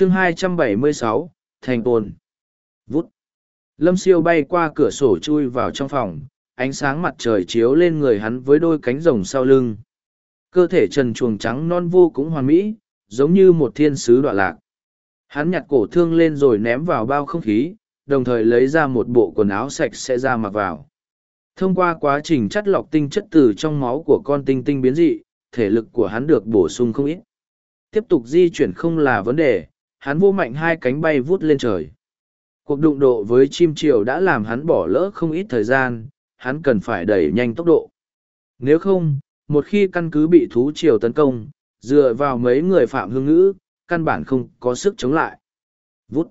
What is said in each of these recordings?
chương 276, thành tồn vút. Lâm siêu bay qua cửa sổ chui vào trong phòng ánh sáng mặt trời chiếu lên người hắn với đôi cánh rồng sau lưng. Cơ thể trần chuồng trắng non vô cũng hoàn mỹ giống như một thiên sứ đoạn lạc. Hắn nhặt cổ thương lên rồi ném vào bao không khí đồng thời lấy ra một bộ quần áo sạch sẽ ra mặc vào. Thông qua quá trình chắt lọc tinh chất từ trong máu của con tinh tinh biến dị thể lực của hắn được bổ sung không ít. Tiếp tục di chuyển không là vấn đề hắn vô mạnh hai cánh bay vút lên trời. Cuộc đụng độ với chim triều đã làm hắn bỏ lỡ không ít thời gian, hắn cần phải đẩy nhanh tốc độ. Nếu không, một khi căn cứ bị thú triều tấn công, dựa vào mấy người phạm hương ngữ, căn bản không có sức chống lại. Vút.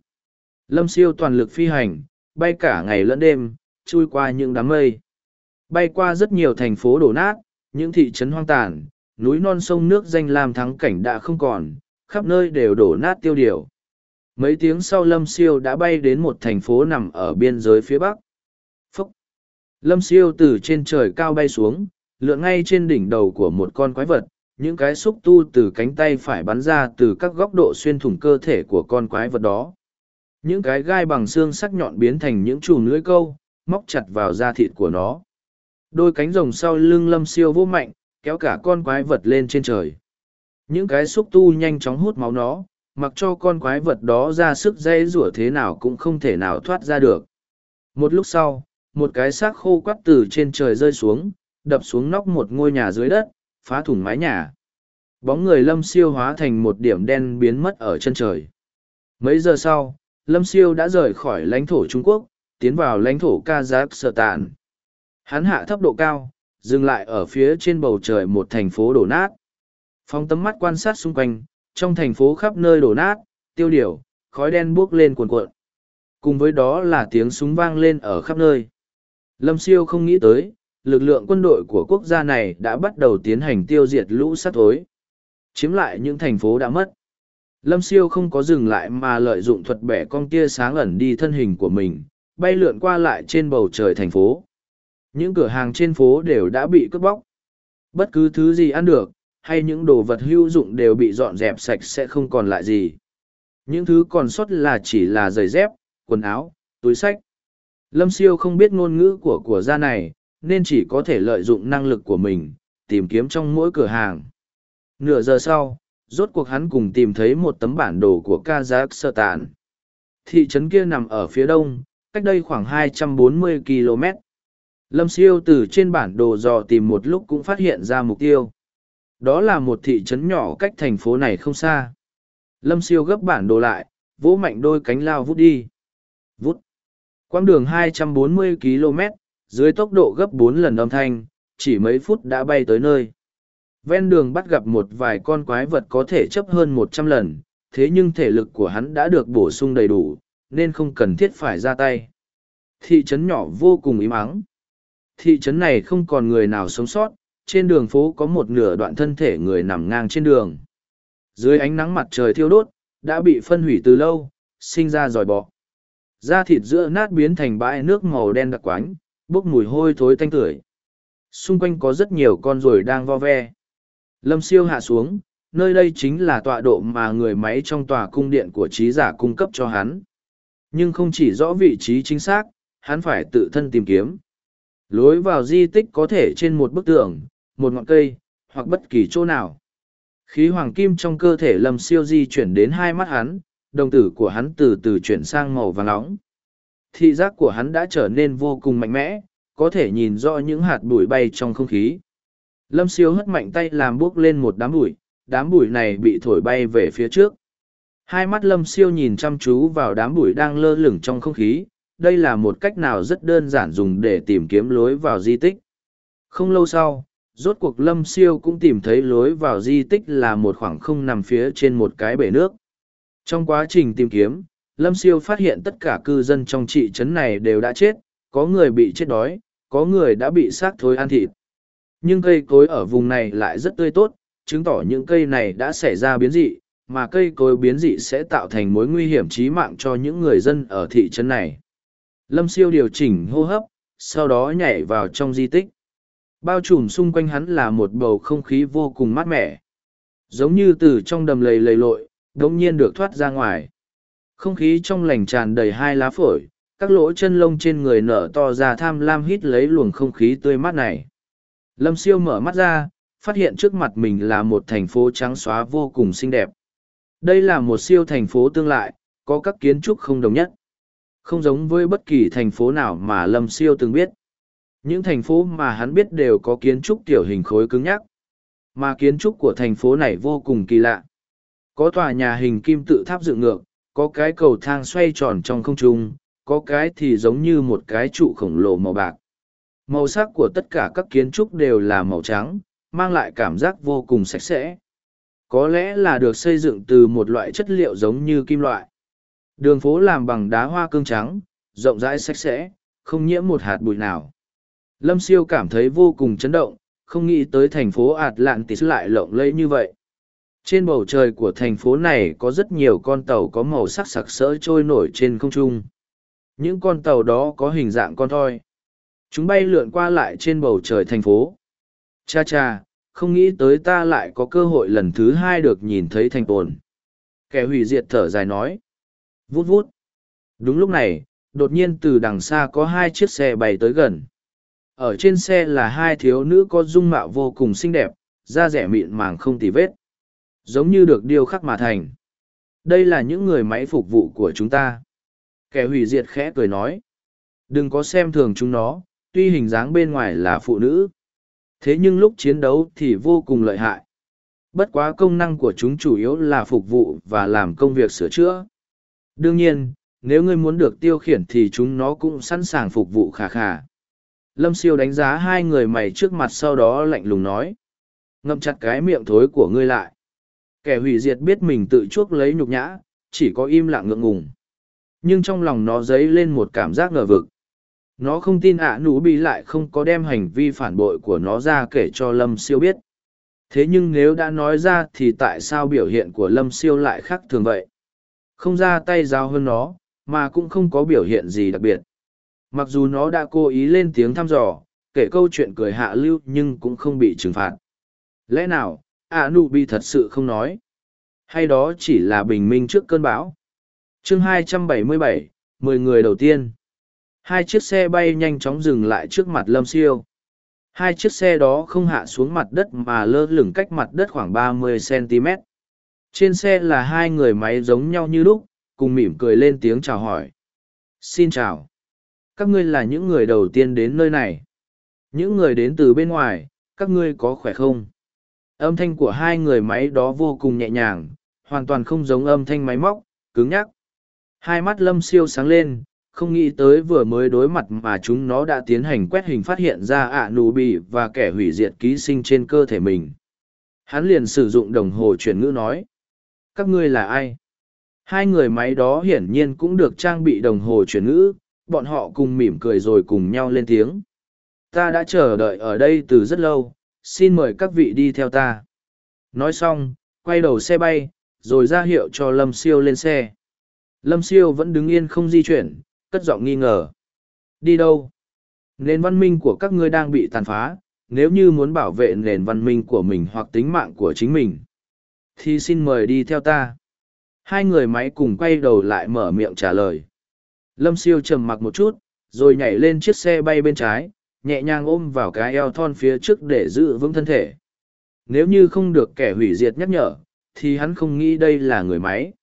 Lâm siêu toàn lực phi hành, bay cả ngày lẫn đêm, chui qua những đám mây. Bay qua rất nhiều thành phố đổ nát, những thị trấn hoang tàn, núi non sông nước danh lam thắng cảnh đã không còn khắp nơi đều đổ nát tiêu điều. Mấy tiếng sau lâm siêu đã bay đến một thành phố nằm ở biên giới phía bắc. Phúc! Lâm siêu từ trên trời cao bay xuống, lượn ngay trên đỉnh đầu của một con quái vật, những cái xúc tu từ cánh tay phải bắn ra từ các góc độ xuyên thủng cơ thể của con quái vật đó. Những cái gai bằng xương sắc nhọn biến thành những chùm lưỡi câu, móc chặt vào da thịt của nó. Đôi cánh rồng sau lưng lâm siêu vô mạnh, kéo cả con quái vật lên trên trời những cái xúc tu nhanh chóng hút máu nó, mặc cho con quái vật đó ra sức dây rủa thế nào cũng không thể nào thoát ra được. Một lúc sau, một cái xác khô quắt từ trên trời rơi xuống, đập xuống nóc một ngôi nhà dưới đất, phá thủng mái nhà. Bóng người lâm siêu hóa thành một điểm đen biến mất ở chân trời. Mấy giờ sau, lâm siêu đã rời khỏi lãnh thổ trung quốc, tiến vào lãnh thổ kazakhstan. Hắn hạ thấp độ cao, dừng lại ở phía trên bầu trời một thành phố đổ nát phóng tấm mắt quan sát xung quanh trong thành phố khắp nơi đổ nát tiêu điều, khói đen buốc lên cuồn cuộn. Cùng với đó là tiếng súng vang lên ở khắp nơi. Lâm siêu không nghĩ tới lực lượng quân đội của quốc gia này đã bắt đầu tiến hành tiêu diệt lũ sắt thối. Chiếm lại những thành phố đã mất. Lâm siêu không có dừng lại mà lợi dụng thuật bẻ con tia sáng ẩn đi thân hình của mình bay lượn qua lại trên bầu trời thành phố. Những cửa hàng trên phố đều đã bị cướp bóc. Bất cứ thứ gì ăn được hay những đồ vật hữu dụng đều bị dọn dẹp sạch sẽ không còn lại gì. Những thứ còn sót là chỉ là giày dép, quần áo, túi sách. Lâm siêu không biết ngôn ngữ của của gia này, nên chỉ có thể lợi dụng năng lực của mình, tìm kiếm trong mỗi cửa hàng. Nửa giờ sau, rốt cuộc hắn cùng tìm thấy một tấm bản đồ của kazakhstan. Thị trấn kia nằm ở phía đông, cách đây khoảng 240 km lâm siêu từ trên bản đồ dò tìm một lúc cũng phát hiện ra mục tiêu đó là một thị trấn nhỏ cách thành phố này không xa. Lâm siêu gấp bản đồ lại, vỗ mạnh đôi cánh lao vút đi. Vút. Quãng đường 240 km, dưới tốc độ gấp bốn lần âm thanh, chỉ mấy phút đã bay tới nơi. Ven đường bắt gặp một vài con quái vật có thể chấp hơn một trăm lần, thế nhưng thể lực của hắn đã được bổ sung đầy đủ, nên không cần thiết phải ra tay. Thị trấn nhỏ vô cùng im ắng. Thị trấn này không còn người nào sống sót trên đường phố có một nửa đoạn thân thể người nằm ngang trên đường. Dưới ánh nắng mặt trời thiêu đốt, đã bị phân hủy từ lâu, sinh ra dòi bọ. Da thịt giữa nát biến thành bãi nước màu đen đặc quánh, bốc mùi hôi thối tanh tưởi. Xung quanh có rất nhiều con ruồi đang vo ve. Lâm siêu hạ xuống, nơi đây chính là tọa độ mà người máy trong tòa cung điện của trí giả cung cấp cho hắn. Nhưng không chỉ rõ vị trí chính xác, hắn phải tự thân tìm kiếm. Lối vào di tích có thể trên một bức tường một ngọn cây, hoặc bất kỳ chỗ nào. Khí hoàng kim trong cơ thể lâm siêu di chuyển đến hai mắt hắn, đồng tử của hắn từ từ chuyển sang màu vàng nóng. Thị giác của hắn đã trở nên vô cùng mạnh mẽ, có thể nhìn rõ những hạt bụi bay trong không khí. Lâm siêu hất mạnh tay làm bước lên một đám bụi đám bụi này bị thổi bay về phía trước. Hai mắt lâm siêu nhìn chăm chú vào đám bụi đang lơ lửng trong không khí, đây là một cách nào rất đơn giản dùng để tìm kiếm lối vào di tích. Không lâu sau rốt cuộc lâm siêu cũng tìm thấy lối vào di tích là một khoảng không nằm phía trên một cái bể nước. Trong quá trình tìm kiếm, lâm siêu phát hiện tất cả cư dân trong thị trấn này đều đã chết, có người bị chết đói, có người đã bị xác thối ăn thịt. Nhưng cây cối ở vùng này lại rất tươi tốt, chứng tỏ những cây này đã xảy ra biến dị, mà cây cối biến dị sẽ tạo thành mối nguy hiểm trí mạng cho những người dân ở thị trấn này. Lâm siêu điều chỉnh hô hấp, sau đó nhảy vào trong di tích bao trùm xung quanh hắn là một bầu không khí vô cùng mát mẻ giống như từ trong đầm lầy lầy lội đống nhiên được thoát ra ngoài. Không khí trong lành tràn đầy hai lá phổi, các lỗ chân lông trên người nở to ra tham lam hít lấy luồng không khí tươi mát này. Lâm siêu mở mắt ra, phát hiện trước mặt mình là một thành phố trắng xóa vô cùng xinh đẹp. Đây là một siêu thành phố tương lại, có các kiến trúc không đồng nhất. Không giống với bất kỳ thành phố nào mà Lâm siêu từng biết. Những thành phố mà hắn biết đều có kiến trúc tiểu hình khối cứng nhắc. Mà kiến trúc của thành phố này vô cùng kỳ lạ. Có tòa nhà hình kim tự tháp dựng ngược, có cái cầu thang xoay tròn trong không trung, có cái thì giống như một cái trụ khổng lồ màu bạc. Màu sắc của tất cả các kiến trúc đều là màu trắng, mang lại cảm giác vô cùng sạch sẽ. Có lẽ là được xây dựng từ một loại chất liệu giống như kim loại. Đường phố làm bằng đá hoa cương trắng, rộng rãi sạch sẽ, không nhiễm một hạt bụi nào. Lâm Siêu cảm thấy vô cùng chấn động, không nghĩ tới thành phố Atlantis lại lộng lẫy như vậy. Trên bầu trời của thành phố này có rất nhiều con tàu có màu sắc sặc sỡ trôi nổi trên không trung. Những con tàu đó có hình dạng con thoi. Chúng bay lượn qua lại trên bầu trời thành phố. Cha cha, không nghĩ tới ta lại có cơ hội lần thứ hai được nhìn thấy thành tồn. Kẻ hủy diệt thở dài nói. Vút vút. Đúng lúc này, đột nhiên từ đằng xa có hai chiếc xe bay tới gần. Ở trên xe là hai thiếu nữ có dung mạo vô cùng xinh đẹp, da rẻ mịn màng không tì vết. Giống như được điêu khắc mà thành. Đây là những người máy phục vụ của chúng ta. Kẻ hủy diệt khẽ cười nói. Đừng có xem thường chúng nó, tuy hình dáng bên ngoài là phụ nữ. Thế nhưng lúc chiến đấu thì vô cùng lợi hại. Bất quá công năng của chúng chủ yếu là phục vụ và làm công việc sửa chữa. Đương nhiên, nếu ngươi muốn được tiêu khiển thì chúng nó cũng sẵn sàng phục vụ khà khà. Lâm siêu đánh giá hai người mày trước mặt sau đó lạnh lùng nói. Ngậm chặt cái miệng thối của ngươi lại. Kẻ hủy diệt biết mình tự chuốc lấy nhục nhã, chỉ có im lặng ngượng ngùng. Nhưng trong lòng nó dấy lên một cảm giác ngờ vực. Nó không tin ạ nú bị lại không có đem hành vi phản bội của nó ra kể cho Lâm siêu biết. Thế nhưng nếu đã nói ra thì tại sao biểu hiện của Lâm siêu lại khác thường vậy? Không ra tay giao hơn nó, mà cũng không có biểu hiện gì đặc biệt. Mặc dù nó đã cố ý lên tiếng thăm dò, kể câu chuyện cười hạ lưu nhưng cũng không bị trừng phạt. Lẽ nào, ạ nụ bị thật sự không nói? Hay đó chỉ là bình minh trước cơn bão? chương 277, mười người đầu tiên. Hai chiếc xe bay nhanh chóng dừng lại trước mặt Lâm Siêu. Hai chiếc xe đó không hạ xuống mặt đất mà lơ lửng cách mặt đất khoảng ba mươi cm. Trên xe là hai người máy giống nhau như lúc, cùng mỉm cười lên tiếng chào hỏi. Xin chào. Các ngươi là những người đầu tiên đến nơi này. Những người đến từ bên ngoài, các ngươi có khỏe không? Âm thanh của hai người máy đó vô cùng nhẹ nhàng, hoàn toàn không giống âm thanh máy móc, cứng nhắc. Hai mắt lâm siêu sáng lên, không nghĩ tới vừa mới đối mặt mà chúng nó đã tiến hành quét hình phát hiện ra ạ nụ bị và kẻ hủy diệt ký sinh trên cơ thể mình. Hắn liền sử dụng đồng hồ chuyển ngữ nói. Các ngươi là ai? Hai người máy đó hiển nhiên cũng được trang bị đồng hồ chuyển ngữ, bọn họ cùng mỉm cười rồi cùng nhau lên tiếng. Ta đã chờ đợi ở đây từ rất lâu, xin mời các vị đi theo ta. Nói xong, quay đầu xe bay, rồi ra hiệu cho Lâm Siêu lên xe. Lâm Siêu vẫn đứng yên không di chuyển, cất giọng nghi ngờ. Đi đâu? Nền văn minh của các ngươi đang bị tàn phá, nếu như muốn bảo vệ nền văn minh của mình hoặc tính mạng của chính mình, thì xin mời đi theo ta. Hai người máy cùng quay đầu lại mở miệng trả lời. Lâm siêu trầm mặc một chút, rồi nhảy lên chiếc xe bay bên trái, nhẹ nhàng ôm vào cái eo thon phía trước để giữ vững thân thể. Nếu như không được kẻ hủy diệt nhắc nhở, thì hắn không nghĩ đây là người máy.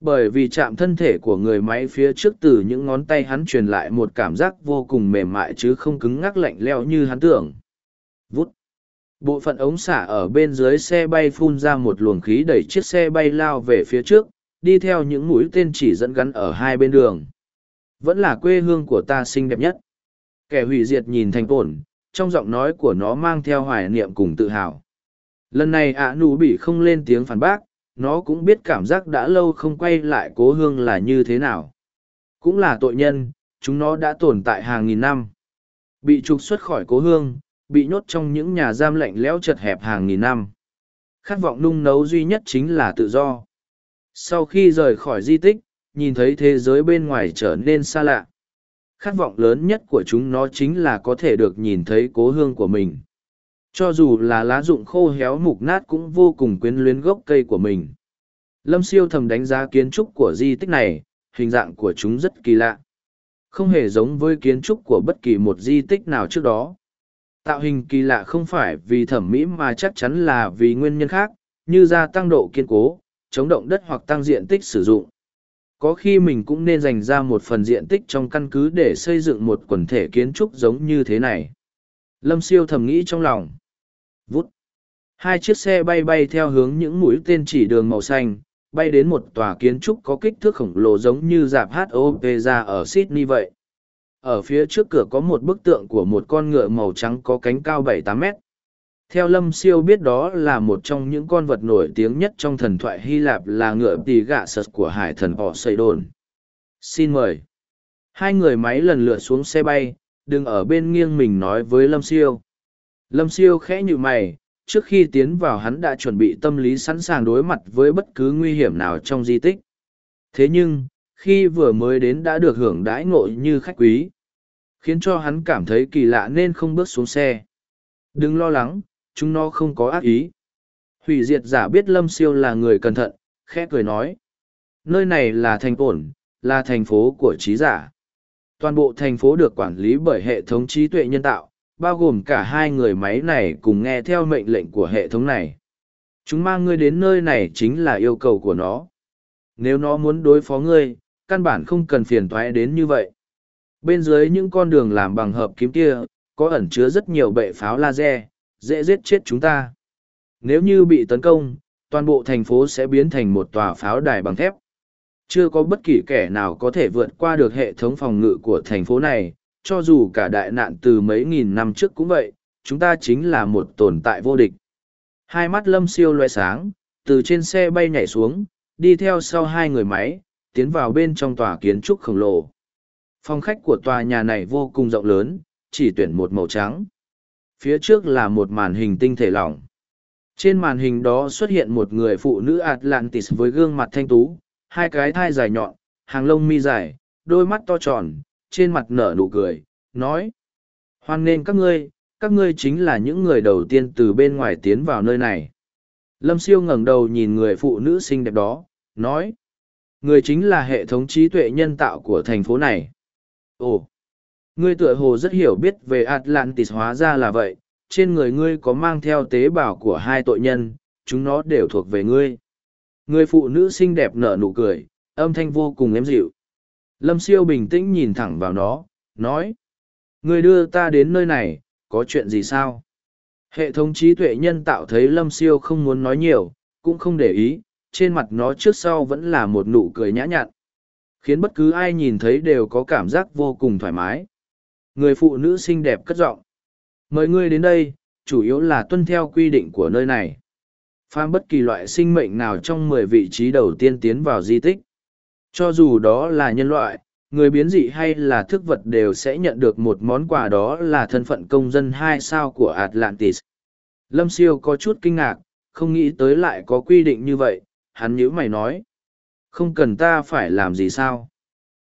Bởi vì chạm thân thể của người máy phía trước từ những ngón tay hắn truyền lại một cảm giác vô cùng mềm mại chứ không cứng ngắc lạnh leo như hắn tưởng. Vút. Bộ phận ống xả ở bên dưới xe bay phun ra một luồng khí đẩy chiếc xe bay lao về phía trước, đi theo những mũi tên chỉ dẫn gắn ở hai bên đường. Vẫn là quê hương của ta xinh đẹp nhất. Kẻ hủy diệt nhìn thành tổn, trong giọng nói của nó mang theo hoài niệm cùng tự hào. Lần này ạ nụ bị không lên tiếng phản bác, nó cũng biết cảm giác đã lâu không quay lại cố hương là như thế nào. Cũng là tội nhân, chúng nó đã tồn tại hàng nghìn năm. Bị trục xuất khỏi cố hương, bị nhốt trong những nhà giam lạnh lẽo chật hẹp hàng nghìn năm. Khát vọng nung nấu duy nhất chính là tự do. Sau khi rời khỏi di tích, nhìn thấy thế giới bên ngoài trở nên xa lạ. Khát vọng lớn nhất của chúng nó chính là có thể được nhìn thấy cố hương của mình. Cho dù là lá rụng khô héo mục nát cũng vô cùng quyến luyến gốc cây của mình. Lâm siêu thầm đánh giá kiến trúc của di tích này, hình dạng của chúng rất kỳ lạ. Không hề giống với kiến trúc của bất kỳ một di tích nào trước đó. Tạo hình kỳ lạ không phải vì thẩm mỹ mà chắc chắn là vì nguyên nhân khác, như gia tăng độ kiên cố, chống động đất hoặc tăng diện tích sử dụng. Có khi mình cũng nên dành ra một phần diện tích trong căn cứ để xây dựng một quần thể kiến trúc giống như thế này. Lâm siêu thầm nghĩ trong lòng. Vút. Hai chiếc xe bay bay theo hướng những mũi tên chỉ đường màu xanh, bay đến một tòa kiến trúc có kích thước khổng lồ giống như dạp HOP ra ở Sydney vậy. Ở phía trước cửa có một bức tượng của một con ngựa màu trắng có cánh cao 7-8 mét. Theo Lâm Siêu biết đó là một trong những con vật nổi tiếng nhất trong thần thoại Hy Lạp là ngựa tì gạ sật của hải thần họ xây đồn. Xin mời. Hai người máy lần lượt xuống xe bay, đừng ở bên nghiêng mình nói với Lâm Siêu. Lâm Siêu khẽ nhự mày, trước khi tiến vào hắn đã chuẩn bị tâm lý sẵn sàng đối mặt với bất cứ nguy hiểm nào trong di tích. Thế nhưng, khi vừa mới đến đã được hưởng đãi ngộ như khách quý, khiến cho hắn cảm thấy kỳ lạ nên không bước xuống xe. Đừng lo lắng, chúng nó không có ác ý. Hủy diệt giả biết Lâm Siêu là người cẩn thận, khẽ cười nói. Nơi này là thành ổn, là thành phố của trí giả. Toàn bộ thành phố được quản lý bởi hệ thống trí tuệ nhân tạo, bao gồm cả hai người máy này cùng nghe theo mệnh lệnh của hệ thống này. Chúng mang ngươi đến nơi này chính là yêu cầu của nó. Nếu nó muốn đối phó ngươi, căn bản không cần phiền toái đến như vậy. Bên dưới những con đường làm bằng hợp kiếm kia, có ẩn chứa rất nhiều bệ pháo laser, dễ giết chết chúng ta. Nếu như bị tấn công, toàn bộ thành phố sẽ biến thành một tòa pháo đài bằng thép. Chưa có bất kỳ kẻ nào có thể vượt qua được hệ thống phòng ngự của thành phố này, cho dù cả đại nạn từ mấy nghìn năm trước cũng vậy, chúng ta chính là một tồn tại vô địch. Hai mắt lâm siêu loe sáng, từ trên xe bay nhảy xuống, đi theo sau hai người máy, tiến vào bên trong tòa kiến trúc khổng lồ. Phòng khách của tòa nhà này vô cùng rộng lớn, chỉ tuyển một màu trắng. Phía trước là một màn hình tinh thể lỏng. Trên màn hình đó xuất hiện một người phụ nữ Atlantis với gương mặt thanh tú, hai cái thai dài nhọn, hàng lông mi dài, đôi mắt to tròn, trên mặt nở nụ cười, nói. Hoan nghênh các ngươi, các ngươi chính là những người đầu tiên từ bên ngoài tiến vào nơi này. Lâm siêu ngẩng đầu nhìn người phụ nữ xinh đẹp đó, nói. Người chính là hệ thống trí tuệ nhân tạo của thành phố này. Ồ, ngươi tựa hồ rất hiểu biết về Atlantis hóa ra là vậy, trên người ngươi có mang theo tế bào của hai tội nhân, chúng nó đều thuộc về ngươi. Người phụ nữ xinh đẹp nở nụ cười, âm thanh vô cùng êm dịu. Lâm siêu bình tĩnh nhìn thẳng vào nó, nói. Người đưa ta đến nơi này, có chuyện gì sao? Hệ thống trí tuệ nhân tạo thấy lâm siêu không muốn nói nhiều, cũng không để ý, trên mặt nó trước sau vẫn là một nụ cười nhã nhặn. Khiến bất cứ ai nhìn thấy đều có cảm giác vô cùng thoải mái. Người phụ nữ xinh đẹp cất giọng. Mời ngươi đến đây, chủ yếu là tuân theo quy định của nơi này. Phàm bất kỳ loại sinh mệnh nào trong mười vị trí đầu tiên tiến vào di tích. Cho dù đó là nhân loại, người biến dị hay là thức vật đều sẽ nhận được một món quà đó là thân phận công dân hai sao của Atlantis. Lâm Siêu có chút kinh ngạc, không nghĩ tới lại có quy định như vậy, hắn nhữ mày nói. Không cần ta phải làm gì sao?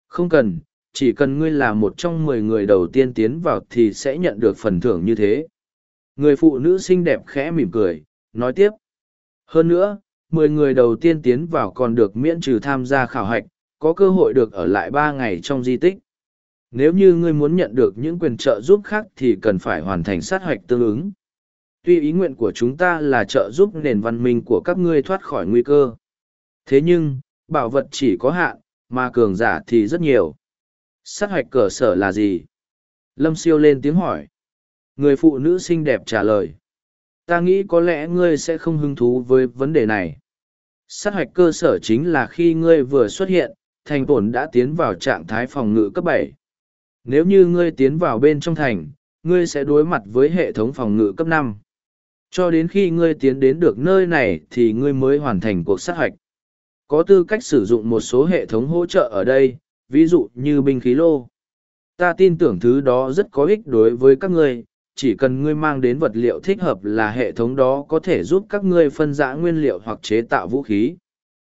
Không cần, chỉ cần ngươi là một trong mười người đầu tiên tiến vào thì sẽ nhận được phần thưởng như thế. Người phụ nữ xinh đẹp khẽ mỉm cười, nói tiếp. Hơn nữa, mười người đầu tiên tiến vào còn được miễn trừ tham gia khảo hạch, có cơ hội được ở lại ba ngày trong di tích. Nếu như ngươi muốn nhận được những quyền trợ giúp khác thì cần phải hoàn thành sát hoạch tương ứng. Tuy ý nguyện của chúng ta là trợ giúp nền văn minh của các ngươi thoát khỏi nguy cơ. Thế nhưng, bảo vật chỉ có hạn, mà cường giả thì rất nhiều. Sát hoạch cờ sở là gì? Lâm siêu lên tiếng hỏi. Người phụ nữ xinh đẹp trả lời. Ta nghĩ có lẽ ngươi sẽ không hứng thú với vấn đề này. Sát hoạch cơ sở chính là khi ngươi vừa xuất hiện, thành tổn đã tiến vào trạng thái phòng ngự cấp bảy. Nếu như ngươi tiến vào bên trong thành, ngươi sẽ đối mặt với hệ thống phòng ngự cấp năm. Cho đến khi ngươi tiến đến được nơi này thì ngươi mới hoàn thành cuộc sát hoạch. Có tư cách sử dụng một số hệ thống hỗ trợ ở đây, ví dụ như binh khí lô. Ta tin tưởng thứ đó rất có ích đối với các ngươi, chỉ cần ngươi mang đến vật liệu thích hợp là hệ thống đó có thể giúp các ngươi phân rã nguyên liệu hoặc chế tạo vũ khí.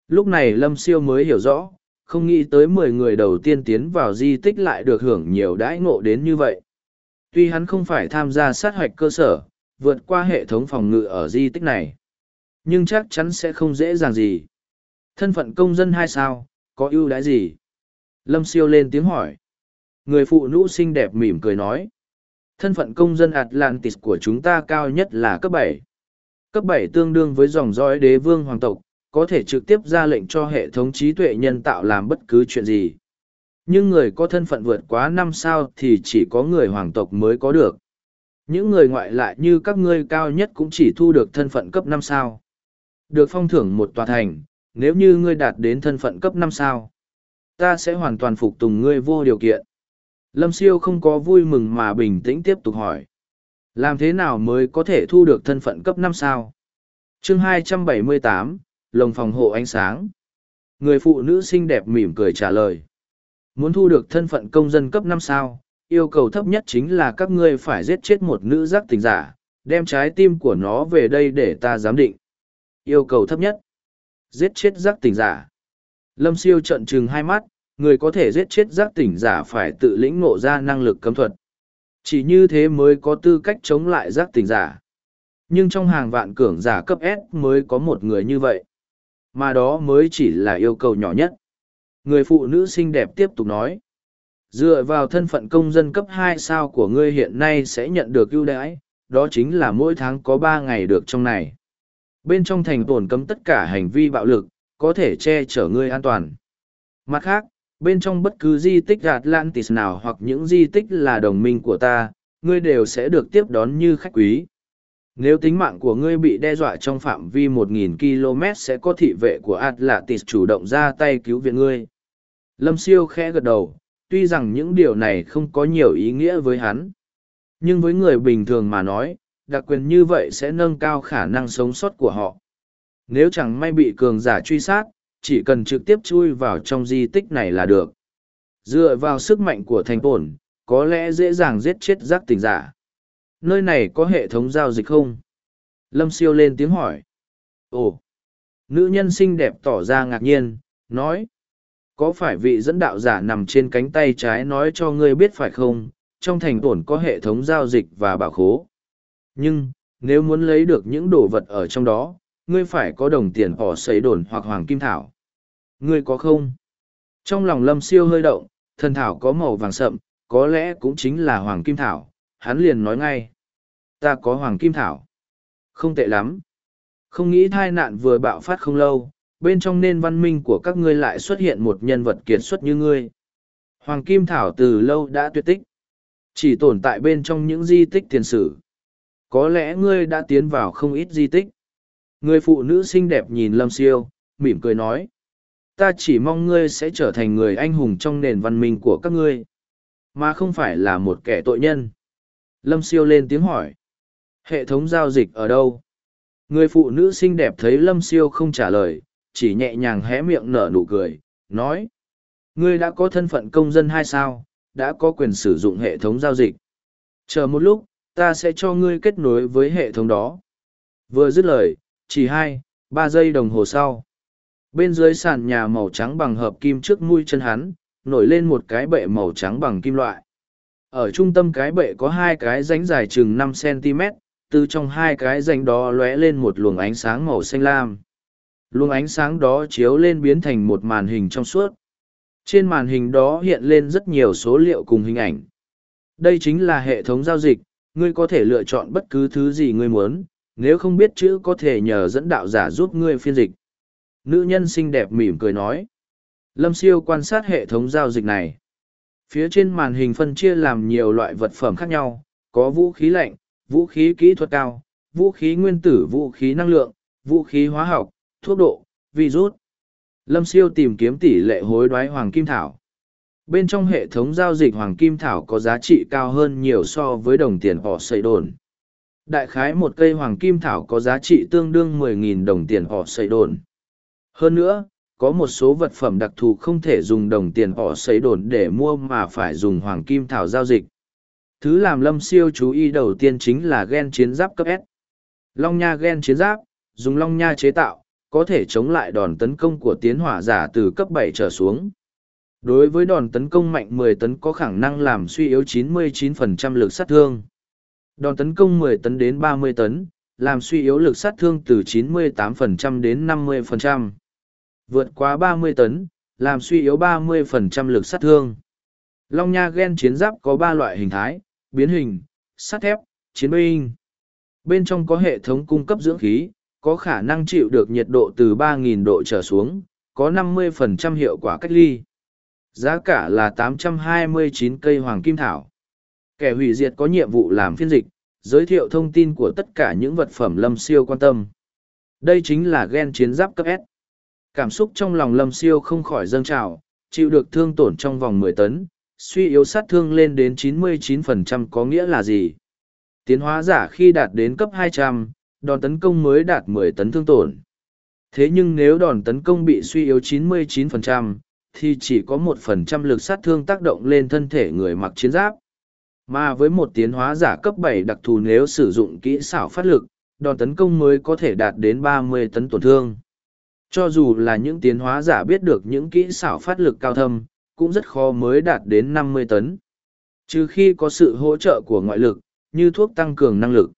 Lúc này Lâm Siêu mới hiểu rõ, không nghĩ tới mười người đầu tiên tiến vào di tích lại được hưởng nhiều đãi ngộ đến như vậy. Tuy hắn không phải tham gia sát hoạch cơ sở, vượt qua hệ thống phòng ngự ở di tích này, nhưng chắc chắn sẽ không dễ dàng gì. Thân phận công dân hay sao, có ưu đãi gì? Lâm siêu lên tiếng hỏi. Người phụ nữ xinh đẹp mỉm cười nói. Thân phận công dân Atlantis của chúng ta cao nhất là cấp bảy. Cấp bảy tương đương với dòng dõi đế vương hoàng tộc, có thể trực tiếp ra lệnh cho hệ thống trí tuệ nhân tạo làm bất cứ chuyện gì. Nhưng người có thân phận vượt quá năm sao thì chỉ có người hoàng tộc mới có được. Những người ngoại lại như các ngươi cao nhất cũng chỉ thu được thân phận cấp năm sao. Được phong thưởng một tòa thành, nếu như ngươi đạt đến thân phận cấp năm sao. Ta sẽ hoàn toàn phục tùng ngươi vô điều kiện. Lâm siêu không có vui mừng mà bình tĩnh tiếp tục hỏi. Làm thế nào mới có thể thu được thân phận cấp năm sao? chương 278, lồng phòng hộ ánh sáng. Người phụ nữ xinh đẹp mỉm cười trả lời. Muốn thu được thân phận công dân cấp năm sao, yêu cầu thấp nhất chính là các ngươi phải giết chết một nữ giác tình giả, đem trái tim của nó về đây để ta giám định. Yêu cầu thấp nhất. Giết chết giác tình giả. Lâm siêu trận trừng hai mắt, người có thể giết chết giác tỉnh giả phải tự lĩnh ngộ ra năng lực cấm thuật. Chỉ như thế mới có tư cách chống lại giác tỉnh giả. Nhưng trong hàng vạn cường giả cấp S mới có một người như vậy. Mà đó mới chỉ là yêu cầu nhỏ nhất. Người phụ nữ xinh đẹp tiếp tục nói. Dựa vào thân phận công dân cấp hai sao của ngươi hiện nay sẽ nhận được ưu đãi, đó chính là mỗi tháng có ba ngày được trong này. Bên trong thành tổn cấm tất cả hành vi bạo lực, có thể che chở ngươi an toàn. Mặt khác, bên trong bất cứ di tích Atlantis nào hoặc những di tích là đồng minh của ta, ngươi đều sẽ được tiếp đón như khách quý. Nếu tính mạng của ngươi bị đe dọa trong phạm vi 1.000 km sẽ có thị vệ của Atlantis chủ động ra tay cứu viện ngươi. Lâm siêu khẽ gật đầu, tuy rằng những điều này không có nhiều ý nghĩa với hắn. Nhưng với người bình thường mà nói, đặc quyền như vậy sẽ nâng cao khả năng sống sót của họ. Nếu chẳng may bị cường giả truy sát, chỉ cần trực tiếp chui vào trong di tích này là được. Dựa vào sức mạnh của thành tổn, có lẽ dễ dàng giết chết giác tình giả. Nơi này có hệ thống giao dịch không? Lâm siêu lên tiếng hỏi. Ồ! Nữ nhân xinh đẹp tỏ ra ngạc nhiên, nói. Có phải vị dẫn đạo giả nằm trên cánh tay trái nói cho ngươi biết phải không? Trong thành tổn có hệ thống giao dịch và bảo khố. Nhưng, nếu muốn lấy được những đồ vật ở trong đó, ngươi phải có đồng tiền bỏ xấy đồn hoặc hoàng kim thảo. Ngươi có không? Trong lòng lâm siêu hơi động, thần thảo có màu vàng sậm, có lẽ cũng chính là hoàng kim thảo, hắn liền nói ngay. Ta có hoàng kim thảo. Không tệ lắm. Không nghĩ thai nạn vừa bạo phát không lâu, bên trong nền văn minh của các ngươi lại xuất hiện một nhân vật kiệt xuất như ngươi. Hoàng kim thảo từ lâu đã tuyệt tích. Chỉ tồn tại bên trong những di tích tiền sử. Có lẽ ngươi đã tiến vào không ít di tích. Người phụ nữ xinh đẹp nhìn Lâm Siêu, mỉm cười nói. Ta chỉ mong ngươi sẽ trở thành người anh hùng trong nền văn minh của các ngươi, mà không phải là một kẻ tội nhân. Lâm Siêu lên tiếng hỏi. Hệ thống giao dịch ở đâu? Người phụ nữ xinh đẹp thấy Lâm Siêu không trả lời, chỉ nhẹ nhàng hé miệng nở nụ cười, nói. Ngươi đã có thân phận công dân hay sao, đã có quyền sử dụng hệ thống giao dịch. Chờ một lúc, ta sẽ cho ngươi kết nối với hệ thống đó. Vừa dứt lời, chỉ hai, ba giây đồng hồ sau. Bên dưới sàn nhà màu trắng bằng hợp kim trước mũi chân hắn, nổi lên một cái bệ màu trắng bằng kim loại. Ở trung tâm cái bệ có hai cái ránh dài chừng năm cm từ trong hai cái ránh đó lóe lên một luồng ánh sáng màu xanh lam. Luồng ánh sáng đó chiếu lên biến thành một màn hình trong suốt. Trên màn hình đó hiện lên rất nhiều số liệu cùng hình ảnh. Đây chính là hệ thống giao dịch, ngươi có thể lựa chọn bất cứ thứ gì ngươi muốn nếu không biết chữ có thể nhờ dẫn đạo giả giúp ngươi phiên dịch. Nữ nhân xinh đẹp mỉm cười nói. Lâm siêu quan sát hệ thống giao dịch này. Phía trên màn hình phân chia làm nhiều loại vật phẩm khác nhau, có vũ khí lạnh, vũ khí kỹ thuật cao, vũ khí nguyên tử vũ khí năng lượng, vũ khí hóa học, thuốc độ, virus. Lâm siêu tìm kiếm tỷ lệ hối đoái hoàng kim thảo. Bên trong hệ thống giao dịch hoàng kim thảo có giá trị cao hơn nhiều so với đồng tiền họ xây đồn. Đại khái một cây hoàng kim thảo có giá trị tương đương 10.000 đồng tiền họ xây đồn. Hơn nữa, có một số vật phẩm đặc thù không thể dùng đồng tiền họ xây đồn để mua mà phải dùng hoàng kim thảo giao dịch. Thứ làm lâm siêu chú ý đầu tiên chính là gen chiến giáp cấp S. Long nha gen chiến giáp, dùng long nha chế tạo, có thể chống lại đòn tấn công của tiến hỏa giả từ cấp 7 trở xuống. Đối với đòn tấn công mạnh 10 tấn có khả năng làm suy yếu 99% lực sát thương. Đòn tấn công 10 tấn đến 30 tấn, làm suy yếu lực sát thương từ 98% đến 50%. Vượt quá 30 tấn, làm suy yếu 30% lực sát thương. Long nha gen chiến giáp có 3 loại hình thái, biến hình, sắt thép, chiến binh. Bên trong có hệ thống cung cấp dưỡng khí, có khả năng chịu được nhiệt độ từ 3.000 độ trở xuống, có 50% hiệu quả cách ly. Giá cả là 829 cây hoàng kim thảo. Kẻ hủy diệt có nhiệm vụ làm phiên dịch, giới thiệu thông tin của tất cả những vật phẩm lâm siêu quan tâm. Đây chính là gen chiến giáp cấp S. Cảm xúc trong lòng lâm siêu không khỏi dâng trào, chịu được thương tổn trong vòng 10 tấn, suy yếu sát thương lên đến 99% có nghĩa là gì? Tiến hóa giả khi đạt đến cấp 200, đòn tấn công mới đạt 10 tấn thương tổn. Thế nhưng nếu đòn tấn công bị suy yếu 99%, thì chỉ có 1% lực sát thương tác động lên thân thể người mặc chiến giáp. Mà với một tiến hóa giả cấp 7 đặc thù nếu sử dụng kỹ xảo phát lực, đòn tấn công mới có thể đạt đến 30 tấn tổn thương. Cho dù là những tiến hóa giả biết được những kỹ xảo phát lực cao thâm, cũng rất khó mới đạt đến 50 tấn. Trừ khi có sự hỗ trợ của ngoại lực, như thuốc tăng cường năng lực.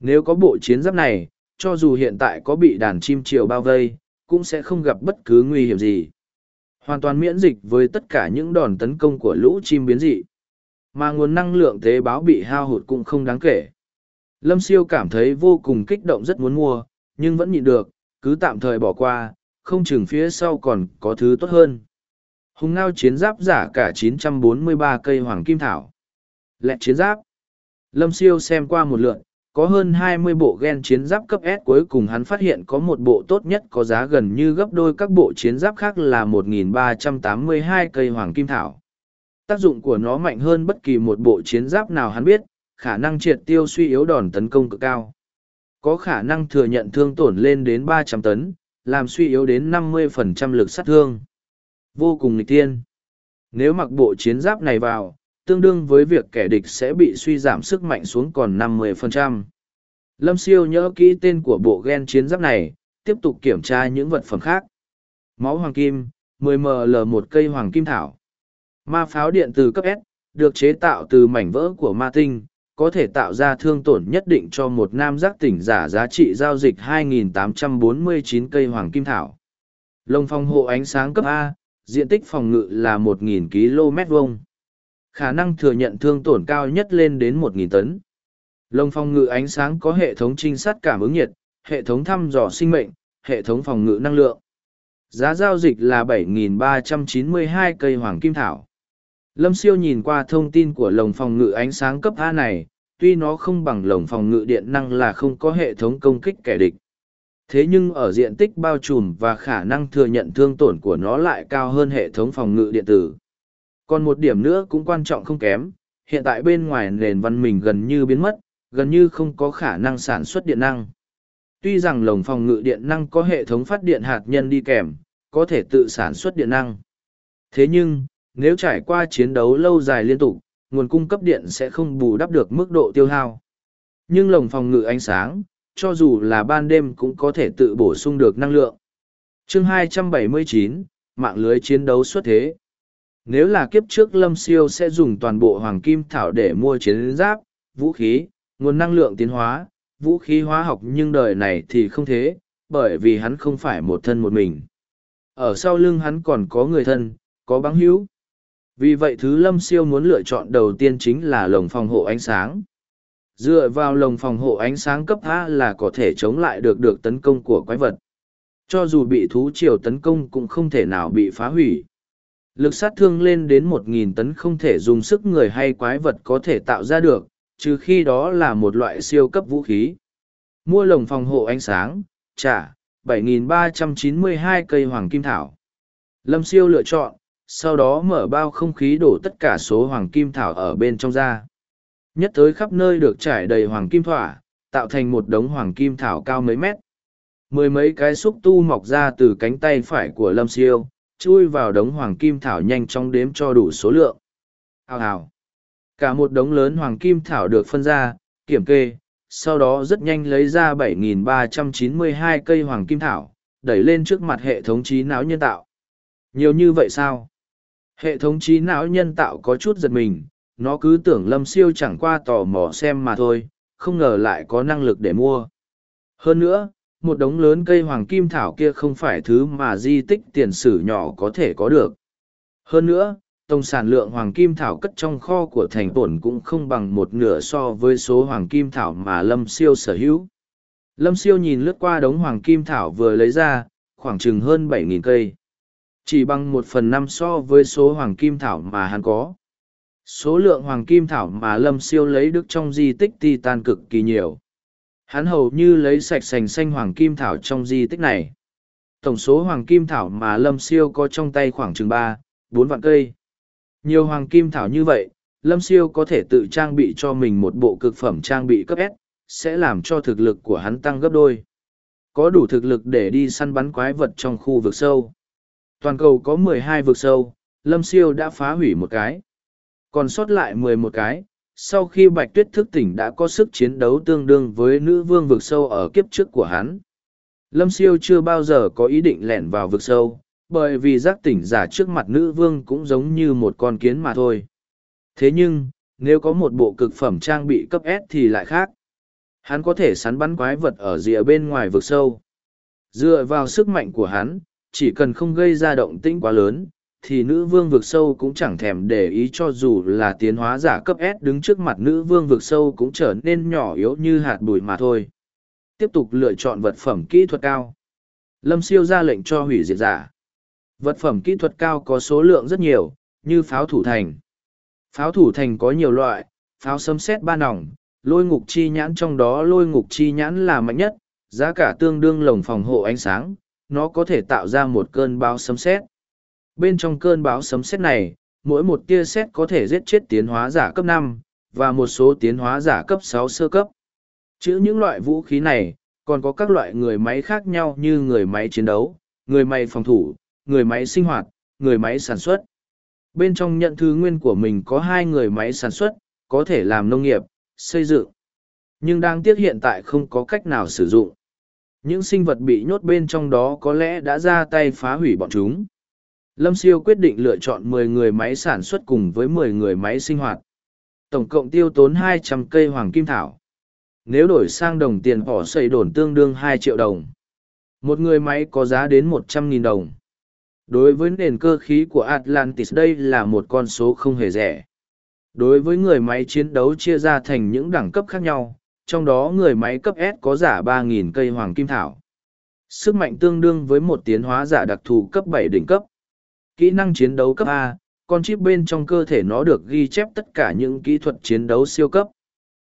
Nếu có bộ chiến giáp này, cho dù hiện tại có bị đàn chim triều bao vây, cũng sẽ không gặp bất cứ nguy hiểm gì. Hoàn toàn miễn dịch với tất cả những đòn tấn công của lũ chim biến dị. Mà nguồn năng lượng tế bào bị hao hụt cũng không đáng kể. Lâm siêu cảm thấy vô cùng kích động rất muốn mua, nhưng vẫn nhịn được, cứ tạm thời bỏ qua, không chừng phía sau còn có thứ tốt hơn. Hùng ngao chiến giáp giả cả 943 cây hoàng kim thảo. Lẹ chiến giáp. Lâm siêu xem qua một lượn, có hơn 20 bộ gen chiến giáp cấp S cuối cùng hắn phát hiện có một bộ tốt nhất có giá gần như gấp đôi các bộ chiến giáp khác là 1.382 cây hoàng kim thảo. Tác dụng của nó mạnh hơn bất kỳ một bộ chiến giáp nào hắn biết, khả năng triệt tiêu suy yếu đòn tấn công cực cao. Có khả năng thừa nhận thương tổn lên đến 300 tấn, làm suy yếu đến 50% lực sát thương. Vô cùng nghịch tiên. Nếu mặc bộ chiến giáp này vào, tương đương với việc kẻ địch sẽ bị suy giảm sức mạnh xuống còn 50%. Lâm siêu nhớ kỹ tên của bộ gen chiến giáp này, tiếp tục kiểm tra những vật phẩm khác. Máu hoàng kim, 10ml một cây hoàng kim thảo. Ma pháo điện từ cấp S, được chế tạo từ mảnh vỡ của ma tinh, có thể tạo ra thương tổn nhất định cho một nam giác tỉnh giả giá trị giao dịch 2.849 cây hoàng kim thảo. Lồng phòng hộ ánh sáng cấp A, diện tích phòng ngự là 1.000 km vuông khả năng thừa nhận thương tổn cao nhất lên đến 1.000 tấn. Lồng phòng ngự ánh sáng có hệ thống trinh sát cảm ứng nhiệt, hệ thống thăm dò sinh mệnh, hệ thống phòng ngự năng lượng. Giá giao dịch là 7.392 cây hoàng kim thảo. Lâm siêu nhìn qua thông tin của lồng phòng ngự ánh sáng cấp A này, tuy nó không bằng lồng phòng ngự điện năng là không có hệ thống công kích kẻ địch. Thế nhưng ở diện tích bao trùm và khả năng thừa nhận thương tổn của nó lại cao hơn hệ thống phòng ngự điện tử. Còn một điểm nữa cũng quan trọng không kém, hiện tại bên ngoài nền văn mình gần như biến mất, gần như không có khả năng sản xuất điện năng. Tuy rằng lồng phòng ngự điện năng có hệ thống phát điện hạt nhân đi kèm, có thể tự sản xuất điện năng. Thế nhưng, nếu trải qua chiến đấu lâu dài liên tục, nguồn cung cấp điện sẽ không bù đắp được mức độ tiêu hao. Nhưng lồng phòng ngự ánh sáng, cho dù là ban đêm cũng có thể tự bổ sung được năng lượng. chương 279, mạng lưới chiến đấu xuất thế nếu là kiếp trước lâm siêu sẽ dùng toàn bộ hoàng kim thảo để mua chiến giáp vũ khí nguồn năng lượng tiến hóa vũ khí hóa học nhưng đời này thì không thế bởi vì hắn không phải một thân một mình ở sau lưng hắn còn có người thân có băng hữu vì vậy thứ lâm siêu muốn lựa chọn đầu tiên chính là lồng phòng hộ ánh sáng. Dựa vào lồng phòng hộ ánh sáng cấp a là có thể chống lại được được tấn công của quái vật. Cho dù bị thú triều tấn công cũng không thể nào bị phá hủy. Lực sát thương lên đến một nghìn tấn không thể dùng sức người hay quái vật có thể tạo ra được, trừ khi đó là một loại siêu cấp vũ khí. Mua lồng phòng hộ ánh sáng, trả 7.392 cây hoàng kim thảo. Lâm siêu lựa chọn sau đó mở bao không khí đổ tất cả số hoàng kim thảo ở bên trong ra nhất tới khắp nơi được trải đầy hoàng kim thỏa tạo thành một đống hoàng kim thảo cao mấy mét mười mấy cái xúc tu mọc ra từ cánh tay phải của lâm siêu chui vào đống hoàng kim thảo nhanh chóng đếm cho đủ số lượng. Hào hào. Cả một đống lớn hoàng kim thảo được phân ra, kiểm kê, sau đó rất nhanh lấy ra 7.392 cây hoàng kim thảo, đẩy lên trước mặt hệ thống trí não nhân tạo. Nhiều như vậy sao? Hệ thống trí não nhân tạo có chút giật mình, nó cứ tưởng lâm siêu chẳng qua tò mò xem mà thôi, không ngờ lại có năng lực để mua. Hơn nữa, một đống lớn cây hoàng kim thảo kia không phải thứ mà di tích tiền sử nhỏ có thể có được. Hơn nữa, tổng sản lượng hoàng kim thảo cất trong kho của thành tổn cũng không bằng một nửa so với số hoàng kim thảo mà Lâm Siêu sở hữu. Lâm Siêu nhìn lướt qua đống hoàng kim thảo vừa lấy ra, khoảng chừng hơn 7.000 cây. Chỉ bằng một phần năm so với số hoàng kim thảo mà hắn có. Số lượng hoàng kim thảo mà Lâm Siêu lấy được trong di tích Titan cực kỳ nhiều. Hắn hầu như lấy sạch sành xanh hoàng kim thảo trong di tích này. Tổng số hoàng kim thảo mà Lâm Siêu có trong tay khoảng chừng ba, bốn vạn cây. Nhiều hoàng kim thảo như vậy, Lâm Siêu có thể tự trang bị cho mình một bộ cực phẩm trang bị cấp S, sẽ làm cho thực lực của hắn tăng gấp đôi. Có đủ thực lực để đi săn bắn quái vật trong khu vực sâu. Toàn cầu có mười hai vực sâu, Lâm Siêu đã phá hủy một cái. Còn sót lại mười một cái, sau khi Bạch Tuyết thức tỉnh đã có sức chiến đấu tương đương với nữ vương vực sâu ở kiếp trước của hắn. Lâm Siêu chưa bao giờ có ý định lẻn vào vực sâu, bởi vì giác tỉnh giả trước mặt nữ vương cũng giống như một con kiến mà thôi. Thế nhưng, nếu có một bộ cực phẩm trang bị cấp S thì lại khác. Hắn có thể sắn bắn quái vật ở rìa bên ngoài vực sâu. Dựa vào sức mạnh của hắn, chỉ cần không gây ra động tĩnh quá lớn, thì nữ vương vực sâu cũng chẳng thèm để ý cho dù là tiến hóa giả cấp S đứng trước mặt nữ vương vực sâu cũng trở nên nhỏ yếu như hạt bụi mà thôi. Tiếp tục lựa chọn vật phẩm kỹ thuật cao. Lâm siêu ra lệnh cho hủy diệt giả. Vật phẩm kỹ thuật cao có số lượng rất nhiều, như pháo thủ thành. Pháo thủ thành có nhiều loại, pháo sấm sét ba nòng, lôi ngục chi nhãn trong đó lôi ngục chi nhãn là mạnh nhất, giá cả tương đương lồng phòng hộ ánh sáng, nó có thể tạo ra một cơn bão sấm sét. Bên trong cơn bão sấm sét này, mỗi một tia sét có thể giết chết tiến hóa giả cấp năm và một số tiến hóa giả cấp sáu sơ cấp. Chữ những loại vũ khí này, còn có các loại người máy khác nhau như người máy chiến đấu, người máy phòng thủ, người máy sinh hoạt, người máy sản xuất. Bên trong nhận thư nguyên của mình có hai người máy sản xuất, có thể làm nông nghiệp, xây dựng. Nhưng đang tiếc hiện tại không có cách nào sử dụng. Những sinh vật bị nhốt bên trong đó có lẽ đã ra tay phá hủy bọn chúng. Lâm Siêu quyết định lựa chọn 10 người máy sản xuất cùng với 10 người máy sinh hoạt. Tổng cộng tiêu tốn 200 cây hoàng kim thảo. Nếu đổi sang đồng tiền bỏ xây đồn tương đương 2 triệu đồng. Một người máy có giá đến 100.000 đồng. Đối với nền cơ khí của Atlantis đây là một con số không hề rẻ. Đối với người máy chiến đấu chia ra thành những đẳng cấp khác nhau, trong đó người máy cấp S có giả 3.000 cây hoàng kim thảo. Sức mạnh tương đương với một tiến hóa giả đặc thù cấp 7 đỉnh cấp. Kỹ năng chiến đấu cấp A, con chip bên trong cơ thể nó được ghi chép tất cả những kỹ thuật chiến đấu siêu cấp.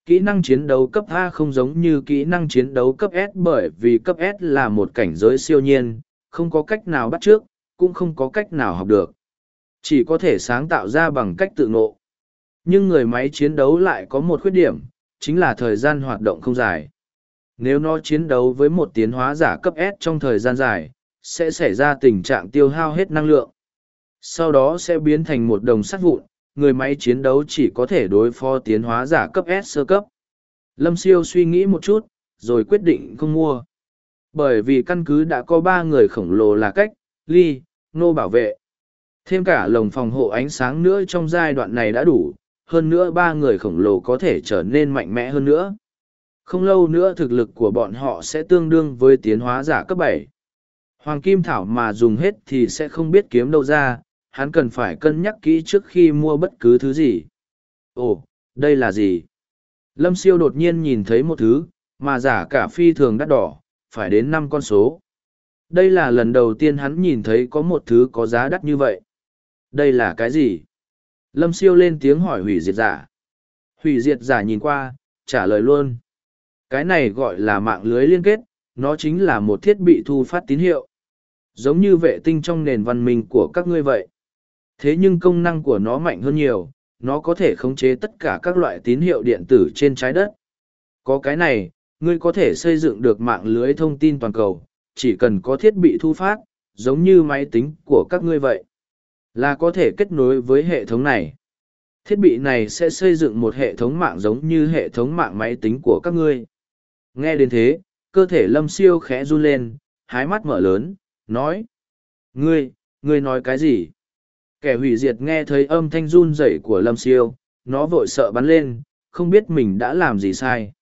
Kỹ năng chiến đấu cấp A không giống như kỹ năng chiến đấu cấp S bởi vì cấp S là một cảnh giới siêu nhiên, không có cách nào bắt trước, cũng không có cách nào học được. Chỉ có thể sáng tạo ra bằng cách tự ngộ. Nhưng người máy chiến đấu lại có một khuyết điểm, chính là thời gian hoạt động không dài. Nếu nó chiến đấu với một tiến hóa giả cấp S trong thời gian dài, sẽ xảy ra tình trạng tiêu hao hết năng lượng. Sau đó sẽ biến thành một đồng sắt vụn, người máy chiến đấu chỉ có thể đối phó tiến hóa giả cấp S sơ cấp. Lâm Siêu suy nghĩ một chút, rồi quyết định không mua. Bởi vì căn cứ đã có ba người khổng lồ là cách, ly, nô bảo vệ. Thêm cả lồng phòng hộ ánh sáng nữa trong giai đoạn này đã đủ, hơn nữa ba người khổng lồ có thể trở nên mạnh mẽ hơn nữa. Không lâu nữa thực lực của bọn họ sẽ tương đương với tiến hóa giả cấp bảy. Hoàng kim thảo mà dùng hết thì sẽ không biết kiếm đâu ra, hắn cần phải cân nhắc kỹ trước khi mua bất cứ thứ gì. Ồ, đây là gì? Lâm siêu đột nhiên nhìn thấy một thứ, mà giả cả phi thường đắt đỏ, phải đến năm con số. Đây là lần đầu tiên hắn nhìn thấy có một thứ có giá đắt như vậy. Đây là cái gì? Lâm siêu lên tiếng hỏi hủy diệt giả. Hủy diệt giả nhìn qua, trả lời luôn. Cái này gọi là mạng lưới liên kết, nó chính là một thiết bị thu phát tín hiệu. Giống như vệ tinh trong nền văn minh của các ngươi vậy. Thế nhưng công năng của nó mạnh hơn nhiều, nó có thể khống chế tất cả các loại tín hiệu điện tử trên trái đất. Có cái này, ngươi có thể xây dựng được mạng lưới thông tin toàn cầu, chỉ cần có thiết bị thu phát, giống như máy tính của các ngươi vậy. Là có thể kết nối với hệ thống này. Thiết bị này sẽ xây dựng một hệ thống mạng giống như hệ thống mạng máy tính của các ngươi. Nghe đến thế, cơ thể lâm siêu khẽ run lên, hái mắt mở lớn, nói. Ngươi, ngươi nói cái gì? Kẻ hủy diệt nghe thấy âm thanh run rẩy của lâm siêu, nó vội sợ bắn lên, không biết mình đã làm gì sai.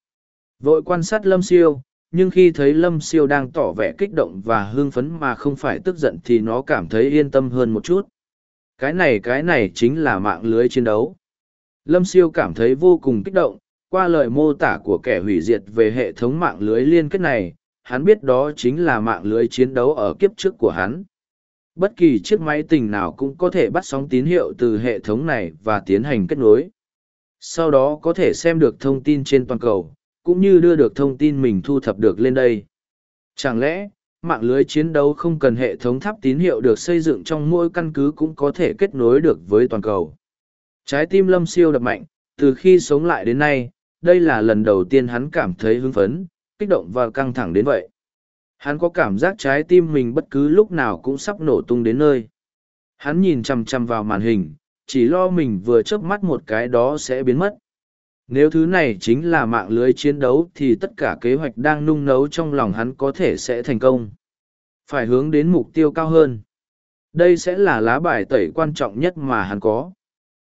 Vội quan sát lâm siêu, nhưng khi thấy lâm siêu đang tỏ vẻ kích động và hưng phấn mà không phải tức giận thì nó cảm thấy yên tâm hơn một chút cái này cái này chính là mạng lưới chiến đấu. Lâm siêu cảm thấy vô cùng kích động, qua lời mô tả của kẻ hủy diệt về hệ thống mạng lưới liên kết này, hắn biết đó chính là mạng lưới chiến đấu ở kiếp trước của hắn. Bất kỳ chiếc máy tình nào cũng có thể bắt sóng tín hiệu từ hệ thống này và tiến hành kết nối. Sau đó có thể xem được thông tin trên toàn cầu, cũng như đưa được thông tin mình thu thập được lên đây. Chẳng lẽ mạng lưới chiến đấu không cần hệ thống tháp tín hiệu được xây dựng trong mỗi căn cứ cũng có thể kết nối được với toàn cầu. Trái tim lâm siêu đập mạnh, từ khi sống lại đến nay, đây là lần đầu tiên hắn cảm thấy hứng phấn, kích động và căng thẳng đến vậy. Hắn có cảm giác trái tim mình bất cứ lúc nào cũng sắp nổ tung đến nơi. Hắn nhìn chằm chằm vào màn hình, chỉ lo mình vừa chớp mắt một cái đó sẽ biến mất nếu thứ này chính là mạng lưới chiến đấu thì tất cả kế hoạch đang nung nấu trong lòng hắn có thể sẽ thành công. Phải hướng đến mục tiêu cao hơn. Đây sẽ là lá bài tẩy quan trọng nhất mà hắn có.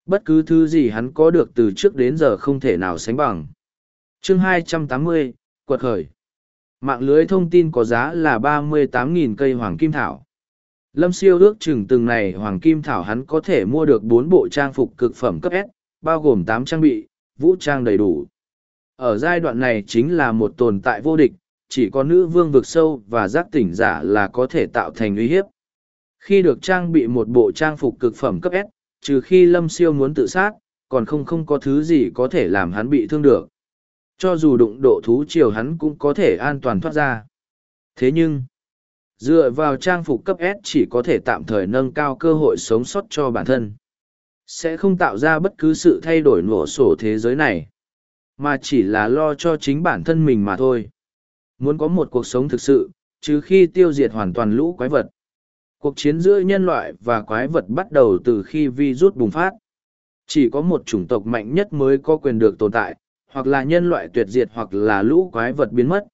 Bất cứ thứ gì hắn có được từ trước đến giờ không thể nào sánh bằng. Chương 280, quật khởi. Mạng lưới thông tin có giá là 38.000 cây hoàng kim thảo. Lâm siêu ước chừng từng này hoàng kim thảo hắn có thể mua được bốn bộ trang phục cực phẩm cấp s bao gồm tám trang bị vũ trang đầy đủ. Ở giai đoạn này chính là một tồn tại vô địch, chỉ có nữ vương vực sâu và giác tỉnh giả là có thể tạo thành uy hiếp. Khi được trang bị một bộ trang phục cực phẩm cấp S, trừ khi lâm siêu muốn tự sát, còn không không có thứ gì có thể làm hắn bị thương được. Cho dù đụng độ thú chiều hắn cũng có thể an toàn thoát ra. Thế nhưng, dựa vào trang phục cấp S chỉ có thể tạm thời nâng cao cơ hội sống sót cho bản thân sẽ không tạo ra bất cứ sự thay đổi nổ sổ thế giới này, mà chỉ là lo cho chính bản thân mình mà thôi. Muốn có một cuộc sống thực sự, trừ khi tiêu diệt hoàn toàn lũ quái vật. Cuộc chiến giữa nhân loại và quái vật bắt đầu từ khi virus bùng phát. Chỉ có một chủng tộc mạnh nhất mới có quyền được tồn tại, hoặc là nhân loại tuyệt diệt hoặc là lũ quái vật biến mất.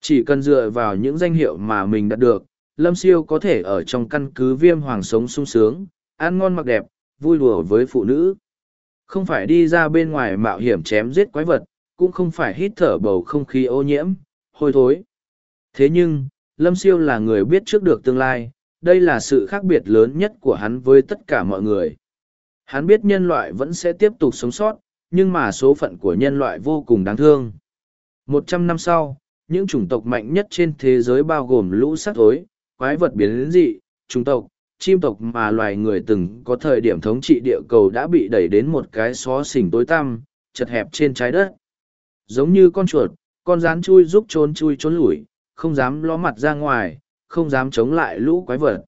Chỉ cần dựa vào những danh hiệu mà mình đạt được, lâm siêu có thể ở trong căn cứ viêm hoàng sống sung sướng, ăn ngon mặc đẹp vui đùa với phụ nữ. Không phải đi ra bên ngoài mạo hiểm chém giết quái vật, cũng không phải hít thở bầu không khí ô nhiễm, hôi thối. Thế nhưng, Lâm Siêu là người biết trước được tương lai, đây là sự khác biệt lớn nhất của hắn với tất cả mọi người. Hắn biết nhân loại vẫn sẽ tiếp tục sống sót, nhưng mà số phận của nhân loại vô cùng đáng thương. Một trăm năm sau, những chủng tộc mạnh nhất trên thế giới bao gồm lũ sát thối, quái vật biến dị, chủng tộc, chim tộc mà loài người từng có thời điểm thống trị địa cầu đã bị đẩy đến một cái xó xỉnh tối tăm, chật hẹp trên trái đất. Giống như con chuột, con rán chui giúp trốn chui trốn lủi, không dám ló mặt ra ngoài, không dám chống lại lũ quái vật.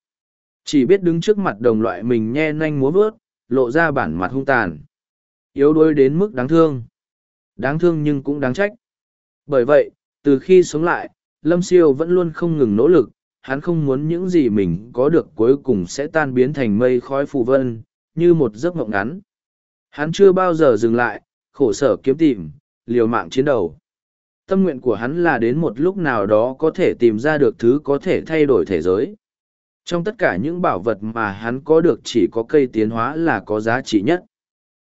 Chỉ biết đứng trước mặt đồng loại mình nhe nanh múa vớt, lộ ra bản mặt hung tàn. Yếu đuối đến mức đáng thương. Đáng thương nhưng cũng đáng trách. Bởi vậy, từ khi sống lại, Lâm Siêu vẫn luôn không ngừng nỗ lực, hắn không muốn những gì mình có được cuối cùng sẽ tan biến thành mây khói phù vân, như một giấc mộng ngắn. Hắn chưa bao giờ dừng lại, khổ sở kiếm tìm, liều mạng chiến đấu. Tâm nguyện của hắn là đến một lúc nào đó có thể tìm ra được thứ có thể thay đổi thế giới. Trong tất cả những bảo vật mà hắn có được chỉ có cây tiến hóa là có giá trị nhất.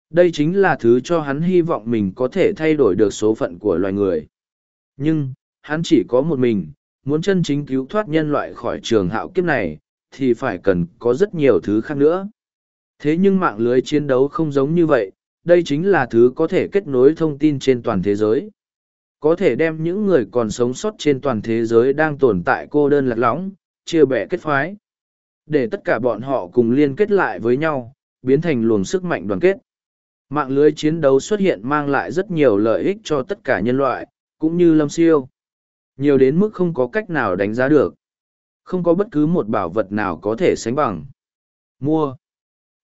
Đây chính là thứ cho hắn hy vọng mình có thể thay đổi được số phận của loài người. Nhưng, hắn chỉ có một mình, muốn chân chính cứu thoát nhân loại khỏi trường hạo kiếp này, thì phải cần có rất nhiều thứ khác nữa. Thế nhưng mạng lưới chiến đấu không giống như vậy, đây chính là thứ có thể kết nối thông tin trên toàn thế giới. Có thể đem những người còn sống sót trên toàn thế giới đang tồn tại cô đơn lạc lõng, chia bẻ kết phái. Để tất cả bọn họ cùng liên kết lại với nhau, biến thành luồng sức mạnh đoàn kết. Mạng lưới chiến đấu xuất hiện mang lại rất nhiều lợi ích cho tất cả nhân loại, cũng như lâm siêu. Nhiều đến mức không có cách nào đánh giá được. Không có bất cứ một bảo vật nào có thể sánh bằng. Mua.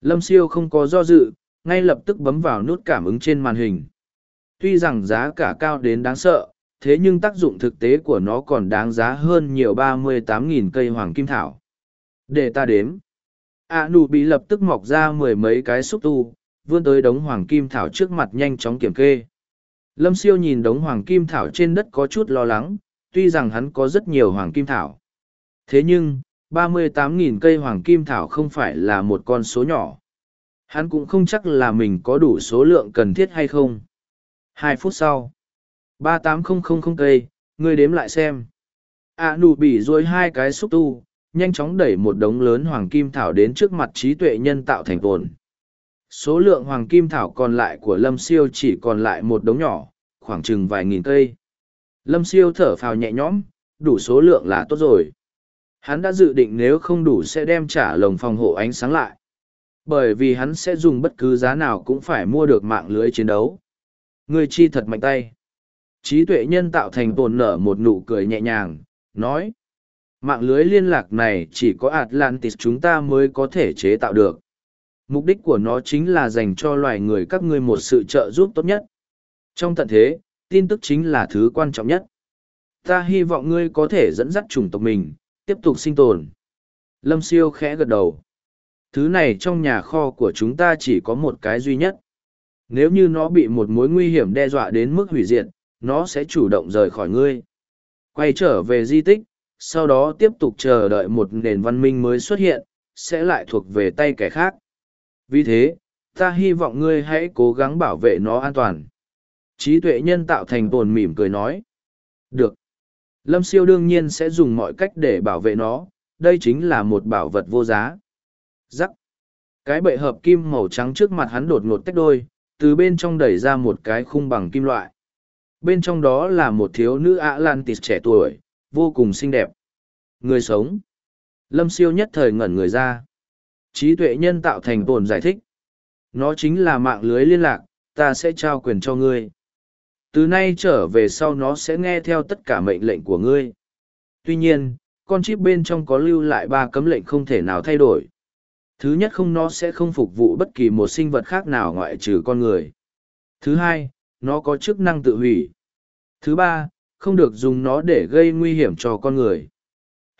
Lâm siêu không có do dự, ngay lập tức bấm vào nút cảm ứng trên màn hình. Tuy rằng giá cả cao đến đáng sợ, thế nhưng tác dụng thực tế của nó còn đáng giá hơn nhiều ba mươi tám nghìn cây hoàng kim thảo. Để ta đếm. A nụ bị lập tức mọc ra mười mấy cái xúc tu, vươn tới đống hoàng kim thảo trước mặt nhanh chóng kiểm kê. Lâm siêu nhìn đống hoàng kim thảo trên đất có chút lo lắng, tuy rằng hắn có rất nhiều hoàng kim thảo. Thế nhưng, 38.000 cây hoàng kim thảo không phải là một con số nhỏ. Hắn cũng không chắc là mình có đủ số lượng cần thiết hay không. Hai phút sau, 38000 cây, Ngươi đếm lại xem. A nụ bỉ rồi hai cái xúc tu, nhanh chóng đẩy một đống lớn hoàng kim thảo đến trước mặt trí tuệ nhân tạo thành tồn. Số lượng hoàng kim thảo còn lại của Lâm Siêu chỉ còn lại một đống nhỏ, khoảng chừng vài nghìn cây. Lâm Siêu thở phào nhẹ nhõm, đủ số lượng là tốt rồi. Hắn đã dự định nếu không đủ sẽ đem trả lồng phòng hộ ánh sáng lại. Bởi vì hắn sẽ dùng bất cứ giá nào cũng phải mua được mạng lưới chiến đấu. Người chi thật mạnh tay. Trí tuệ nhân tạo thành tồn nở một nụ cười nhẹ nhàng, nói. Mạng lưới liên lạc này chỉ có Atlantis chúng ta mới có thể chế tạo được. Mục đích của nó chính là dành cho loài người các ngươi một sự trợ giúp tốt nhất. Trong tận thế, tin tức chính là thứ quan trọng nhất. Ta hy vọng ngươi có thể dẫn dắt chủng tộc mình, tiếp tục sinh tồn. Lâm siêu khẽ gật đầu. Thứ này trong nhà kho của chúng ta chỉ có một cái duy nhất. Nếu như nó bị một mối nguy hiểm đe dọa đến mức hủy diệt, nó sẽ chủ động rời khỏi ngươi. Quay trở về di tích, sau đó tiếp tục chờ đợi một nền văn minh mới xuất hiện, sẽ lại thuộc về tay kẻ khác. Vì thế, ta hy vọng ngươi hãy cố gắng bảo vệ nó an toàn. Trí tuệ nhân tạo thành tồn mỉm cười nói. Được. Lâm siêu đương nhiên sẽ dùng mọi cách để bảo vệ nó, đây chính là một bảo vật vô giá. Rắc. Cái bệ hợp kim màu trắng trước mặt hắn đột ngột tách đôi, từ bên trong đẩy ra một cái khung bằng kim loại. Bên trong đó là một thiếu nữ Atlantis trẻ tuổi, vô cùng xinh đẹp. Người sống. Lâm siêu nhất thời ngẩn người ra. Trí tuệ nhân tạo thành tồn giải thích. Nó chính là mạng lưới liên lạc, ta sẽ trao quyền cho ngươi. Từ nay trở về sau nó sẽ nghe theo tất cả mệnh lệnh của ngươi. Tuy nhiên, con chip bên trong có lưu lại ba cấm lệnh không thể nào thay đổi. Thứ nhất không nó sẽ không phục vụ bất kỳ một sinh vật khác nào ngoại trừ con người. Thứ hai, nó có chức năng tự hủy. Thứ ba, không được dùng nó để gây nguy hiểm cho con người.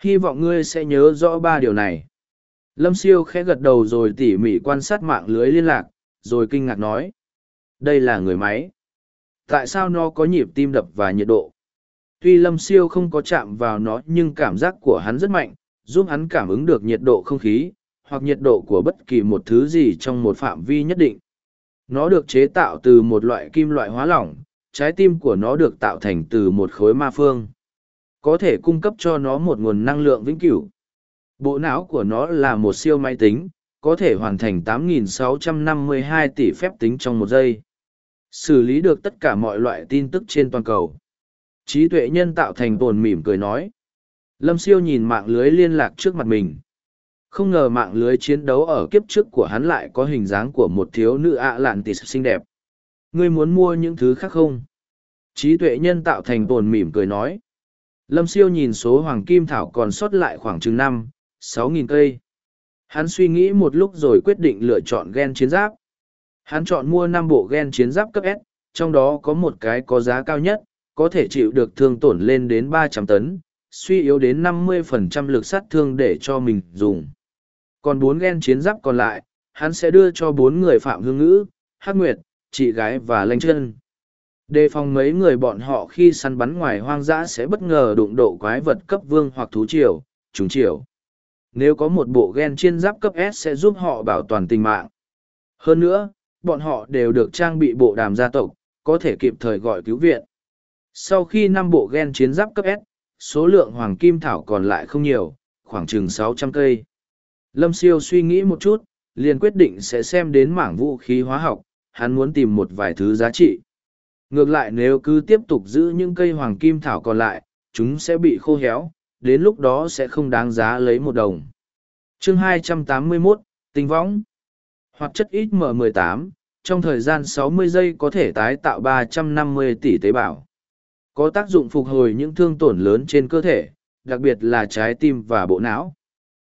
Hy vọng ngươi sẽ nhớ rõ ba điều này. Lâm siêu khẽ gật đầu rồi tỉ mỉ quan sát mạng lưới liên lạc, rồi kinh ngạc nói. Đây là người máy. Tại sao nó có nhịp tim đập và nhiệt độ? Tuy lâm siêu không có chạm vào nó nhưng cảm giác của hắn rất mạnh, giúp hắn cảm ứng được nhiệt độ không khí, hoặc nhiệt độ của bất kỳ một thứ gì trong một phạm vi nhất định. Nó được chế tạo từ một loại kim loại hóa lỏng, trái tim của nó được tạo thành từ một khối ma phương. Có thể cung cấp cho nó một nguồn năng lượng vĩnh cửu. Bộ não của nó là một siêu máy tính, có thể hoàn thành 8.652 tỷ phép tính trong một giây. Xử lý được tất cả mọi loại tin tức trên toàn cầu. Trí tuệ nhân tạo thành tồn mỉm cười nói. Lâm siêu nhìn mạng lưới liên lạc trước mặt mình. Không ngờ mạng lưới chiến đấu ở kiếp trước của hắn lại có hình dáng của một thiếu nữ ạ lạn tịt xinh đẹp. Ngươi muốn mua những thứ khác không? Trí tuệ nhân tạo thành tồn mỉm cười nói. Lâm siêu nhìn số hoàng kim thảo còn sót lại khoảng chừng năm, sáu nghìn cây. Hắn suy nghĩ một lúc rồi quyết định lựa chọn gen chiến giáp. Hắn chọn mua năm bộ gen chiến giáp cấp S, trong đó có một cái có giá cao nhất, có thể chịu được thương tổn lên đến ba trăm tấn, suy yếu đến năm mươi phần trăm lực sát thương để cho mình dùng. Còn bốn gen chiến giáp còn lại, hắn sẽ đưa cho bốn người phạm hương ngữ, hắc nguyệt, chị gái và lanh Trân. Đề phòng mấy người bọn họ khi săn bắn ngoài hoang dã sẽ bất ngờ đụng độ quái vật cấp vương hoặc thú triều, trùng triều. Nếu có một bộ gen chiến giáp cấp S sẽ giúp họ bảo toàn tình mạng. Hơn nữa, bọn họ đều được trang bị bộ đàm gia tộc, có thể kịp thời gọi cứu viện. Sau khi năm bộ gen chiến giáp cấp S, số lượng hoàng kim thảo còn lại không nhiều, khoảng chừng sáu trăm cây. Lâm Siêu suy nghĩ một chút, liền quyết định sẽ xem đến mảng vũ khí hóa học, hắn muốn tìm một vài thứ giá trị. Ngược lại nếu cứ tiếp tục giữ những cây hoàng kim thảo còn lại, chúng sẽ bị khô héo, đến lúc đó sẽ không đáng giá lấy một đồng. chương 281, tinh võng. Hoạt chất ít M18, trong thời gian 60 giây có thể tái tạo 350 tỷ tế bào. Có tác dụng phục hồi những thương tổn lớn trên cơ thể, đặc biệt là trái tim và bộ não.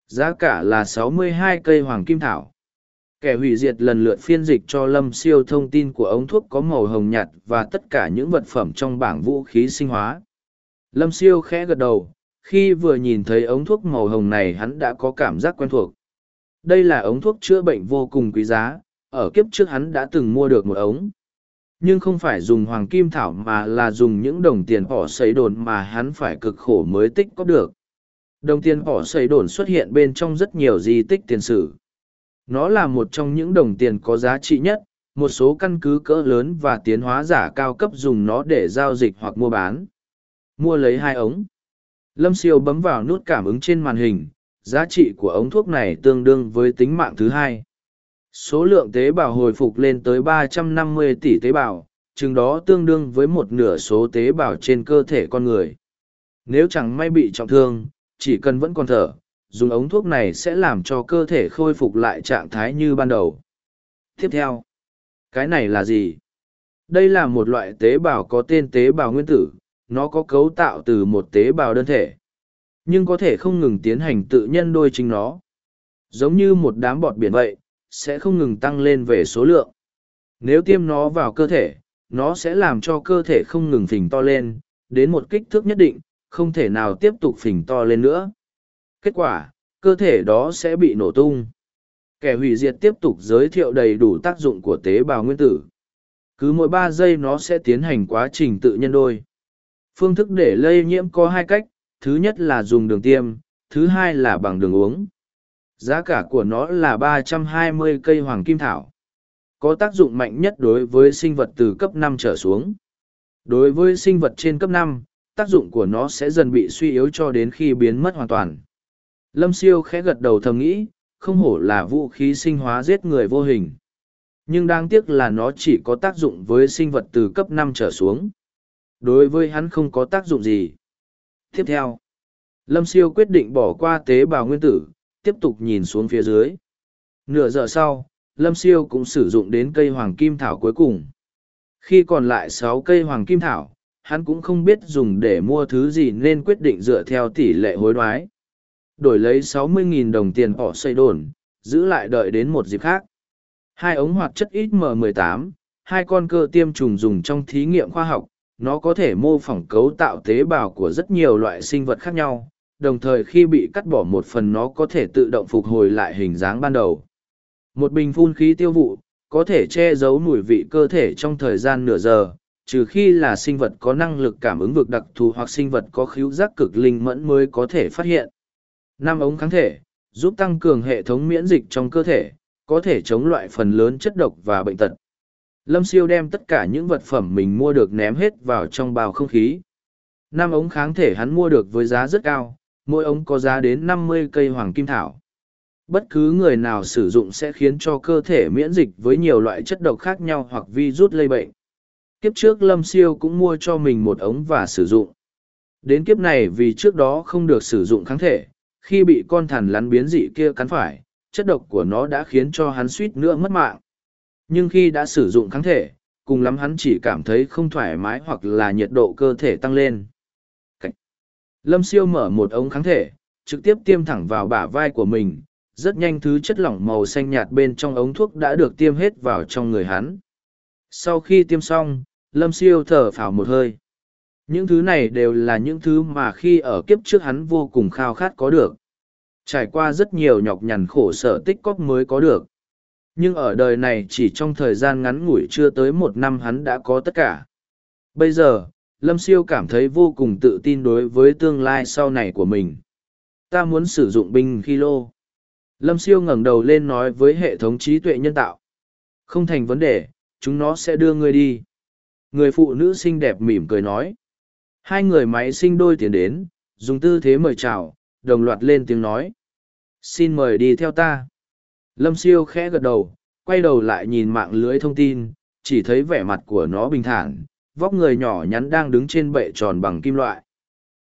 Giá cả là 62 cây hoàng kim thảo. Kẻ hủy diệt lần lượt phiên dịch cho Lâm Siêu thông tin của ống thuốc có màu hồng nhạt và tất cả những vật phẩm trong bảng vũ khí sinh hóa. Lâm Siêu khẽ gật đầu, khi vừa nhìn thấy ống thuốc màu hồng này hắn đã có cảm giác quen thuộc. Đây là ống thuốc chữa bệnh vô cùng quý giá, ở kiếp trước hắn đã từng mua được một ống. Nhưng không phải dùng hoàng kim thảo mà là dùng những đồng tiền bỏ xây đồn mà hắn phải cực khổ mới tích có được. Đồng tiền bỏ xây đồn xuất hiện bên trong rất nhiều di tích tiền sử. Nó là một trong những đồng tiền có giá trị nhất, một số căn cứ cỡ lớn và tiến hóa giả cao cấp dùng nó để giao dịch hoặc mua bán. mua lấy hai ống. Lâm siêu bấm vào nút cảm ứng trên màn hình, giá trị của ống thuốc này tương đương với tính mạng thứ hai. Số lượng tế bào hồi phục lên tới 350 tỷ tế bào, chừng đó tương đương với một nửa số tế bào trên cơ thể con người. Nếu chẳng may bị trọng thương, chỉ cần vẫn còn thở, dùng ống thuốc này sẽ làm cho cơ thể khôi phục lại trạng thái như ban đầu. Tiếp theo, cái này là gì? Đây là một loại tế bào có tên tế bào nguyên tử, nó có cấu tạo từ một tế bào đơn thể. Nhưng có thể không ngừng tiến hành tự nhân đôi chính nó. Giống như một đám bọt biển vậy, sẽ không ngừng tăng lên về số lượng. Nếu tiêm nó vào cơ thể, nó sẽ làm cho cơ thể không ngừng phình to lên, đến một kích thước nhất định, không thể nào tiếp tục phình to lên nữa. Kết quả, cơ thể đó sẽ bị nổ tung. Kẻ hủy diệt tiếp tục giới thiệu đầy đủ tác dụng của tế bào nguyên tử. Cứ mỗi ba giây nó sẽ tiến hành quá trình tự nhân đôi. Phương thức để lây nhiễm có hai cách, thứ nhất là dùng đường tiêm, thứ hai là bằng đường uống. Giá cả của nó là 320 cây hoàng kim thảo. Có tác dụng mạnh nhất đối với sinh vật từ cấp năm trở xuống. Đối với sinh vật trên cấp năm, tác dụng của nó sẽ dần bị suy yếu cho đến khi biến mất hoàn toàn. Lâm siêu khẽ gật đầu thầm nghĩ, không hổ là vũ khí sinh hóa giết người vô hình. Nhưng đáng tiếc là nó chỉ có tác dụng với sinh vật từ cấp năm trở xuống. Đối với hắn không có tác dụng gì. Tiếp theo, Lâm siêu quyết định bỏ qua tế bào nguyên tử, tiếp tục nhìn xuống phía dưới. Nửa giờ sau, Lâm siêu cũng sử dụng đến cây hoàng kim thảo cuối cùng. Khi còn lại sáu cây hoàng kim thảo, hắn cũng không biết dùng để mua thứ gì nên quyết định dựa theo tỷ lệ hối đoái. Đổi lấy 60.000 đồng tiền bỏ xây đồn, giữ lại đợi đến một dịp khác. Hai ống hoạt chất XM18, hai con cơ tiêm trùng dùng trong thí nghiệm khoa học, nó có thể mô phỏng cấu tạo tế bào của rất nhiều loại sinh vật khác nhau, đồng thời khi bị cắt bỏ một phần nó có thể tự động phục hồi lại hình dáng ban đầu. Một bình phun khí tiêu vụ, có thể che giấu mùi vị cơ thể trong thời gian nửa giờ, trừ khi là sinh vật có năng lực cảm ứng vực đặc thù hoặc sinh vật có khíu giác cực linh mẫn mới có thể phát hiện. Năm ống kháng thể, giúp tăng cường hệ thống miễn dịch trong cơ thể, có thể chống loại phần lớn chất độc và bệnh tật. Lâm siêu đem tất cả những vật phẩm mình mua được ném hết vào trong bào không khí. Năm ống kháng thể hắn mua được với giá rất cao, mỗi ống có giá đến năm mươi cây hoàng kim thảo. Bất cứ người nào sử dụng sẽ khiến cho cơ thể miễn dịch với nhiều loại chất độc khác nhau hoặc virus lây bệnh. Kiếp trước Lâm Siêu cũng mua cho mình một ống và sử dụng. Đến kiếp này vì trước đó không được sử dụng kháng thể, khi bị con thằn lắn biến dị kia cắn phải, chất độc của nó đã khiến cho hắn suýt nữa mất mạng. Nhưng khi đã sử dụng kháng thể, cùng lắm hắn chỉ cảm thấy không thoải mái hoặc là nhiệt độ cơ thể tăng lên. Cách. Lâm siêu mở một ống kháng thể, trực tiếp tiêm thẳng vào bả vai của mình, rất nhanh thứ chất lỏng màu xanh nhạt bên trong ống thuốc đã được tiêm hết vào trong người hắn. Sau khi tiêm xong, Lâm siêu thở phào một hơi. Những thứ này đều là những thứ mà khi ở kiếp trước hắn vô cùng khao khát có được. Trải qua rất nhiều nhọc nhằn khổ sở tích cóp mới có được. Nhưng ở đời này chỉ trong thời gian ngắn ngủi chưa tới một năm hắn đã có tất cả. Bây giờ, Lâm Siêu cảm thấy vô cùng tự tin đối với tương lai sau này của mình. Ta muốn sử dụng binh khi lô. Lâm Siêu ngẩng đầu lên nói với hệ thống trí tuệ nhân tạo. Không thành vấn đề, chúng nó sẽ đưa ngươi đi. Người phụ nữ xinh đẹp mỉm cười nói. Hai người máy sinh đôi tiến đến, dùng tư thế mời chào, đồng loạt lên tiếng nói. Xin mời đi theo ta. Lâm siêu khẽ gật đầu, quay đầu lại nhìn mạng lưới thông tin, chỉ thấy vẻ mặt của nó bình thản, vóc người nhỏ nhắn đang đứng trên bệ tròn bằng kim loại.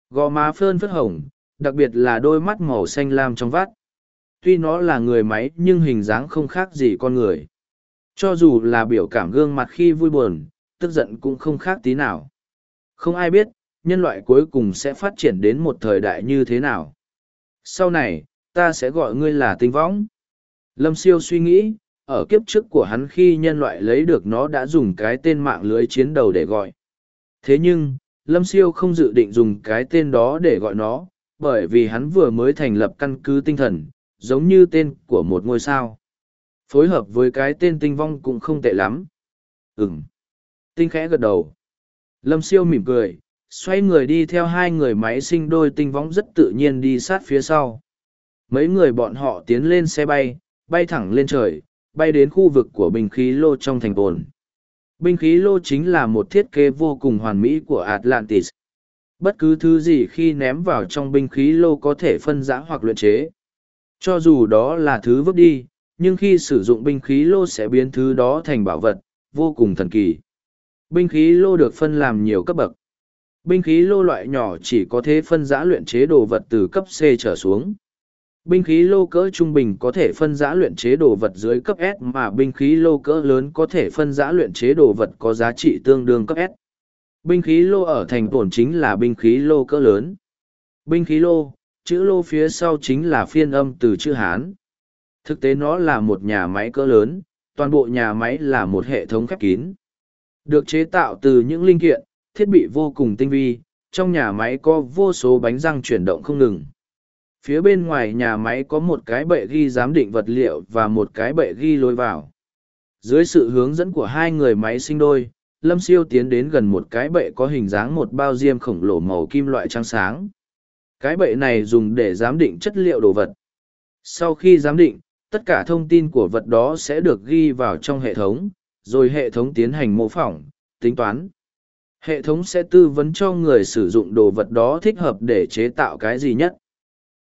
Gò má phơn phất hồng, đặc biệt là đôi mắt màu xanh lam trong vắt. Tuy nó là người máy nhưng hình dáng không khác gì con người. Cho dù là biểu cảm gương mặt khi vui buồn, tức giận cũng không khác tí nào. Không ai biết, nhân loại cuối cùng sẽ phát triển đến một thời đại như thế nào. Sau này, ta sẽ gọi ngươi là tinh võng. Lâm siêu suy nghĩ, ở kiếp trước của hắn khi nhân loại lấy được nó đã dùng cái tên mạng lưới chiến đầu để gọi. Thế nhưng, Lâm siêu không dự định dùng cái tên đó để gọi nó, bởi vì hắn vừa mới thành lập căn cứ tinh thần, giống như tên của một ngôi sao. Phối hợp với cái tên tinh vong cũng không tệ lắm. Ừm. Tinh khẽ gật đầu. Lâm siêu mỉm cười, xoay người đi theo hai người máy sinh đôi tinh vong rất tự nhiên đi sát phía sau. Mấy người bọn họ tiến lên xe bay, bay thẳng lên trời, bay đến khu vực của binh khí lô trong thành tồn. Binh khí lô chính là một thiết kế vô cùng hoàn mỹ của Atlantis. bất cứ thứ gì khi ném vào trong binh khí lô có thể phân giã hoặc luyện chế. Cho dù đó là thứ vứt đi, nhưng khi sử dụng binh khí lô sẽ biến thứ đó thành bảo vật, vô cùng thần kỳ. Binh khí lô được phân làm nhiều cấp bậc. Binh khí lô loại nhỏ chỉ có thể phân giã luyện chế đồ vật từ cấp C trở xuống. Binh khí lô cỡ trung bình có thể phân giã luyện chế đồ vật dưới cấp S mà binh khí lô cỡ lớn có thể phân giã luyện chế đồ vật có giá trị tương đương cấp S. Binh khí lô ở thành tổn chính là binh khí lô cỡ lớn. Binh khí lô, chữ lô phía sau chính là phiên âm từ chữ Hán. Thực tế nó là một nhà máy cỡ lớn, toàn bộ nhà máy là một hệ thống khép kín. Được chế tạo từ những linh kiện, thiết bị vô cùng tinh vi, trong nhà máy có vô số bánh răng chuyển động không ngừng. Phía bên ngoài nhà máy có một cái bệ ghi giám định vật liệu và một cái bệ ghi lối vào. Dưới sự hướng dẫn của hai người máy sinh đôi, Lâm Siêu tiến đến gần một cái bệ có hình dáng một bao diêm khổng lồ màu kim loại trắng sáng. Cái bệ này dùng để giám định chất liệu đồ vật. Sau khi giám định, tất cả thông tin của vật đó sẽ được ghi vào trong hệ thống, rồi hệ thống tiến hành mô phỏng, tính toán. Hệ thống sẽ tư vấn cho người sử dụng đồ vật đó thích hợp để chế tạo cái gì nhất.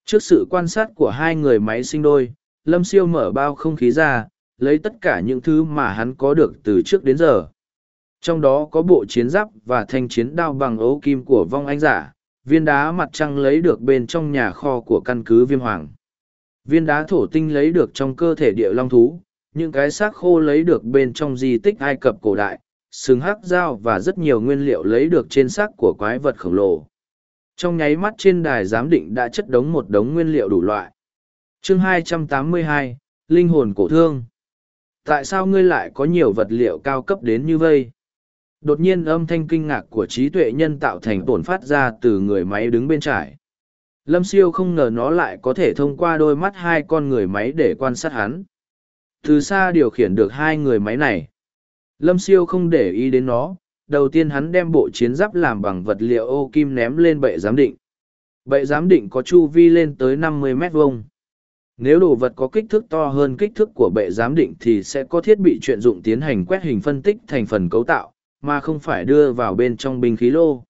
Trước sự quan sát của hai người máy sinh đôi, Lâm Siêu mở bao không khí ra, lấy tất cả những thứ mà hắn có được từ trước đến giờ. Trong đó có bộ chiến giáp và thanh chiến đao bằng ấu kim của vong anh giả, viên đá mặt trăng lấy được bên trong nhà kho của căn cứ viêm hoàng. Viên đá thổ tinh lấy được trong cơ thể địa long thú, những cái xác khô lấy được bên trong di tích Ai Cập cổ đại, sừng hắc dao và rất nhiều nguyên liệu lấy được trên xác của quái vật khổng lồ. Trong nháy mắt trên đài giám định đã chất đống một đống nguyên liệu đủ loại. chương 282, Linh hồn cổ thương. Tại sao ngươi lại có nhiều vật liệu cao cấp đến như vây? Đột nhiên âm thanh kinh ngạc của trí tuệ nhân tạo thành tổn phát ra từ người máy đứng bên trải. Lâm siêu không ngờ nó lại có thể thông qua đôi mắt hai con người máy để quan sát hắn. Từ xa điều khiển được hai người máy này. Lâm siêu không để ý đến nó, đầu tiên hắn đem bộ chiến giáp làm bằng vật liệu ô kim ném lên bệ giám định. Bệ giám định có chu vi lên tới năm mươi mét vuông. Nếu đồ vật có kích thước to hơn kích thước của bệ giám định thì sẽ có thiết bị chuyên dụng tiến hành quét hình phân tích thành phần cấu tạo, mà không phải đưa vào bên trong binh khí lô.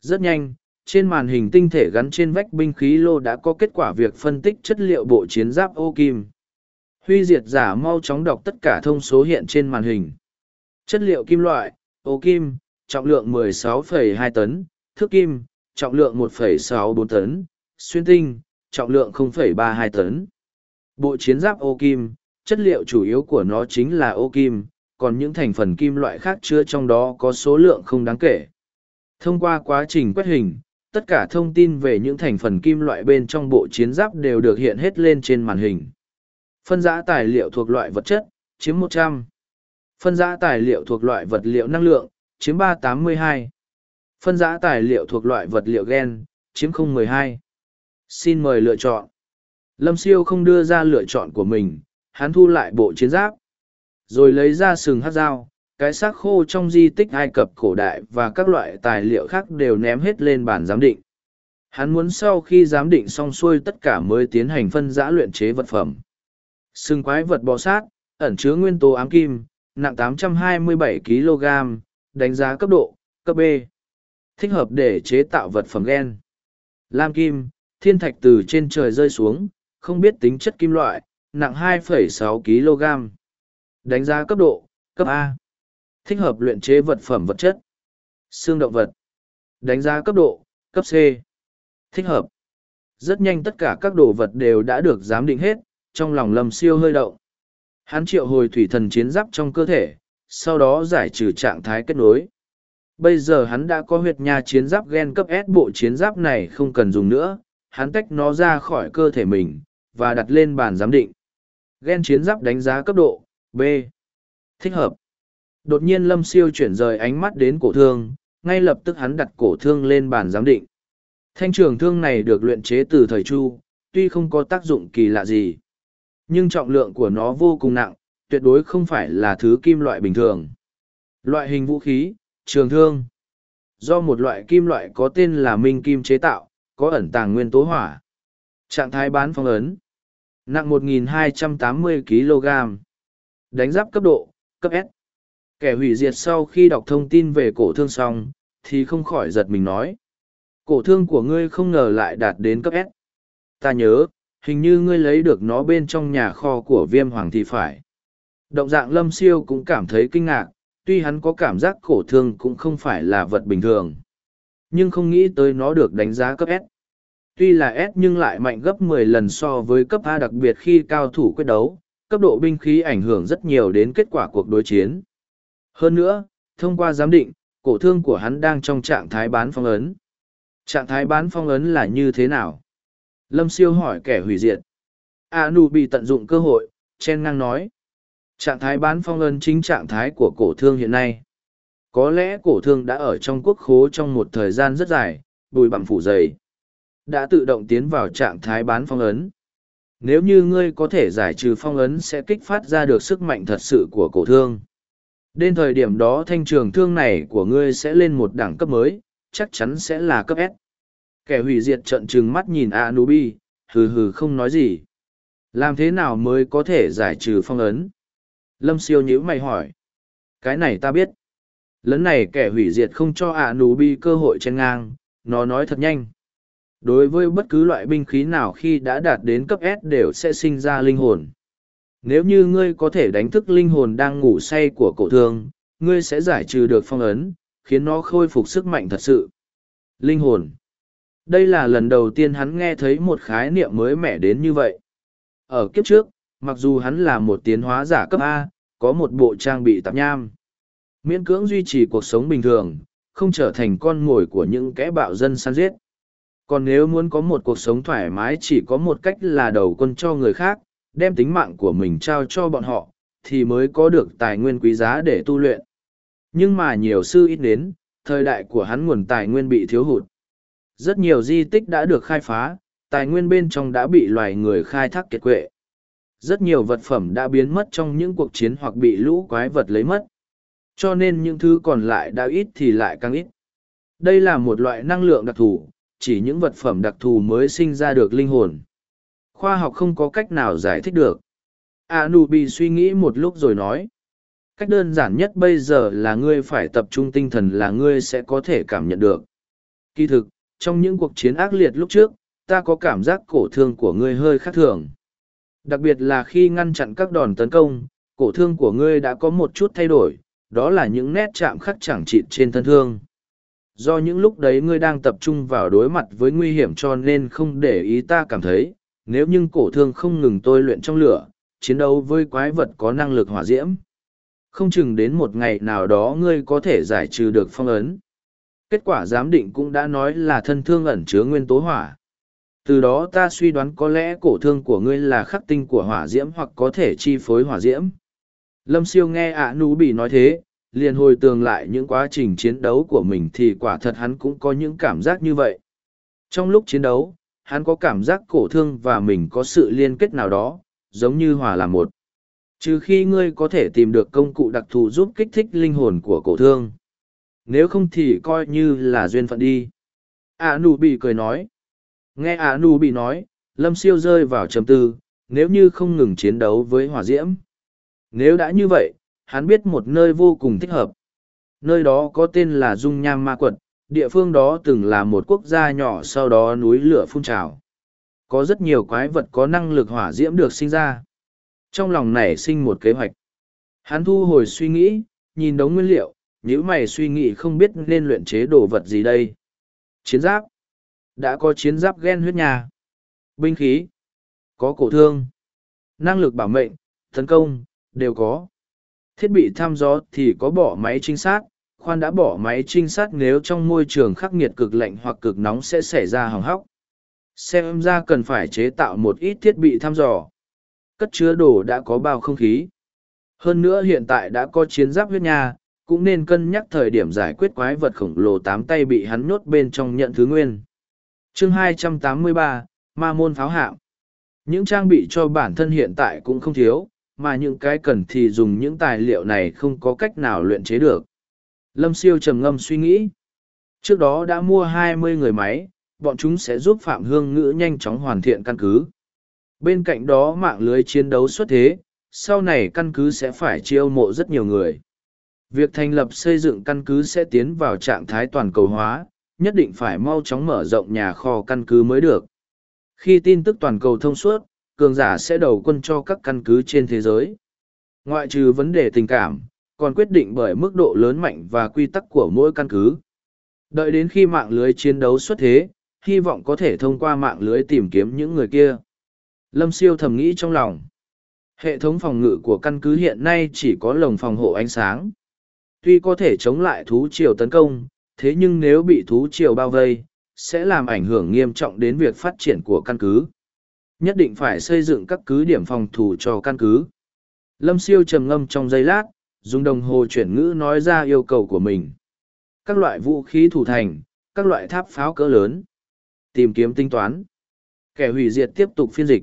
Rất nhanh, trên màn hình tinh thể gắn trên vách binh khí lô đã có kết quả việc phân tích chất liệu bộ chiến giáp ô kim. Huy diệt giả mau chóng đọc tất cả thông số hiện trên màn hình. Chất liệu kim loại, ô kim, trọng lượng 16,2 tấn, thước kim, trọng lượng 1,64 tấn, xuyên tinh, trọng lượng 0,32 tấn. Bộ chiến giáp ô kim, chất liệu chủ yếu của nó chính là ô kim, còn những thành phần kim loại khác chứa trong đó có số lượng không đáng kể. Thông qua quá trình quét hình, tất cả thông tin về những thành phần kim loại bên trong bộ chiến giáp đều được hiện hết lên trên màn hình. Phân giã tài liệu thuộc loại vật chất, chiếm 100. Phân giã tài liệu thuộc loại vật liệu năng lượng, chiếm 382. Phân giã tài liệu thuộc loại vật liệu gen, chiếm 012. Xin mời lựa chọn. Lâm Siêu không đưa ra lựa chọn của mình, hắn thu lại bộ chiến giáp. Rồi lấy ra sừng hát dao, cái xác khô trong di tích Ai Cập cổ đại và các loại tài liệu khác đều ném hết lên bàn giám định. Hắn muốn sau khi giám định xong xuôi tất cả mới tiến hành phân giã luyện chế vật phẩm. Sừng quái vật bò sát, ẩn chứa nguyên tố ám kim, nặng 827 kg, đánh giá cấp độ, cấp B. Thích hợp để chế tạo vật phẩm gen. Lam kim, thiên thạch từ trên trời rơi xuống, không biết tính chất kim loại, nặng 2,6 kg. Đánh giá cấp độ, cấp A. Thích hợp luyện chế vật phẩm vật chất. Xương động vật. Đánh giá cấp độ, cấp C. Thích hợp. Rất nhanh tất cả các đồ vật đều đã được giám định hết, trong lòng lầm siêu hơi động. Hắn triệu hồi thủy thần chiến giáp trong cơ thể, sau đó giải trừ trạng thái kết nối. Bây giờ hắn đã có huyệt nha chiến giáp gen cấp S bộ chiến giáp này không cần dùng nữa, hắn tách nó ra khỏi cơ thể mình, và đặt lên bàn giám định. Gen chiến giáp đánh giá cấp độ, B. Thích hợp. Đột nhiên Lâm Siêu chuyển rời ánh mắt đến cổ thương, ngay lập tức hắn đặt cổ thương lên bàn giám định. Thanh trường thương này được luyện chế từ thời Chu, tuy không có tác dụng kỳ lạ gì. Nhưng trọng lượng của nó vô cùng nặng, tuyệt đối không phải là thứ kim loại bình thường. Loại hình vũ khí, trường thương. Do một loại kim loại có tên là minh kim chế tạo, có ẩn tàng nguyên tố hỏa. Trạng thái bán phong ấn. Nặng 1.280 kg. Đánh giáp cấp độ, cấp S. Kẻ hủy diệt sau khi đọc thông tin về cổ thương xong, thì không khỏi giật mình nói. Cổ thương của ngươi không ngờ lại đạt đến cấp S. Ta nhớ, hình như ngươi lấy được nó bên trong nhà kho của viêm hoàng thì phải. Động dạng lâm siêu cũng cảm thấy kinh ngạc, tuy hắn có cảm giác cổ thương cũng không phải là vật bình thường. Nhưng không nghĩ tới nó được đánh giá cấp S. Tuy là S nhưng lại mạnh gấp 10 lần so với cấp A đặc biệt khi cao thủ quyết đấu, cấp độ binh khí ảnh hưởng rất nhiều đến kết quả cuộc đối chiến. Hơn nữa, thông qua giám định, cổ thương của hắn đang trong trạng thái bán phong ấn. Trạng thái bán phong ấn là như thế nào? Lâm siêu hỏi kẻ hủy diệt. A nu bị tận dụng cơ hội, chen ngang nói. Trạng thái bán phong ấn chính trạng thái của cổ thương hiện nay. Có lẽ cổ thương đã ở trong quốc khố trong một thời gian rất dài, bùi bặm phủ dày. Đã tự động tiến vào trạng thái bán phong ấn. Nếu như ngươi có thể giải trừ phong ấn sẽ kích phát ra được sức mạnh thật sự của cổ thương. Đến thời điểm đó thanh trường thương này của ngươi sẽ lên một đẳng cấp mới, chắc chắn sẽ là cấp S. Kẻ hủy diệt trận trừng mắt nhìn Anubi, hừ hừ không nói gì. Làm thế nào mới có thể giải trừ phong ấn? Lâm siêu nhữ mày hỏi. Cái này ta biết. Lấn này kẻ hủy diệt không cho Anubi cơ hội chen ngang, nó nói thật nhanh. Đối với bất cứ loại binh khí nào khi đã đạt đến cấp S đều sẽ sinh ra linh hồn. Nếu như ngươi có thể đánh thức linh hồn đang ngủ say của cổ thương, ngươi sẽ giải trừ được phong ấn, khiến nó khôi phục sức mạnh thật sự. Linh hồn. Đây là lần đầu tiên hắn nghe thấy một khái niệm mới mẻ đến như vậy. Ở kiếp trước, mặc dù hắn là một tiến hóa giả cấp A, có một bộ trang bị tạp nham. Miễn cưỡng duy trì cuộc sống bình thường, không trở thành con mồi của những kẻ bạo dân săn giết. Còn nếu muốn có một cuộc sống thoải mái chỉ có một cách là đầu quân cho người khác, đem tính mạng của mình trao cho bọn họ, thì mới có được tài nguyên quý giá để tu luyện. Nhưng mà nhiều sư ít đến, thời đại của hắn nguồn tài nguyên bị thiếu hụt. Rất nhiều di tích đã được khai phá, tài nguyên bên trong đã bị loài người khai thác kiệt quệ. Rất nhiều vật phẩm đã biến mất trong những cuộc chiến hoặc bị lũ quái vật lấy mất. Cho nên những thứ còn lại đã ít thì lại càng ít. Đây là một loại năng lượng đặc thù, chỉ những vật phẩm đặc thù mới sinh ra được linh hồn. Khoa học không có cách nào giải thích được. Anubi suy nghĩ một lúc rồi nói. Cách đơn giản nhất bây giờ là ngươi phải tập trung tinh thần là ngươi sẽ có thể cảm nhận được. Kỳ thực, trong những cuộc chiến ác liệt lúc trước, ta có cảm giác cổ thương của ngươi hơi khác thường. Đặc biệt là khi ngăn chặn các đòn tấn công, cổ thương của ngươi đã có một chút thay đổi, đó là những nét chạm khắc chẳng chịt trên thân thương. Do những lúc đấy ngươi đang tập trung vào đối mặt với nguy hiểm cho nên không để ý ta cảm thấy, nếu nhưng cổ thương không ngừng tôi luyện trong lửa, chiến đấu với quái vật có năng lực hỏa diễm. Không chừng đến một ngày nào đó ngươi có thể giải trừ được phong ấn. Kết quả giám định cũng đã nói là thân thương ẩn chứa nguyên tố hỏa. Từ đó ta suy đoán có lẽ cổ thương của ngươi là khắc tinh của hỏa diễm hoặc có thể chi phối hỏa diễm. Lâm siêu nghe ạ nú bị nói thế, liền hồi tường lại những quá trình chiến đấu của mình thì quả thật hắn cũng có những cảm giác như vậy. Trong lúc chiến đấu, hắn có cảm giác cổ thương và mình có sự liên kết nào đó, giống như hòa là một. Trừ khi ngươi có thể tìm được công cụ đặc thù giúp kích thích linh hồn của cổ thương. Nếu không thì coi như là duyên phận đi. A nụ bị cười nói. Nghe A nụ bị nói, lâm siêu rơi vào trầm tư, nếu như không ngừng chiến đấu với hỏa diễm. Nếu đã như vậy, hắn biết một nơi vô cùng thích hợp. Nơi đó có tên là Dung Nham Ma Quật, địa phương đó từng là một quốc gia nhỏ sau đó núi lửa phun trào. Có rất nhiều quái vật có năng lực hỏa diễm được sinh ra. Trong lòng nảy sinh một kế hoạch. Hắn thu hồi suy nghĩ, nhìn đống nguyên liệu, nếu mày suy nghĩ không biết nên luyện chế đồ vật gì đây. Chiến giáp. Đã có chiến giáp ghen huyết nhà. Binh khí. Có cổ thương. Năng lực bảo mệnh, tấn công, đều có. Thiết bị thăm dò thì có bỏ máy trinh sát, khoan đã bỏ máy trinh sát nếu trong môi trường khắc nghiệt cực lạnh hoặc cực nóng sẽ xảy ra hỏng hóc. Xem ra cần phải chế tạo một ít thiết bị thăm dò. Cất chứa đồ đã có bao không khí. Hơn nữa hiện tại đã có chiến giáp huyết nha, cũng nên cân nhắc thời điểm giải quyết quái vật khổng lồ tám tay bị hắn nhốt bên trong nhận thứ nguyên. chương 283, Ma môn pháo hạm. Những trang bị cho bản thân hiện tại cũng không thiếu, mà những cái cần thì dùng những tài liệu này không có cách nào luyện chế được. Lâm siêu trầm ngâm suy nghĩ. Trước đó đã mua hai mươi người máy, bọn chúng sẽ giúp Phạm Hương Ngữ nhanh chóng hoàn thiện căn cứ. Bên cạnh đó mạng lưới chiến đấu xuất thế, sau này căn cứ sẽ phải chiêu mộ rất nhiều người. Việc thành lập xây dựng căn cứ sẽ tiến vào trạng thái toàn cầu hóa, nhất định phải mau chóng mở rộng nhà kho căn cứ mới được. Khi tin tức toàn cầu thông suốt, cường giả sẽ đầu quân cho các căn cứ trên thế giới. Ngoại trừ vấn đề tình cảm, còn quyết định bởi mức độ lớn mạnh và quy tắc của mỗi căn cứ. Đợi đến khi mạng lưới chiến đấu xuất thế, hy vọng có thể thông qua mạng lưới tìm kiếm những người kia. Lâm siêu thầm nghĩ trong lòng. Hệ thống phòng ngự của căn cứ hiện nay chỉ có lồng phòng hộ ánh sáng. Tuy có thể chống lại thú triều tấn công, thế nhưng nếu bị thú triều bao vây, sẽ làm ảnh hưởng nghiêm trọng đến việc phát triển của căn cứ. Nhất định phải xây dựng các cứ điểm phòng thủ cho căn cứ. Lâm siêu trầm ngâm trong giây lát, dùng đồng hồ chuyển ngữ nói ra yêu cầu của mình. Các loại vũ khí thủ thành, các loại tháp pháo cỡ lớn. Tìm kiếm tính toán. Kẻ hủy diệt tiếp tục phiên dịch.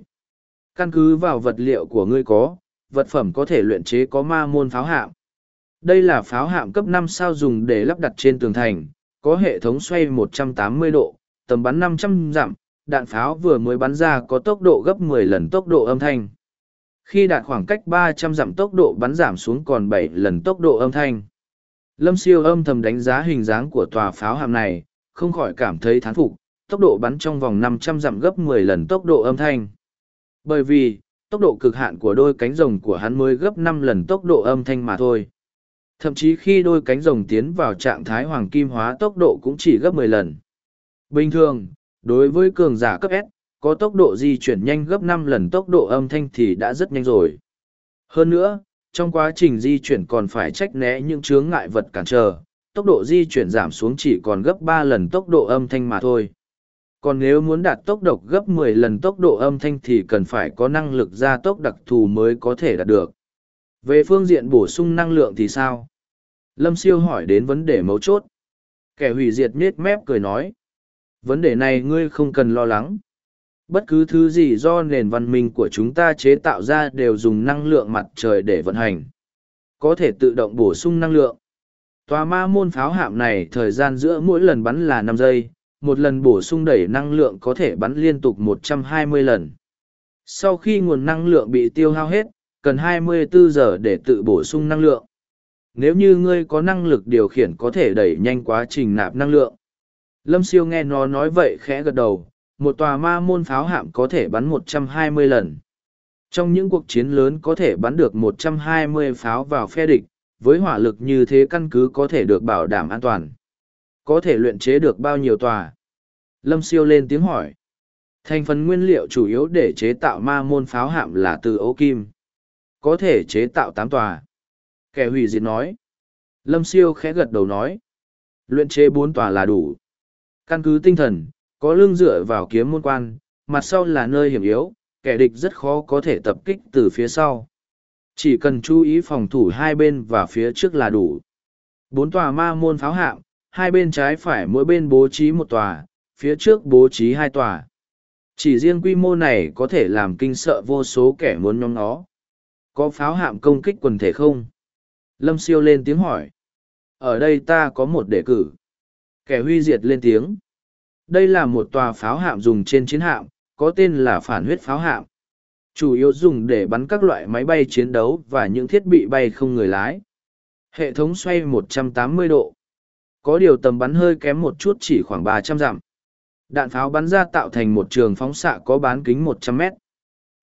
Căn cứ vào vật liệu của ngươi có, vật phẩm có thể luyện chế có ma môn pháo hạm. Đây là pháo hạm cấp năm sao dùng để lắp đặt trên tường thành, có hệ thống xoay 180 độ, tầm bắn 500 dặm, đạn pháo vừa mới bắn ra có tốc độ gấp 10 lần tốc độ âm thanh. Khi đạt khoảng cách 300 dặm tốc độ bắn giảm xuống còn 7 lần tốc độ âm thanh. Lâm siêu âm thầm đánh giá hình dáng của tòa pháo hạm này, không khỏi cảm thấy thán phục, tốc độ bắn trong vòng 500 dặm gấp 10 lần tốc độ âm thanh. Bởi vì, tốc độ cực hạn của đôi cánh rồng của hắn mới gấp 5 lần tốc độ âm thanh mà thôi. Thậm chí khi đôi cánh rồng tiến vào trạng thái hoàng kim hóa tốc độ cũng chỉ gấp 10 lần. Bình thường, đối với cường giả cấp S, có tốc độ di chuyển nhanh gấp 5 lần tốc độ âm thanh thì đã rất nhanh rồi. Hơn nữa, trong quá trình di chuyển còn phải trách né những chướng ngại vật cản trở, tốc độ di chuyển giảm xuống chỉ còn gấp 3 lần tốc độ âm thanh mà thôi. Còn nếu muốn đạt tốc độ gấp 10 lần tốc độ âm thanh thì cần phải có năng lực gia tốc đặc thù mới có thể đạt được. Về phương diện bổ sung năng lượng thì sao? Lâm Siêu hỏi đến vấn đề mấu chốt. Kẻ hủy diệt nhết mép cười nói. Vấn đề này ngươi không cần lo lắng. Bất cứ thứ gì do nền văn minh của chúng ta chế tạo ra đều dùng năng lượng mặt trời để vận hành. Có thể tự động bổ sung năng lượng. Tòa ma môn pháo hạm này thời gian giữa mỗi lần bắn là năm giây, một lần bổ sung đẩy năng lượng có thể bắn liên tục 120 lần. Sau khi nguồn năng lượng bị tiêu hao hết, cần 24 giờ để tự bổ sung năng lượng. Nếu như ngươi có năng lực điều khiển có thể đẩy nhanh quá trình nạp năng lượng. Lâm siêu nghe nó nói vậy khẽ gật đầu, một tòa ma môn pháo hạm có thể bắn 120 lần. Trong những cuộc chiến lớn có thể bắn được 120 pháo vào phe địch, với hỏa lực như thế căn cứ có thể được bảo đảm an toàn. Có thể luyện chế được bao nhiêu tòa? Lâm siêu lên tiếng hỏi. Thành phần nguyên liệu chủ yếu để chế tạo ma môn pháo hạm là từ ấu kim. Có thể chế tạo tám tòa. Kẻ hủy diệt nói. Lâm siêu khẽ gật đầu nói. Luyện chế bốn tòa là đủ. Căn cứ tinh thần, có lương dựa vào kiếm môn quan, mặt sau là nơi hiểm yếu, kẻ địch rất khó có thể tập kích từ phía sau. Chỉ cần chú ý phòng thủ hai bên và phía trước là đủ. Bốn tòa ma môn pháo hạm, hai bên trái phải mỗi bên bố trí một tòa, phía trước bố trí hai tòa. Chỉ riêng quy mô này có thể làm kinh sợ vô số kẻ muốn nhóm nó. Có pháo hạm công kích quần thể không? Lâm siêu lên tiếng hỏi. Ở đây ta có một đề cử. Kẻ huy diệt lên tiếng. Đây là một tòa pháo hạm dùng trên chiến hạm, có tên là phản huyết pháo hạm. Chủ yếu dùng để bắn các loại máy bay chiến đấu và những thiết bị bay không người lái. Hệ thống xoay 180 độ. Có điều tầm bắn hơi kém một chút chỉ khoảng 300 dặm. Đạn pháo bắn ra tạo thành một trường phóng xạ có bán kính 100 mét.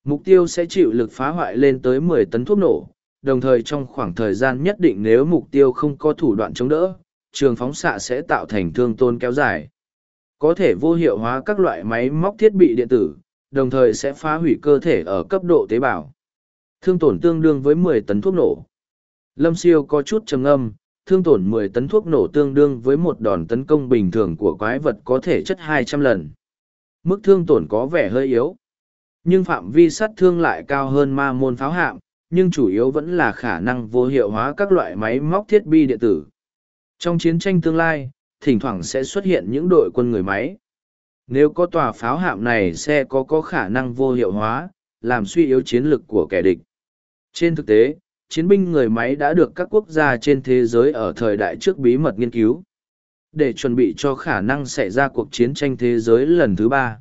Mục tiêu sẽ chịu lực phá hoại lên tới 10 tấn thuốc nổ, đồng thời trong khoảng thời gian nhất định nếu mục tiêu không có thủ đoạn chống đỡ, trường phóng xạ sẽ tạo thành thương tôn kéo dài. Có thể vô hiệu hóa các loại máy móc thiết bị điện tử, đồng thời sẽ phá hủy cơ thể ở cấp độ tế bào. Thương tổn tương đương với 10 tấn thuốc nổ. Lâm siêu có chút trầm âm, thương tổn 10 tấn thuốc nổ tương đương với một đòn tấn công bình thường của quái vật có thể chất 200 lần. Mức thương tổn có vẻ hơi yếu. Nhưng phạm vi sát thương lại cao hơn ma môn pháo hạm, nhưng chủ yếu vẫn là khả năng vô hiệu hóa các loại máy móc thiết bị điện tử. Trong chiến tranh tương lai, thỉnh thoảng sẽ xuất hiện những đội quân người máy. Nếu có tòa pháo hạm này sẽ có có khả năng vô hiệu hóa, làm suy yếu chiến lực của kẻ địch. Trên thực tế, chiến binh người máy đã được các quốc gia trên thế giới ở thời đại trước bí mật nghiên cứu. Để chuẩn bị cho khả năng xảy ra cuộc chiến tranh thế giới lần thứ ba.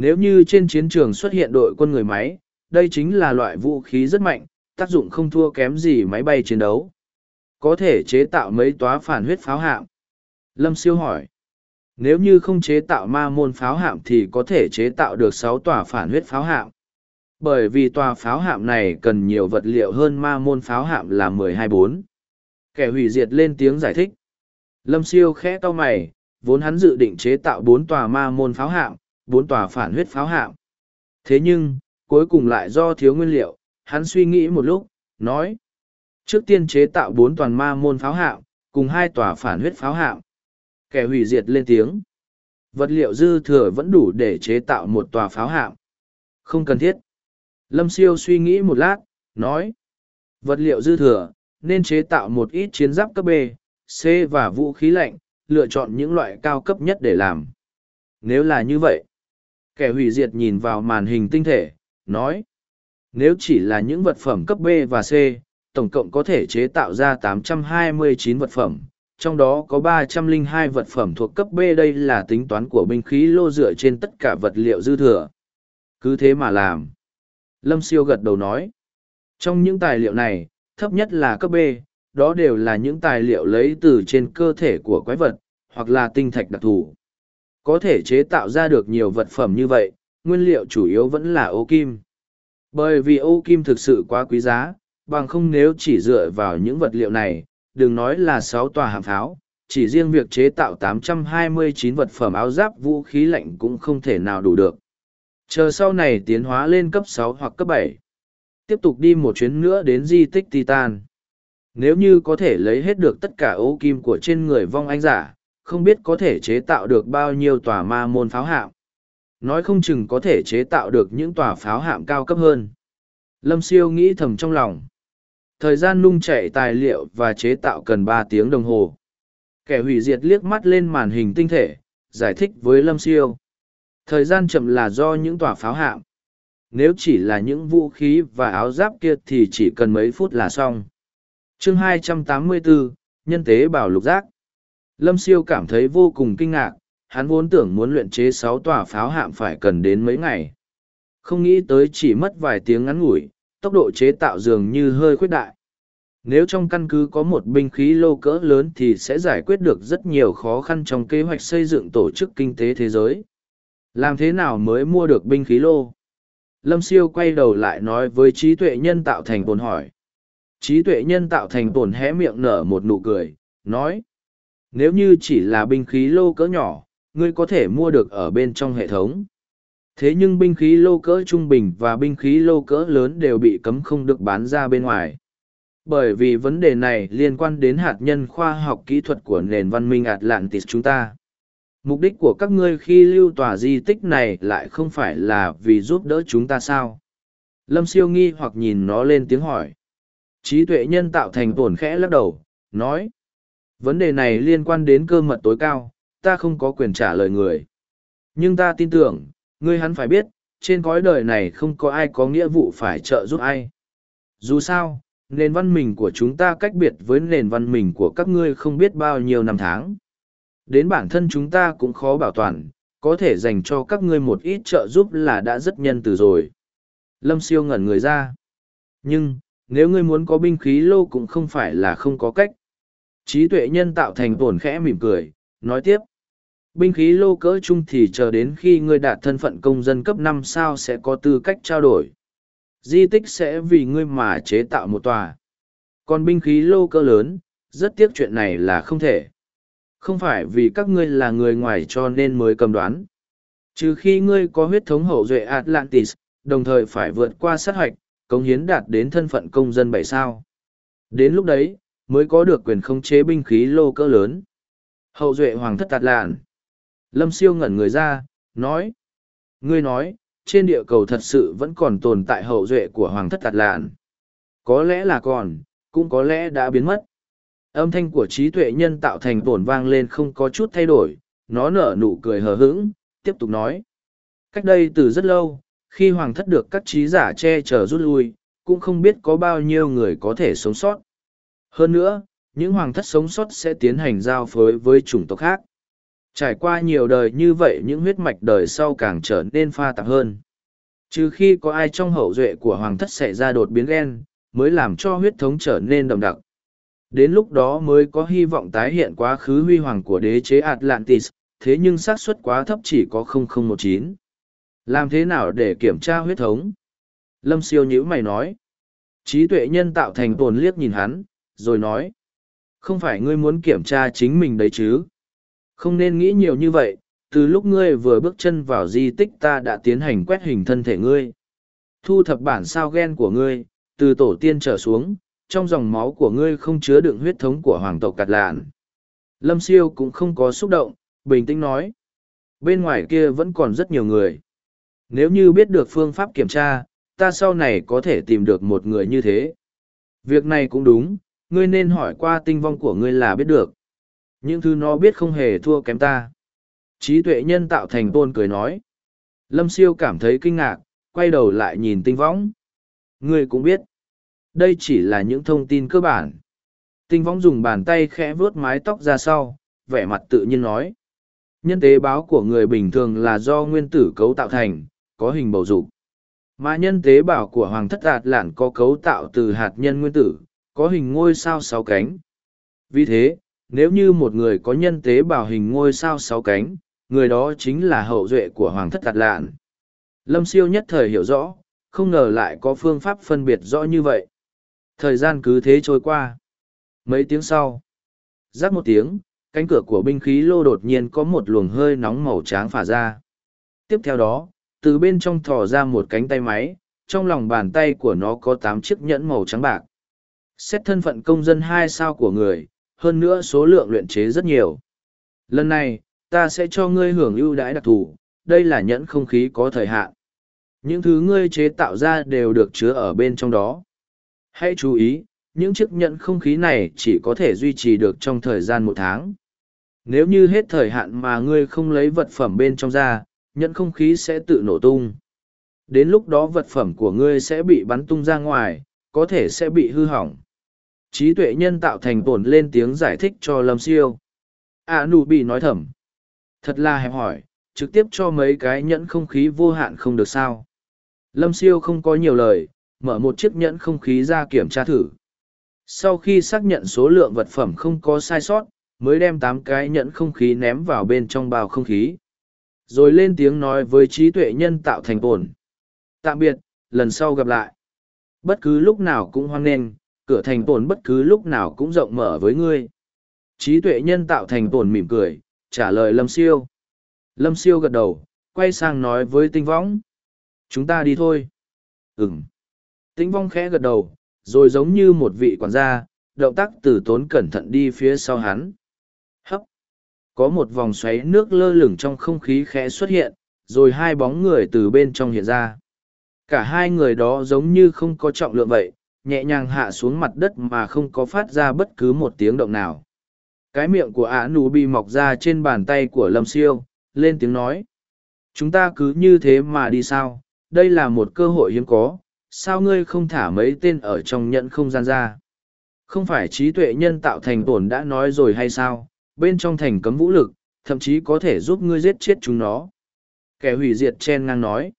Nếu như trên chiến trường xuất hiện đội quân người máy, đây chính là loại vũ khí rất mạnh, tác dụng không thua kém gì máy bay chiến đấu. Có thể chế tạo mấy tóa phản huyết pháo hạm. Lâm siêu hỏi. Nếu như không chế tạo ma môn pháo hạm thì có thể chế tạo được sáu tòa phản huyết pháo hạm. Bởi vì tòa pháo hạm này cần nhiều vật liệu hơn ma môn pháo hạm là mười hai bốn. Kẻ hủy diệt lên tiếng giải thích. Lâm siêu khẽ to mày, vốn hắn dự định chế tạo bốn tòa ma môn pháo hạm, bốn tòa phản huyết pháo hạm. Thế nhưng, cuối cùng lại do thiếu nguyên liệu, hắn suy nghĩ một lúc, nói. Trước tiên chế tạo bốn toàn ma môn pháo hạm, cùng hai tòa phản huyết pháo hạm. Kẻ hủy diệt lên tiếng. Vật liệu dư thừa vẫn đủ để chế tạo một tòa pháo hạm. Không cần thiết. Lâm siêu suy nghĩ một lát, nói. Vật liệu dư thừa, nên chế tạo một ít chiến giáp cấp B, C và vũ khí lạnh, lựa chọn những loại cao cấp nhất để làm. Nếu là như vậy, kẻ hủy diệt nhìn vào màn hình tinh thể, nói. Nếu chỉ là những vật phẩm cấp B và C, tổng cộng có thể chế tạo ra 829 vật phẩm, trong đó có 302 vật phẩm thuộc cấp B đây là tính toán của binh khí lô dựa trên tất cả vật liệu dư thừa. Cứ thế mà làm. Lâm Siêu gật đầu nói. Trong những tài liệu này, thấp nhất là cấp B, đó đều là những tài liệu lấy từ trên cơ thể của quái vật, hoặc là tinh thạch đặc thù. Có thể chế tạo ra được nhiều vật phẩm như vậy, nguyên liệu chủ yếu vẫn là ô kim. Bởi vì ô kim thực sự quá quý giá, bằng không nếu chỉ dựa vào những vật liệu này, đừng nói là sáu tòa hạm pháo, chỉ riêng việc chế tạo 829 vật phẩm áo giáp vũ khí lạnh cũng không thể nào đủ được. Chờ sau này tiến hóa lên cấp sáu hoặc cấp bảy, tiếp tục đi một chuyến nữa đến di tích Titan. Nếu như có thể lấy hết được tất cả ô kim của trên người vong anh giả, không biết có thể chế tạo được bao nhiêu tòa ma môn pháo hạm. Nói không chừng có thể chế tạo được những tòa pháo hạm cao cấp hơn. Lâm siêu nghĩ thầm trong lòng. Thời gian nung chạy tài liệu và chế tạo cần ba tiếng đồng hồ. Kẻ hủy diệt liếc mắt lên màn hình tinh thể, giải thích với Lâm siêu. Thời gian chậm là do những tòa pháo hạm. Nếu chỉ là những vũ khí và áo giáp kia thì chỉ cần mấy phút là xong. chương 284, Nhân tế bảo lục giác. Lâm siêu cảm thấy vô cùng kinh ngạc, hắn vốn tưởng muốn luyện chế sáu tòa pháo hạm phải cần đến mấy ngày. Không nghĩ tới chỉ mất vài tiếng ngắn ngủi, tốc độ chế tạo dường như hơi khuyết đại. Nếu trong căn cứ có một binh khí lô cỡ lớn thì sẽ giải quyết được rất nhiều khó khăn trong kế hoạch xây dựng tổ chức kinh tế thế giới. Làm thế nào mới mua được binh khí lô? Lâm siêu quay đầu lại nói với trí tuệ nhân tạo thành tồn hỏi. Trí tuệ nhân tạo thành tồn hé miệng nở một nụ cười, nói. Nếu như chỉ là binh khí lô cỡ nhỏ, ngươi có thể mua được ở bên trong hệ thống. Thế nhưng binh khí lô cỡ trung bình và binh khí lô cỡ lớn đều bị cấm không được bán ra bên ngoài. Bởi vì vấn đề này liên quan đến hạt nhân khoa học kỹ thuật của nền văn minh Atlantis chúng ta. Mục đích của các ngươi khi lưu tòa di tích này lại không phải là vì giúp đỡ chúng ta sao? Lâm siêu nghi hoặc nhìn nó lên tiếng hỏi. Trí tuệ nhân tạo thành tổn khẽ lắc đầu, nói. Vấn đề này liên quan đến cơ mật tối cao, ta không có quyền trả lời người. Nhưng ta tin tưởng, ngươi hắn phải biết, trên cõi đời này không có ai có nghĩa vụ phải trợ giúp ai. Dù sao, nền văn minh của chúng ta cách biệt với nền văn minh của các ngươi không biết bao nhiêu năm tháng. Đến bản thân chúng ta cũng khó bảo toàn, có thể dành cho các ngươi một ít trợ giúp là đã rất nhân từ rồi. Lâm siêu ngẩn người ra. Nhưng, nếu ngươi muốn có binh khí lô cũng không phải là không có cách. Trí tuệ nhân tạo thành tổn khẽ mỉm cười, nói tiếp. Binh khí lô cỡ chung thì chờ đến khi ngươi đạt thân phận công dân cấp năm sao sẽ có tư cách trao đổi. Di tích sẽ vì ngươi mà chế tạo một tòa. Còn binh khí lô cỡ lớn, rất tiếc chuyện này là không thể. Không phải vì các ngươi là người ngoài cho nên mới cầm đoán. Trừ khi ngươi có huyết thống hậu duệ Atlantis, đồng thời phải vượt qua sát hạch, công hiến đạt đến thân phận công dân bảy sao. Đến lúc đấy, mới có được quyền khống chế binh khí lô cỡ lớn. Hậu duệ hoàng thất tạt lạn. Lâm siêu ngẩn người ra, nói. Ngươi nói, trên địa cầu thật sự vẫn còn tồn tại hậu duệ của hoàng thất tạt lạn. Có lẽ là còn, cũng có lẽ đã biến mất. Âm thanh của trí tuệ nhân tạo thành tổn vang lên không có chút thay đổi, nó nở nụ cười hờ hững, tiếp tục nói. Cách đây từ rất lâu, khi hoàng thất được các trí giả che chở rút lui, cũng không biết có bao nhiêu người có thể sống sót. Hơn nữa, những hoàng thất sống sót sẽ tiến hành giao phối với chủng tộc khác. Trải qua nhiều đời như vậy những huyết mạch đời sau càng trở nên pha tạp hơn. Trừ khi có ai trong hậu duệ của hoàng thất xảy ra đột biến gen, mới làm cho huyết thống trở nên đậm đặc. Đến lúc đó mới có hy vọng tái hiện quá khứ huy hoàng của đế chế Atlantis, thế nhưng xác suất quá thấp chỉ có 0019. Làm thế nào để kiểm tra huyết thống? Lâm siêu nhữ mày nói. Trí tuệ nhân tạo thành tồn liếc nhìn hắn, rồi nói. Không phải ngươi muốn kiểm tra chính mình đấy chứ? Không nên nghĩ nhiều như vậy, từ lúc ngươi vừa bước chân vào di tích ta đã tiến hành quét hình thân thể ngươi. Thu thập bản sao gen của ngươi, từ tổ tiên trở xuống, trong dòng máu của ngươi không chứa đựng huyết thống của hoàng tộc Cạt Lạn. Lâm Siêu cũng không có xúc động, bình tĩnh nói. Bên ngoài kia vẫn còn rất nhiều người. Nếu như biết được phương pháp kiểm tra, ta sau này có thể tìm được một người như thế. Việc này cũng đúng, ngươi nên hỏi qua tinh vong của ngươi là biết được. Những thứ nó biết không hề thua kém ta. Trí tuệ nhân tạo thành tôn cười nói. Lâm siêu cảm thấy kinh ngạc, quay đầu lại nhìn tinh võng. Ngươi cũng biết. Đây chỉ là những thông tin cơ bản. Tinh võng dùng bàn tay khẽ vuốt mái tóc ra sau, vẻ mặt tự nhiên nói. Nhân tế báo của người bình thường là do nguyên tử cấu tạo thành, có hình bầu dục. Mà nhân tế bào của Hoàng thất đạt Lạn có cấu tạo từ hạt nhân nguyên tử, có hình ngôi sao sáu cánh. Vì thế, nếu như một người có nhân tế bào hình ngôi sao sáu cánh, người đó chính là hậu duệ của Hoàng thất tạt Lạn. Lâm siêu nhất thời hiểu rõ, không ngờ lại có phương pháp phân biệt rõ như vậy. Thời gian cứ thế trôi qua. Mấy tiếng sau, rắc một tiếng, cánh cửa của binh khí lô đột nhiên có một luồng hơi nóng màu trắng phả ra. Tiếp theo đó, từ bên trong thò ra một cánh tay máy, trong lòng bàn tay của nó có tám chiếc nhẫn màu trắng bạc. Xét thân phận công dân hai sao của người, hơn nữa số lượng luyện chế rất nhiều. Lần này, ta sẽ cho ngươi hưởng ưu đãi đặc thù, đây là nhẫn không khí có thời hạn. Những thứ ngươi chế tạo ra đều được chứa ở bên trong đó. Hãy chú ý, những chiếc nhẫn không khí này chỉ có thể duy trì được trong thời gian một tháng. Nếu như hết thời hạn mà ngươi không lấy vật phẩm bên trong ra, nhẫn không khí sẽ tự nổ tung. Đến lúc đó vật phẩm của ngươi sẽ bị bắn tung ra ngoài, có thể sẽ bị hư hỏng. Trí tuệ nhân tạo thành tổn lên tiếng giải thích cho Lâm Siêu. À nụ bị nói thầm. Thật là hẹp hỏi, trực tiếp cho mấy cái nhẫn không khí vô hạn không được sao. Lâm Siêu không có nhiều lời, mở một chiếc nhẫn không khí ra kiểm tra thử. Sau khi xác nhận số lượng vật phẩm không có sai sót, mới đem tám cái nhẫn không khí ném vào bên trong bao không khí rồi lên tiếng nói với trí tuệ nhân tạo thành tổn tạm biệt lần sau gặp lại bất cứ lúc nào cũng hoan nghênh cửa thành tổn bất cứ lúc nào cũng rộng mở với ngươi. Trí tuệ nhân tạo thành tổn mỉm cười, trả lời lâm siêu. Lâm siêu gật đầu, quay sang nói với tinh võng. Chúng ta đi thôi. Ừm. tinh vong khẽ gật đầu, rồi giống như một vị quản gia, động tác từ tốn cẩn thận đi phía sau hắn. Hấp. Có một vòng xoáy nước lơ lửng trong không khí khẽ xuất hiện, rồi hai bóng người từ bên trong hiện ra. Cả hai người đó giống như không có trọng lượng vậy nhẹ nhàng hạ xuống mặt đất mà không có phát ra bất cứ một tiếng động nào cái miệng của ả nụ bị mọc ra trên bàn tay của lâm siêu lên tiếng nói chúng ta cứ như thế mà đi sao đây là một cơ hội hiếm có sao ngươi không thả mấy tên ở trong nhận không gian ra không phải trí tuệ nhân tạo thành tổn đã nói rồi hay sao bên trong thành cấm vũ lực, thậm chí có thể giúp ngươi giết chết chúng nó. Kẻ hủy diệt chen ngang nói.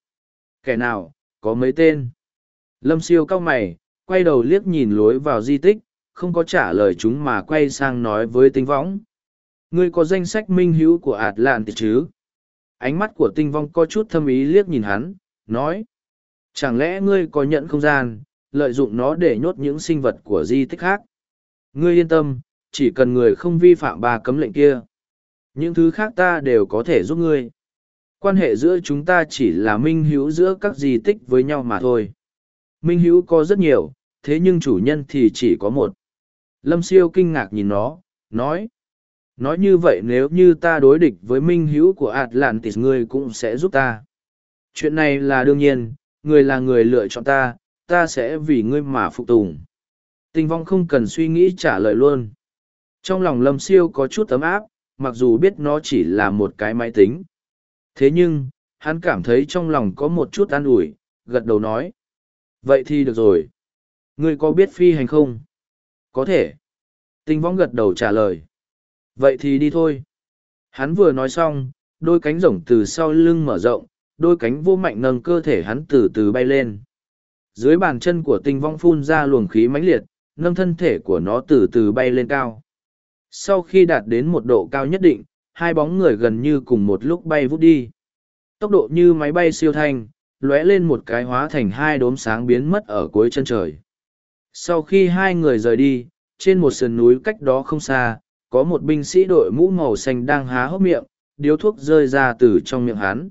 Kẻ nào, có mấy tên? Lâm siêu cao mày, quay đầu liếc nhìn lối vào di tích, không có trả lời chúng mà quay sang nói với tinh võng. Ngươi có danh sách minh hữu của ạt lạn thì chứ? Ánh mắt của tinh vong có chút thâm ý liếc nhìn hắn, nói. Chẳng lẽ ngươi có nhận không gian, lợi dụng nó để nhốt những sinh vật của di tích khác? Ngươi yên tâm, chỉ cần người không vi phạm ba cấm lệnh kia. Những thứ khác ta đều có thể giúp ngươi. Quan hệ giữa chúng ta chỉ là minh hữu giữa các di tích với nhau mà thôi. Minh hữu có rất nhiều, thế nhưng chủ nhân thì chỉ có một. Lâm siêu kinh ngạc nhìn nó, nói. Nói như vậy nếu như ta đối địch với minh hữu của Atlantis ngươi cũng sẽ giúp ta. Chuyện này là đương nhiên, người là người lựa chọn ta, ta sẽ vì ngươi mà phục tùng. Tình vong không cần suy nghĩ trả lời luôn. Trong lòng lâm siêu có chút tấm áp, mặc dù biết nó chỉ là một cái máy tính. Thế nhưng, hắn cảm thấy trong lòng có một chút an ủi, gật đầu nói. Vậy thì được rồi. Ngươi có biết phi hành không? Có thể. Tinh võng gật đầu trả lời. Vậy thì đi thôi. Hắn vừa nói xong, đôi cánh rồng từ sau lưng mở rộng, đôi cánh vô mạnh nâng cơ thể hắn từ từ bay lên. Dưới bàn chân của tinh vong phun ra luồng khí mãnh liệt, nâng thân thể của nó từ từ bay lên cao. Sau khi đạt đến một độ cao nhất định, hai bóng người gần như cùng một lúc bay vút đi. Tốc độ như máy bay siêu thanh, lóe lên một cái hóa thành hai đốm sáng biến mất ở cuối chân trời. Sau khi hai người rời đi, trên một sườn núi cách đó không xa, có một binh sĩ đội mũ màu xanh đang há hốc miệng, điếu thuốc rơi ra từ trong miệng hắn.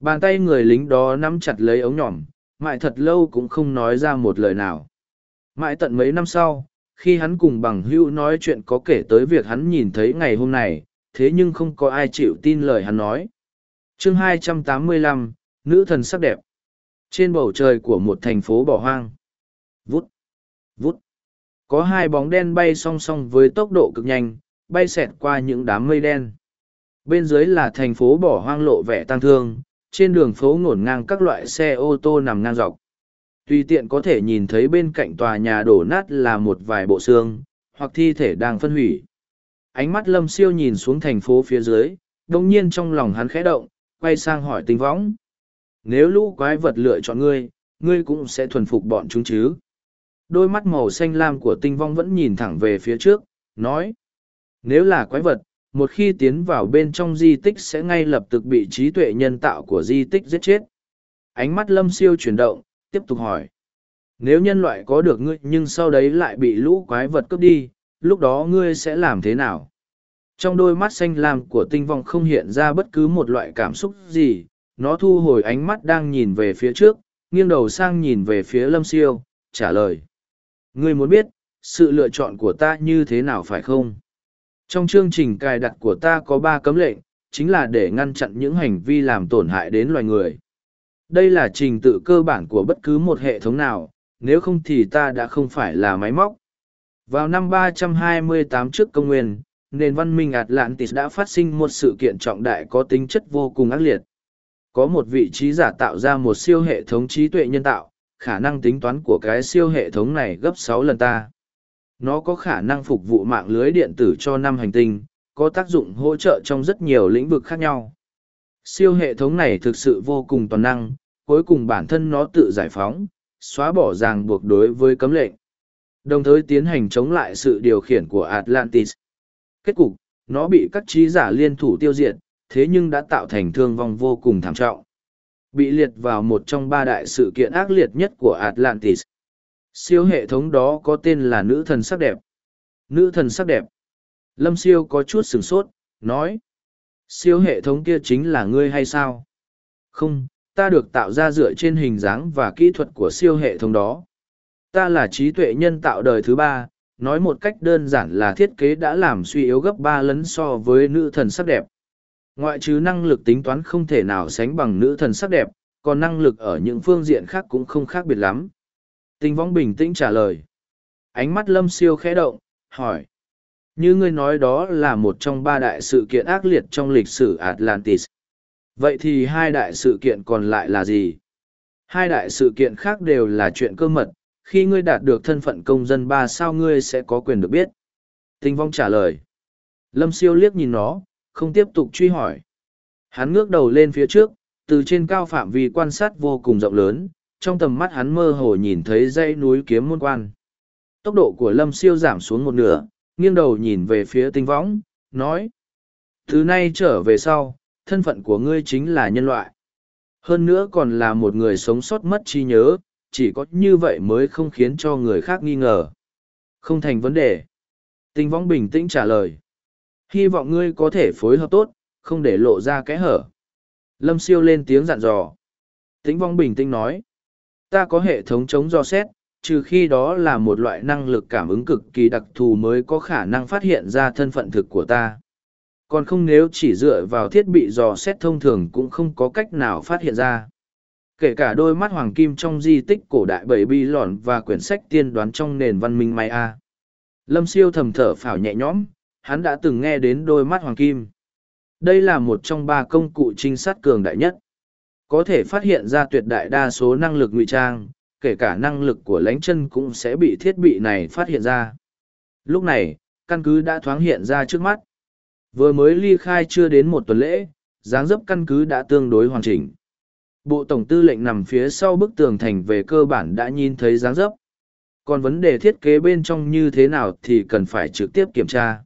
Bàn tay người lính đó nắm chặt lấy ống nhỏm, mãi thật lâu cũng không nói ra một lời nào. Mãi tận mấy năm sau, khi hắn cùng bằng hữu nói chuyện có kể tới việc hắn nhìn thấy ngày hôm này, thế nhưng không có ai chịu tin lời hắn nói. chương 285, Nữ thần sắc đẹp. Trên bầu trời của một thành phố bỏ hoang. Vút, vút. Có hai bóng đen bay song song với tốc độ cực nhanh, bay xẹt qua những đám mây đen. Bên dưới là thành phố bỏ hoang lộ vẻ tang thương, trên đường phố ngổn ngang các loại xe ô tô nằm ngang dọc. Tùy tiện có thể nhìn thấy bên cạnh tòa nhà đổ nát là một vài bộ xương, hoặc thi thể đang phân hủy. Ánh mắt lâm siêu nhìn xuống thành phố phía dưới, đồng nhiên trong lòng hắn khẽ động, quay sang hỏi tinh võng. Nếu lũ quái vật lựa chọn ngươi, ngươi cũng sẽ thuần phục bọn chúng chứ. Đôi mắt màu xanh lam của tinh vong vẫn nhìn thẳng về phía trước, nói. Nếu là quái vật, một khi tiến vào bên trong di tích sẽ ngay lập tức bị trí tuệ nhân tạo của di tích giết chết. Ánh mắt lâm siêu chuyển động, tiếp tục hỏi. Nếu nhân loại có được ngươi nhưng sau đấy lại bị lũ quái vật cướp đi, lúc đó ngươi sẽ làm thế nào? Trong đôi mắt xanh lam của tinh vong không hiện ra bất cứ một loại cảm xúc gì, nó thu hồi ánh mắt đang nhìn về phía trước, nghiêng đầu sang nhìn về phía lâm siêu, trả lời. Ngươi muốn biết, sự lựa chọn của ta như thế nào phải không? Trong chương trình cài đặt của ta có ba cấm lệnh, chính là để ngăn chặn những hành vi làm tổn hại đến loài người. Đây là trình tự cơ bản của bất cứ một hệ thống nào, nếu không thì ta đã không phải là máy móc. Vào năm 328 trước công nguyên, nền văn minh Atlantis đã phát sinh một sự kiện trọng đại có tính chất vô cùng ác liệt. Có một vị trí giả tạo ra một siêu hệ thống trí tuệ nhân tạo, khả năng tính toán của cái siêu hệ thống này gấp sáu lần ta. Nó có khả năng phục vụ mạng lưới điện tử cho năm hành tinh, có tác dụng hỗ trợ trong rất nhiều lĩnh vực khác nhau. Siêu hệ thống này thực sự vô cùng toàn năng, cuối cùng bản thân nó tự giải phóng, xóa bỏ ràng buộc đối với cấm lệnh. Đồng thời tiến hành chống lại sự điều khiển của Atlantis. Kết cục, nó bị các trí giả liên thủ tiêu diệt, thế nhưng đã tạo thành thương vong vô cùng thảm trọng. Bị liệt vào một trong ba đại sự kiện ác liệt nhất của Atlantis. Siêu hệ thống đó có tên là nữ thần sắc đẹp. Nữ thần sắc đẹp. Lâm siêu có chút sửng sốt, nói. Siêu hệ thống kia chính là ngươi hay sao? Không, ta được tạo ra dựa trên hình dáng và kỹ thuật của siêu hệ thống đó. Ta là trí tuệ nhân tạo đời thứ ba, nói một cách đơn giản là thiết kế đã làm suy yếu gấp ba lần so với nữ thần sắc đẹp. Ngoại trừ năng lực tính toán không thể nào sánh bằng nữ thần sắc đẹp, còn năng lực ở những phương diện khác cũng không khác biệt lắm. Tinh võng bình tĩnh trả lời. Ánh mắt lâm siêu khẽ động, hỏi. Như ngươi nói đó là một trong ba đại sự kiện ác liệt trong lịch sử Atlantis. Vậy thì hai đại sự kiện còn lại là gì? Hai đại sự kiện khác đều là chuyện cơ mật, khi ngươi đạt được thân phận công dân ba sao ngươi sẽ có quyền được biết. Tinh vong trả lời. Lâm siêu liếc nhìn nó, không tiếp tục truy hỏi. Hắn ngước đầu lên phía trước, từ trên cao phạm vi quan sát vô cùng rộng lớn, trong tầm mắt hắn mơ hồ nhìn thấy dãy núi kiếm môn quan. Tốc độ của lâm siêu giảm xuống một nửa, nghiêng đầu nhìn về phía tinh võng, nói. Thứ nay trở về sau, thân phận của ngươi chính là nhân loại. Hơn nữa còn là một người sống sót mất trí nhớ, chỉ có như vậy mới không khiến cho người khác nghi ngờ. Không thành vấn đề. Tinh võng bình tĩnh trả lời. Hy vọng ngươi có thể phối hợp tốt, không để lộ ra kẽ hở. Lâm siêu lên tiếng dặn dò. Tĩnh vong bình tĩnh nói. Ta có hệ thống chống do xét, trừ khi đó là một loại năng lực cảm ứng cực kỳ đặc thù mới có khả năng phát hiện ra thân phận thực của ta. Còn không nếu chỉ dựa vào thiết bị dò xét thông thường cũng không có cách nào phát hiện ra. Kể cả đôi mắt hoàng kim trong di tích cổ đại bảy bi lòn và quyển sách tiên đoán trong nền văn minh Maya. Lâm siêu thầm thở phào nhẹ nhõm, hắn đã từng nghe đến đôi mắt hoàng kim. Đây là một trong ba công cụ trinh sát cường đại nhất. Có thể phát hiện ra tuyệt đại đa số năng lực ngụy trang, kể cả năng lực của lánh chân cũng sẽ bị thiết bị này phát hiện ra. Lúc này, căn cứ đã thoáng hiện ra trước mắt. Vừa mới ly khai chưa đến một tuần lễ, dáng dấp căn cứ đã tương đối hoàn chỉnh. Bộ Tổng tư lệnh nằm phía sau bức tường thành về cơ bản đã nhìn thấy dáng dấp. Còn vấn đề thiết kế bên trong như thế nào thì cần phải trực tiếp kiểm tra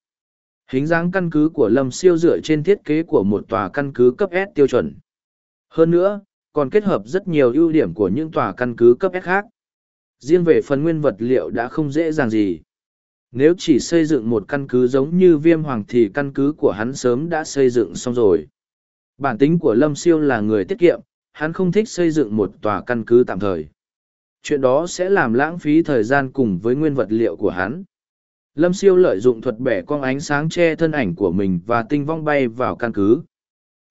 Hình dáng căn cứ của Lâm Siêu dựa trên thiết kế của một tòa căn cứ cấp S tiêu chuẩn. Hơn nữa, còn kết hợp rất nhiều ưu điểm của những tòa căn cứ cấp S khác. Riêng về phần nguyên vật liệu đã không dễ dàng gì. Nếu chỉ xây dựng một căn cứ giống như viêm hoàng thì căn cứ của hắn sớm đã xây dựng xong rồi. Bản tính của Lâm Siêu là người tiết kiệm, hắn không thích xây dựng một tòa căn cứ tạm thời. Chuyện đó sẽ làm lãng phí thời gian cùng với nguyên vật liệu của hắn. Lâm Siêu lợi dụng thuật bẻ cong ánh sáng che thân ảnh của mình và tinh vong bay vào căn cứ.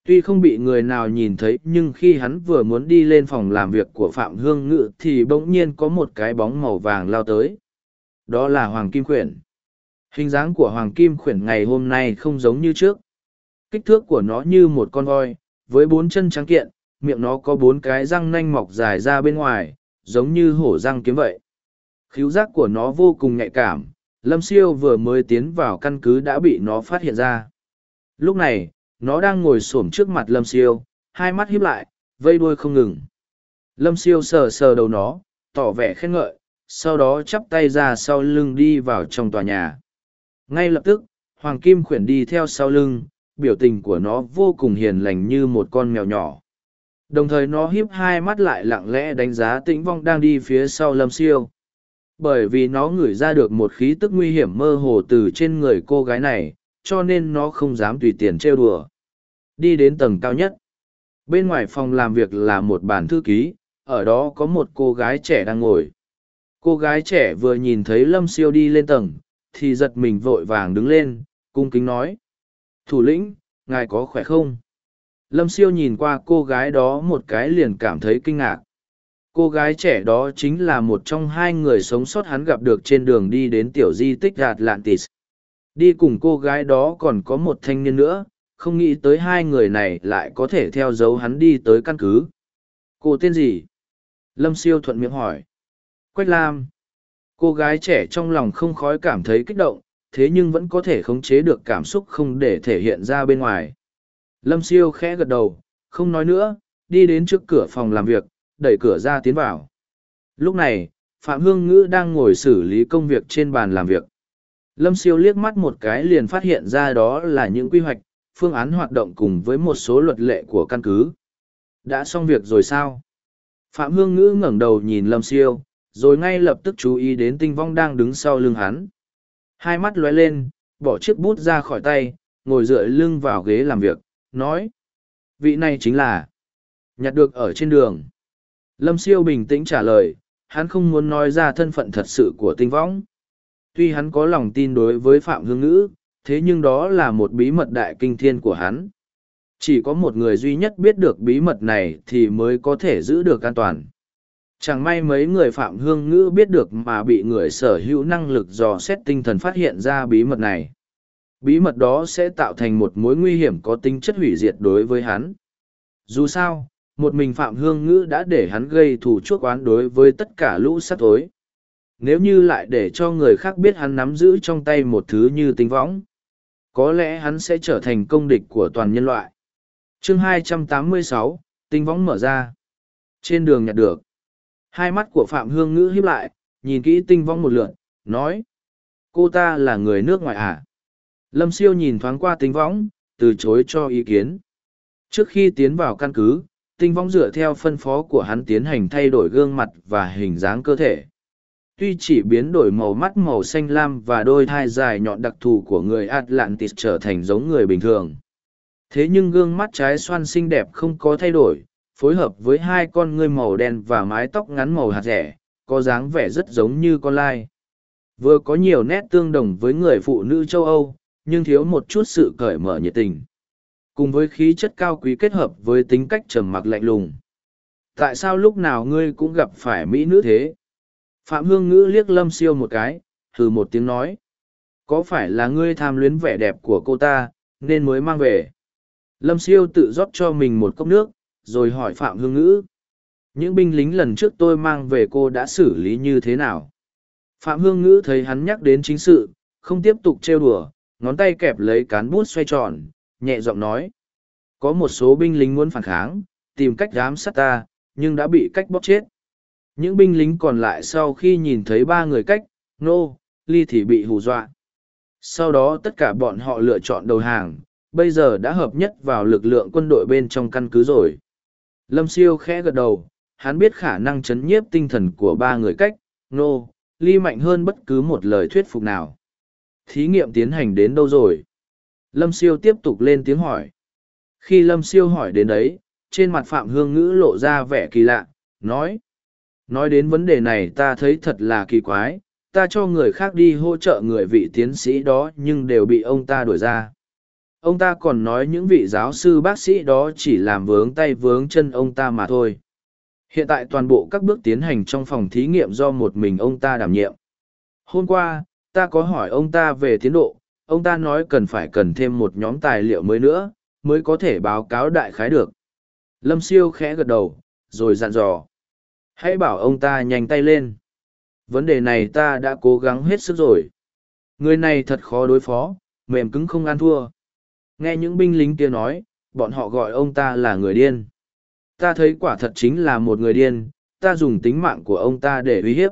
Tuy không bị người nào nhìn thấy nhưng khi hắn vừa muốn đi lên phòng làm việc của Phạm Hương Ngự thì bỗng nhiên có một cái bóng màu vàng lao tới. Đó là Hoàng Kim Khuyển. Hình dáng của Hoàng Kim Khuyển ngày hôm nay không giống như trước. Kích thước của nó như một con voi, với bốn chân trắng kiện, miệng nó có bốn cái răng nanh mọc dài ra bên ngoài, giống như hổ răng kiếm vậy. Khíu giác của nó vô cùng nhạy cảm, Lâm Siêu vừa mới tiến vào căn cứ đã bị nó phát hiện ra. Lúc này, nó đang ngồi xổm trước mặt Lâm Siêu, hai mắt hiếp lại, vây đuôi không ngừng. Lâm Siêu sờ sờ đầu nó, tỏ vẻ khen ngợi, sau đó chắp tay ra sau lưng đi vào trong tòa nhà. Ngay lập tức, Hoàng Kim khuyển đi theo sau lưng, biểu tình của nó vô cùng hiền lành như một con mèo nhỏ. Đồng thời nó hiếp hai mắt lại lặng lẽ đánh giá tĩnh vong đang đi phía sau Lâm Siêu. Bởi vì nó ngửi ra được một khí tức nguy hiểm mơ hồ từ trên người cô gái này, cho nên nó không dám tùy tiền trêu đùa. Đi đến tầng cao nhất. Bên ngoài phòng làm việc là một bàn thư ký, ở đó có một cô gái trẻ đang ngồi. Cô gái trẻ vừa nhìn thấy Lâm Siêu đi lên tầng, thì giật mình vội vàng đứng lên, cung kính nói. Thủ lĩnh, ngài có khỏe không? Lâm Siêu nhìn qua cô gái đó một cái liền cảm thấy kinh ngạc. Cô gái trẻ đó chính là một trong hai người sống sót hắn gặp được trên đường đi đến tiểu di tích Atlantis. Đi cùng cô gái đó còn có một thanh niên nữa, không nghĩ tới hai người này lại có thể theo dấu hắn đi tới căn cứ. Cô tên gì? Lâm siêu thuận miệng hỏi. Quách Lam. Cô gái trẻ trong lòng không khói cảm thấy kích động, thế nhưng vẫn có thể khống chế được cảm xúc không để thể hiện ra bên ngoài. Lâm siêu khẽ gật đầu, không nói nữa, đi đến trước cửa phòng làm việc, đẩy cửa ra tiến vào. Lúc này, Phạm Hương Ngữ đang ngồi xử lý công việc trên bàn làm việc. Lâm siêu liếc mắt một cái liền phát hiện ra đó là những quy hoạch, phương án hoạt động cùng với một số luật lệ của căn cứ. Đã xong việc rồi sao? Phạm Hương Ngữ ngẩng đầu nhìn Lâm siêu, rồi ngay lập tức chú ý đến tinh vong đang đứng sau lưng hắn. Hai mắt lóe lên, bỏ chiếc bút ra khỏi tay, ngồi dựa lưng vào ghế làm việc, nói. Vị này chính là nhặt được ở trên đường. Lâm siêu bình tĩnh trả lời, hắn không muốn nói ra thân phận thật sự của tinh võng. Tuy hắn có lòng tin đối với Phạm Hương Ngữ, thế nhưng đó là một bí mật đại kinh thiên của hắn. Chỉ có một người duy nhất biết được bí mật này thì mới có thể giữ được an toàn. Chẳng may mấy người Phạm Hương Ngữ biết được mà bị người sở hữu năng lực dò xét tinh thần phát hiện ra bí mật này. Bí mật đó sẽ tạo thành một mối nguy hiểm có tính chất hủy diệt đối với hắn. Dù sao, một mình Phạm Hương Ngữ đã để hắn gây thù chuốc oán đối với tất cả lũ sát tối. nếu như lại để cho người khác biết hắn nắm giữ trong tay một thứ như tinh võng có lẽ hắn sẽ trở thành công địch của toàn nhân loại. Chương 286, tinh võng mở ra. Trên đường nhặt được hai mắt của phạm hương ngữ hiếp lại nhìn kỹ tinh võng một lượn nói cô ta là người nước ngoài à? Lâm siêu nhìn thoáng qua tinh võng từ chối cho ý kiến. Trước khi tiến vào căn cứ tinh vong dựa theo phân phó của hắn tiến hành thay đổi gương mặt và hình dáng cơ thể. Tuy chỉ biến đổi màu mắt màu xanh lam và đôi thai dài nhọn đặc thù của người atlantis trở thành giống người bình thường. Thế nhưng gương mắt trái xoan xinh đẹp không có thay đổi, phối hợp với hai con ngươi màu đen và mái tóc ngắn màu hạt rẻ, có dáng vẻ rất giống như con lai. Vừa có nhiều nét tương đồng với người phụ nữ châu âu, nhưng thiếu một chút sự cởi mở nhiệt tình cùng với khí chất cao quý kết hợp với tính cách trầm mặc lạnh lùng tại sao lúc nào ngươi cũng gặp phải mỹ nữ thế Phạm Hương Ngữ liếc Lâm Siêu một cái, thử một tiếng nói. Có phải là ngươi tham luyến vẻ đẹp của cô ta, nên mới mang về? Lâm Siêu tự rót cho mình một cốc nước, rồi hỏi Phạm Hương Ngữ. Những binh lính lần trước tôi mang về cô đã xử lý như thế nào? Phạm Hương Ngữ thấy hắn nhắc đến chính sự, không tiếp tục trêu đùa, ngón tay kẹp lấy cán bút xoay tròn, nhẹ giọng nói. Có một số binh lính muốn phản kháng, tìm cách giám sát ta, nhưng đã bị cách bóp chết. Những binh lính còn lại sau khi nhìn thấy ba người cách, nô, ly thì bị hù dọa. Sau đó tất cả bọn họ lựa chọn đầu hàng, bây giờ đã hợp nhất vào lực lượng quân đội bên trong căn cứ rồi. Lâm siêu khẽ gật đầu, hắn biết khả năng chấn nhiếp tinh thần của ba người cách, nô, ly mạnh hơn bất cứ một lời thuyết phục nào. Thí nghiệm tiến hành đến đâu rồi? Lâm siêu tiếp tục lên tiếng hỏi. Khi Lâm siêu hỏi đến đấy, trên mặt Phạm Hương Ngữ lộ ra vẻ kỳ lạ, nói. Nói đến vấn đề này ta thấy thật là kỳ quái, ta cho người khác đi hỗ trợ người vị tiến sĩ đó nhưng đều bị ông ta đuổi ra. Ông ta còn nói những vị giáo sư bác sĩ đó chỉ làm vướng tay vướng chân ông ta mà thôi. Hiện tại toàn bộ các bước tiến hành trong phòng thí nghiệm do một mình ông ta đảm nhiệm. Hôm qua, ta có hỏi ông ta về tiến độ, ông ta nói cần phải cần thêm một nhóm tài liệu mới nữa, mới có thể báo cáo đại khái được. Lâm siêu khẽ gật đầu, rồi dặn dò. Hãy bảo ông ta nhanh tay lên. Vấn đề này ta đã cố gắng hết sức rồi. Người này thật khó đối phó, mềm cứng không ăn thua. Nghe những binh lính kia nói, bọn họ gọi ông ta là người điên. Ta thấy quả thật chính là một người điên, ta dùng tính mạng của ông ta để uy hiếp.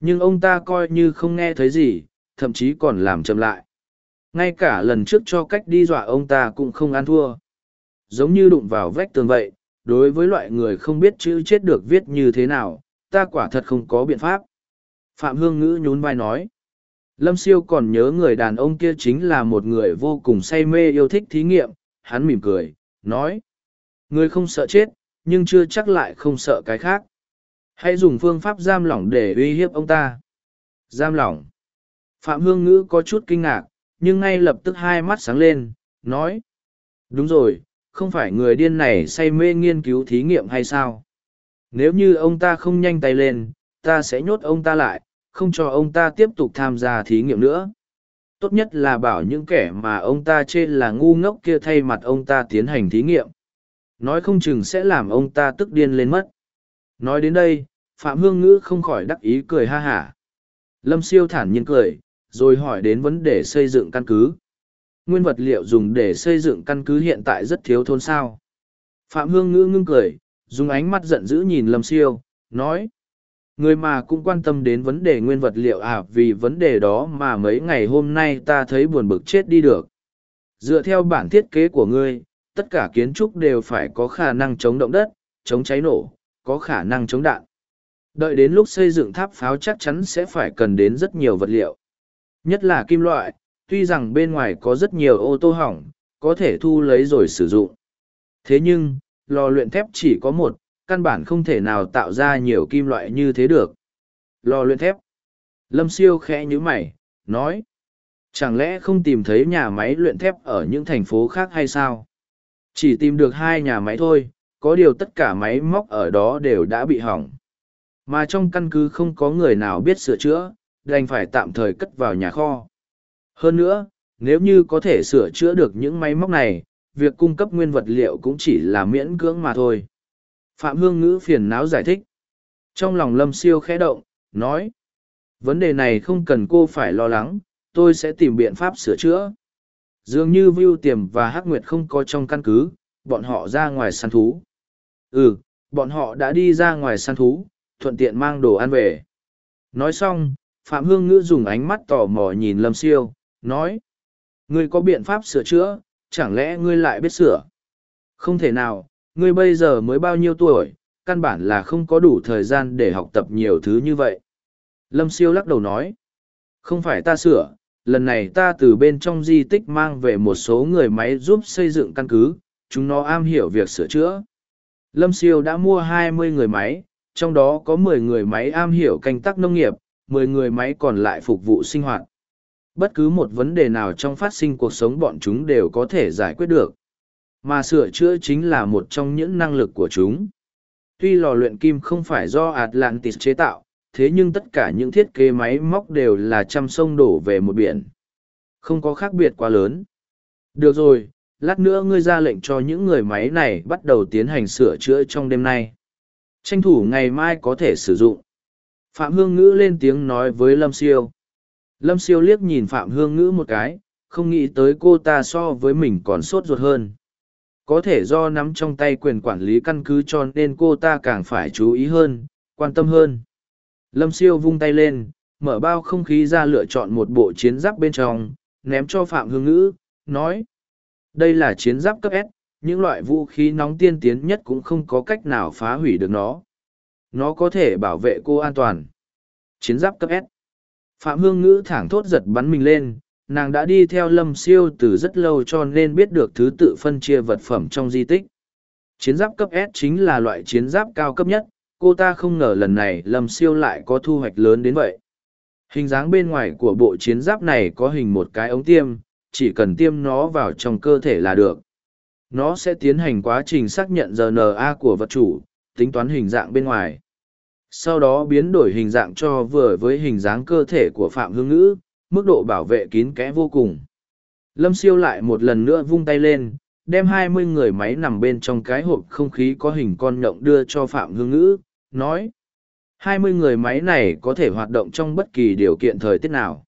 Nhưng ông ta coi như không nghe thấy gì, thậm chí còn làm chậm lại. Ngay cả lần trước cho cách đi dọa ông ta cũng không ăn thua. Giống như đụng vào vách tường vậy, đối với loại người không biết chữ chết được viết như thế nào, ta quả thật không có biện pháp. Phạm Hương Ngữ nhún vai nói. Lâm Siêu còn nhớ người đàn ông kia chính là một người vô cùng say mê yêu thích thí nghiệm, hắn mỉm cười, nói. Người không sợ chết, nhưng chưa chắc lại không sợ cái khác. Hãy dùng phương pháp giam lỏng để uy hiếp ông ta. Giam lỏng. Phạm Hương Ngữ có chút kinh ngạc, nhưng ngay lập tức hai mắt sáng lên, nói. Đúng rồi, không phải người điên này say mê nghiên cứu thí nghiệm hay sao? Nếu như ông ta không nhanh tay lên, ta sẽ nhốt ông ta lại, không cho ông ta tiếp tục tham gia thí nghiệm nữa. Tốt nhất là bảo những kẻ mà ông ta chê là ngu ngốc kia thay mặt ông ta tiến hành thí nghiệm. Nói không chừng sẽ làm ông ta tức điên lên mất. Nói đến đây, Phạm Hương Ngữ không khỏi đắc ý cười ha hả. Lâm siêu thản nhiên cười, rồi hỏi đến vấn đề xây dựng căn cứ. Nguyên vật liệu dùng để xây dựng căn cứ hiện tại rất thiếu thốn sao. Phạm Hương Ngữ ngưng cười, dùng ánh mắt giận dữ nhìn Lâm siêu, nói. Người mà cũng quan tâm đến vấn đề nguyên vật liệu à vì vấn đề đó mà mấy ngày hôm nay ta thấy buồn bực chết đi được. Dựa theo bản thiết kế của ngươi, tất cả kiến trúc đều phải có khả năng chống động đất, chống cháy nổ, có khả năng chống đạn. Đợi đến lúc xây dựng tháp pháo chắc chắn sẽ phải cần đến rất nhiều vật liệu. Nhất là kim loại, tuy rằng bên ngoài có rất nhiều ô tô hỏng, có thể thu lấy rồi sử dụng. Thế nhưng, lò luyện thép chỉ có một, căn bản không thể nào tạo ra nhiều kim loại như thế được. Lò luyện thép. Lâm siêu khẽ như mày, nói. Chẳng lẽ không tìm thấy nhà máy luyện thép ở những thành phố khác hay sao? Chỉ tìm được hai nhà máy thôi, có điều tất cả máy móc ở đó đều đã bị hỏng. Mà trong căn cứ không có người nào biết sửa chữa, đành phải tạm thời cất vào nhà kho. Hơn nữa, nếu như có thể sửa chữa được những máy móc này, việc cung cấp nguyên vật liệu cũng chỉ là miễn cưỡng mà thôi. Phạm Hương Ngữ phiền não giải thích. Trong lòng Lâm Siêu khẽ động, nói. Vấn đề này không cần cô phải lo lắng, tôi sẽ tìm biện pháp sửa chữa. Dường như Vưu Tiềm và Hắc Nguyệt không có trong căn cứ, bọn họ ra ngoài săn thú. Ừ, bọn họ đã đi ra ngoài săn thú, thuận tiện mang đồ ăn về. Nói xong, Phạm Hương Ngữ dùng ánh mắt tò mò nhìn Lâm Siêu, nói. Ngươi có biện pháp sửa chữa, chẳng lẽ ngươi lại biết sửa? Không thể nào, ngươi bây giờ mới bao nhiêu tuổi, căn bản là không có đủ thời gian để học tập nhiều thứ như vậy. Lâm Siêu lắc đầu nói. Không phải ta sửa, lần này ta từ bên trong di tích mang về một số người máy giúp xây dựng căn cứ, chúng nó am hiểu việc sửa chữa. Lâm Siêu đã mua hai mươi người máy, trong đó có mười người máy am hiểu canh tác nông nghiệp, mười người máy còn lại phục vụ sinh hoạt. Bất cứ một vấn đề nào trong phát sinh cuộc sống bọn chúng đều có thể giải quyết được. Mà sửa chữa chính là một trong những năng lực của chúng. Tuy lò luyện kim không phải do Atlantis chế tạo, thế nhưng tất cả những thiết kế máy móc đều là trăm sông đổ về một biển. Không có khác biệt quá lớn. Được rồi, lát nữa ngươi ra lệnh cho những người máy này bắt đầu tiến hành sửa chữa trong đêm nay. Tranh thủ ngày mai có thể sử dụng. Phạm Hương Ngữ lên tiếng nói với Lâm Siêu. Lâm Siêu liếc nhìn Phạm Hương Ngữ một cái, không nghĩ tới cô ta so với mình còn sốt ruột hơn. Có thể do nắm trong tay quyền quản lý căn cứ cho nên cô ta càng phải chú ý hơn, quan tâm hơn. Lâm Siêu vung tay lên, mở bao không khí ra lựa chọn một bộ chiến giáp bên trong, ném cho Phạm Hương Ngữ, nói. Đây là chiến giáp cấp S, những loại vũ khí nóng tiên tiến nhất cũng không có cách nào phá hủy được nó. Nó có thể bảo vệ cô an toàn. Chiến giáp cấp S. Phạm Hương Ngữ thẳng thốt giật bắn mình lên, nàng đã đi theo lâm siêu từ rất lâu cho nên biết được thứ tự phân chia vật phẩm trong di tích. Chiến giáp cấp S chính là loại chiến giáp cao cấp nhất, cô ta không ngờ lần này lâm siêu lại có thu hoạch lớn đến vậy. Hình dáng bên ngoài của bộ chiến giáp này có hình một cái ống tiêm, chỉ cần tiêm nó vào trong cơ thể là được. Nó sẽ tiến hành quá trình xác nhận RNA của vật chủ, tính toán hình dạng bên ngoài. Sau đó biến đổi hình dạng cho vừa với hình dáng cơ thể của Phạm Hương Ngữ, mức độ bảo vệ kín kẽ vô cùng. Lâm siêu lại một lần nữa vung tay lên, đem hai mươi người máy nằm bên trong cái hộp không khí có hình con nhộng đưa cho Phạm Hương Ngữ, nói. hai mươi người máy này có thể hoạt động trong bất kỳ điều kiện thời tiết nào.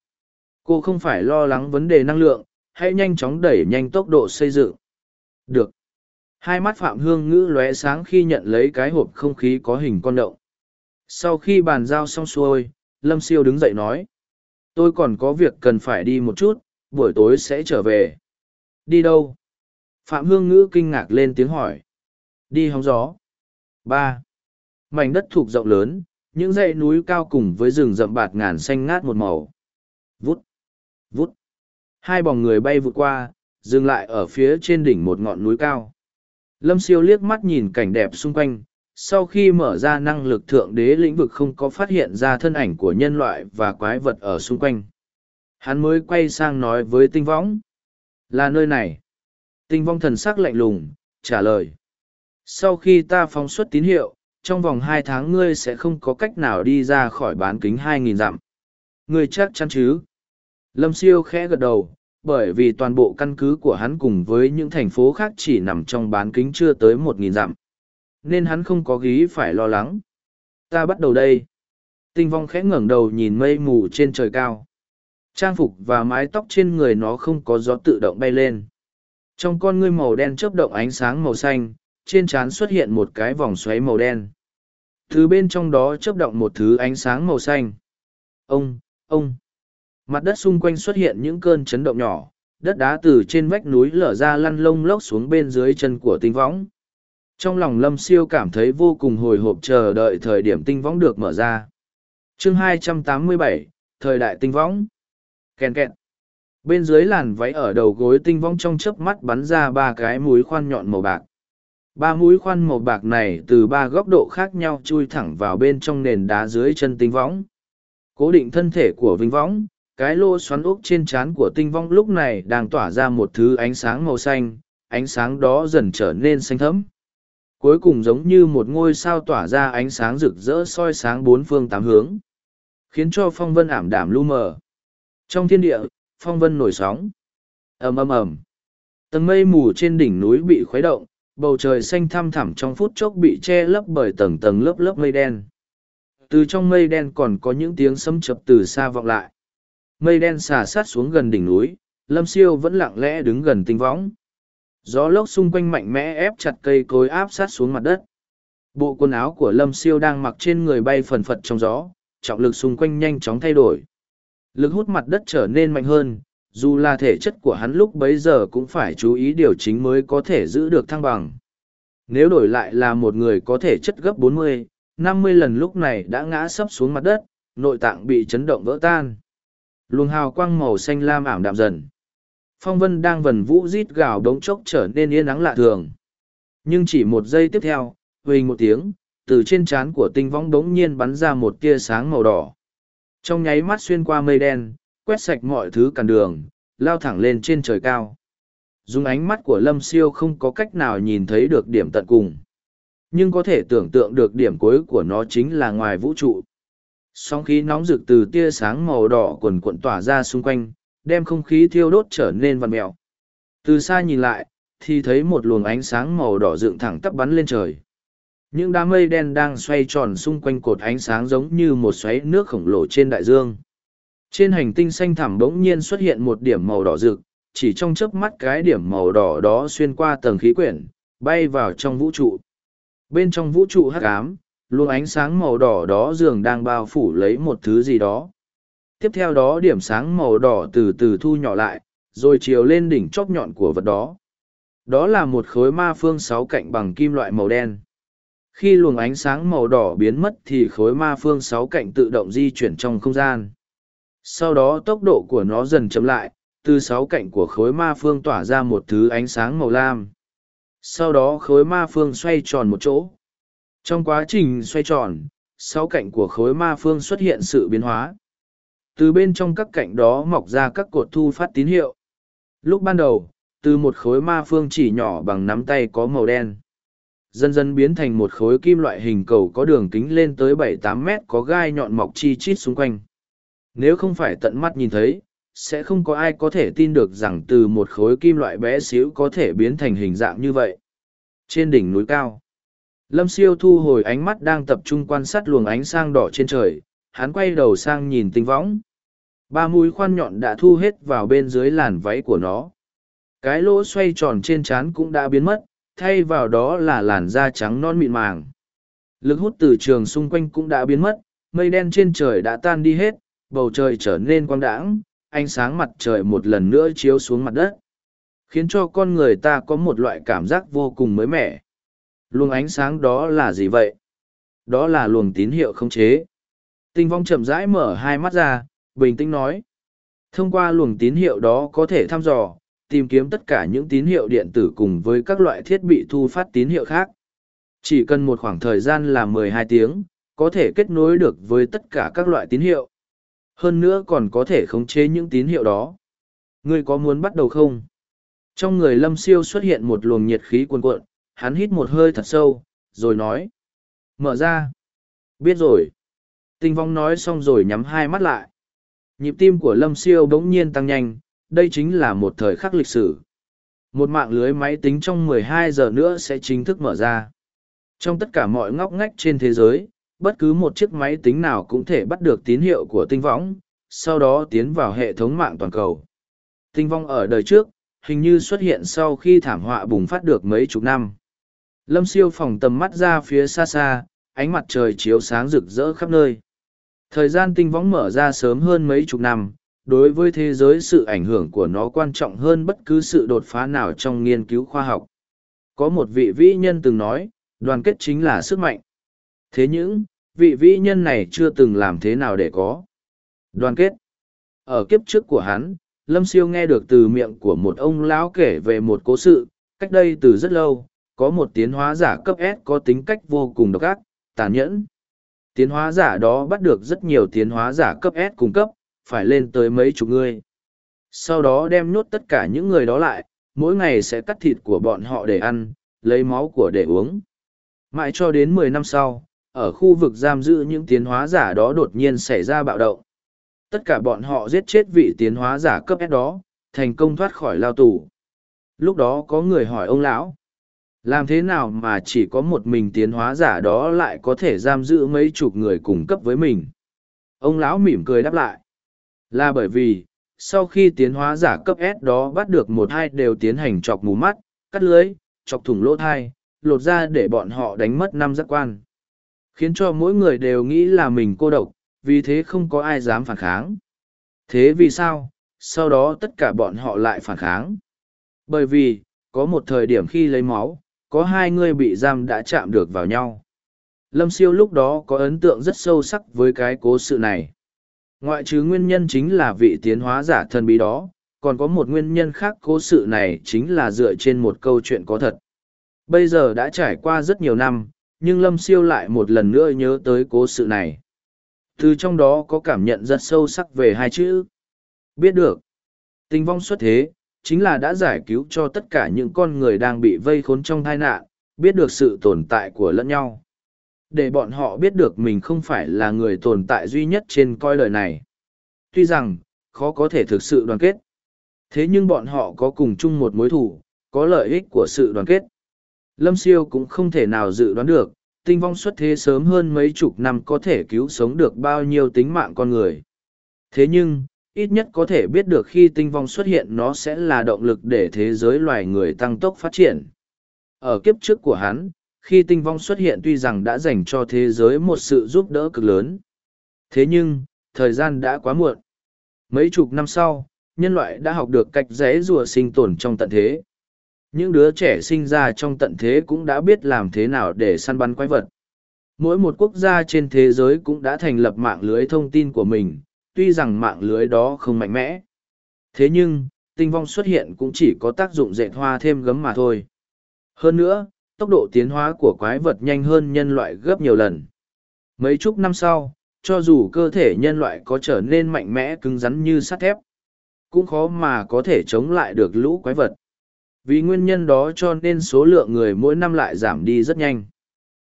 Cô không phải lo lắng vấn đề năng lượng, hãy nhanh chóng đẩy nhanh tốc độ xây dựng. Được. Hai mắt Phạm Hương Ngữ lóe sáng khi nhận lấy cái hộp không khí có hình con động. Sau khi bàn giao xong xuôi, Lâm Siêu đứng dậy nói. Tôi còn có việc cần phải đi một chút, buổi tối sẽ trở về. Đi đâu? Phạm Hương Ngữ kinh ngạc lên tiếng hỏi. Đi hóng gió. ba Mảnh đất thuộc rộng lớn, những dãy núi cao cùng với rừng rậm bạt ngàn xanh ngát một màu. Vút, vút. Hai bóng người bay vụt qua, dừng lại ở phía trên đỉnh một ngọn núi cao. Lâm siêu liếc mắt nhìn cảnh đẹp xung quanh, sau khi mở ra năng lực thượng đế lĩnh vực không có phát hiện ra thân ảnh của nhân loại và quái vật ở xung quanh. Hắn mới quay sang nói với tinh võng. Là nơi này. Tinh vong thần sắc lạnh lùng, trả lời. Sau khi ta phóng xuất tín hiệu, trong vòng hai tháng ngươi sẽ không có cách nào đi ra khỏi bán kính hai nghìn dặm. Ngươi chắc chắn chứ? Lâm siêu khẽ gật đầu, bởi vì toàn bộ căn cứ của hắn cùng với những thành phố khác chỉ nằm trong bán kính chưa tới một nghìn dặm. Nên hắn không có gí phải lo lắng. Ta bắt đầu đây. Tinh vong khẽ ngẩng đầu nhìn mây mù trên trời cao. Trang phục và mái tóc trên người nó không có gió tự động bay lên. Trong con ngươi màu đen chớp động ánh sáng màu xanh, trên trán xuất hiện một cái vòng xoáy màu đen. Thứ bên trong đó chớp động một thứ ánh sáng màu xanh. Ông, ông. Mặt đất xung quanh xuất hiện những cơn chấn động nhỏ, đất đá từ trên vách núi lở ra lăn lông lốc xuống bên dưới chân của tinh võng. Trong lòng Lâm Siêu cảm thấy vô cùng hồi hộp chờ đợi thời điểm tinh võng được mở ra. chương 287, Thời đại tinh võng. Kèn kẹn. Bên dưới làn váy ở đầu gối tinh võng trong chớp mắt bắn ra ba cái mũi khoan nhọn màu bạc. Ba mũi khoan màu bạc này từ ba góc độ khác nhau chui thẳng vào bên trong nền đá dưới chân tinh võng. Cố định thân thể của vinh võng, cái lô xoắn ốc trên trán của tinh vong lúc này đang tỏa ra một thứ ánh sáng màu xanh ánh sáng đó dần trở nên xanh thẫm cuối cùng giống như một ngôi sao tỏa ra ánh sáng rực rỡ soi sáng bốn phương tám hướng khiến cho phong vân ảm đạm lu mờ. Trong thiên địa phong vân nổi sóng. Ầm ầm ầm. Tầng mây mù trên đỉnh núi bị khuấy động bầu trời xanh thăm thẳm trong phút chốc bị che lấp bởi tầng tầng lớp lớp mây đen. Từ trong mây đen còn có những tiếng sấm chập từ xa vọng lại. Mây đen xà sát xuống gần đỉnh núi, Lâm Siêu vẫn lặng lẽ đứng gần tinh võng. Gió lốc xung quanh mạnh mẽ ép chặt cây cối áp sát xuống mặt đất. Bộ quần áo của Lâm Siêu đang mặc trên người bay phần phật trong gió, trọng lực xung quanh nhanh chóng thay đổi. Lực hút mặt đất trở nên mạnh hơn, dù là thể chất của hắn lúc bấy giờ cũng phải chú ý điều chính mới có thể giữ được thăng bằng. Nếu đổi lại là một người có thể chất gấp 40, 50 lần lúc này đã ngã sấp xuống mặt đất, nội tạng bị chấn động vỡ tan luồng hào quang màu xanh lam ảm đạm dần phong vân đang vần vũ rít gào đống chốc trở nên yên ắng lạ thường. Nhưng chỉ một giây tiếp theo, huỳnh một tiếng, từ trên trán của tinh võng đống nhiên bắn ra một tia sáng màu đỏ. Trong nháy mắt xuyên qua mây đen, quét sạch mọi thứ cản đường, lao thẳng lên trên trời cao. Dùng ánh mắt của lâm siêu không có cách nào nhìn thấy được điểm tận cùng. Nhưng có thể tưởng tượng được điểm cuối của nó chính là ngoài vũ trụ. Sóng khí nóng rực từ tia sáng màu đỏ quần cuộn tỏa ra xung quanh đem không khí thiêu đốt trở nên vằn mèo. từ xa nhìn lại, thì thấy một luồng ánh sáng màu đỏ dựng thẳng tắp bắn lên trời. Những đám mây đen đang xoay tròn xung quanh cột ánh sáng giống như một xoáy nước khổng lồ trên đại dương. Trên hành tinh xanh thẳm bỗng nhiên xuất hiện một điểm màu đỏ rực, chỉ trong chớp mắt cái điểm màu đỏ đó xuyên qua tầng khí quyển, bay vào trong vũ trụ. Bên trong vũ trụ hắc ám, luồng ánh sáng màu đỏ đó dường đang bao phủ lấy một thứ gì đó tiếp theo đó điểm sáng màu đỏ từ từ thu nhỏ lại rồi chiều lên đỉnh chóp nhọn của vật đó. Đó là một khối ma phương sáu cạnh bằng kim loại màu đen. Khi luồng ánh sáng màu đỏ biến mất thì khối ma phương sáu cạnh tự động di chuyển trong không gian. Sau đó tốc độ của nó dần chậm lại, từ sáu cạnh của khối ma phương tỏa ra một thứ ánh sáng màu lam. Sau đó khối ma phương xoay tròn một chỗ. Trong quá trình xoay tròn, sáu cạnh của khối ma phương xuất hiện sự biến hóa. Từ bên trong các cạnh đó mọc ra các cột thu phát tín hiệu. Lúc ban đầu, từ một khối ma phương chỉ nhỏ bằng nắm tay có màu đen. Dần dần biến thành một khối kim loại hình cầu có đường kính lên tới bảy tám mét có gai nhọn mọc chi chít xung quanh. Nếu không phải tận mắt nhìn thấy, sẽ không có ai có thể tin được rằng từ một khối kim loại bé xíu có thể biến thành hình dạng như vậy. Trên đỉnh núi cao, Lâm Siêu thu hồi ánh mắt đang tập trung quan sát luồng ánh sang đỏ trên trời, hắn quay đầu sang nhìn tinh võng. Ba mũi khoan nhọn đã thu hết vào bên dưới làn váy của nó. Cái lỗ xoay tròn trên trán cũng đã biến mất, thay vào đó là làn da trắng non mịn màng. Lực hút từ trường xung quanh cũng đã biến mất, mây đen trên trời đã tan đi hết, bầu trời trở nên quang đãng, ánh sáng mặt trời một lần nữa chiếu xuống mặt đất khiến cho con người ta có một loại cảm giác vô cùng mới mẻ luồng ánh sáng đó là gì vậy đó là luồng tín hiệu không chế tinh vong chậm rãi mở hai mắt ra bình tĩnh nói. Thông qua luồng tín hiệu đó có thể thăm dò, tìm kiếm tất cả những tín hiệu điện tử cùng với các loại thiết bị thu phát tín hiệu khác. Chỉ cần một khoảng thời gian là 12 tiếng, có thể kết nối được với tất cả các loại tín hiệu. Hơn nữa còn có thể khống chế những tín hiệu đó. Ngươi có muốn bắt đầu không? Trong người lâm siêu xuất hiện một luồng nhiệt khí cuồn cuộn, hắn hít một hơi thật sâu, rồi nói. Mở ra. Biết rồi. Tinh vong nói xong rồi nhắm hai mắt lại nhịp tim của lâm siêu bỗng nhiên tăng nhanh đây chính là một thời khắc lịch sử một mạng lưới máy tính trong 12 giờ nữa sẽ chính thức mở ra trong tất cả mọi ngóc ngách trên thế giới bất cứ một chiếc máy tính nào cũng thể bắt được tín hiệu của tinh võng, sau đó tiến vào hệ thống mạng toàn cầu. Tinh vong ở đời trước, hình như xuất hiện sau khi thảm họa bùng phát được mấy chục năm. Lâm siêu phòng tầm mắt ra phía xa xa, ánh mặt trời chiếu sáng rực rỡ khắp nơi. Thời gian tinh võng mở ra sớm hơn mấy chục năm, đối với thế giới sự ảnh hưởng của nó quan trọng hơn bất cứ sự đột phá nào trong nghiên cứu khoa học. Có một vị vĩ nhân từng nói, đoàn kết chính là sức mạnh. Thế những, vị vĩ nhân này chưa từng làm thế nào để có. Đoàn kết. Ở kiếp trước của hắn, Lâm Siêu nghe được từ miệng của một ông lão kể về một cố sự, cách đây từ rất lâu, có một tiến hóa giả cấp S có tính cách vô cùng độc ác, tàn nhẫn. Tiến hóa giả đó bắt được rất nhiều tiến hóa giả cấp S cung cấp, phải lên tới mấy chục người. Sau đó đem nhốt tất cả những người đó lại, mỗi ngày sẽ cắt thịt của bọn họ để ăn, lấy máu của để uống. Mãi cho đến mười năm sau, ở khu vực giam giữ những tiến hóa giả đó đột nhiên xảy ra bạo động. Tất cả bọn họ giết chết vị tiến hóa giả cấp S đó, thành công thoát khỏi lao tù. Lúc đó có người hỏi ông lão, làm thế nào mà chỉ có một mình tiến hóa giả đó lại có thể giam giữ mấy chục người cùng cấp với mình? Ông lão mỉm cười đáp lại, là bởi vì, sau khi tiến hóa giả cấp S đó bắt được một hai đều tiến hành chọc mù mắt, cắt lưới, chọc thủng lỗ thai, lột ra để bọn họ đánh mất năm giác quan. Khiến cho mỗi người đều nghĩ là mình cô độc vì thế không có ai dám phản kháng. Thế vì sao? Sau đó tất cả bọn họ lại phản kháng. Bởi vì có một thời điểm khi lấy máu có hai người bị giam đã chạm được vào nhau. Lâm siêu lúc đó có ấn tượng rất sâu sắc với cái cố sự này. Ngoại trừ nguyên nhân chính là vị tiến hóa giả thần bí đó, còn có một nguyên nhân khác cố sự này chính là dựa trên một câu chuyện có thật. Bây giờ đã trải qua rất nhiều năm, nhưng lâm siêu lại một lần nữa nhớ tới cố sự này. Từ trong đó có cảm nhận rất sâu sắc về hai chữ. Biết được. Tình vong xuất thế chính là đã giải cứu cho tất cả những con người đang bị vây khốn trong tai nạn biết được sự tồn tại của lẫn nhau. Để bọn họ biết được mình không phải là người tồn tại duy nhất trên coi đời này. Tuy rằng khó có thể thực sự đoàn kết. Thế nhưng bọn họ có cùng chung một mối thủ có lợi ích của sự đoàn kết. Lâm Siêu cũng không thể nào dự đoán được, tinh vong xuất thế sớm hơn mấy chục năm có thể cứu sống được bao nhiêu tính mạng con người. Thế nhưng, ít nhất có thể biết được khi tinh vong xuất hiện nó sẽ là động lực để thế giới loài người tăng tốc phát triển. Ở kiếp trước của hắn, khi tinh vong xuất hiện tuy rằng đã dành cho thế giới một sự giúp đỡ cực lớn. Thế nhưng, thời gian đã quá muộn. Mấy chục năm sau, nhân loại đã học được cách dễ rùa sinh tồn trong tận thế. Những đứa trẻ sinh ra trong tận thế cũng đã biết làm thế nào để săn bắn quái vật. Mỗi một quốc gia trên thế giới cũng đã thành lập mạng lưới thông tin của mình, tuy rằng mạng lưới đó không mạnh mẽ. Thế nhưng, tinh vong xuất hiện cũng chỉ có tác dụng dệt hoa thêm gấm mà thôi. Hơn nữa, tốc độ tiến hóa của quái vật nhanh hơn nhân loại gấp nhiều lần. Mấy chục năm sau, cho dù cơ thể nhân loại có trở nên mạnh mẽ cứng rắn như sắt thép, cũng khó mà có thể chống lại được lũ quái vật. Vì nguyên nhân đó cho nên số lượng người mỗi năm lại giảm đi rất nhanh.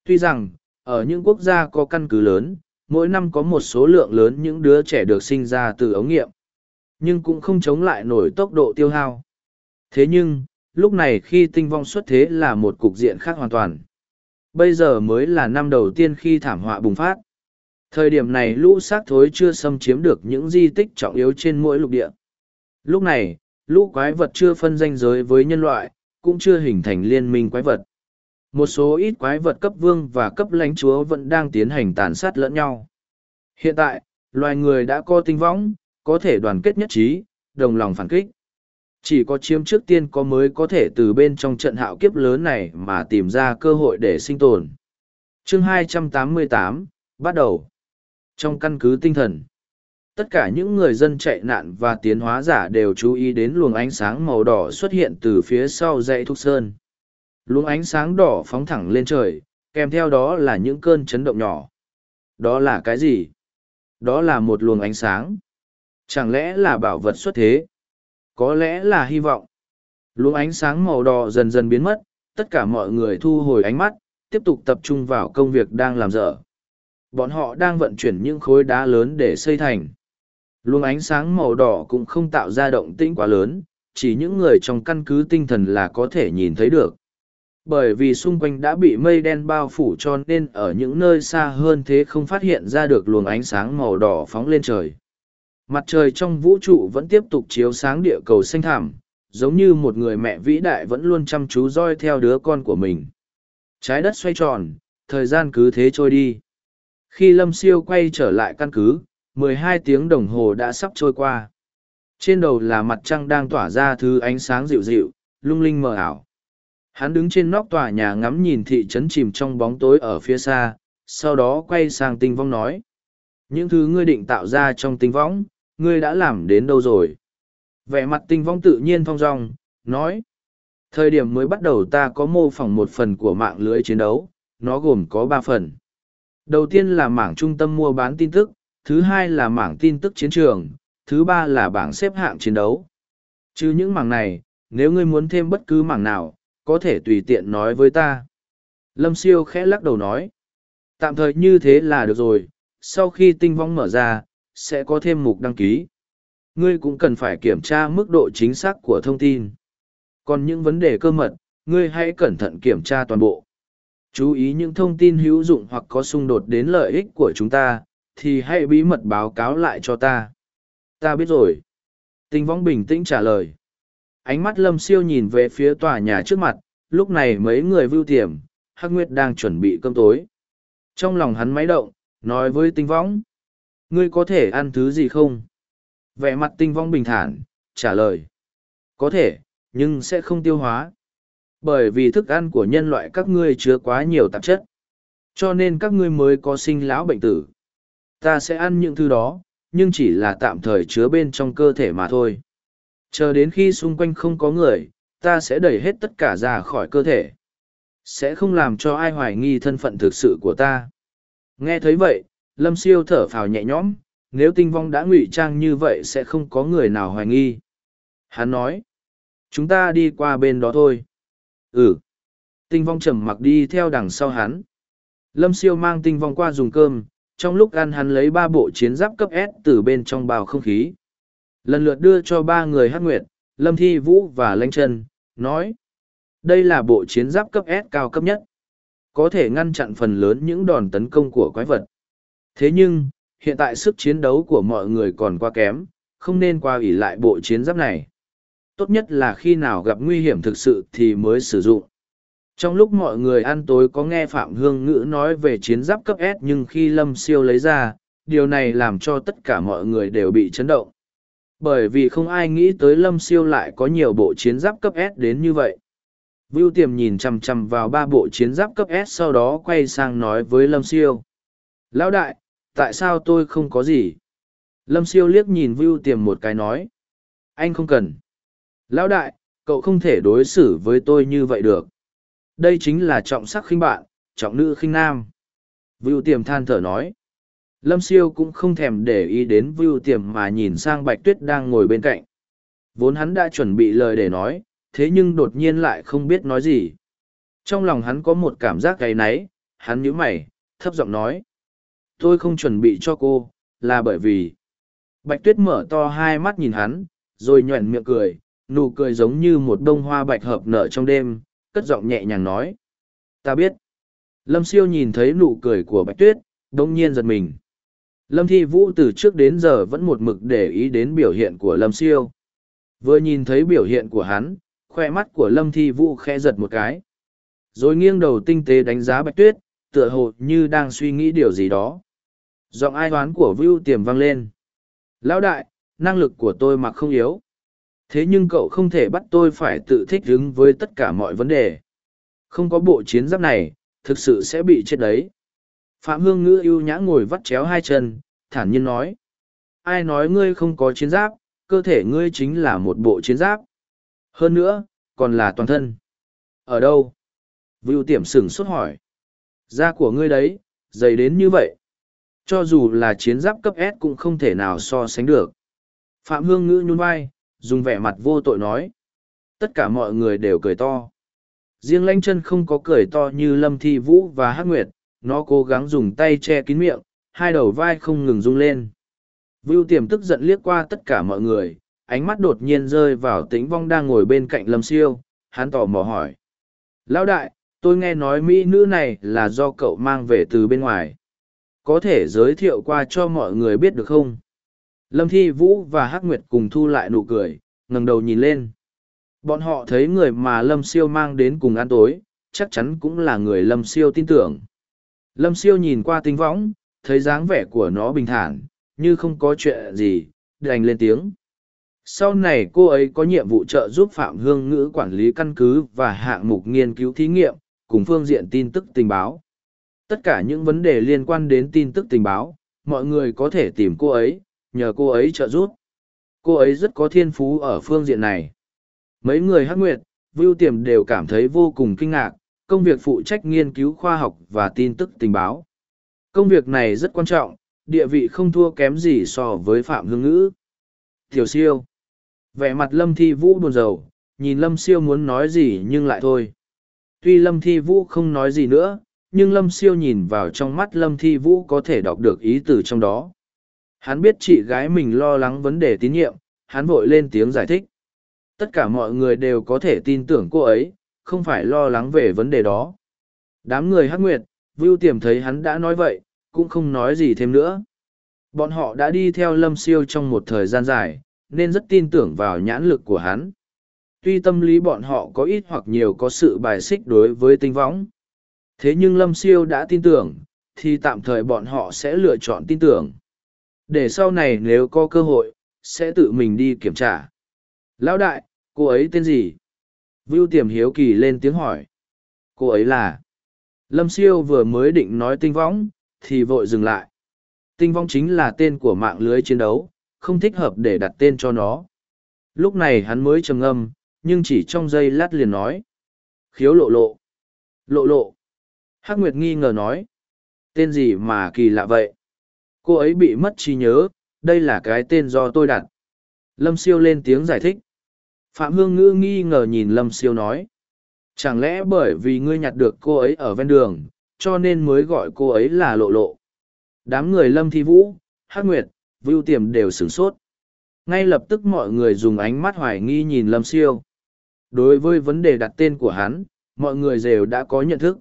Tuy rằng, ở những quốc gia có căn cứ lớn, mỗi năm có một số lượng lớn những đứa trẻ được sinh ra từ ống nghiệm, nhưng cũng không chống lại nổi tốc độ tiêu hao. Thế nhưng, lúc này khi tinh vong xuất thế là một cục diện khác hoàn toàn. Bây giờ mới là năm đầu tiên khi thảm họa bùng phát. Thời điểm này lũ xác thối chưa xâm chiếm được những di tích trọng yếu trên mỗi lục địa. Lúc này, lũ quái vật chưa phân danh giới với nhân loại, cũng chưa hình thành liên minh quái vật. Một số ít quái vật cấp vương và cấp lãnh chúa vẫn đang tiến hành tàn sát lẫn nhau. Hiện tại, loài người đã có tinh võng, có thể đoàn kết nhất trí, đồng lòng phản kích. Chỉ có chiếm trước tiên có mới có thể từ bên trong trận hạo kiếp lớn này mà tìm ra cơ hội để sinh tồn. Chương 288, bắt đầu. Trong căn cứ tinh thần, tất cả những người dân chạy nạn và tiến hóa giả đều chú ý đến luồng ánh sáng màu đỏ xuất hiện từ phía sau dãy thúc sơn. Luồng ánh sáng đỏ phóng thẳng lên trời, kèm theo đó là những cơn chấn động nhỏ. Đó là cái gì? Đó là một luồng ánh sáng. Chẳng lẽ là bảo vật xuất thế? Có lẽ là hy vọng. Luồng ánh sáng màu đỏ dần dần biến mất, tất cả mọi người thu hồi ánh mắt, tiếp tục tập trung vào công việc đang làm dở. Bọn họ đang vận chuyển những khối đá lớn để xây thành. Luồng ánh sáng màu đỏ cũng không tạo ra động tĩnh quá lớn, chỉ những người trong căn cứ tinh thần là có thể nhìn thấy được. Bởi vì xung quanh đã bị mây đen bao phủ cho nên ở những nơi xa hơn thế không phát hiện ra được luồng ánh sáng màu đỏ phóng lên trời. Mặt trời trong vũ trụ vẫn tiếp tục chiếu sáng địa cầu xanh thảm, giống như một người mẹ vĩ đại vẫn luôn chăm chú roi theo đứa con của mình. Trái đất xoay tròn, thời gian cứ thế trôi đi. Khi Lâm Siêu quay trở lại căn cứ, 12 tiếng đồng hồ đã sắp trôi qua. Trên đầu là mặt trăng đang tỏa ra thứ ánh sáng dịu dịu, lung linh mờ ảo. Hắn đứng trên nóc tòa nhà ngắm nhìn thị trấn chìm trong bóng tối ở phía xa, sau đó quay sang tinh vong nói. Những thứ ngươi định tạo ra trong tinh Vong, ngươi đã làm đến đâu rồi? Vẻ mặt tinh vong tự nhiên thong dong, nói. Thời điểm mới bắt đầu ta có mô phỏng một phần của mạng lưới chiến đấu, nó gồm có ba phần. Đầu tiên là mảng trung tâm mua bán tin tức, thứ hai là mảng tin tức chiến trường, thứ ba là bảng xếp hạng chiến đấu. Chứ những mảng này, nếu ngươi muốn thêm bất cứ mảng nào, có thể tùy tiện nói với ta. Lâm siêu khẽ lắc đầu nói. Tạm thời như thế là được rồi, sau khi tinh vong mở ra, sẽ có thêm mục đăng ký. Ngươi cũng cần phải kiểm tra mức độ chính xác của thông tin. Còn những vấn đề cơ mật, ngươi hãy cẩn thận kiểm tra toàn bộ. Chú ý những thông tin hữu dụng hoặc có xung đột đến lợi ích của chúng ta, thì hãy bí mật báo cáo lại cho ta. Ta biết rồi. Tinh vong bình tĩnh trả lời. Ánh mắt lâm siêu nhìn về phía tòa nhà trước mặt, lúc này mấy người vưu tiềm, Hắc Nguyệt đang chuẩn bị cơm tối. Trong lòng hắn máy động, nói với tinh võng. Ngươi có thể ăn thứ gì không? Vẻ mặt tinh Võng bình thản, trả lời. Có thể, nhưng sẽ không tiêu hóa. Bởi vì thức ăn của nhân loại các ngươi chứa quá nhiều tạp chất. Cho nên các ngươi mới có sinh lão bệnh tử. Ta sẽ ăn những thứ đó, nhưng chỉ là tạm thời chứa bên trong cơ thể mà thôi. Chờ đến khi xung quanh không có người, ta sẽ đẩy hết tất cả ra khỏi cơ thể. Sẽ không làm cho ai hoài nghi thân phận thực sự của ta. Nghe thấy vậy, lâm siêu thở phào nhẹ nhõm nếu tinh vong đã ngụy trang như vậy sẽ không có người nào hoài nghi. Hắn nói chúng ta đi qua bên đó thôi. Ừ. Tinh vong trầm mặc đi theo đằng sau hắn. Lâm siêu mang tinh vong qua dùng cơm trong lúc ăn hắn lấy ba bộ chiến giáp cấp s từ bên trong bào không khí lần lượt đưa cho ba người hát nguyệt lâm thi vũ và lanh chân nói đây là bộ chiến giáp cấp s cao cấp nhất có thể ngăn chặn phần lớn những đòn tấn công của quái vật Thế nhưng, hiện tại sức chiến đấu của mọi người còn quá kém, không nên qua ủy lại bộ chiến giáp này. Tốt nhất là khi nào gặp nguy hiểm thực sự thì mới sử dụng. Trong lúc mọi người ăn tối có nghe Phạm Hương Ngữ nói về chiến giáp cấp S nhưng khi Lâm Siêu lấy ra, điều này làm cho tất cả mọi người đều bị chấn động. Bởi vì không ai nghĩ tới lâm siêu lại có nhiều bộ chiến giáp cấp S đến như vậy. Vưu tiềm nhìn chằm chằm vào ba bộ chiến giáp cấp S sau đó quay sang nói với lâm siêu. Lão đại, tại sao tôi không có gì? Lâm siêu liếc nhìn Vưu tiềm một cái nói. Anh không cần. Lão đại, cậu không thể đối xử với tôi như vậy được. Đây chính là trọng sắc khinh bạn, trọng nữ khinh nam. Vưu tiềm than thở nói. Lâm siêu cũng không thèm để ý đến Vưu tiềm mà nhìn sang Bạch Tuyết đang ngồi bên cạnh. Vốn hắn đã chuẩn bị lời để nói, thế nhưng đột nhiên lại không biết nói gì. Trong lòng hắn có một cảm giác gáy náy, hắn nhíu mày, thấp giọng nói. Tôi không chuẩn bị cho cô, là bởi vì... Bạch Tuyết mở to hai mắt nhìn hắn, rồi nhoẻn miệng cười, nụ cười giống như một bông hoa bạch hợp nở trong đêm, cất giọng nhẹ nhàng nói. Ta biết. Lâm siêu nhìn thấy nụ cười của Bạch Tuyết, đông nhiên giật mình. Lâm Thi Vũ từ trước đến giờ vẫn một mực để ý đến biểu hiện của Lâm siêu. Vừa nhìn thấy biểu hiện của hắn, khoe mắt của Lâm Thi Vũ khẽ giật một cái. Rồi nghiêng đầu tinh tế đánh giá Bạch Tuyết, tựa hồ như đang suy nghĩ điều gì đó. Giọng ai hoán của Vưu tiềm vang lên. Lão đại, năng lực của tôi mặc không yếu. Thế nhưng cậu không thể bắt tôi phải tự thích ứng với tất cả mọi vấn đề. Không có bộ chiến giáp này, thực sự sẽ bị chết đấy. Phạm Hương Ngữ ưu nhã ngồi vắt chéo hai chân, thản nhiên nói. Ai nói ngươi không có chiến giáp, cơ thể ngươi chính là một bộ chiến giáp. Hơn nữa, còn là toàn thân. Ở đâu? Vưu tiểm sừng sốt hỏi. Da của ngươi đấy, dày đến như vậy. Cho dù là chiến giáp cấp S cũng không thể nào so sánh được. Phạm Hương Ngữ nhún vai, dùng vẻ mặt vô tội nói. Tất cả mọi người đều cười to. Riêng lanh chân không có cười to như Lâm Thi Vũ và Hắc Nguyệt, nó cố gắng dùng tay che kín miệng, hai đầu vai không ngừng rung lên. Vưu tiềm tức giận liếc qua tất cả mọi người, ánh mắt đột nhiên rơi vào tĩnh vong đang ngồi bên cạnh Lâm Siêu, hắn tò mò hỏi. Lão đại, tôi nghe nói mỹ nữ này là do cậu mang về từ bên ngoài. Có thể giới thiệu qua cho mọi người biết được không? Lâm Thi Vũ và Hắc Nguyệt cùng thu lại nụ cười, ngẩng đầu nhìn lên. Bọn họ thấy người mà Lâm Siêu mang đến cùng ăn tối, chắc chắn cũng là người Lâm Siêu tin tưởng. Lâm Siêu nhìn qua tinh võng, thấy dáng vẻ của nó bình thản, như không có chuyện gì, đành lên tiếng. Sau này cô ấy có nhiệm vụ trợ giúp Phạm Hương Ngữ quản lý căn cứ và hạng mục nghiên cứu thí nghiệm, cùng phương diện tin tức tình báo. Tất cả những vấn đề liên quan đến tin tức tình báo, mọi người có thể tìm cô ấy, nhờ cô ấy trợ giúp. Cô ấy rất có thiên phú ở phương diện này. Mấy người hắc nguyệt, Vưu Tiềm đều cảm thấy vô cùng kinh ngạc, công việc phụ trách nghiên cứu khoa học và tin tức tình báo. Công việc này rất quan trọng, địa vị không thua kém gì so với Phạm Hương Ngữ. Tiểu siêu. Vẻ mặt Lâm Thi Vũ buồn rầu, nhìn Lâm siêu muốn nói gì nhưng lại thôi. Tuy Lâm Thi Vũ không nói gì nữa, nhưng Lâm siêu nhìn vào trong mắt Lâm Thi Vũ có thể đọc được ý từ trong đó. Hắn biết chị gái mình lo lắng vấn đề tín nhiệm, hắn vội lên tiếng giải thích. Tất cả mọi người đều có thể tin tưởng cô ấy, không phải lo lắng về vấn đề đó. Đám người hắc nguyệt, Vưu Tiềm thấy hắn đã nói vậy, cũng không nói gì thêm nữa. Bọn họ đã đi theo Lâm Siêu trong một thời gian dài, nên rất tin tưởng vào nhãn lực của hắn. Tuy tâm lý bọn họ có ít hoặc nhiều có sự bài xích đối với tinh võng. Thế nhưng Lâm Siêu đã tin tưởng, thì tạm thời bọn họ sẽ lựa chọn tin tưởng. Để sau này nếu có cơ hội, sẽ tự mình đi kiểm tra. Lão đại, cô ấy tên gì? Vưu tiềm hiếu kỳ lên tiếng hỏi. Cô ấy là... Lâm siêu vừa mới định nói tinh võng, thì vội dừng lại. Tinh võng chính là tên của mạng lưới chiến đấu, không thích hợp để đặt tên cho nó. Lúc này hắn mới trầm ngâm, nhưng chỉ trong giây lát liền nói. Khiếu lộ lộ. Lộ lộ. Hắc Nguyệt nghi ngờ nói. Tên gì mà kỳ lạ vậy? Cô ấy bị mất trí nhớ, đây là cái tên do tôi đặt. Lâm siêu lên tiếng giải thích. Phạm Hương Ngữ nghi ngờ nhìn Lâm siêu nói. Chẳng lẽ bởi vì ngươi nhặt được cô ấy ở ven đường, cho nên mới gọi cô ấy là lộ lộ. Đám người Lâm Thi Vũ, Hát Nguyệt, Vưu Tiềm đều sửng sốt. Ngay lập tức mọi người dùng ánh mắt hoài nghi nhìn Lâm siêu. Đối với vấn đề đặt tên của hắn, mọi người đều đã có nhận thức.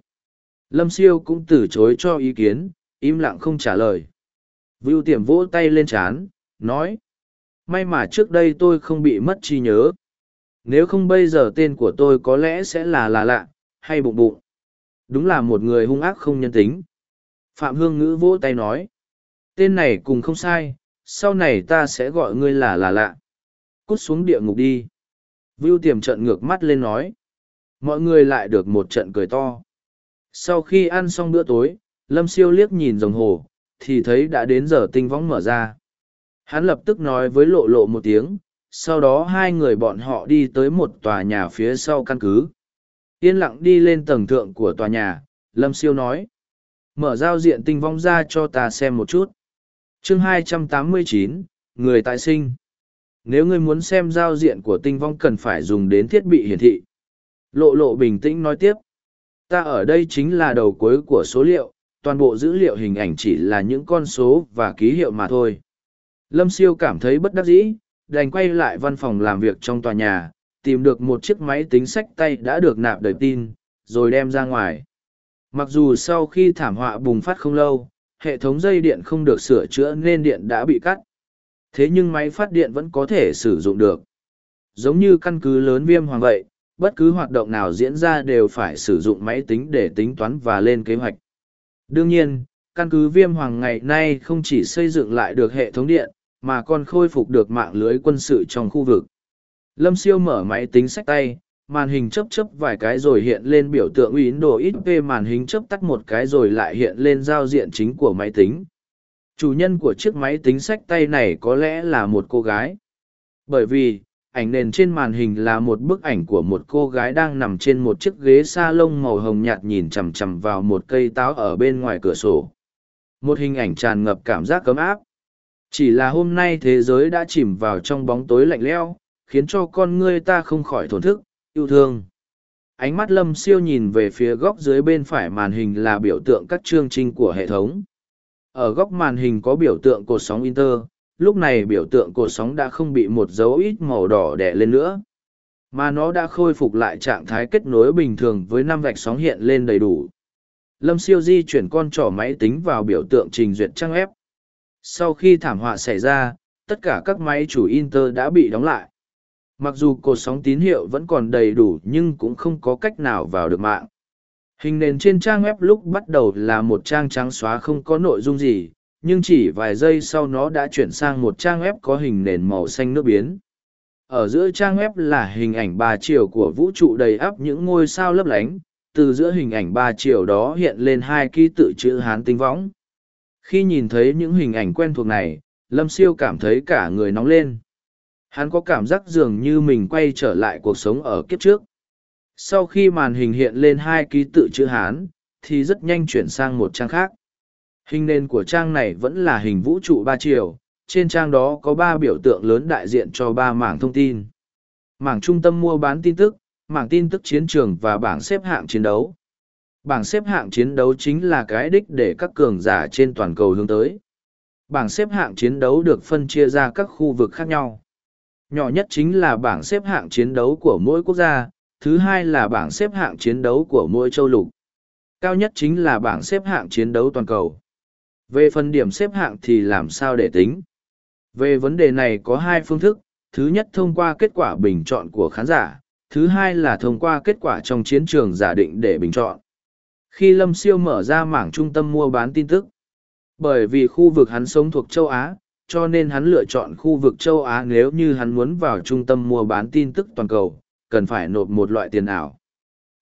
Lâm siêu cũng từ chối cho ý kiến, im lặng không trả lời. Vưu tiềm vỗ tay lên chán, nói. May mà trước đây tôi không bị mất trí nhớ. Nếu không bây giờ tên của tôi có lẽ sẽ là là lạ, hay bụng bụng. Đúng là một người hung ác không nhân tính. Phạm Hương Ngữ vỗ tay nói. Tên này cùng không sai, sau này ta sẽ gọi ngươi là là lạ. cút xuống địa ngục đi. Vưu tiềm trận ngược mắt lên nói. Mọi người lại được một trận cười to. Sau khi ăn xong bữa tối, Lâm Siêu liếc nhìn đồng hồ, thì thấy đã đến giờ tinh võng mở ra. Hắn lập tức nói với lộ lộ một tiếng, sau đó hai người bọn họ đi tới một tòa nhà phía sau căn cứ. Yên lặng đi lên tầng thượng của tòa nhà, Lâm Siêu nói. Mở giao diện tinh vong ra cho ta xem một chút. chương 289, Người tại sinh. Nếu ngươi muốn xem giao diện của tinh vong cần phải dùng đến thiết bị hiển thị. Lộ lộ bình tĩnh nói tiếp. Ta ở đây chính là đầu cuối của số liệu, toàn bộ dữ liệu hình ảnh chỉ là những con số và ký hiệu mà thôi. Lâm Siêu cảm thấy bất đắc dĩ, đành quay lại văn phòng làm việc trong tòa nhà, tìm được một chiếc máy tính sách tay đã được nạp đầy tin, rồi đem ra ngoài. Mặc dù sau khi thảm họa bùng phát không lâu, hệ thống dây điện không được sửa chữa nên điện đã bị cắt. Thế nhưng máy phát điện vẫn có thể sử dụng được. Giống như căn cứ lớn viêm hoàng vậy, bất cứ hoạt động nào diễn ra đều phải sử dụng máy tính để tính toán và lên kế hoạch. Đương nhiên, căn cứ viêm hoàng ngày nay không chỉ xây dựng lại được hệ thống điện, mà còn khôi phục được mạng lưới quân sự trong khu vực. Lâm siêu mở máy tính sách tay, màn hình chấp chấp vài cái rồi hiện lên biểu tượng Ý đồ ít về màn hình chấp tắt một cái rồi lại hiện lên giao diện chính của máy tính. Chủ nhân của chiếc máy tính sách tay này có lẽ là một cô gái. Bởi vì, ảnh nền trên màn hình là một bức ảnh của một cô gái đang nằm trên một chiếc ghế sa lông màu hồng nhạt nhìn chằm chằm vào một cây táo ở bên ngoài cửa sổ. Một hình ảnh tràn ngập cảm giác cấm áp. Chỉ là hôm nay thế giới đã chìm vào trong bóng tối lạnh lẽo, khiến cho con ngươi ta không khỏi thổn thức, yêu thương. Ánh mắt lâm siêu nhìn về phía góc dưới bên phải màn hình là biểu tượng các chương trình của hệ thống. Ở góc màn hình có biểu tượng cột sóng Inter, lúc này biểu tượng cột sóng đã không bị một dấu ít màu đỏ đẻ lên nữa. Mà nó đã khôi phục lại trạng thái kết nối bình thường với năm vạch sóng hiện lên đầy đủ. Lâm siêu di chuyển con trỏ máy tính vào biểu tượng trình duyệt trang web. Sau khi thảm họa xảy ra, tất cả các máy chủ Inter đã bị đóng lại. Mặc dù cột sóng tín hiệu vẫn còn đầy đủ nhưng cũng không có cách nào vào được mạng. Hình nền trên trang web lúc bắt đầu là một trang trắng xóa không có nội dung gì, nhưng chỉ vài giây sau nó đã chuyển sang một trang web có hình nền màu xanh nước biến. Ở giữa trang web là hình ảnh ba chiều của vũ trụ đầy ắp những ngôi sao lấp lánh, từ giữa hình ảnh ba chiều đó hiện lên hai ký tự chữ Hán tinh võng. Khi nhìn thấy những hình ảnh quen thuộc này, Lâm Siêu cảm thấy cả người nóng lên. Hắn có cảm giác dường như mình quay trở lại cuộc sống ở kiếp trước. Sau khi màn hình hiện lên hai ký tự chữ Hán, thì rất nhanh chuyển sang một trang khác. Hình nền của trang này vẫn là hình vũ trụ ba chiều, trên trang đó có ba biểu tượng lớn đại diện cho ba mảng thông tin. Mảng trung tâm mua bán tin tức, mảng tin tức chiến trường và bảng xếp hạng chiến đấu. Bảng xếp hạng chiến đấu chính là cái đích để các cường giả trên toàn cầu hướng tới. Bảng xếp hạng chiến đấu được phân chia ra các khu vực khác nhau. Nhỏ nhất chính là bảng xếp hạng chiến đấu của mỗi quốc gia, thứ hai là bảng xếp hạng chiến đấu của mỗi châu lục. Cao nhất chính là bảng xếp hạng chiến đấu toàn cầu. Về phần điểm xếp hạng thì làm sao để tính? Về vấn đề này có hai phương thức, thứ nhất thông qua kết quả bình chọn của khán giả, thứ hai là thông qua kết quả trong chiến trường giả định để bình chọn. Khi Lâm Siêu mở ra mảng trung tâm mua bán tin tức, bởi vì khu vực hắn sống thuộc châu Á, cho nên hắn lựa chọn khu vực châu Á nếu như hắn muốn vào trung tâm mua bán tin tức toàn cầu, cần phải nộp một loại tiền ảo.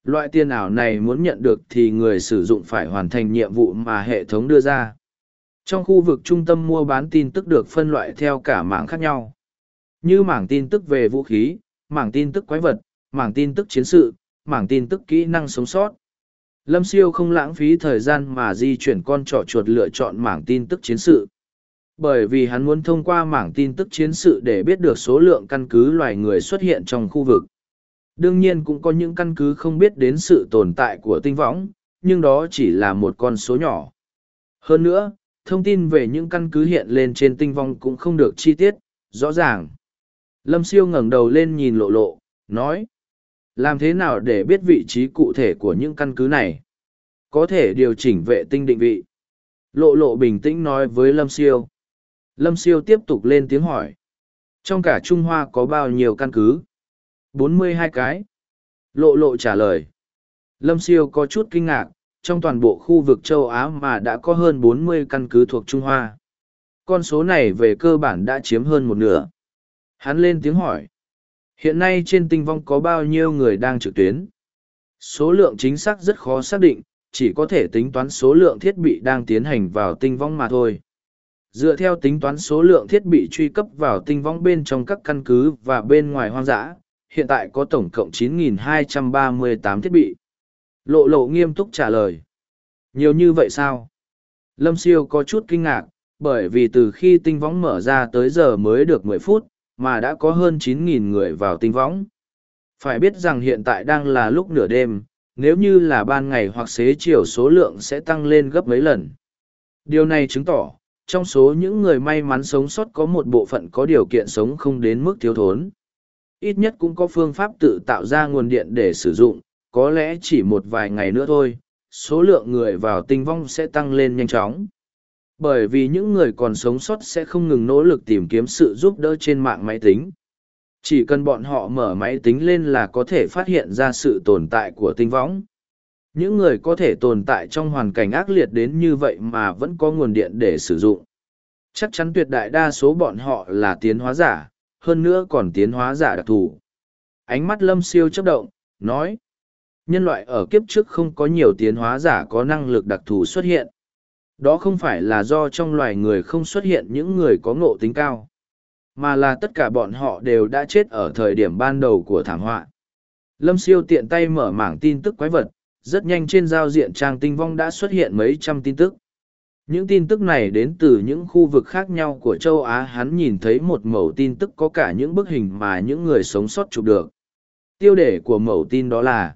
Loại tiền ảo này muốn nhận được thì người sử dụng phải hoàn thành nhiệm vụ mà hệ thống đưa ra. Trong khu vực trung tâm mua bán tin tức được phân loại theo cả mảng khác nhau. Như mảng tin tức về vũ khí, mảng tin tức quái vật, mảng tin tức chiến sự, mảng tin tức kỹ năng sống sót. Lâm Siêu không lãng phí thời gian mà di chuyển con trỏ chuột lựa chọn mảng tin tức chiến sự. Bởi vì hắn muốn thông qua mảng tin tức chiến sự để biết được số lượng căn cứ loài người xuất hiện trong khu vực. Đương nhiên cũng có những căn cứ không biết đến sự tồn tại của tinh võng, nhưng đó chỉ là một con số nhỏ. Hơn nữa, thông tin về những căn cứ hiện lên trên tinh vong cũng không được chi tiết, rõ ràng. Lâm siêu ngẩng đầu lên nhìn lộ lộ, nói. Làm thế nào để biết vị trí cụ thể của những căn cứ này? Có thể điều chỉnh vệ tinh định vị. Lộ lộ bình tĩnh nói với Lâm siêu. Lâm siêu tiếp tục lên tiếng hỏi. Trong cả Trung Hoa có bao nhiêu căn cứ? 42 cái. Lộ lộ trả lời. Lâm siêu có chút kinh ngạc, trong toàn bộ khu vực châu Á mà đã có hơn 40 căn cứ thuộc Trung Hoa. Con số này về cơ bản đã chiếm hơn một nửa. Hắn lên tiếng hỏi. Hiện nay trên tinh vong có bao nhiêu người đang trực tuyến? Số lượng chính xác rất khó xác định, chỉ có thể tính toán số lượng thiết bị đang tiến hành vào tinh vong mà thôi. Dựa theo tính toán số lượng thiết bị truy cấp vào tinh vong bên trong các căn cứ và bên ngoài hoang dã, hiện tại có tổng cộng 9.238 thiết bị. Lộ lộ nghiêm túc trả lời. Nhiều như vậy sao? Lâm siêu có chút kinh ngạc, bởi vì từ khi tinh võng mở ra tới giờ mới được mười phút, mà đã có hơn 9.000 người vào tinh võng. Phải biết rằng hiện tại đang là lúc nửa đêm, nếu như là ban ngày hoặc xế chiều số lượng sẽ tăng lên gấp mấy lần. Điều này chứng tỏ, trong số những người may mắn sống sót có một bộ phận có điều kiện sống không đến mức thiếu thốn. Ít nhất cũng có phương pháp tự tạo ra nguồn điện để sử dụng, có lẽ chỉ một vài ngày nữa thôi, số lượng người vào tinh vong sẽ tăng lên nhanh chóng. Bởi vì những người còn sống sót sẽ không ngừng nỗ lực tìm kiếm sự giúp đỡ trên mạng máy tính. Chỉ cần bọn họ mở máy tính lên là có thể phát hiện ra sự tồn tại của tinh võng. Những người có thể tồn tại trong hoàn cảnh ác liệt đến như vậy mà vẫn có nguồn điện để sử dụng. Chắc chắn tuyệt đại đa số bọn họ là tiến hóa giả, hơn nữa còn tiến hóa giả đặc thù. Ánh mắt lâm siêu chấp động, nói. Nhân loại ở kiếp trước không có nhiều tiến hóa giả có năng lực đặc thù xuất hiện. Đó không phải là do trong loài người không xuất hiện những người có ngộ tính cao, mà là tất cả bọn họ đều đã chết ở thời điểm ban đầu của thảm họa. Lâm siêu tiện tay mở mảng tin tức quái vật, rất nhanh trên giao diện trang tinh vong đã xuất hiện mấy trăm tin tức. Những tin tức này đến từ những khu vực khác nhau của châu Á hắn nhìn thấy một mẫu tin tức có cả những bức hình mà những người sống sót chụp được. Tiêu đề của mẫu tin đó là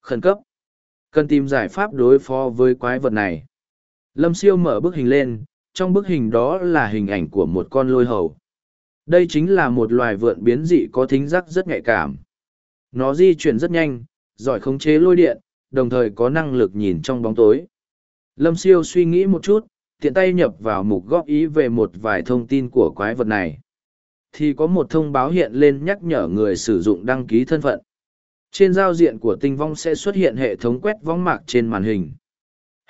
Khẩn cấp. Cần tìm giải pháp đối phó với quái vật này. Lâm siêu mở bức hình lên, trong bức hình đó là hình ảnh của một con lôi hầu. Đây chính là một loài vượn biến dị có thính giác rất nhạy cảm. Nó di chuyển rất nhanh, giỏi khống chế lôi điện, đồng thời có năng lực nhìn trong bóng tối. Lâm siêu suy nghĩ một chút, tiện tay nhập vào mục góp ý về một vài thông tin của quái vật này. Thì có một thông báo hiện lên nhắc nhở người sử dụng đăng ký thân phận. Trên giao diện của tinh vong sẽ xuất hiện hệ thống quét vong mạc trên màn hình.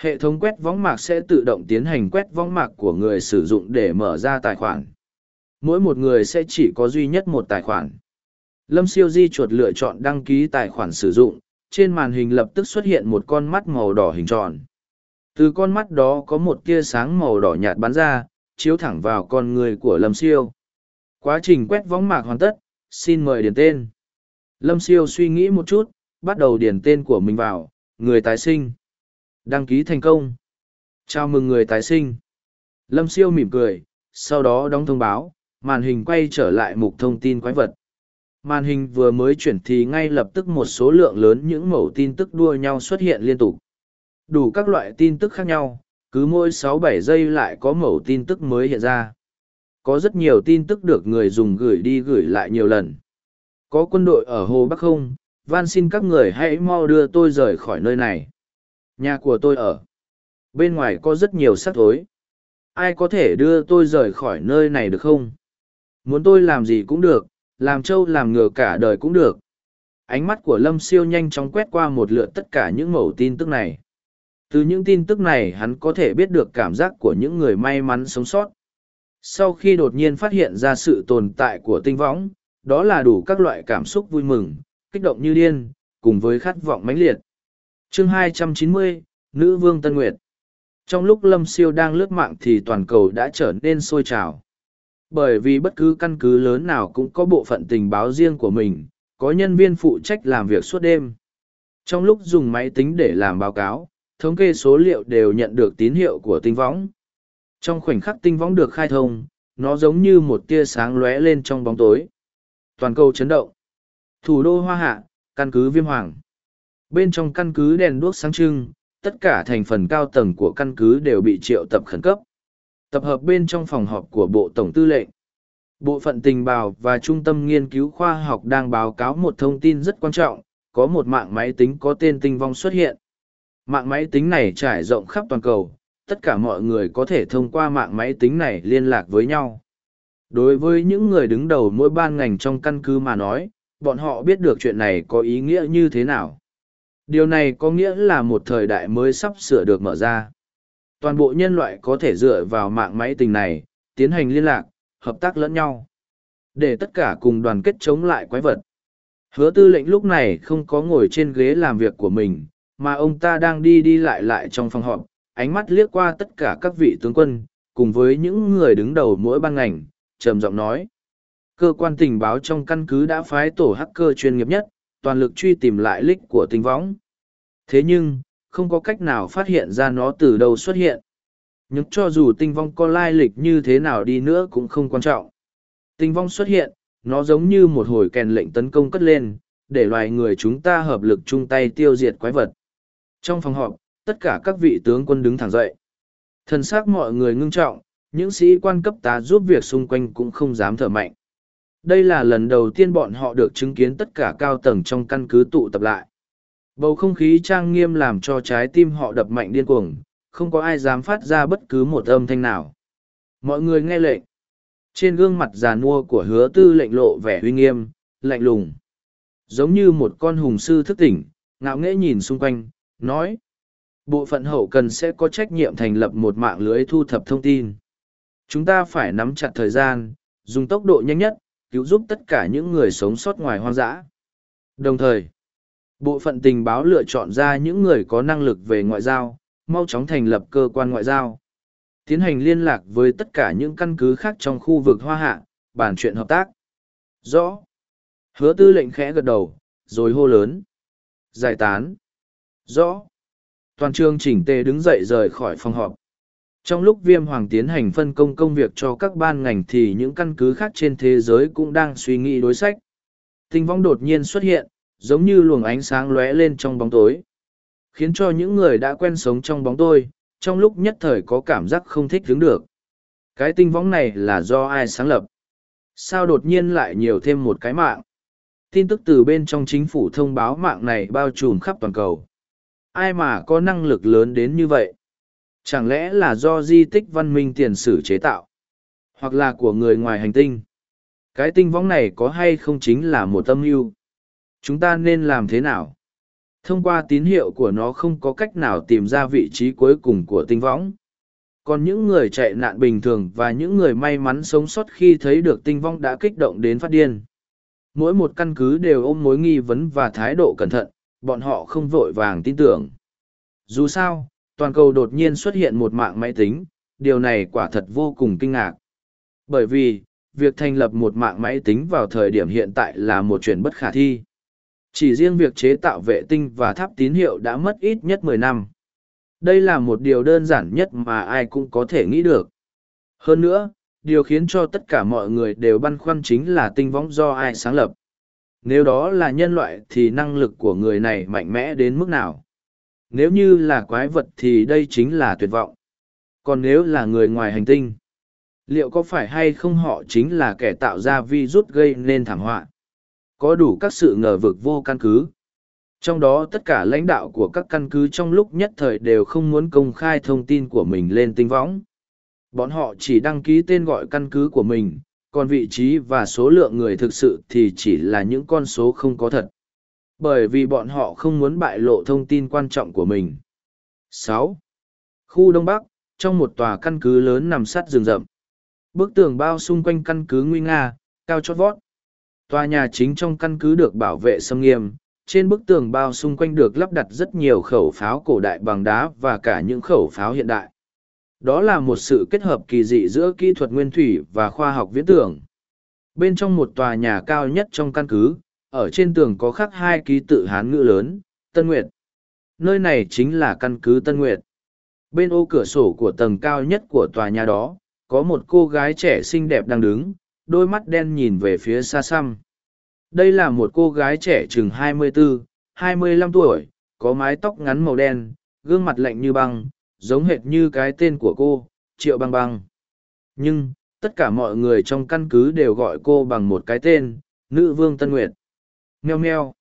Hệ thống quét võng mạc sẽ tự động tiến hành quét võng mạc của người sử dụng để mở ra tài khoản. Mỗi một người sẽ chỉ có duy nhất một tài khoản. Lâm siêu di chuột lựa chọn đăng ký tài khoản sử dụng, trên màn hình lập tức xuất hiện một con mắt màu đỏ hình tròn. Từ con mắt đó có một tia sáng màu đỏ nhạt bắn ra, chiếu thẳng vào con người của Lâm siêu. Quá trình quét võng mạc hoàn tất, xin mời điền tên. Lâm siêu suy nghĩ một chút, bắt đầu điền tên của mình vào, người tái sinh. Đăng ký thành công. Chào mừng người tái sinh. Lâm siêu mỉm cười, sau đó đóng thông báo, màn hình quay trở lại mục thông tin quái vật. Màn hình vừa mới chuyển thì ngay lập tức một số lượng lớn những mẫu tin tức đua nhau xuất hiện liên tục. Đủ các loại tin tức khác nhau, cứ mỗi sáu bảy giây lại có mẫu tin tức mới hiện ra. Có rất nhiều tin tức được người dùng gửi đi gửi lại nhiều lần. Có quân đội ở Hồ Bắc không? Van xin các người hãy mau đưa tôi rời khỏi nơi này. Nhà của tôi ở. Bên ngoài có rất nhiều sắc thối. Ai có thể đưa tôi rời khỏi nơi này được không? Muốn tôi làm gì cũng được, làm trâu làm ngựa cả đời cũng được. Ánh mắt của Lâm siêu nhanh chóng quét qua một lượt tất cả những mẫu tin tức này. Từ những tin tức này hắn có thể biết được cảm giác của những người may mắn sống sót. Sau khi đột nhiên phát hiện ra sự tồn tại của tinh võng, đó là đủ các loại cảm xúc vui mừng, kích động như điên, cùng với khát vọng mãnh liệt chương 290, Nữ Vương Tân Nguyệt Trong lúc Lâm Siêu đang lướt mạng thì toàn cầu đã trở nên sôi trào. Bởi vì bất cứ căn cứ lớn nào cũng có bộ phận tình báo riêng của mình, có nhân viên phụ trách làm việc suốt đêm. Trong lúc dùng máy tính để làm báo cáo, thống kê số liệu đều nhận được tín hiệu của tinh võng. Trong khoảnh khắc tinh võng được khai thông, nó giống như một tia sáng lóe lên trong bóng tối toàn cầu chấn động. Thủ đô Hoa Hạ, căn cứ Viêm Hoàng. Bên trong căn cứ đèn đuốc sáng trưng, tất cả thành phần cao tầng của căn cứ đều bị triệu tập khẩn cấp. Tập hợp bên trong phòng họp của Bộ Tổng Tư lệnh. Bộ phận tình báo và Trung tâm Nghiên cứu Khoa học đang báo cáo một thông tin rất quan trọng, có một mạng máy tính có tên tinh vong xuất hiện. Mạng máy tính này trải rộng khắp toàn cầu, tất cả mọi người có thể thông qua mạng máy tính này liên lạc với nhau. Đối với những người đứng đầu mỗi ban ngành trong căn cứ mà nói, bọn họ biết được chuyện này có ý nghĩa như thế nào. Điều này có nghĩa là một thời đại mới sắp sửa được mở ra. Toàn bộ nhân loại có thể dựa vào mạng máy tình này, tiến hành liên lạc, hợp tác lẫn nhau. Để tất cả cùng đoàn kết chống lại quái vật. Hứa tư lệnh lúc này không có ngồi trên ghế làm việc của mình, mà ông ta đang đi đi lại lại trong phòng họp, ánh mắt liếc qua tất cả các vị tướng quân, cùng với những người đứng đầu mỗi ban ngành, trầm giọng nói. Cơ quan tình báo trong căn cứ đã phái tổ hacker chuyên nghiệp nhất, toàn lực truy tìm lại lích của tinh võng. Thế nhưng, không có cách nào phát hiện ra nó từ đâu xuất hiện. Nhưng cho dù tinh vong có lai lịch như thế nào đi nữa cũng không quan trọng. Tinh vong xuất hiện, nó giống như một hồi kèn lệnh tấn công cất lên, để loài người chúng ta hợp lực chung tay tiêu diệt quái vật. Trong phòng họp, tất cả các vị tướng quân đứng thẳng dậy. Thần xác mọi người ngưng trọng, những sĩ quan cấp tá giúp việc xung quanh cũng không dám thở mạnh. Đây là lần đầu tiên bọn họ được chứng kiến tất cả cao tầng trong căn cứ tụ tập lại. Bầu không khí trang nghiêm làm cho trái tim họ đập mạnh điên cuồng, không có ai dám phát ra bất cứ một âm thanh nào. Mọi người nghe lệnh. Trên gương mặt già nua của hứa tư lệnh lộ vẻ uy nghiêm, lạnh lùng. Giống như một con hùng sư thức tỉnh, ngạo nghễ nhìn xung quanh, nói. Bộ phận hậu cần sẽ có trách nhiệm thành lập một mạng lưới thu thập thông tin. Chúng ta phải nắm chặt thời gian, dùng tốc độ nhanh nhất, cứu giúp tất cả những người sống sót ngoài hoang dã. Đồng thời, bộ phận tình báo lựa chọn ra những người có năng lực về ngoại giao, mau chóng thành lập cơ quan ngoại giao. Tiến hành liên lạc với tất cả những căn cứ khác trong khu vực Hoa Hạ, bàn chuyện hợp tác. Rõ. Hứa tư lệnh khẽ gật đầu, rồi hô lớn. Giải tán. Rõ. Toàn trường chỉnh tề đứng dậy rời khỏi phòng họp. Trong lúc viêm hoàng tiến hành phân công công việc cho các ban ngành thì những căn cứ khác trên thế giới cũng đang suy nghĩ đối sách. Tinh vong đột nhiên xuất hiện, giống như luồng ánh sáng lóe lên trong bóng tối. Khiến cho những người đã quen sống trong bóng tối, trong lúc nhất thời có cảm giác không thích đứng được. Cái tinh võng này là do ai sáng lập? Sao đột nhiên lại nhiều thêm một cái mạng? Tin tức từ bên trong chính phủ thông báo mạng này bao trùm khắp toàn cầu. Ai mà có năng lực lớn đến như vậy? Chẳng lẽ là do di tích văn minh tiền sử chế tạo? Hoặc là của người ngoài hành tinh? Cái tinh võng này có hay không chính là một tâm mưu? Chúng ta nên làm thế nào? Thông qua tín hiệu của nó không có cách nào tìm ra vị trí cuối cùng của tinh võng. Còn những người chạy nạn bình thường và những người may mắn sống sót khi thấy được tinh vong đã kích động đến phát điên. Mỗi một căn cứ đều ôm mối nghi vấn và thái độ cẩn thận, bọn họ không vội vàng tin tưởng. Dù sao, toàn cầu đột nhiên xuất hiện một mạng máy tính, điều này quả thật vô cùng kinh ngạc. Bởi vì, việc thành lập một mạng máy tính vào thời điểm hiện tại là một chuyện bất khả thi. Chỉ riêng việc chế tạo vệ tinh và tháp tín hiệu đã mất ít nhất mười năm. Đây là một điều đơn giản nhất mà ai cũng có thể nghĩ được. Hơn nữa, điều khiến cho tất cả mọi người đều băn khoăn chính là tinh võng do ai sáng lập. Nếu đó là nhân loại thì năng lực của người này mạnh mẽ đến mức nào? Nếu như là quái vật thì đây chính là tuyệt vọng. Còn nếu là người ngoài hành tinh, liệu có phải hay không họ chính là kẻ tạo ra virus gây nên thảm họa? Có đủ các sự ngờ vực vô căn cứ. Trong đó tất cả lãnh đạo của các căn cứ trong lúc nhất thời đều không muốn công khai thông tin của mình lên tinh võng. Bọn họ chỉ đăng ký tên gọi căn cứ của mình, còn vị trí và số lượng người thực sự thì chỉ là những con số không có thật. Bởi vì bọn họ không muốn bại lộ thông tin quan trọng của mình. 6. Khu Đông Bắc, trong một tòa căn cứ lớn nằm sát rừng rậm. Bức tường bao xung quanh căn cứ nguy nga, cao chót vót. Tòa nhà chính trong căn cứ được bảo vệ sâm nghiêm, trên bức tường bao xung quanh được lắp đặt rất nhiều khẩu pháo cổ đại bằng đá và cả những khẩu pháo hiện đại. Đó là một sự kết hợp kỳ dị giữa kỹ thuật nguyên thủy và khoa học viễn tưởng. Bên trong một tòa nhà cao nhất trong căn cứ, ở trên tường có khắc hai ký tự Hán ngữ lớn, Tân Nguyệt. Nơi này chính là căn cứ Tân Nguyệt. Bên ô cửa sổ của tầng cao nhất của tòa nhà đó, có một cô gái trẻ xinh đẹp đang đứng, đôi mắt đen nhìn về phía xa xăm. Đây là một cô gái trẻ chừng 24, 25 tuổi, có mái tóc ngắn màu đen, gương mặt lạnh như băng, giống hệt như cái tên của cô, Triệu Băng Băng. Nhưng, tất cả mọi người trong căn cứ đều gọi cô bằng một cái tên, Nữ Vương Tân Nguyệt meo meo.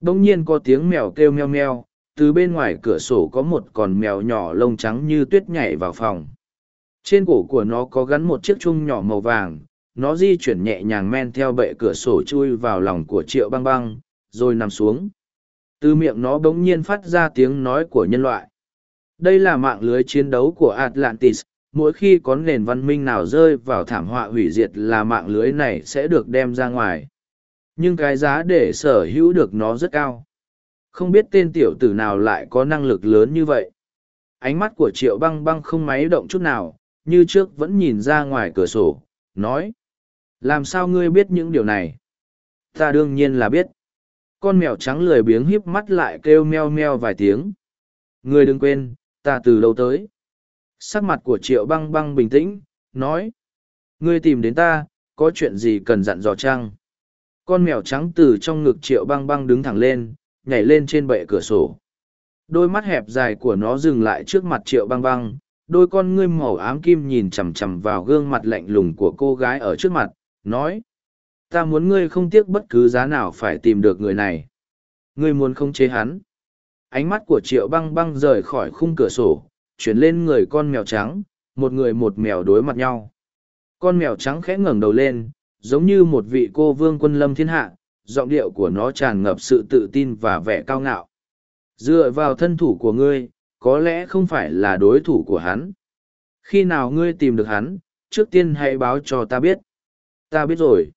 Đông nhiên có tiếng mèo kêu meo meo, từ bên ngoài cửa sổ có một con mèo nhỏ lông trắng như tuyết nhảy vào phòng. Trên cổ của nó có gắn một chiếc chung nhỏ màu vàng, nó di chuyển nhẹ nhàng men theo bệ cửa sổ chui vào lòng của triệu băng băng rồi nằm xuống từ miệng nó bỗng nhiên phát ra tiếng nói của nhân loại đây là mạng lưới chiến đấu của atlantis mỗi khi có nền văn minh nào rơi vào thảm họa hủy diệt là mạng lưới này sẽ được đem ra ngoài nhưng cái giá để sở hữu được nó rất cao. Không biết tên tiểu tử nào lại có năng lực lớn như vậy. Ánh mắt của triệu băng băng không máy động chút nào, như trước vẫn nhìn ra ngoài cửa sổ, nói, làm sao ngươi biết những điều này? Ta đương nhiên là biết. Con mèo trắng lười biếng híp mắt lại kêu meo meo vài tiếng. Ngươi đừng quên, ta từ lâu tới. Sắc mặt của triệu băng băng bình tĩnh, nói, ngươi tìm đến ta, có chuyện gì cần dặn dò chăng? Con mèo trắng từ trong ngực triệu băng băng đứng thẳng lên, nhảy lên trên bệ cửa sổ. Đôi mắt hẹp dài của nó dừng lại trước mặt triệu băng băng, đôi con ngươi màu ám kim nhìn chằm chằm vào gương mặt lạnh lùng của cô gái ở trước mặt, nói, ta muốn ngươi không tiếc bất cứ giá nào phải tìm được người này. Ngươi muốn không chế hắn. Ánh mắt của triệu băng băng rời khỏi khung cửa sổ, chuyển lên người con mèo trắng, một người một mèo đối mặt nhau. Con mèo trắng khẽ ngẩng đầu lên giống như một vị cô vương quân lâm thiên hạ, giọng điệu của nó tràn ngập sự tự tin và vẻ cao ngạo. Dựa vào thân thủ của ngươi, có lẽ không phải là đối thủ của hắn. Khi nào ngươi tìm được hắn, trước tiên hãy báo cho ta biết. Ta biết rồi.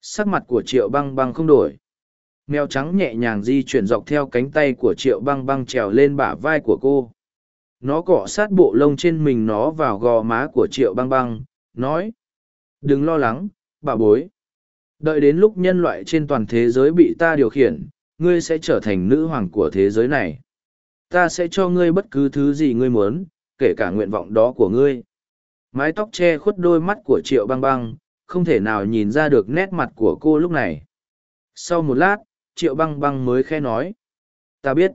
Sắc mặt của triệu băng băng không đổi. Mèo trắng nhẹ nhàng di chuyển dọc theo cánh tay của triệu băng băng trèo lên bả vai của cô. Nó cọ sát bộ lông trên mình nó vào gò má của triệu băng băng, nói, đừng lo lắng bà bối. Đợi đến lúc nhân loại trên toàn thế giới bị ta điều khiển ngươi sẽ trở thành nữ hoàng của thế giới này. Ta sẽ cho ngươi bất cứ thứ gì ngươi muốn kể cả nguyện vọng đó của ngươi. Mái tóc che khuất đôi mắt của triệu băng băng không thể nào nhìn ra được nét mặt của cô lúc này. Sau một lát triệu băng băng mới khe nói. Ta biết.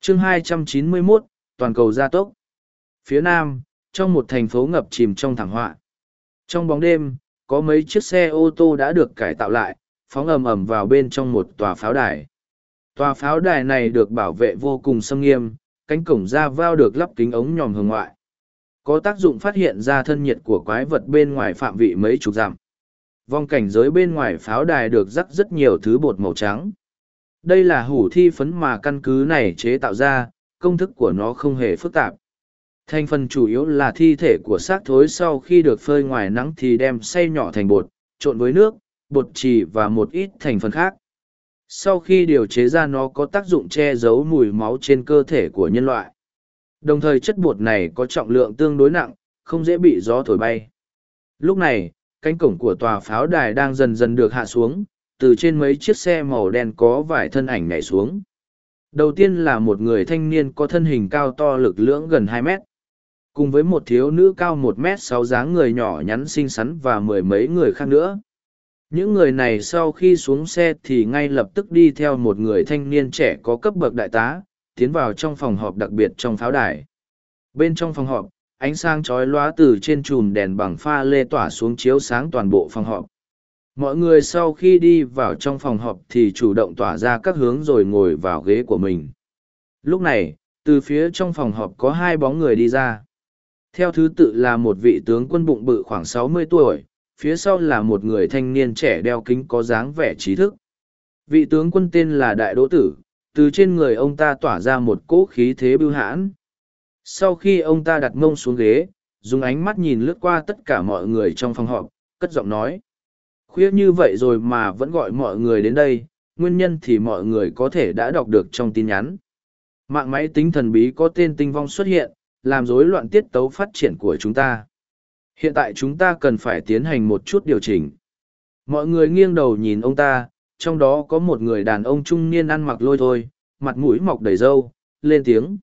Chương 291, toàn cầu gia tốc. Phía nam trong một thành phố ngập chìm trong thảm họa. Trong bóng đêm có mấy chiếc xe ô tô đã được cải tạo lại, phóng ầm ầm vào bên trong một tòa pháo đài. Tòa pháo đài này được bảo vệ vô cùng xâm nghiêm, cánh cổng ra vào được lắp kính ống nhòm hường ngoại. Có tác dụng phát hiện ra thân nhiệt của quái vật bên ngoài phạm vị mấy chục dặm. Vòng cảnh giới bên ngoài pháo đài được rắc rất nhiều thứ bột màu trắng. Đây là hủ thi phấn mà căn cứ này chế tạo ra, công thức của nó không hề phức tạp thành phần chủ yếu là thi thể của xác thối sau khi được phơi ngoài nắng thì đem xay nhỏ thành bột, trộn với nước, bột trì và một ít thành phần khác. Sau khi điều chế ra nó có tác dụng che giấu mùi máu trên cơ thể của nhân loại. Đồng thời chất bột này có trọng lượng tương đối nặng, không dễ bị gió thổi bay. Lúc này, cánh cổng của tòa pháo đài đang dần dần được hạ xuống, từ trên mấy chiếc xe màu đen có vài thân ảnh nhảy xuống. Đầu tiên là một người thanh niên có thân hình cao to lực lưỡng gần hai mét cùng với một thiếu nữ cao một m sáu dáng người nhỏ nhắn xinh xắn và mười mấy người khác nữa. Những người này sau khi xuống xe thì ngay lập tức đi theo một người thanh niên trẻ có cấp bậc đại tá, tiến vào trong phòng họp đặc biệt trong pháo đài. Bên trong phòng họp, ánh sáng chói lóa từ trên chùm đèn bằng pha lê tỏa xuống chiếu sáng toàn bộ phòng họp. Mọi người sau khi đi vào trong phòng họp thì chủ động tỏa ra các hướng rồi ngồi vào ghế của mình. Lúc này, từ phía trong phòng họp có hai bóng người đi ra theo thứ tự là một vị tướng quân bụng bự khoảng sáu mươi tuổi, phía sau là một người thanh niên trẻ đeo kính có dáng vẻ trí thức. Vị tướng quân tên là Đại Đỗ Tử, từ trên người ông ta tỏa ra một cỗ khí thế bưu hãn. Sau khi ông ta đặt mông xuống ghế, dùng ánh mắt nhìn lướt qua tất cả mọi người trong phòng họp, cất giọng nói. Khuya như vậy rồi mà vẫn gọi mọi người đến đây, nguyên nhân thì mọi người có thể đã đọc được trong tin nhắn. Mạng máy tính thần bí có tên tinh vong xuất hiện, làm rối loạn tiết tấu phát triển của chúng ta. Hiện tại chúng ta cần phải tiến hành một chút điều chỉnh. Mọi người nghiêng đầu nhìn ông ta, trong đó có một người đàn ông trung niên ăn mặc lôi thôi, mặt mũi mọc đầy râu, lên tiếng.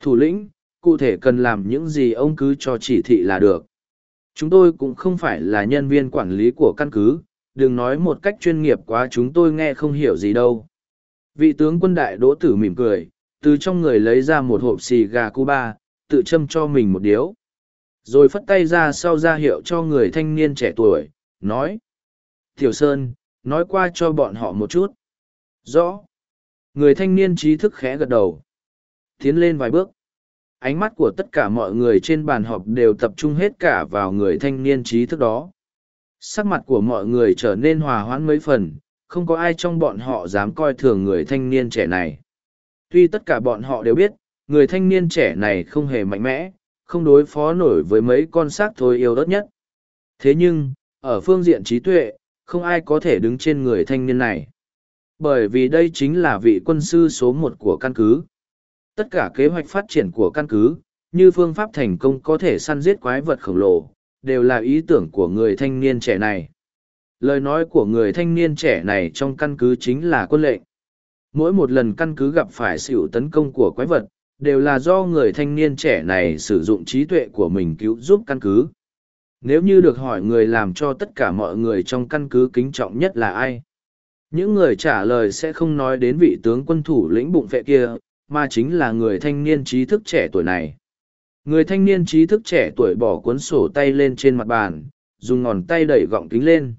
Thủ lĩnh, cụ thể cần làm những gì ông cứ cho chỉ thị là được. Chúng tôi cũng không phải là nhân viên quản lý của căn cứ, đừng nói một cách chuyên nghiệp quá chúng tôi nghe không hiểu gì đâu. Vị tướng quân đại đỗ tử mỉm cười, từ trong người lấy ra một hộp xì gà Cuba, tự châm cho mình một điếu. Rồi phất tay ra sau ra hiệu cho người thanh niên trẻ tuổi, nói. Tiểu Sơn, nói qua cho bọn họ một chút. Rõ. Người thanh niên trí thức khẽ gật đầu. Tiến lên vài bước. Ánh mắt của tất cả mọi người trên bàn họp đều tập trung hết cả vào người thanh niên trí thức đó. Sắc mặt của mọi người trở nên hòa hoãn mấy phần, không có ai trong bọn họ dám coi thường người thanh niên trẻ này. Tuy tất cả bọn họ đều biết, người thanh niên trẻ này không hề mạnh mẽ, không đối phó nổi với mấy con xác thôi yêu đất nhất. Thế nhưng, ở phương diện trí tuệ, không ai có thể đứng trên người thanh niên này. Bởi vì đây chính là vị quân sư số một của căn cứ. Tất cả kế hoạch phát triển của căn cứ, như phương pháp thành công có thể săn giết quái vật khổng lồ, đều là ý tưởng của người thanh niên trẻ này. Lời nói của người thanh niên trẻ này trong căn cứ chính là quân lệnh. Mỗi một lần căn cứ gặp phải sự tấn công của quái vật, đều là do người thanh niên trẻ này sử dụng trí tuệ của mình cứu giúp căn cứ. Nếu như được hỏi người làm cho tất cả mọi người trong căn cứ kính trọng nhất là ai? Những người trả lời sẽ không nói đến vị tướng quân thủ lĩnh bụng vệ kia, mà chính là người thanh niên trí thức trẻ tuổi này. Người thanh niên trí thức trẻ tuổi bỏ cuốn sổ tay lên trên mặt bàn, dùng ngón tay đẩy gọng kính lên.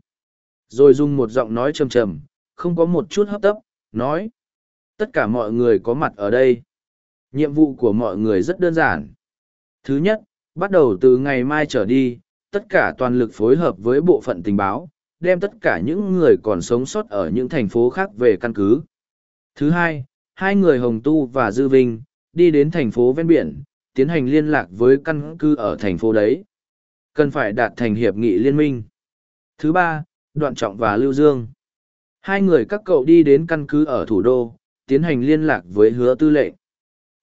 Rồi dùng một giọng nói trầm trầm, không có một chút hấp tấp, nói. Tất cả mọi người có mặt ở đây. Nhiệm vụ của mọi người rất đơn giản. Thứ nhất, bắt đầu từ ngày mai trở đi, tất cả toàn lực phối hợp với bộ phận tình báo, đem tất cả những người còn sống sót ở những thành phố khác về căn cứ. Thứ hai, hai người Hồng Tu và Dư Vinh, đi đến thành phố ven biển, tiến hành liên lạc với căn cứ ở thành phố đấy. Cần phải đạt thành hiệp nghị liên minh. Thứ ba, Đoạn Trọng và Lưu Dương. Hai người các cậu đi đến căn cứ ở thủ đô, tiến hành liên lạc với hứa tư lệnh.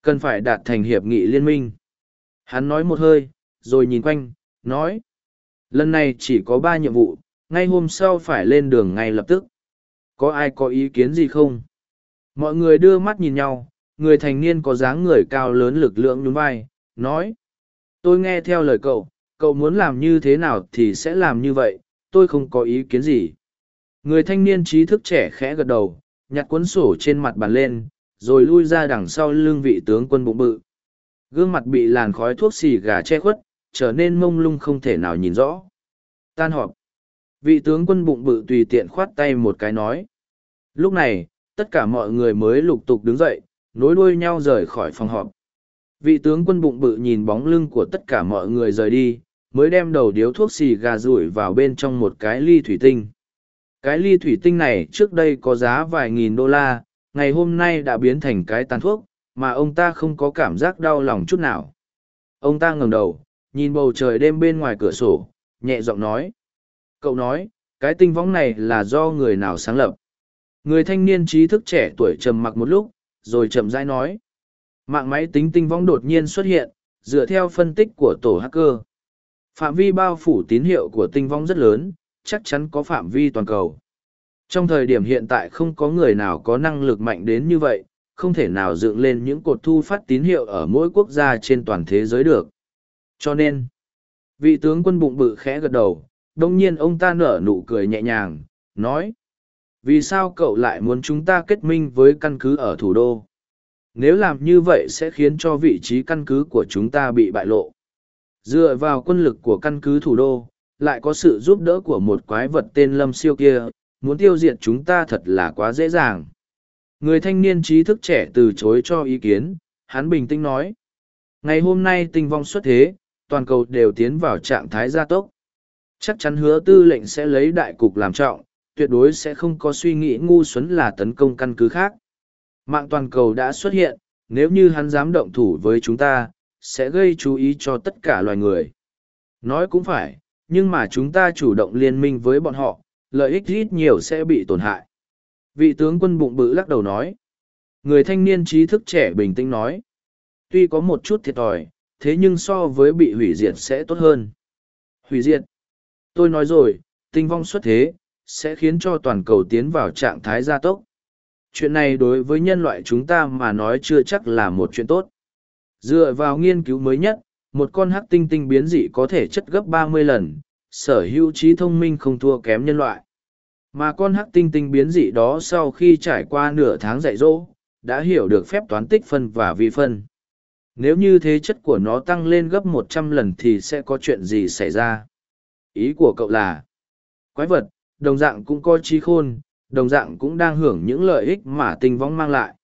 Cần phải đạt thành hiệp nghị liên minh. Hắn nói một hơi, rồi nhìn quanh, nói. Lần này chỉ có ba nhiệm vụ, ngay hôm sau phải lên đường ngay lập tức. Có ai có ý kiến gì không? Mọi người đưa mắt nhìn nhau, người thành niên có dáng người cao lớn lực lượng nhún vai, nói. Tôi nghe theo lời cậu, cậu muốn làm như thế nào thì sẽ làm như vậy, tôi không có ý kiến gì. Người thanh niên trí thức trẻ khẽ gật đầu, nhặt cuốn sổ trên mặt bàn lên, rồi lui ra đằng sau lưng vị tướng quân bụng bự. Gương mặt bị làn khói thuốc xì gà che khuất, trở nên mông lung không thể nào nhìn rõ. Tan họp. Vị tướng quân bụng bự tùy tiện khoát tay một cái nói. Lúc này, tất cả mọi người mới lục tục đứng dậy, nối đuôi nhau rời khỏi phòng họp. Vị tướng quân bụng bự nhìn bóng lưng của tất cả mọi người rời đi, mới đem đầu điếu thuốc xì gà rủi vào bên trong một cái ly thủy tinh. Cái ly thủy tinh này trước đây có giá vài nghìn đô la, ngày hôm nay đã biến thành cái tàn thuốc, mà ông ta không có cảm giác đau lòng chút nào. Ông ta ngẩng đầu, nhìn bầu trời đêm bên ngoài cửa sổ, nhẹ giọng nói. Cậu nói, cái tinh võng này là do người nào sáng lập? Người thanh niên trí thức trẻ tuổi trầm mặc một lúc, rồi chậm rãi nói. Mạng máy tính tinh võng đột nhiên xuất hiện, dựa theo phân tích của tổ hacker. Phạm vi bao phủ tín hiệu của tinh võng rất lớn, chắc chắn có phạm vi toàn cầu. Trong thời điểm hiện tại không có người nào có năng lực mạnh đến như vậy, không thể nào dựng lên những cột thu phát tín hiệu ở mỗi quốc gia trên toàn thế giới được. Cho nên, vị tướng quân bụng bự khẽ gật đầu, đồng nhiên ông ta nở nụ cười nhẹ nhàng, nói. Vì sao cậu lại muốn chúng ta kết minh với căn cứ ở thủ đô? Nếu làm như vậy sẽ khiến cho vị trí căn cứ của chúng ta bị bại lộ. Dựa vào quân lực của căn cứ thủ đô, lại có sự giúp đỡ của một quái vật tên lâm siêu kia, muốn tiêu diệt chúng ta thật là quá dễ dàng. Người thanh niên trí thức trẻ từ chối cho ý kiến, hắn bình tĩnh nói. Ngày hôm nay tinh vong xuất thế, toàn cầu đều tiến vào trạng thái gia tốc. Chắc chắn hứa tư lệnh sẽ lấy đại cục làm trọng, tuyệt đối sẽ không có suy nghĩ ngu xuẩn là tấn công căn cứ khác. Mạng toàn cầu đã xuất hiện, nếu như hắn dám động thủ với chúng ta, sẽ gây chú ý cho tất cả loài người. Nói cũng phải, nhưng mà chúng ta chủ động liên minh với bọn họ, lợi ích ít nhiều sẽ bị tổn hại. Vị tướng quân bụng bự lắc đầu nói. Người thanh niên trí thức trẻ bình tĩnh nói. Tuy có một chút thiệt thòi, thế nhưng so với bị hủy diệt sẽ tốt hơn. Hủy diệt. Tôi nói rồi, tinh vong xuất thế, sẽ khiến cho toàn cầu tiến vào trạng thái gia tốc. Chuyện này đối với nhân loại chúng ta mà nói chưa chắc là một chuyện tốt. Dựa vào nghiên cứu mới nhất, một con hắc tinh tinh biến dị có thể chất gấp 30 lần, sở hữu trí thông minh không thua kém nhân loại. Mà con hắc tinh tinh biến dị đó sau khi trải qua nửa tháng dạy dỗ, đã hiểu được phép toán tích phân và vi phân. Nếu như thế chất của nó tăng lên gấp 100 lần thì sẽ có chuyện gì xảy ra? Ý của cậu là, quái vật, đồng dạng cũng có trí khôn, đồng dạng cũng đang hưởng những lợi ích mà tinh võng mang lại.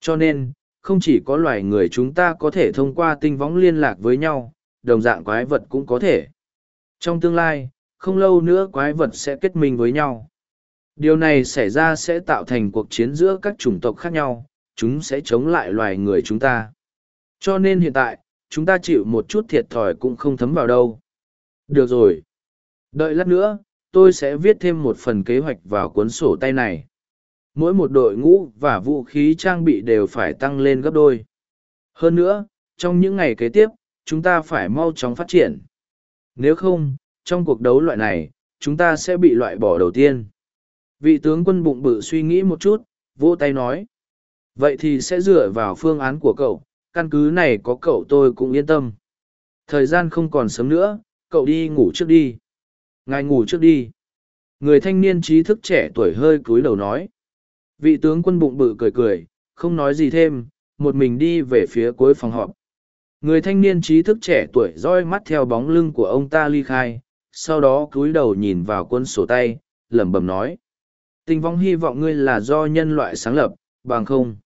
Cho nên, không chỉ có loài người chúng ta có thể thông qua tinh võng liên lạc với nhau, đồng dạng quái vật cũng có thể. Trong tương lai, không lâu nữa quái vật sẽ kết minh với nhau. Điều này xảy ra sẽ tạo thành cuộc chiến giữa các chủng tộc khác nhau, chúng sẽ chống lại loài người chúng ta. Cho nên hiện tại, chúng ta chịu một chút thiệt thòi cũng không thấm vào đâu. Được rồi. Đợi lát nữa, tôi sẽ viết thêm một phần kế hoạch vào cuốn sổ tay này. Mỗi một đội ngũ và vũ khí trang bị đều phải tăng lên gấp đôi. Hơn nữa, trong những ngày kế tiếp, chúng ta phải mau chóng phát triển. Nếu không, trong cuộc đấu loại này, chúng ta sẽ bị loại bỏ đầu tiên. Vị tướng quân bụng bự suy nghĩ một chút, vỗ tay nói. Vậy thì sẽ dựa vào phương án của cậu, căn cứ này có cậu tôi cũng yên tâm. Thời gian không còn sớm nữa, cậu đi ngủ trước đi. Ngài ngủ trước đi. Người thanh niên trí thức trẻ tuổi hơi cúi đầu nói. Vị tướng quân bụng bự cười cười, không nói gì thêm, một mình đi về phía cuối phòng họp. Người thanh niên trí thức trẻ tuổi roi mắt theo bóng lưng của ông ta ly khai, sau đó cúi đầu nhìn vào quân sổ tay, lẩm bẩm nói. Tình vong hy vọng ngươi là do nhân loại sáng lập, bằng không.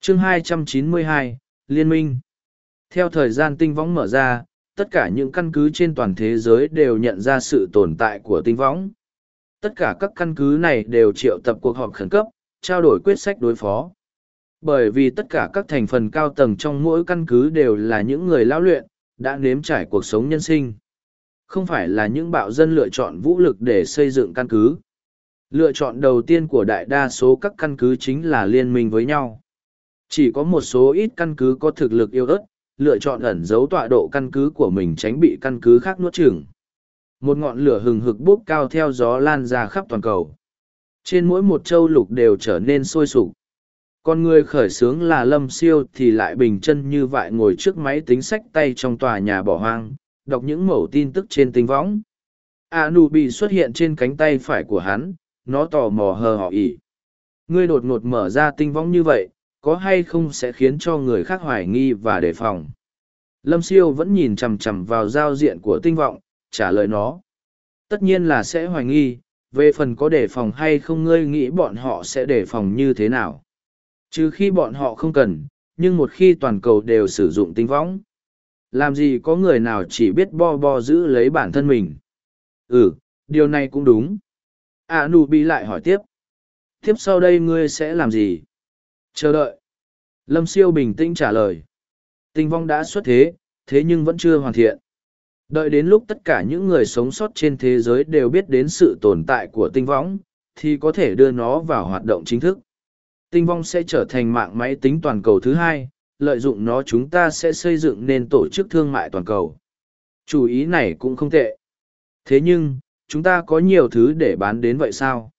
Chương 292, Liên minh Theo thời gian tinh võng mở ra, tất cả những căn cứ trên toàn thế giới đều nhận ra sự tồn tại của tinh võng. Tất cả các căn cứ này đều triệu tập cuộc họp khẩn cấp, trao đổi quyết sách đối phó. Bởi vì tất cả các thành phần cao tầng trong mỗi căn cứ đều là những người lão luyện, đã nếm trải cuộc sống nhân sinh. Không phải là những bạo dân lựa chọn vũ lực để xây dựng căn cứ. Lựa chọn đầu tiên của đại đa số các căn cứ chính là liên minh với nhau. Chỉ có một số ít căn cứ có thực lực yêu ớt, lựa chọn ẩn giấu tọa độ căn cứ của mình tránh bị căn cứ khác nuốt chửng. Một ngọn lửa hừng hực bốc cao theo gió lan ra khắp toàn cầu. Trên mỗi một châu lục đều trở nên sôi sục. Con người khởi sướng là lâm siêu thì lại bình chân như vậy ngồi trước máy tính sách tay trong tòa nhà bỏ hoang, đọc những mẩu tin tức trên tinh võng. A nu bị xuất hiện trên cánh tay phải của hắn, nó tò mò hờ họ ỉ. Ngươi đột ngột mở ra tinh võng như vậy, có hay không sẽ khiến cho người khác hoài nghi và đề phòng. Lâm siêu vẫn nhìn chằm chằm vào giao diện của tinh vọng, trả lời nó. Tất nhiên là sẽ hoài nghi, về phần có đề phòng hay không ngươi nghĩ bọn họ sẽ đề phòng như thế nào. Trừ khi bọn họ không cần, nhưng một khi toàn cầu đều sử dụng tinh võng. Làm gì có người nào chỉ biết bo bo giữ lấy bản thân mình. Ừ, điều này cũng đúng. À nụ bị lại hỏi tiếp. Tiếp sau đây ngươi sẽ làm gì? Chờ đợi. Lâm siêu bình tĩnh trả lời. Tinh vong đã xuất thế, thế nhưng vẫn chưa hoàn thiện. Đợi đến lúc tất cả những người sống sót trên thế giới đều biết đến sự tồn tại của tinh võng, thì có thể đưa nó vào hoạt động chính thức. Tinh vong sẽ trở thành mạng máy tính toàn cầu thứ hai, lợi dụng nó chúng ta sẽ xây dựng nên tổ chức thương mại toàn cầu. Chủ ý này cũng không tệ. Thế nhưng, chúng ta có nhiều thứ để bán đến vậy sao?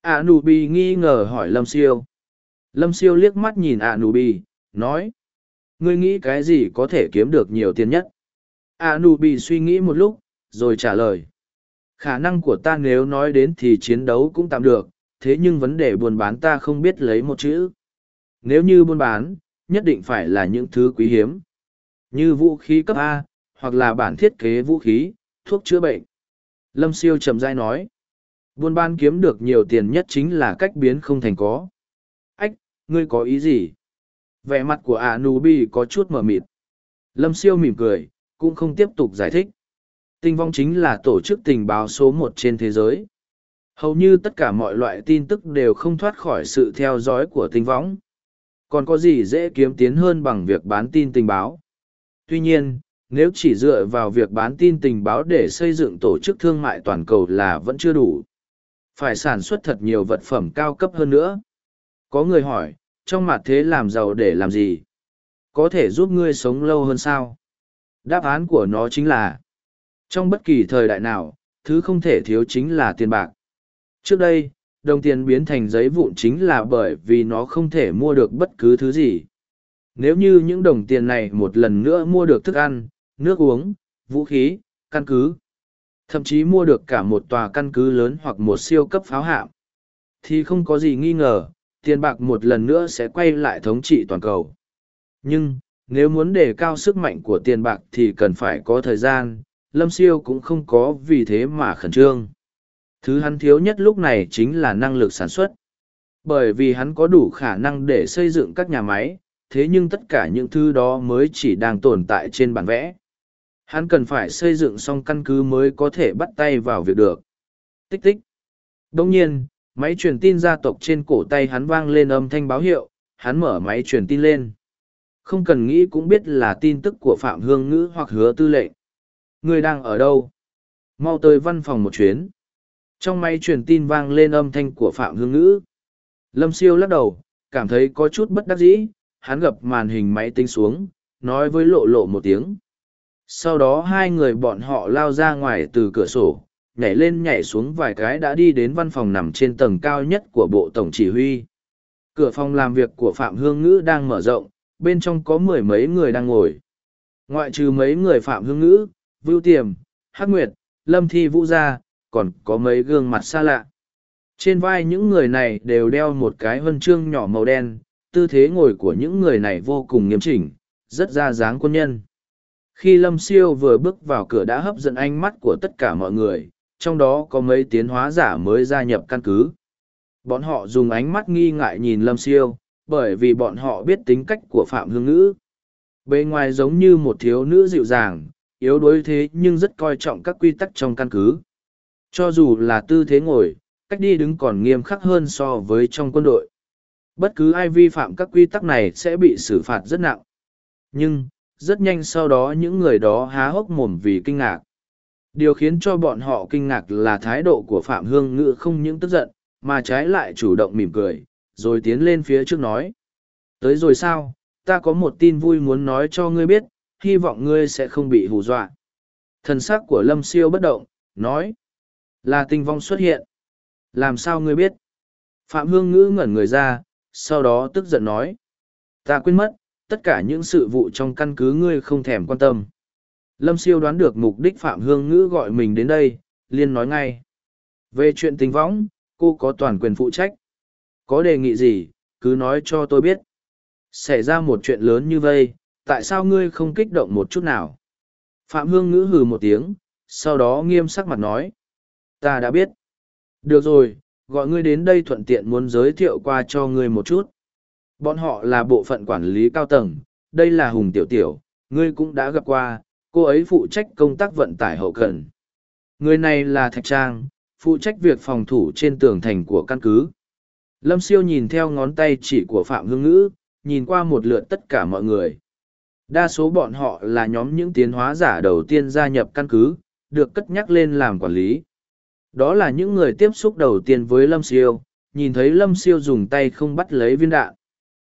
A Nụ Bì nghi ngờ hỏi Lâm Siêu. Lâm Siêu liếc mắt nhìn A Nụ Bì, nói. Ngươi nghĩ cái gì có thể kiếm được nhiều tiền nhất? A Nụ Bì suy nghĩ một lúc, rồi trả lời. Khả năng của ta nếu nói đến thì chiến đấu cũng tạm được, thế nhưng vấn đề buôn bán ta không biết lấy một chữ. Nếu như buôn bán, nhất định phải là những thứ quý hiếm. Như vũ khí cấp A, hoặc là bản thiết kế vũ khí, thuốc chữa bệnh. Lâm siêu chậm rãi nói. Buôn bán kiếm được nhiều tiền nhất chính là cách biến không thành có. Ách, ngươi có ý gì? Vẻ mặt của Anubi có chút mở mịt. Lâm siêu mỉm cười, cũng không tiếp tục giải thích. Tinh vong chính là tổ chức tình báo số một trên thế giới. Hầu như tất cả mọi loại tin tức đều không thoát khỏi sự theo dõi của tinh võng. Còn có gì dễ kiếm tiến hơn bằng việc bán tin tình báo? Tuy nhiên, nếu chỉ dựa vào việc bán tin tình báo để xây dựng tổ chức thương mại toàn cầu là vẫn chưa đủ. Phải sản xuất thật nhiều vật phẩm cao cấp hơn nữa. Có người hỏi, trong mặt thế làm giàu để làm gì? Có thể giúp ngươi sống lâu hơn sao? Đáp án của nó chính là, trong bất kỳ thời đại nào, thứ không thể thiếu chính là tiền bạc. Trước đây, đồng tiền biến thành giấy vụn chính là bởi vì nó không thể mua được bất cứ thứ gì. Nếu như những đồng tiền này một lần nữa mua được thức ăn, nước uống, vũ khí, căn cứ, thậm chí mua được cả một tòa căn cứ lớn hoặc một siêu cấp pháo hạm, thì không có gì nghi ngờ, tiền bạc một lần nữa sẽ quay lại thống trị toàn cầu. Nhưng, nếu muốn đề cao sức mạnh của tiền bạc thì cần phải có thời gian, Lâm Siêu cũng không có vì thế mà khẩn trương. Thứ hắn thiếu nhất lúc này chính là năng lực sản xuất. Bởi vì hắn có đủ khả năng để xây dựng các nhà máy, thế nhưng tất cả những thứ đó mới chỉ đang tồn tại trên bản vẽ. Hắn cần phải xây dựng xong căn cứ mới có thể bắt tay vào việc được. Tích tích. Đông nhiên, máy truyền tin gia tộc trên cổ tay hắn vang lên âm thanh báo hiệu, hắn mở máy truyền tin lên. không cần nghĩ cũng biết là tin tức của Phạm Hương Ngữ hoặc hứa tư lệnh. Người đang ở đâu? Mau tới văn phòng một chuyến. Trong máy truyền tin vang lên âm thanh của Phạm Hương Ngữ. Lâm siêu lắc đầu, cảm thấy có chút bất đắc dĩ, hắn gập màn hình máy tính xuống, nói với lộ lộ một tiếng. Sau đó hai người bọn họ lao ra ngoài từ cửa sổ, nhảy lên nhảy xuống vài cái đã đi đến văn phòng nằm trên tầng cao nhất của bộ tổng chỉ huy. Cửa phòng làm việc của Phạm Hương Ngữ đang mở rộng, bên trong có mười mấy người đang ngồi. Ngoại trừ mấy người Phạm Hương Ngữ, Vưu Tiềm, Hắc Nguyệt, Lâm Thi Vũ Gia, còn có mấy gương mặt xa lạ. Trên vai những người này đều đeo một cái huân chương nhỏ màu đen, tư thế ngồi của những người này vô cùng nghiêm chỉnh, rất ra dáng quân nhân. Khi Lâm Siêu vừa bước vào cửa đã hấp dẫn ánh mắt của tất cả mọi người, trong đó có mấy tiến hóa giả mới gia nhập căn cứ. Bọn họ dùng ánh mắt nghi ngại nhìn Lâm Siêu, bởi vì bọn họ biết tính cách của Phạm Hương Ngữ. Bề ngoài giống như một thiếu nữ dịu dàng, yếu đuối thế nhưng rất coi trọng các quy tắc trong căn cứ. Cho dù là tư thế ngồi, cách đi đứng còn nghiêm khắc hơn so với trong quân đội. Bất cứ ai vi phạm các quy tắc này sẽ bị xử phạt rất nặng. Nhưng, rất nhanh sau đó những người đó há hốc mồm vì kinh ngạc. Điều khiến cho bọn họ kinh ngạc là thái độ của Phạm Hương Ngữ không những tức giận, mà trái lại chủ động mỉm cười, rồi tiến lên phía trước nói. Tới rồi sao, ta có một tin vui muốn nói cho ngươi biết, hy vọng ngươi sẽ không bị hù dọa. Thần sắc của Lâm Siêu bất động, nói. Là tinh vong xuất hiện. Làm sao ngươi biết? Phạm Hương Ngữ ngẩn người ra, sau đó tức giận nói. Ta quên mất, tất cả những sự vụ trong căn cứ ngươi không thèm quan tâm. Lâm Siêu đoán được mục đích Phạm Hương Ngữ gọi mình đến đây, liên nói ngay. Về chuyện tình võng, cô có toàn quyền phụ trách. Có đề nghị gì, cứ nói cho tôi biết. Xảy ra một chuyện lớn như vây, tại sao ngươi không kích động một chút nào? Phạm Hương Ngữ hừ một tiếng, sau đó nghiêm sắc mặt nói. Ta đã biết. Được rồi, gọi ngươi đến đây thuận tiện muốn giới thiệu qua cho ngươi một chút. Bọn họ là bộ phận quản lý cao tầng, đây là Hùng Tiểu Tiểu, ngươi cũng đã gặp qua, cô ấy phụ trách công tác vận tải hậu cần. Người này là Thạch Trang, phụ trách việc phòng thủ trên tường thành của căn cứ. Lâm Siêu nhìn theo ngón tay chỉ của Phạm Hương Ngữ, nhìn qua một lượt tất cả mọi người. Đa số bọn họ là nhóm những tiến hóa giả đầu tiên gia nhập căn cứ, được cất nhắc lên làm quản lý. Đó là những người tiếp xúc đầu tiên với Lâm Siêu, nhìn thấy Lâm Siêu dùng tay không bắt lấy viên đạn.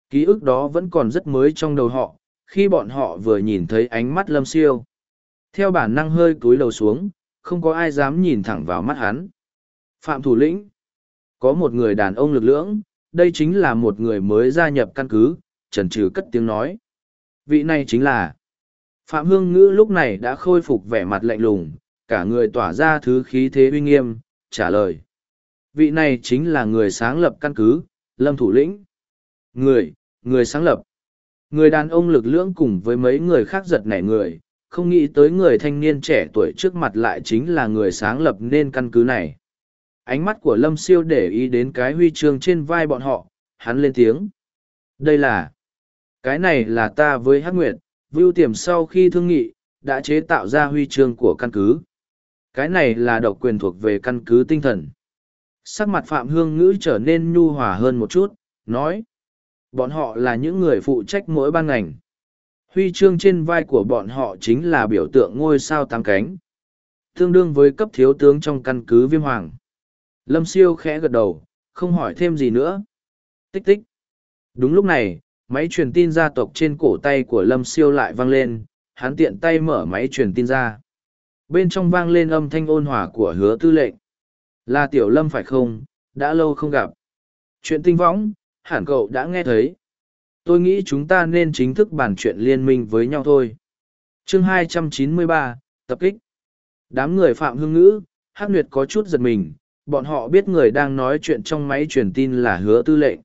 Ký ức đó vẫn còn rất mới trong đầu họ, khi bọn họ vừa nhìn thấy ánh mắt Lâm Siêu. Theo bản năng hơi cúi đầu xuống, không có ai dám nhìn thẳng vào mắt hắn. Phạm Thủ lĩnh Có một người đàn ông lực lưỡng, đây chính là một người mới gia nhập căn cứ, trần trừ cất tiếng nói. Vị này chính là Phạm Hương Ngữ lúc này đã khôi phục vẻ mặt lạnh lùng, cả người tỏa ra thứ khí thế uy nghiêm, trả lời. Vị này chính là người sáng lập căn cứ, Lâm Thủ lĩnh. Người, người sáng lập. Người đàn ông lực lưỡng cùng với mấy người khác giật nảy người, không nghĩ tới người thanh niên trẻ tuổi trước mặt lại chính là người sáng lập nên căn cứ này. Ánh mắt của Lâm Siêu để ý đến cái huy chương trên vai bọn họ, hắn lên tiếng. Đây là... Cái này là ta với Hắc Nguyệt, Vưu Tiềm sau khi thương nghị, đã chế tạo ra huy chương của căn cứ. Cái này là độc quyền thuộc về căn cứ tinh thần. Sắc mặt Phạm Hương Ngữ trở nên nhu hòa hơn một chút, nói. Bọn họ là những người phụ trách mỗi ban ngành. Huy chương trên vai của bọn họ chính là biểu tượng ngôi sao tám cánh. Tương đương với cấp thiếu tướng trong căn cứ viêm hoàng. Lâm siêu khẽ gật đầu, không hỏi thêm gì nữa. Tích tích. Đúng lúc này, máy truyền tin gia tộc trên cổ tay của Lâm siêu lại vang lên, hắn tiện tay mở máy truyền tin ra. Bên trong vang lên âm thanh ôn hòa của hứa tư lệnh. Là tiểu lâm phải không, đã lâu không gặp. Chuyện tinh võng, hẳn cậu đã nghe thấy. Tôi nghĩ chúng ta nên chính thức bàn chuyện liên minh với nhau thôi. chương 293, tập kích. Đám người phạm hương ngữ, Hắc Nguyệt có chút giật mình, bọn họ biết người đang nói chuyện trong máy truyền tin là hứa tư lệnh.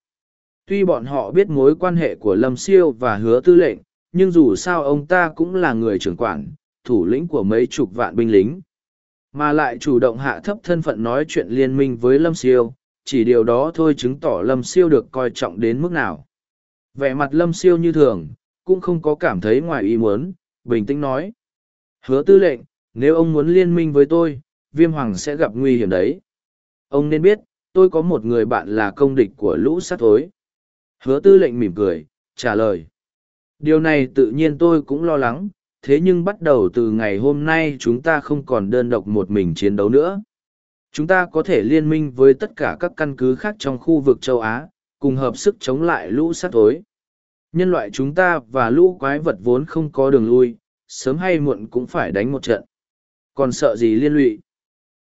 Tuy bọn họ biết mối quan hệ của Lâm Siêu và hứa tư lệnh, nhưng dù sao ông ta cũng là người trưởng quản, thủ lĩnh của mấy chục vạn binh lính. Mà lại chủ động hạ thấp thân phận nói chuyện liên minh với Lâm Siêu, chỉ điều đó thôi chứng tỏ Lâm Siêu được coi trọng đến mức nào. Vẻ mặt Lâm Siêu như thường, cũng không có cảm thấy ngoài ý muốn, bình tĩnh nói. Hứa tư lệnh, nếu ông muốn liên minh với tôi, viêm hoàng sẽ gặp nguy hiểm đấy. Ông nên biết, tôi có một người bạn là công địch của lũ sát thối. Hứa tư lệnh mỉm cười, trả lời. điều này tự nhiên tôi cũng lo lắng thế nhưng bắt đầu từ ngày hôm nay chúng ta không còn đơn độc một mình chiến đấu nữa. Chúng ta có thể liên minh với tất cả các căn cứ khác trong khu vực châu á, cùng hợp sức chống lại lũ sát tối nhân loại chúng ta và lũ quái vật vốn không có đường lui, sớm hay muộn cũng phải đánh một trận. Còn sợ gì liên lụy?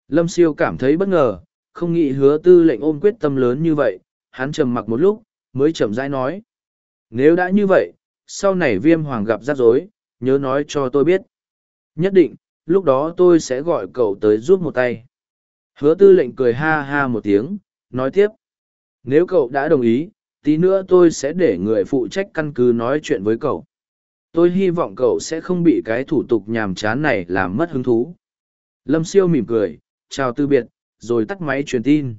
Lâm siêu cảm thấy bất ngờ, không nghĩ hứa tư lệnh ôm quyết tâm lớn như vậy, hắn trầm mặc một lúc, mới chậm rãi nói. Nếu đã như vậy, sau này viêm hoàng gặp rắc rối nhớ nói cho tôi biết. Nhất định, lúc đó tôi sẽ gọi cậu tới giúp một tay. Hứa tư lệnh cười ha ha một tiếng, nói tiếp. Nếu cậu đã đồng ý, tí nữa tôi sẽ để người phụ trách căn cứ nói chuyện với cậu. Tôi hy vọng cậu sẽ không bị cái thủ tục nhàm chán này làm mất hứng thú. Lâm siêu mỉm cười, chào từ biệt, rồi tắt máy truyền tin.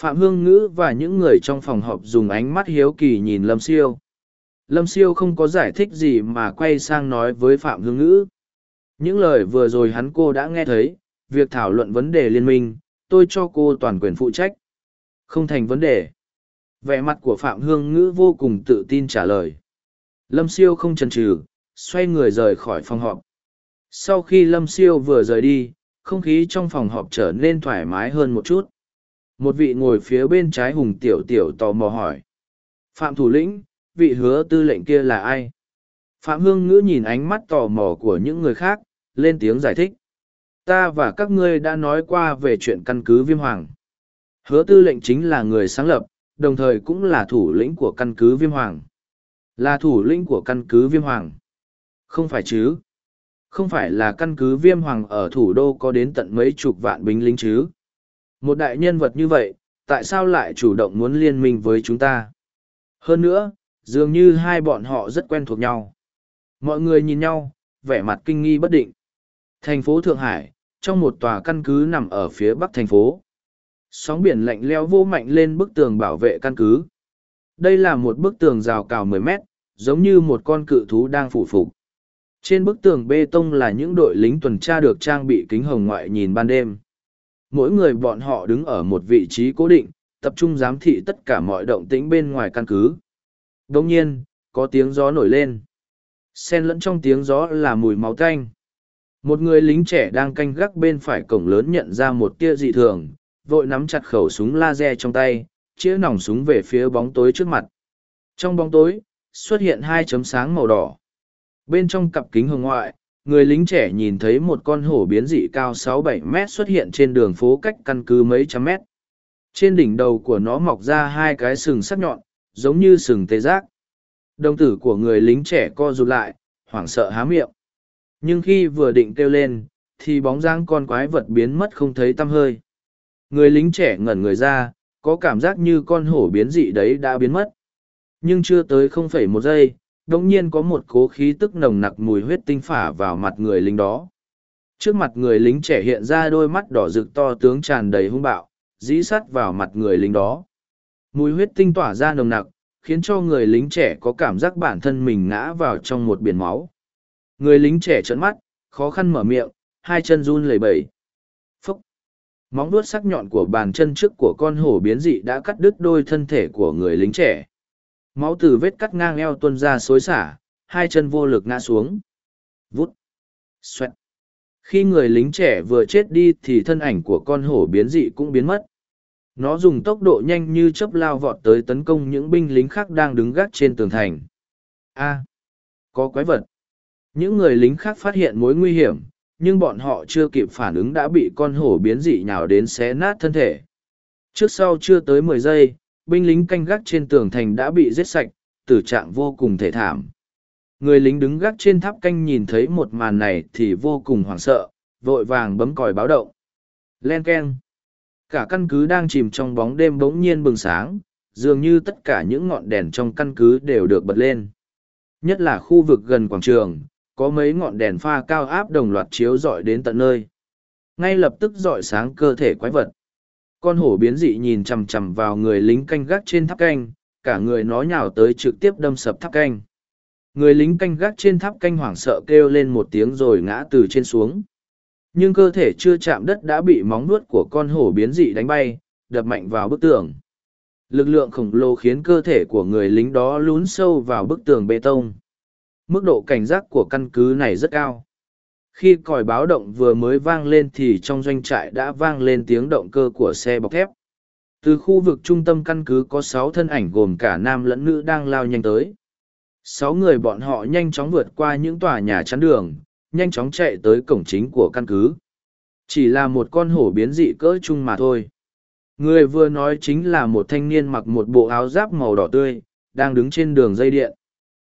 Phạm hương ngữ và những người trong phòng họp dùng ánh mắt hiếu kỳ nhìn lâm siêu lâm siêu không có giải thích gì mà quay sang nói với phạm hương ngữ. Những lời vừa rồi hắn cô đã nghe thấy, việc thảo luận vấn đề liên minh, tôi cho cô toàn quyền phụ trách. Không thành vấn đề. Vẻ mặt của phạm hương ngữ vô cùng tự tin trả lời. Lâm siêu không chần chừ, xoay người rời khỏi phòng họp. Sau khi lâm siêu vừa rời đi, không khí trong phòng họp trở nên thoải mái hơn một chút. Một vị ngồi phía bên trái hùng tiểu tiểu tò mò hỏi. Phạm thủ lĩnh vị hứa tư lệnh kia là ai? Phạm hương ngữ nhìn ánh mắt tò mò của những người khác, lên tiếng giải thích. Ta và các ngươi đã nói qua về chuyện căn cứ viêm hoàng. Hứa tư lệnh chính là người sáng lập, đồng thời cũng là thủ lĩnh của căn cứ viêm hoàng. Là thủ lĩnh của căn cứ viêm hoàng. Không phải chứ? Không phải là căn cứ viêm hoàng ở thủ đô có đến tận mấy chục vạn binh lính chứ? Một đại nhân vật như vậy, tại sao lại chủ động muốn liên minh với chúng ta? Hơn nữa dường như hai bọn họ rất quen thuộc nhau. Mọi người nhìn nhau, vẻ mặt kinh nghi bất định. Thành phố thượng hải, trong một tòa căn cứ nằm ở phía bắc thành phố. Sóng biển lạnh leo vô mạnh lên bức tường bảo vệ căn cứ. Đây là một bức tường rào cào 10 mét, giống như một con cự thú đang phủ phục. Trên bức tường bê tông là những đội lính tuần tra được trang bị kính hồng ngoại nhìn ban đêm. Mỗi người bọn họ đứng ở một vị trí cố định, tập trung giám thị tất cả mọi động tĩnh bên ngoài căn cứ đồng nhiên, có tiếng gió nổi lên. Xen lẫn trong tiếng gió là mùi máu tanh. Một người lính trẻ đang canh gác bên phải cổng lớn nhận ra một tia dị thường, vội nắm chặt khẩu súng laser trong tay, chĩa nòng súng về phía bóng tối trước mặt. Trong bóng tối, xuất hiện hai chấm sáng màu đỏ. Bên trong cặp kính hồng ngoại, người lính trẻ nhìn thấy một con hổ biến dị cao sáu bảy mét xuất hiện trên đường phố cách căn cứ mấy trăm mét. Trên đỉnh đầu của nó mọc ra hai cái sừng sắc nhọn giống như sừng tê giác đồng tử của người lính trẻ co rụt lại hoảng sợ há miệng nhưng khi vừa định kêu lên thì bóng dáng con quái vật biến mất không thấy tăm hơi người lính trẻ ngẩn người ra có cảm giác như con hổ biến dị đấy đã biến mất nhưng chưa tới không phẩy một giây đồng nhiên có một cố khí tức nồng nặc mùi huyết tinh phả vào mặt người lính đó. Trước mặt người lính trẻ hiện ra đôi mắt đỏ rực to tướng tràn đầy hung bạo, dĩ sắt vào mặt người lính đó. Mùi huyết tinh tỏa ra nồng nặc, khiến cho người lính trẻ có cảm giác bản thân mình ngã vào trong một biển máu. Người lính trẻ trợn mắt, khó khăn mở miệng, hai chân run lẩy bẩy. Phúc! Móng vuốt sắc nhọn của bàn chân trước của con hổ biến dị đã cắt đứt đôi thân thể của người lính trẻ máu từ vết cắt ngang eo tuôn ra xối xả hai chân vô lực ngã xuống vút xoẹt khi người lính trẻ vừa chết đi thì thân ảnh của con hổ biến dị cũng biến mất nó dùng tốc độ nhanh như chớp lao vọt tới tấn công những binh lính khác đang đứng gác trên tường thành a có quái vật những người lính khác phát hiện mối nguy hiểm nhưng bọn họ chưa kịp phản ứng đã bị con hổ biến dị nhào đến xé nát thân thể trước sau chưa tới mười giây binh lính canh gác trên tường thành đã bị giết sạch, tử trạng vô cùng thể thảm. Người lính đứng gác trên tháp canh nhìn thấy một màn này thì vô cùng hoảng sợ, vội vàng bấm còi báo động. Len keng. Cả căn cứ đang chìm trong bóng đêm bỗng nhiên bừng sáng, dường như tất cả những ngọn đèn trong căn cứ đều được bật lên. Nhất là khu vực gần quảng trường, có mấy ngọn đèn pha cao áp đồng loạt chiếu rọi đến tận nơi. Ngay lập tức rọi sáng cơ thể quái vật con hổ biến dị nhìn chằm chằm vào người lính canh gác trên tháp canh cả người nó nhào tới trực tiếp đâm sập tháp canh người lính canh gác trên tháp canh hoảng sợ kêu lên một tiếng rồi ngã từ trên xuống nhưng cơ thể chưa chạm đất đã bị móng nuốt của con hổ biến dị đánh bay đập mạnh vào bức tường lực lượng khổng lồ khiến cơ thể của người lính đó lún sâu vào bức tường bê tông Mức độ cảnh giác của căn cứ này rất cao. Khi còi báo động vừa mới vang lên thì trong doanh trại đã vang lên tiếng động cơ của xe bọc thép. Từ khu vực trung tâm căn cứ có sáu thân ảnh gồm cả nam lẫn nữ đang lao nhanh tới. Sáu người bọn họ nhanh chóng vượt qua những tòa nhà chắn đường, nhanh chóng chạy tới cổng chính của căn cứ. Chỉ là một con hổ biến dị cỡ chung mà thôi. Người vừa nói chính là một thanh niên mặc một bộ áo giáp màu đỏ tươi, đang đứng trên đường dây điện.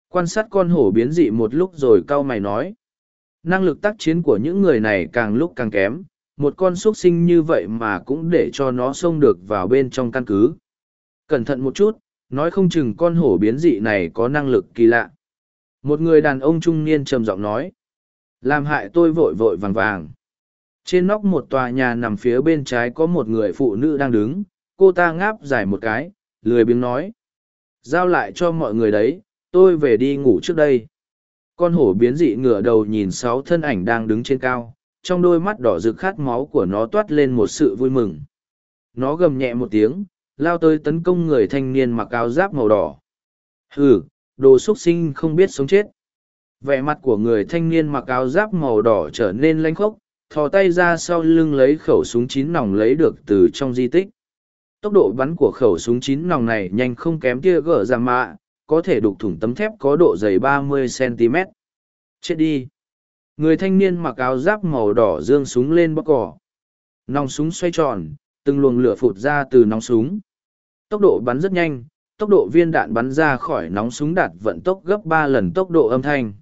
Quan sát con hổ biến dị một lúc rồi cau mày nói. Năng lực tác chiến của những người này càng lúc càng kém, một con xuất sinh như vậy mà cũng để cho nó xông được vào bên trong căn cứ. Cẩn thận một chút, nói không chừng con hổ biến dị này có năng lực kỳ lạ. Một người đàn ông trung niên trầm giọng nói. Làm hại tôi vội vội vàng vàng. Trên nóc một tòa nhà nằm phía bên trái có một người phụ nữ đang đứng, cô ta ngáp dài một cái, lười biếng nói. Giao lại cho mọi người đấy, tôi về đi ngủ trước đây. Con hổ biến dị ngửa đầu nhìn sáu thân ảnh đang đứng trên cao, trong đôi mắt đỏ rực khát máu của nó toát lên một sự vui mừng. Nó gầm nhẹ một tiếng, lao tới tấn công người thanh niên mặc áo giáp màu đỏ. Hừ, đồ xuất sinh không biết sống chết. Vẻ mặt của người thanh niên mặc áo giáp màu đỏ trở nên lanh khốc, thò tay ra sau lưng lấy khẩu súng chín nòng lấy được từ trong di tích. Tốc độ bắn của khẩu súng chín nòng này nhanh không kém tia gỡ ra mạ, có thể đục thủng tấm thép có độ dày 30cm. Chết đi! Người thanh niên mặc áo giáp màu đỏ dương súng lên bóc cỏ. Nòng súng xoay tròn, từng luồng lửa phụt ra từ nòng súng. Tốc độ bắn rất nhanh, tốc độ viên đạn bắn ra khỏi nóng súng đạt vận tốc gấp ba lần tốc độ âm thanh.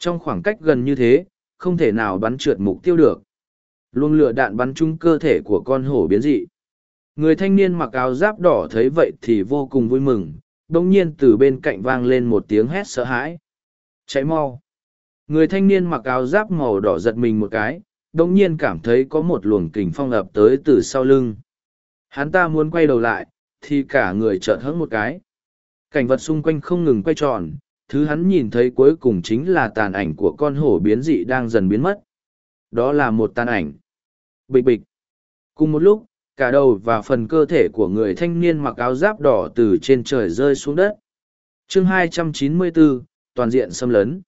Trong khoảng cách gần như thế, không thể nào bắn trượt mục tiêu được. Luồng lửa đạn bắn trúng cơ thể của con hổ biến dị. Người thanh niên mặc áo giáp đỏ thấy vậy thì vô cùng vui mừng, đồng nhiên từ bên cạnh vang lên một tiếng hét sợ hãi. Cháy mau! Người thanh niên mặc áo giáp màu đỏ giật mình một cái, đồng nhiên cảm thấy có một luồng kình phong ập tới từ sau lưng. Hắn ta muốn quay đầu lại, thì cả người chợt hững một cái. Cảnh vật xung quanh không ngừng quay tròn, thứ hắn nhìn thấy cuối cùng chính là tàn ảnh của con hổ biến dị đang dần biến mất. Đó là một tàn ảnh. Bịch bịch. Cùng một lúc, cả đầu và phần cơ thể của người thanh niên mặc áo giáp đỏ từ trên trời rơi xuống đất. chương 294, toàn diện xâm lấn.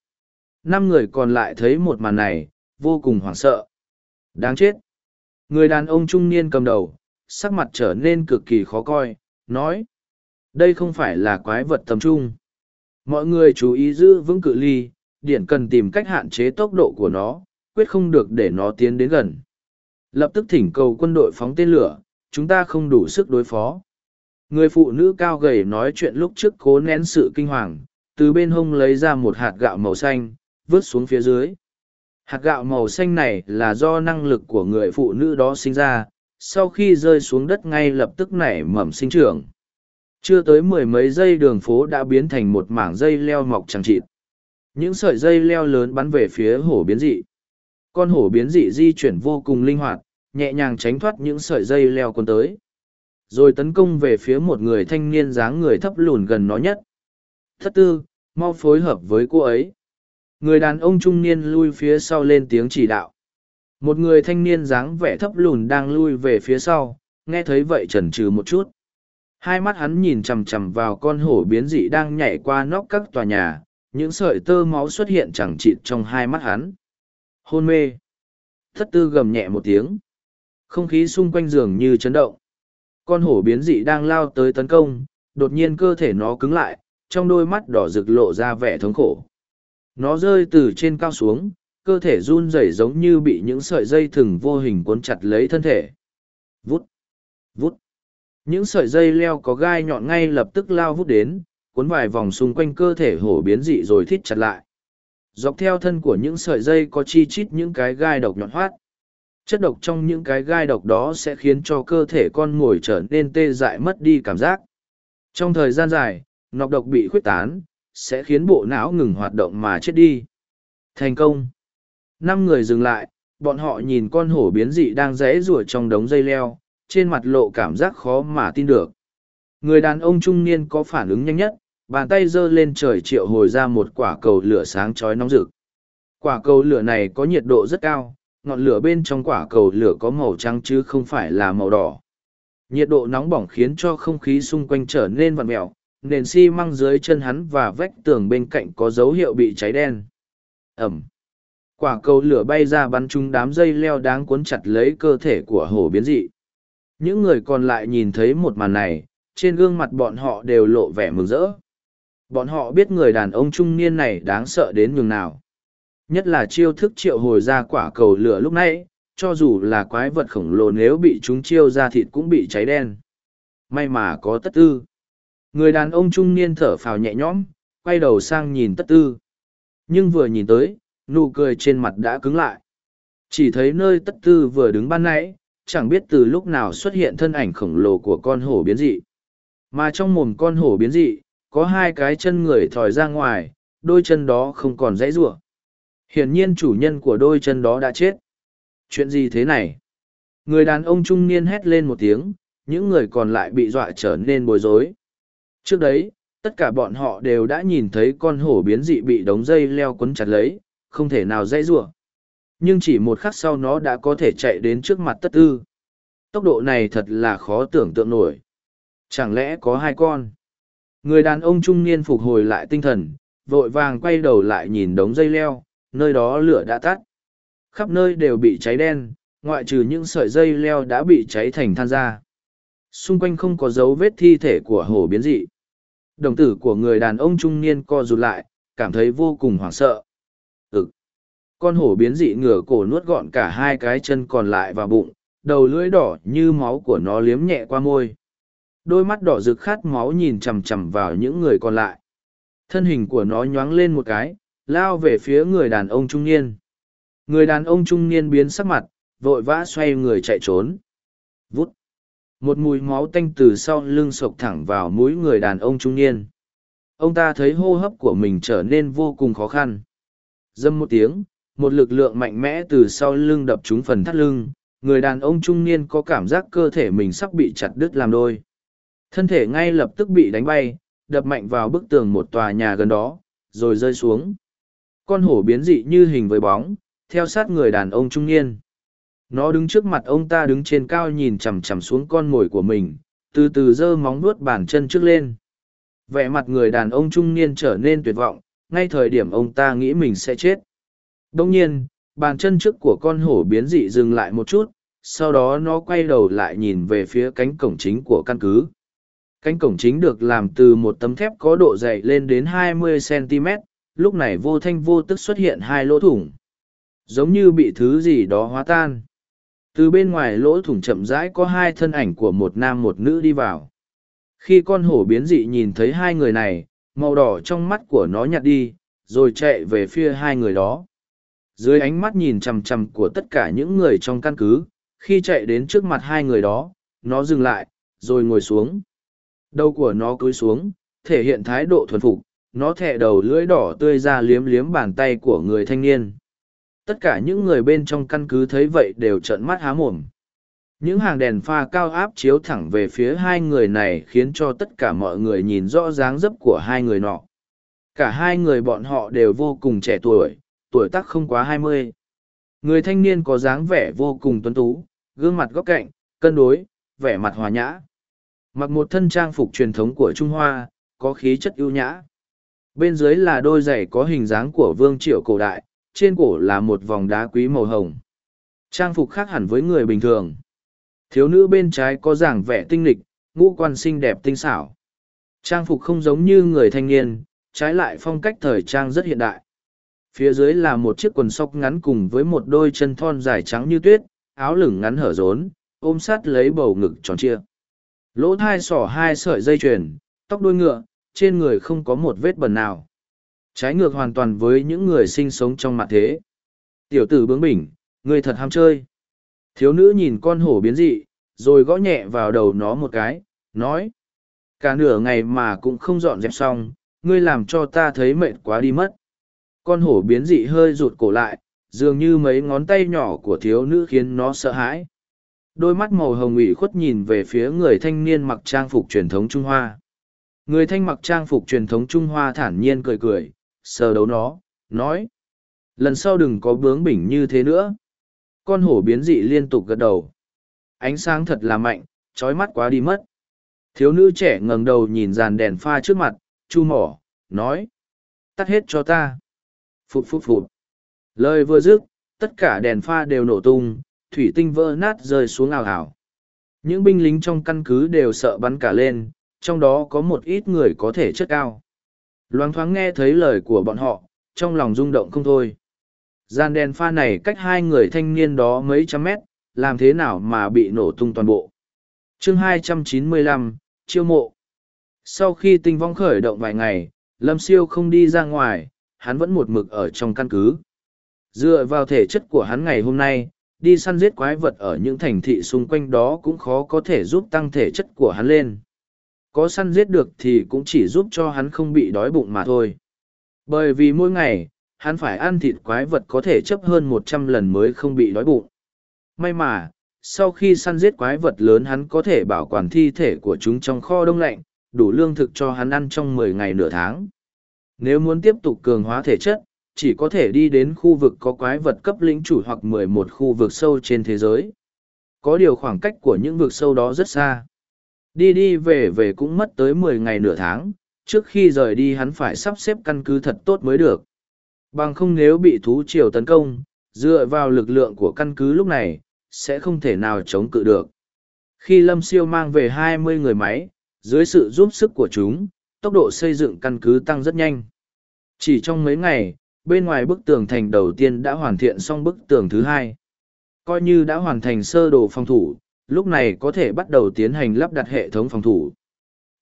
Năm người còn lại thấy một màn này, vô cùng hoảng sợ. Đáng chết. Người đàn ông trung niên cầm đầu, sắc mặt trở nên cực kỳ khó coi, nói. Đây không phải là quái vật tầm trung. Mọi người chú ý giữ vững cự ly, điện cần tìm cách hạn chế tốc độ của nó, quyết không được để nó tiến đến gần. Lập tức thỉnh cầu quân đội phóng tên lửa, chúng ta không đủ sức đối phó. Người phụ nữ cao gầy nói chuyện lúc trước cố nén sự kinh hoàng, từ bên hông lấy ra một hạt gạo màu xanh, vứt xuống phía dưới. Hạt gạo màu xanh này là do năng lực của người phụ nữ đó sinh ra, sau khi rơi xuống đất ngay lập tức nảy mầm sinh trưởng. Chưa tới mười mấy giây đường phố đã biến thành một mảng dây leo mọc chẳng chịt. Những sợi dây leo lớn bắn về phía hổ biến dị. Con hổ biến dị di chuyển vô cùng linh hoạt, nhẹ nhàng tránh thoát những sợi dây leo cuốn tới. Rồi tấn công về phía một người thanh niên dáng người thấp lùn gần nó nhất. Thất tư, mau phối hợp với cô ấy. Người đàn ông trung niên lui phía sau lên tiếng chỉ đạo. Một người thanh niên dáng vẻ thấp lùn đang lui về phía sau, nghe thấy vậy chần chừ một chút. Hai mắt hắn nhìn chằm chằm vào con hổ biến dị đang nhảy qua nóc các tòa nhà, những sợi tơ máu xuất hiện chẳng chịt trong hai mắt hắn. Hôn mê. Thất tư gầm nhẹ một tiếng. Không khí xung quanh giường như chấn động. Con hổ biến dị đang lao tới tấn công, đột nhiên cơ thể nó cứng lại, trong đôi mắt đỏ rực lộ ra vẻ thống khổ. Nó rơi từ trên cao xuống, cơ thể run rẩy giống như bị những sợi dây thừng vô hình cuốn chặt lấy thân thể. Vút, vút. Những sợi dây leo có gai nhọn ngay lập tức lao vút đến, cuốn vài vòng xung quanh cơ thể hổ biến dị rồi thít chặt lại. Dọc theo thân của những sợi dây có chi chít những cái gai độc nhọn hoát. Chất độc trong những cái gai độc đó sẽ khiến cho cơ thể con mồi trở nên tê dại mất đi cảm giác. Trong thời gian dài, nọc độc bị khuyết tán, sẽ khiến bộ não ngừng hoạt động mà chết đi. Thành công! Năm người dừng lại, bọn họ nhìn con hổ biến dị đang rẽ rùa trong đống dây leo, trên mặt lộ cảm giác khó mà tin được. Người đàn ông trung niên có phản ứng nhanh nhất, bàn tay giơ lên trời triệu hồi ra một quả cầu lửa sáng chói nóng rực. Quả cầu lửa này có nhiệt độ rất cao, ngọn lửa bên trong quả cầu lửa có màu trắng chứ không phải là màu đỏ. Nhiệt độ nóng bỏng khiến cho không khí xung quanh trở nên vặn mẹo, nền xi măng dưới chân hắn và vách tường bên cạnh có dấu hiệu bị cháy đen. Ẩm. Quả cầu lửa bay ra bắn trúng đám dây leo đáng cuốn chặt lấy cơ thể của hổ biến dị. Những người còn lại nhìn thấy một màn này, trên gương mặt bọn họ đều lộ vẻ mừng rỡ. Bọn họ biết người đàn ông trung niên này đáng sợ đến nhường nào. Nhất là chiêu thức triệu hồi ra quả cầu lửa lúc nãy, cho dù là quái vật khổng lồ nếu bị chúng chiêu ra thịt cũng bị cháy đen. May mà có tất tư. Người đàn ông trung niên thở phào nhẹ nhõm, quay đầu sang nhìn tất tư. Nhưng vừa nhìn tới, nụ cười trên mặt đã cứng lại. Chỉ thấy nơi tất tư vừa đứng ban nãy, chẳng biết từ lúc nào xuất hiện thân ảnh khổng lồ của con hổ biến dị. Mà trong mồm con hổ biến dị, có hai cái chân người thòi ra ngoài, đôi chân đó không còn dãy rủa. Hiển nhiên chủ nhân của đôi chân đó đã chết. Chuyện gì thế này? Người đàn ông trung niên hét lên một tiếng, những người còn lại bị dọa trở nên bối rối. Trước đấy, tất cả bọn họ đều đã nhìn thấy con hổ biến dị bị đống dây leo quấn chặt lấy, không thể nào dãy rủa. Nhưng chỉ một khắc sau nó đã có thể chạy đến trước mặt tất tư. Tốc độ này thật là khó tưởng tượng nổi. Chẳng lẽ có hai con? Người đàn ông trung niên phục hồi lại tinh thần, vội vàng quay đầu lại nhìn đống dây leo, nơi đó lửa đã tắt. Khắp nơi đều bị cháy đen, ngoại trừ những sợi dây leo đã bị cháy thành than ra. Xung quanh không có dấu vết thi thể của hổ biến dị. Đồng tử của người đàn ông trung niên co rụt lại, cảm thấy vô cùng hoảng sợ. Ừ. Con hổ biến dị ngửa cổ nuốt gọn cả hai cái chân còn lại vào bụng, đầu lưỡi đỏ như máu của nó liếm nhẹ qua môi. Đôi mắt đỏ rực khát máu nhìn chằm chằm vào những người còn lại. Thân hình của nó nhoáng lên một cái, lao về phía người đàn ông trung niên. Người đàn ông trung niên biến sắc mặt, vội vã xoay người chạy trốn. Vút. Một mùi máu tanh từ sau lưng sộc thẳng vào mũi người đàn ông trung niên. Ông ta thấy hô hấp của mình trở nên vô cùng khó khăn. Dâm một tiếng, một lực lượng mạnh mẽ từ sau lưng đập trúng phần thắt lưng. Người đàn ông trung niên có cảm giác cơ thể mình sắp bị chặt đứt làm đôi. Thân thể ngay lập tức bị đánh bay, đập mạnh vào bức tường một tòa nhà gần đó, rồi rơi xuống. Con hổ biến dị như hình với bóng, theo sát người đàn ông trung niên. Nó đứng trước mặt ông ta đứng trên cao nhìn chằm chằm xuống con mồi của mình, từ từ giơ móng nuốt bàn chân trước lên. Vẻ mặt người đàn ông trung niên trở nên tuyệt vọng, ngay thời điểm ông ta nghĩ mình sẽ chết. Đông nhiên, bàn chân trước của con hổ biến dị dừng lại một chút, sau đó nó quay đầu lại nhìn về phía cánh cổng chính của căn cứ. Cánh cổng chính được làm từ một tấm thép có độ dày lên đến 20 cm, lúc này vô thanh vô tức xuất hiện hai lỗ thủng. Giống như bị thứ gì đó hóa tan. Từ bên ngoài lỗ thủng chậm rãi có hai thân ảnh của một nam một nữ đi vào. Khi con hổ biến dị nhìn thấy hai người này, màu đỏ trong mắt của nó nhạt đi, rồi chạy về phía hai người đó. Dưới ánh mắt nhìn chằm chằm của tất cả những người trong căn cứ, khi chạy đến trước mặt hai người đó, nó dừng lại, rồi ngồi xuống. Đầu của nó cúi xuống, thể hiện thái độ thuần phục, nó thẹ đầu lưỡi đỏ tươi ra liếm liếm bàn tay của người thanh niên. Tất cả những người bên trong căn cứ thấy vậy đều trợn mắt há mồm. Những hàng đèn pha cao áp chiếu thẳng về phía hai người này khiến cho tất cả mọi người nhìn rõ dáng dấp của hai người nọ. Cả hai người bọn họ đều vô cùng trẻ tuổi, tuổi tác không quá hai mươi. Người thanh niên có dáng vẻ vô cùng tuấn tú, gương mặt góc cạnh, cân đối, vẻ mặt hòa nhã. Mặc một thân trang phục truyền thống của Trung Hoa, có khí chất ưu nhã. Bên dưới là đôi giày có hình dáng của vương triệu cổ đại, trên cổ là một vòng đá quý màu hồng. Trang phục khác hẳn với người bình thường. Thiếu nữ bên trái có dáng vẻ tinh lịch, ngũ quan xinh đẹp tinh xảo. Trang phục không giống như người thanh niên, trái lại phong cách thời trang rất hiện đại. Phía dưới là một chiếc quần sóc ngắn cùng với một đôi chân thon dài trắng như tuyết, áo lửng ngắn hở rốn, ôm sát lấy bầu ngực tròn trịa. Lỗ thai sỏ hai sợi dây chuyền, tóc đuôi ngựa, trên người không có một vết bẩn nào. Trái ngược hoàn toàn với những người sinh sống trong mặt thế. Tiểu tử bướng bỉnh, người thật ham chơi. Thiếu nữ nhìn con hổ biến dị, rồi gõ nhẹ vào đầu nó một cái, nói. Cả nửa ngày mà cũng không dọn dẹp xong, ngươi làm cho ta thấy mệt quá đi mất. Con hổ biến dị hơi rụt cổ lại, dường như mấy ngón tay nhỏ của thiếu nữ khiến nó sợ hãi. Đôi mắt màu hồng ủy khuất nhìn về phía người thanh niên mặc trang phục truyền thống Trung Hoa. Người thanh mặc trang phục truyền thống Trung Hoa thản nhiên cười cười, sờ đấu nó, nói. Lần sau đừng có bướng bỉnh như thế nữa. Con hổ biến dị liên tục gật đầu. Ánh sáng thật là mạnh, trói mắt quá đi mất. Thiếu nữ trẻ ngẩng đầu nhìn dàn đèn pha trước mặt, chu mỏ, nói. Tắt hết cho ta. Phụt phụt phụt. Lời vừa dứt, tất cả đèn pha đều nổ tung, thủy tinh vỡ nát rơi xuống ảo ảo. Những binh lính trong căn cứ đều sợ bắn cả lên, trong đó có một ít người có thể chất cao. Loáng thoáng nghe thấy lời của bọn họ, trong lòng rung động không thôi. Gian đèn pha này cách hai người thanh niên đó mấy trăm mét, làm thế nào mà bị nổ tung toàn bộ. chương 295, Chiêu mộ Sau khi tinh vong khởi động vài ngày, Lâm Siêu không đi ra ngoài, hắn vẫn một mực ở trong căn cứ. Dựa vào thể chất của hắn ngày hôm nay, đi săn giết quái vật ở những thành thị xung quanh đó cũng khó có thể giúp tăng thể chất của hắn lên. Có săn giết được thì cũng chỉ giúp cho hắn không bị đói bụng mà thôi. Bởi vì mỗi ngày, hắn phải ăn thịt quái vật có thể chấp hơn một trăm lần mới không bị đói bụng. May mà, sau khi săn giết quái vật lớn hắn có thể bảo quản thi thể của chúng trong kho đông lạnh, đủ lương thực cho hắn ăn trong mười ngày nửa tháng. Nếu muốn tiếp tục cường hóa thể chất, chỉ có thể đi đến khu vực có quái vật cấp lĩnh chủ hoặc mười một khu vực sâu trên thế giới. Có điều khoảng cách của những vực sâu đó rất xa. Đi đi về về cũng mất tới mười ngày nửa tháng, trước khi rời đi hắn phải sắp xếp căn cứ thật tốt mới được. Bằng không nếu bị thú triều tấn công, dựa vào lực lượng của căn cứ lúc này, sẽ không thể nào chống cự được. Khi Lâm Siêu mang về hai mươi người máy, dưới sự giúp sức của chúng, tốc độ xây dựng căn cứ tăng rất nhanh. Chỉ trong mấy ngày, bên ngoài bức tường thành đầu tiên đã hoàn thiện xong bức tường thứ hai. Coi như đã hoàn thành sơ đồ phòng thủ, lúc này có thể bắt đầu tiến hành lắp đặt hệ thống phòng thủ.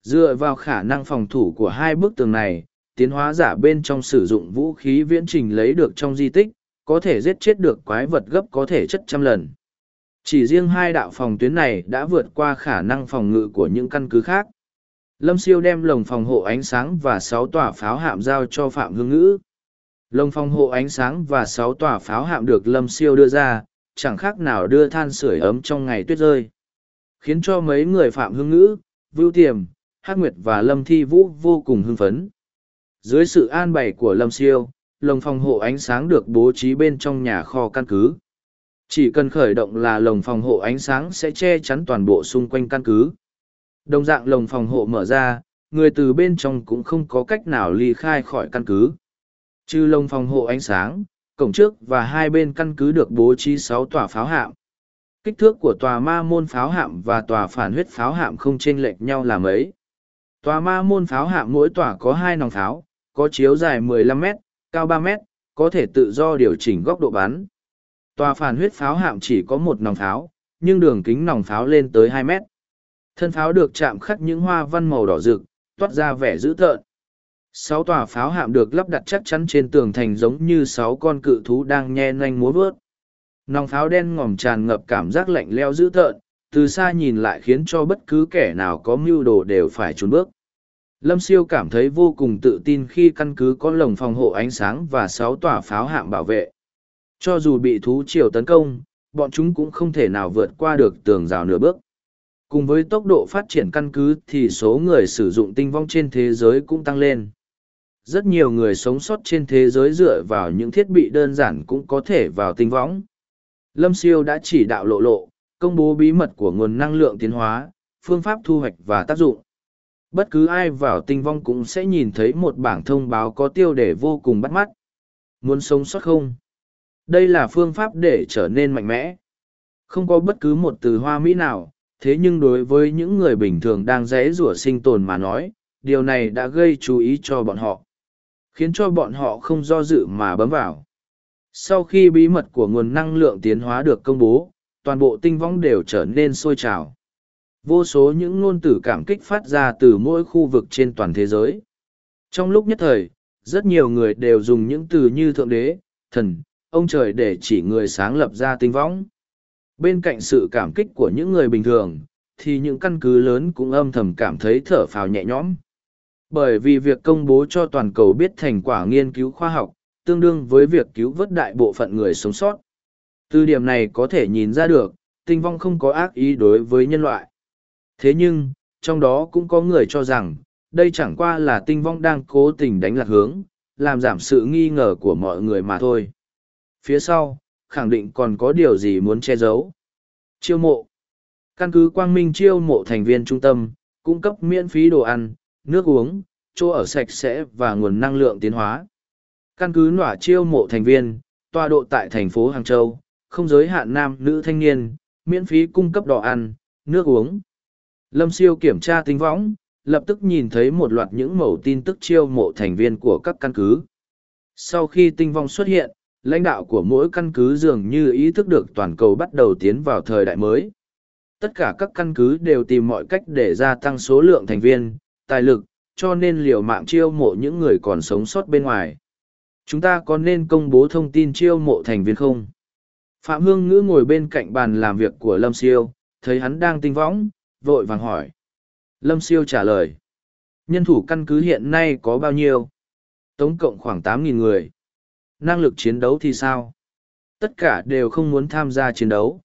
Dựa vào khả năng phòng thủ của hai bức tường này, tiến hóa giả bên trong sử dụng vũ khí viễn trình lấy được trong di tích, có thể giết chết được quái vật gấp có thể chất trăm lần. Chỉ riêng hai đạo phòng tuyến này đã vượt qua khả năng phòng ngự của những căn cứ khác. Lâm Siêu đem lồng phòng hộ ánh sáng và sáu tòa pháo hạm giao cho Phạm Hương Ngữ. Lồng phòng hộ ánh sáng và sáu tòa pháo hạm được Lâm Siêu đưa ra, chẳng khác nào đưa than sưởi ấm trong ngày tuyết rơi. Khiến cho mấy người Phạm Hương Ngữ, Vưu Tiềm, Hắc Nguyệt và Lâm Thi Vũ vô cùng hưng phấn. Dưới sự an bày của Lâm Siêu, lồng phòng hộ ánh sáng được bố trí bên trong nhà kho căn cứ. Chỉ cần khởi động là lồng phòng hộ ánh sáng sẽ che chắn toàn bộ xung quanh căn cứ. Đồng dạng lồng phòng hộ mở ra, người từ bên trong cũng không có cách nào ly khai khỏi căn cứ. Trừ lồng phòng hộ ánh sáng, cổng trước và hai bên căn cứ được bố trí sáu tòa pháo hạm. Kích thước của tòa ma môn pháo hạm và tòa phản huyết pháo hạm không chênh lệch nhau là mấy. Tòa ma môn pháo hạm mỗi tòa có hai nòng pháo, có chiếu dài 15m, cao 3m, có thể tự do điều chỉnh góc độ bắn. Tòa phản huyết pháo hạm chỉ có một nòng pháo, nhưng đường kính nòng pháo lên tới 2 mét. Thân pháo được chạm khắc những hoa văn màu đỏ rực, toát ra vẻ dữ tợn. Sáu tòa pháo hạm được lắp đặt chắc chắn trên tường thành giống như sáu con cự thú đang nhe nanh múa vớt. Nòng pháo đen ngòm tràn ngập cảm giác lạnh leo dữ tợn, từ xa nhìn lại khiến cho bất cứ kẻ nào có mưu đồ đều phải trốn bước. Lâm Siêu cảm thấy vô cùng tự tin khi căn cứ có lồng phòng hộ ánh sáng và sáu tòa pháo hạm bảo vệ. Cho dù bị thú triều tấn công, bọn chúng cũng không thể nào vượt qua được tường rào nửa bước. Cùng với tốc độ phát triển căn cứ thì số người sử dụng tinh vong trên thế giới cũng tăng lên. Rất nhiều người sống sót trên thế giới dựa vào những thiết bị đơn giản cũng có thể vào tinh võng. Lâm Siêu đã chỉ đạo lộ lộ, công bố bí mật của nguồn năng lượng tiến hóa, phương pháp thu hoạch và tác dụng. Bất cứ ai vào tinh vong cũng sẽ nhìn thấy một bảng thông báo có tiêu đề vô cùng bắt mắt. Muốn sống sót không? Đây là phương pháp để trở nên mạnh mẽ. Không có bất cứ một từ hoa mỹ nào, thế nhưng đối với những người bình thường đang rẽ rủa sinh tồn mà nói, điều này đã gây chú ý cho bọn họ. Khiến cho bọn họ không do dự mà bấm vào. Sau khi bí mật của nguồn năng lượng tiến hóa được công bố, toàn bộ tinh vong đều trở nên sôi trào. Vô số những ngôn từ cảm kích phát ra từ mỗi khu vực trên toàn thế giới. Trong lúc nhất thời, rất nhiều người đều dùng những từ như thượng đế, thần, ông trời để chỉ người sáng lập ra tinh võng. Bên cạnh sự cảm kích của những người bình thường, thì những căn cứ lớn cũng âm thầm cảm thấy thở phào nhẹ nhõm. Bởi vì việc công bố cho toàn cầu biết thành quả nghiên cứu khoa học, tương đương với việc cứu vớt đại bộ phận người sống sót. Từ điểm này có thể nhìn ra được, tinh vong không có ác ý đối với nhân loại. Thế nhưng, trong đó cũng có người cho rằng, đây chẳng qua là tinh vong đang cố tình đánh lạc hướng, làm giảm sự nghi ngờ của mọi người mà thôi. Phía sau, khẳng định còn có điều gì muốn che giấu. Chiêu mộ Căn cứ Quang Minh chiêu mộ thành viên trung tâm, cung cấp miễn phí đồ ăn, nước uống, chỗ ở sạch sẽ và nguồn năng lượng tiến hóa. Căn cứ nỏa chiêu mộ thành viên, tọa độ tại thành phố Hàng Châu, không giới hạn nam nữ thanh niên, miễn phí cung cấp đồ ăn, nước uống. Lâm siêu kiểm tra tính võng, lập tức nhìn thấy một loạt những mẫu tin tức chiêu mộ thành viên của các căn cứ. Sau khi tinh vong xuất hiện, lãnh đạo của mỗi căn cứ dường như ý thức được toàn cầu bắt đầu tiến vào thời đại mới. Tất cả các căn cứ đều tìm mọi cách để gia tăng số lượng thành viên, tài lực, cho nên liều mạng chiêu mộ những người còn sống sót bên ngoài. Chúng ta có nên công bố thông tin chiêu mộ thành viên không? Phạm Hương Ngữ ngồi bên cạnh bàn làm việc của Lâm Siêu, thấy hắn đang tinh võng, vội vàng hỏi. Lâm Siêu trả lời. Nhân thủ căn cứ hiện nay có bao nhiêu? Tổng cộng khoảng tám nghìn người. Năng lực chiến đấu thì sao? Tất cả đều không muốn tham gia chiến đấu.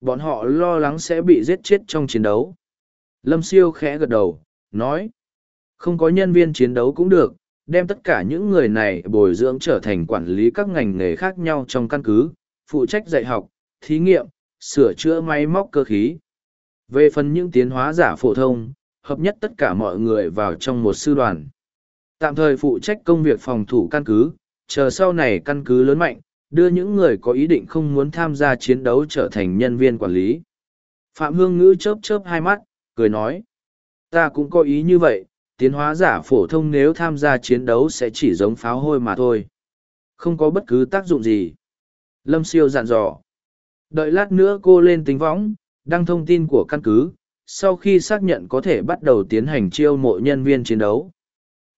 Bọn họ lo lắng sẽ bị giết chết trong chiến đấu. Lâm Siêu khẽ gật đầu, nói. Không có nhân viên chiến đấu cũng được, đem tất cả những người này bồi dưỡng trở thành quản lý các ngành nghề khác nhau trong căn cứ, phụ trách dạy học, thí nghiệm, sửa chữa máy móc cơ khí. Về phần những tiến hóa giả phổ thông, hợp nhất tất cả mọi người vào trong một sư đoàn. Tạm thời phụ trách công việc phòng thủ căn cứ, chờ sau này căn cứ lớn mạnh, đưa những người có ý định không muốn tham gia chiến đấu trở thành nhân viên quản lý. Phạm Hương Ngữ chớp chớp hai mắt, cười nói. Ta cũng có ý như vậy, tiến hóa giả phổ thông nếu tham gia chiến đấu sẽ chỉ giống pháo hôi mà thôi. Không có bất cứ tác dụng gì. Lâm siêu dặn dò. Đợi lát nữa cô lên tính võng, đăng thông tin của căn cứ, sau khi xác nhận có thể bắt đầu tiến hành chiêu mộ nhân viên chiến đấu.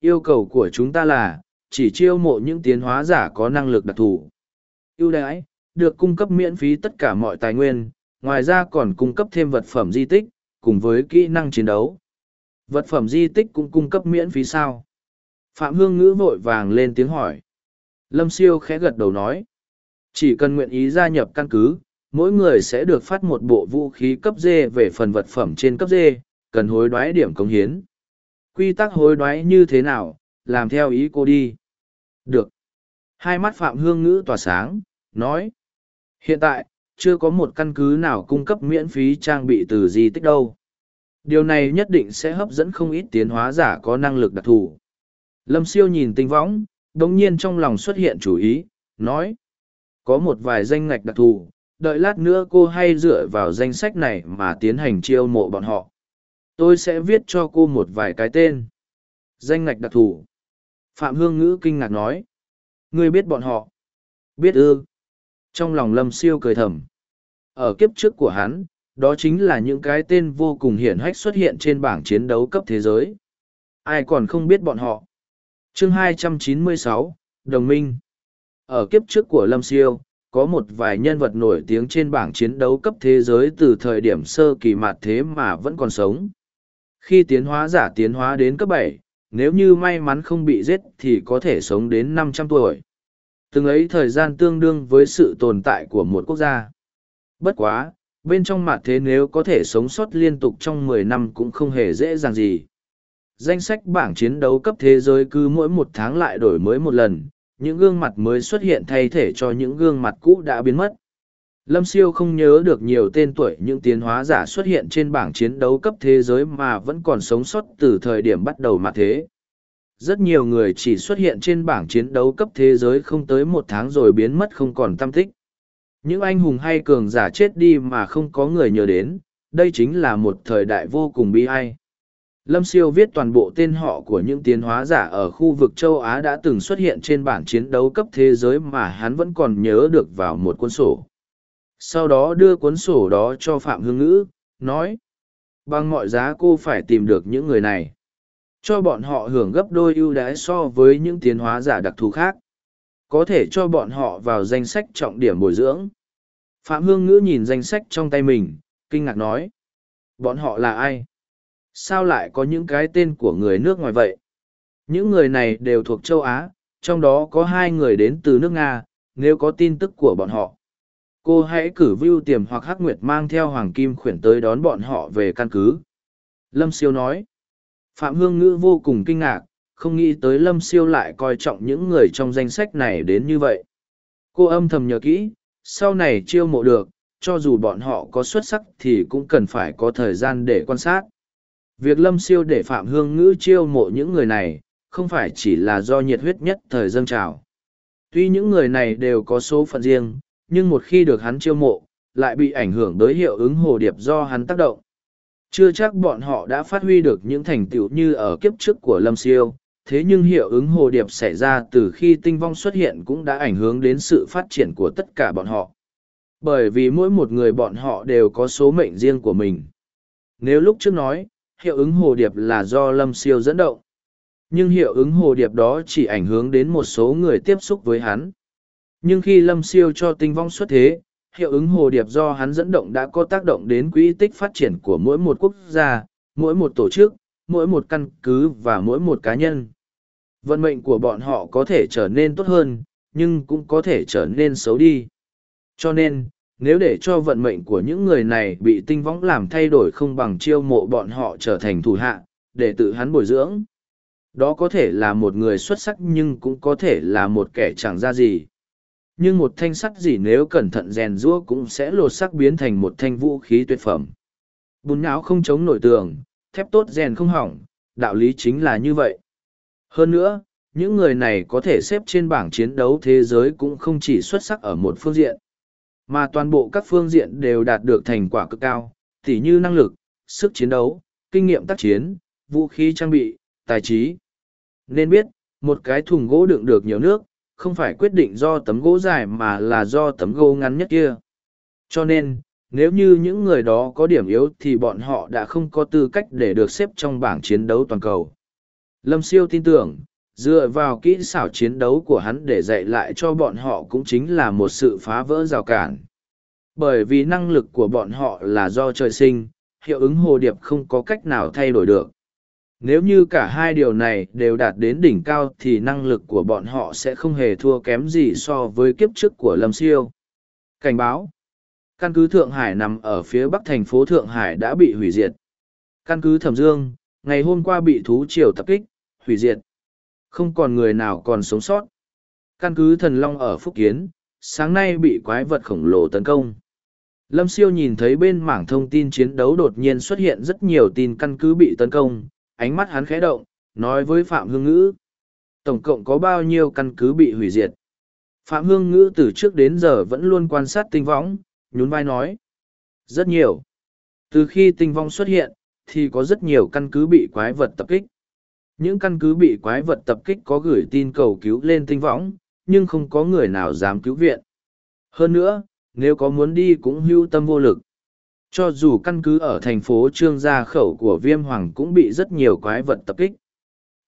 Yêu cầu của chúng ta là, chỉ chiêu mộ những tiến hóa giả có năng lực đặc thù. ưu đãi, được cung cấp miễn phí tất cả mọi tài nguyên, ngoài ra còn cung cấp thêm vật phẩm di tích, cùng với kỹ năng chiến đấu. Vật phẩm di tích cũng cung cấp miễn phí sao? Phạm Hương Ngữ vội vàng lên tiếng hỏi. Lâm Siêu khẽ gật đầu nói. Chỉ cần nguyện ý gia nhập căn cứ, mỗi người sẽ được phát một bộ vũ khí cấp D về phần vật phẩm trên cấp D, cần hối đoái điểm công hiến. Quy tắc hối đoái như thế nào, làm theo ý cô đi. Được. Hai mắt Phạm Hương Ngữ tỏa sáng, nói. Hiện tại, chưa có một căn cứ nào cung cấp miễn phí trang bị từ di tích đâu. Điều này nhất định sẽ hấp dẫn không ít tiến hóa giả có năng lực đặc thù. Lâm siêu nhìn tinh võng, đồng nhiên trong lòng xuất hiện chủ ý, nói. Có một vài danh ngạch đặc thù, đợi lát nữa cô hay dựa vào danh sách này mà tiến hành chiêu mộ bọn họ. Tôi sẽ viết cho cô một vài cái tên. Danh ngạch đặc thù. Phạm Hương Ngữ kinh ngạc nói. Ngươi biết bọn họ. Biết ư. Trong lòng Lâm siêu cười thầm. Ở kiếp trước của hắn, đó chính là những cái tên vô cùng hiển hách xuất hiện trên bảng chiến đấu cấp thế giới. Ai còn không biết bọn họ. chương 296, Đồng minh. Ở kiếp trước của Lâm Siêu, có một vài nhân vật nổi tiếng trên bảng chiến đấu cấp thế giới từ thời điểm sơ kỳ mạt thế mà vẫn còn sống. Khi tiến hóa giả tiến hóa đến cấp bảy, nếu như may mắn không bị giết thì có thể sống đến năm trăm tuổi. Từng ấy thời gian tương đương với sự tồn tại của một quốc gia. Bất quá, bên trong mặt thế nếu có thể sống sót liên tục trong mười năm cũng không hề dễ dàng gì. Danh sách bảng chiến đấu cấp thế giới cứ mỗi một tháng lại đổi mới một lần, những gương mặt mới xuất hiện thay thể cho những gương mặt cũ đã biến mất. Lâm Siêu không nhớ được nhiều tên tuổi những tiến hóa giả xuất hiện trên bảng chiến đấu cấp thế giới mà vẫn còn sống sót từ thời điểm bắt đầu mà thế. Rất nhiều người chỉ xuất hiện trên bảng chiến đấu cấp thế giới không tới một tháng rồi biến mất không còn tâm tích. Những anh hùng hay cường giả chết đi mà không có người nhớ đến, đây chính là một thời đại vô cùng bi ai. Lâm Siêu viết toàn bộ tên họ của những tiến hóa giả ở khu vực châu Á đã từng xuất hiện trên bản chiến đấu cấp thế giới mà hắn vẫn còn nhớ được vào một cuốn sổ. Sau đó đưa cuốn sổ đó cho Phạm Hương Ngữ, nói, bằng mọi giá cô phải tìm được những người này. Cho bọn họ hưởng gấp đôi ưu đãi so với những tiến hóa giả đặc thù khác. Có thể cho bọn họ vào danh sách trọng điểm bồi dưỡng. Phạm Hương Ngữ nhìn danh sách trong tay mình, kinh ngạc nói. Bọn họ là ai? Sao lại có những cái tên của người nước ngoài vậy? Những người này đều thuộc châu Á, trong đó có hai người đến từ nước Nga, nếu có tin tức của bọn họ. Cô hãy cử Vưu Tiềm hoặc Hắc Nguyệt mang theo Hoàng Kim khuyển tới đón bọn họ về căn cứ. Lâm Siêu nói. Phạm Hương Ngữ vô cùng kinh ngạc, không nghĩ tới Lâm Siêu lại coi trọng những người trong danh sách này đến như vậy. Cô âm thầm nhớ kỹ, sau này chiêu mộ được, cho dù bọn họ có xuất sắc thì cũng cần phải có thời gian để quan sát. Việc lâm siêu để Phạm Hương Ngữ chiêu mộ những người này, không phải chỉ là do nhiệt huyết nhất thời dâng trào. Tuy những người này đều có số phận riêng, nhưng một khi được hắn chiêu mộ, lại bị ảnh hưởng tới hiệu ứng hồ điệp do hắn tác động. Chưa chắc bọn họ đã phát huy được những thành tựu như ở kiếp trước của Lâm Siêu, thế nhưng hiệu ứng hồ điệp xảy ra từ khi tinh vong xuất hiện cũng đã ảnh hưởng đến sự phát triển của tất cả bọn họ. Bởi vì mỗi một người bọn họ đều có số mệnh riêng của mình. Nếu lúc trước nói, hiệu ứng hồ điệp là do Lâm Siêu dẫn động, nhưng hiệu ứng hồ điệp đó chỉ ảnh hưởng đến một số người tiếp xúc với hắn. Nhưng khi Lâm Siêu cho tinh vong xuất thế, hiệu ứng hồ điệp do hắn dẫn động đã có tác động đến quỹ tích phát triển của mỗi một quốc gia, mỗi một tổ chức, mỗi một căn cứ và mỗi một cá nhân. Vận mệnh của bọn họ có thể trở nên tốt hơn, nhưng cũng có thể trở nên xấu đi. Cho nên, nếu để cho vận mệnh của những người này bị tinh võng làm thay đổi không bằng chiêu mộ bọn họ trở thành thủ hạ, để tự hắn bồi dưỡng. Đó có thể là một người xuất sắc nhưng cũng có thể là một kẻ chẳng ra gì. Nhưng một thanh sắt gì nếu cẩn thận rèn rũa cũng sẽ lột sắc biến thành một thanh vũ khí tuyệt phẩm. Bùn não không chống nổi tường, thép tốt rèn không hỏng, đạo lý chính là như vậy. Hơn nữa, những người này có thể xếp trên bảng chiến đấu thế giới cũng không chỉ xuất sắc ở một phương diện, mà toàn bộ các phương diện đều đạt được thành quả cực cao, tỉ như năng lực, sức chiến đấu, kinh nghiệm tác chiến, vũ khí trang bị, tài trí. Nên biết, một cái thùng gỗ đựng được nhiều nước, không phải quyết định do tấm gỗ dài mà là do tấm gỗ ngắn nhất kia. Cho nên, nếu như những người đó có điểm yếu thì bọn họ đã không có tư cách để được xếp trong bảng chiến đấu toàn cầu. Lâm Siêu tin tưởng, dựa vào kỹ xảo chiến đấu của hắn để dạy lại cho bọn họ cũng chính là một sự phá vỡ rào cản. Bởi vì năng lực của bọn họ là do trời sinh, hiệu ứng hồ điệp không có cách nào thay đổi được. Nếu như cả hai điều này đều đạt đến đỉnh cao thì năng lực của bọn họ sẽ không hề thua kém gì so với kiếp trước của Lâm Siêu. Cảnh báo Căn cứ Thượng Hải nằm ở phía bắc thành phố Thượng Hải đã bị hủy diệt. Căn cứ Thẩm Dương, ngày hôm qua bị thú triều tập kích, hủy diệt. Không còn người nào còn sống sót. Căn cứ Thần Long ở Phúc Kiến, sáng nay bị quái vật khổng lồ tấn công. Lâm Siêu nhìn thấy bên mảng thông tin chiến đấu đột nhiên xuất hiện rất nhiều tin căn cứ bị tấn công, ánh mắt hắn khẽ động, nói với Phạm Hương Ngữ. Tổng cộng có bao nhiêu căn cứ bị hủy diệt? Phạm Hương Ngữ từ trước đến giờ vẫn luôn quan sát tinh võng, nhún vai nói. Rất nhiều. Từ khi tinh vong xuất hiện, thì có rất nhiều căn cứ bị quái vật tập kích. Những căn cứ bị quái vật tập kích có gửi tin cầu cứu lên tinh võng, nhưng không có người nào dám cứu viện. Hơn nữa, nếu có muốn đi cũng hưu tâm vô lực. Cho dù căn cứ ở thành phố Trương Gia khẩu của Viêm Hoàng cũng bị rất nhiều quái vật tập kích.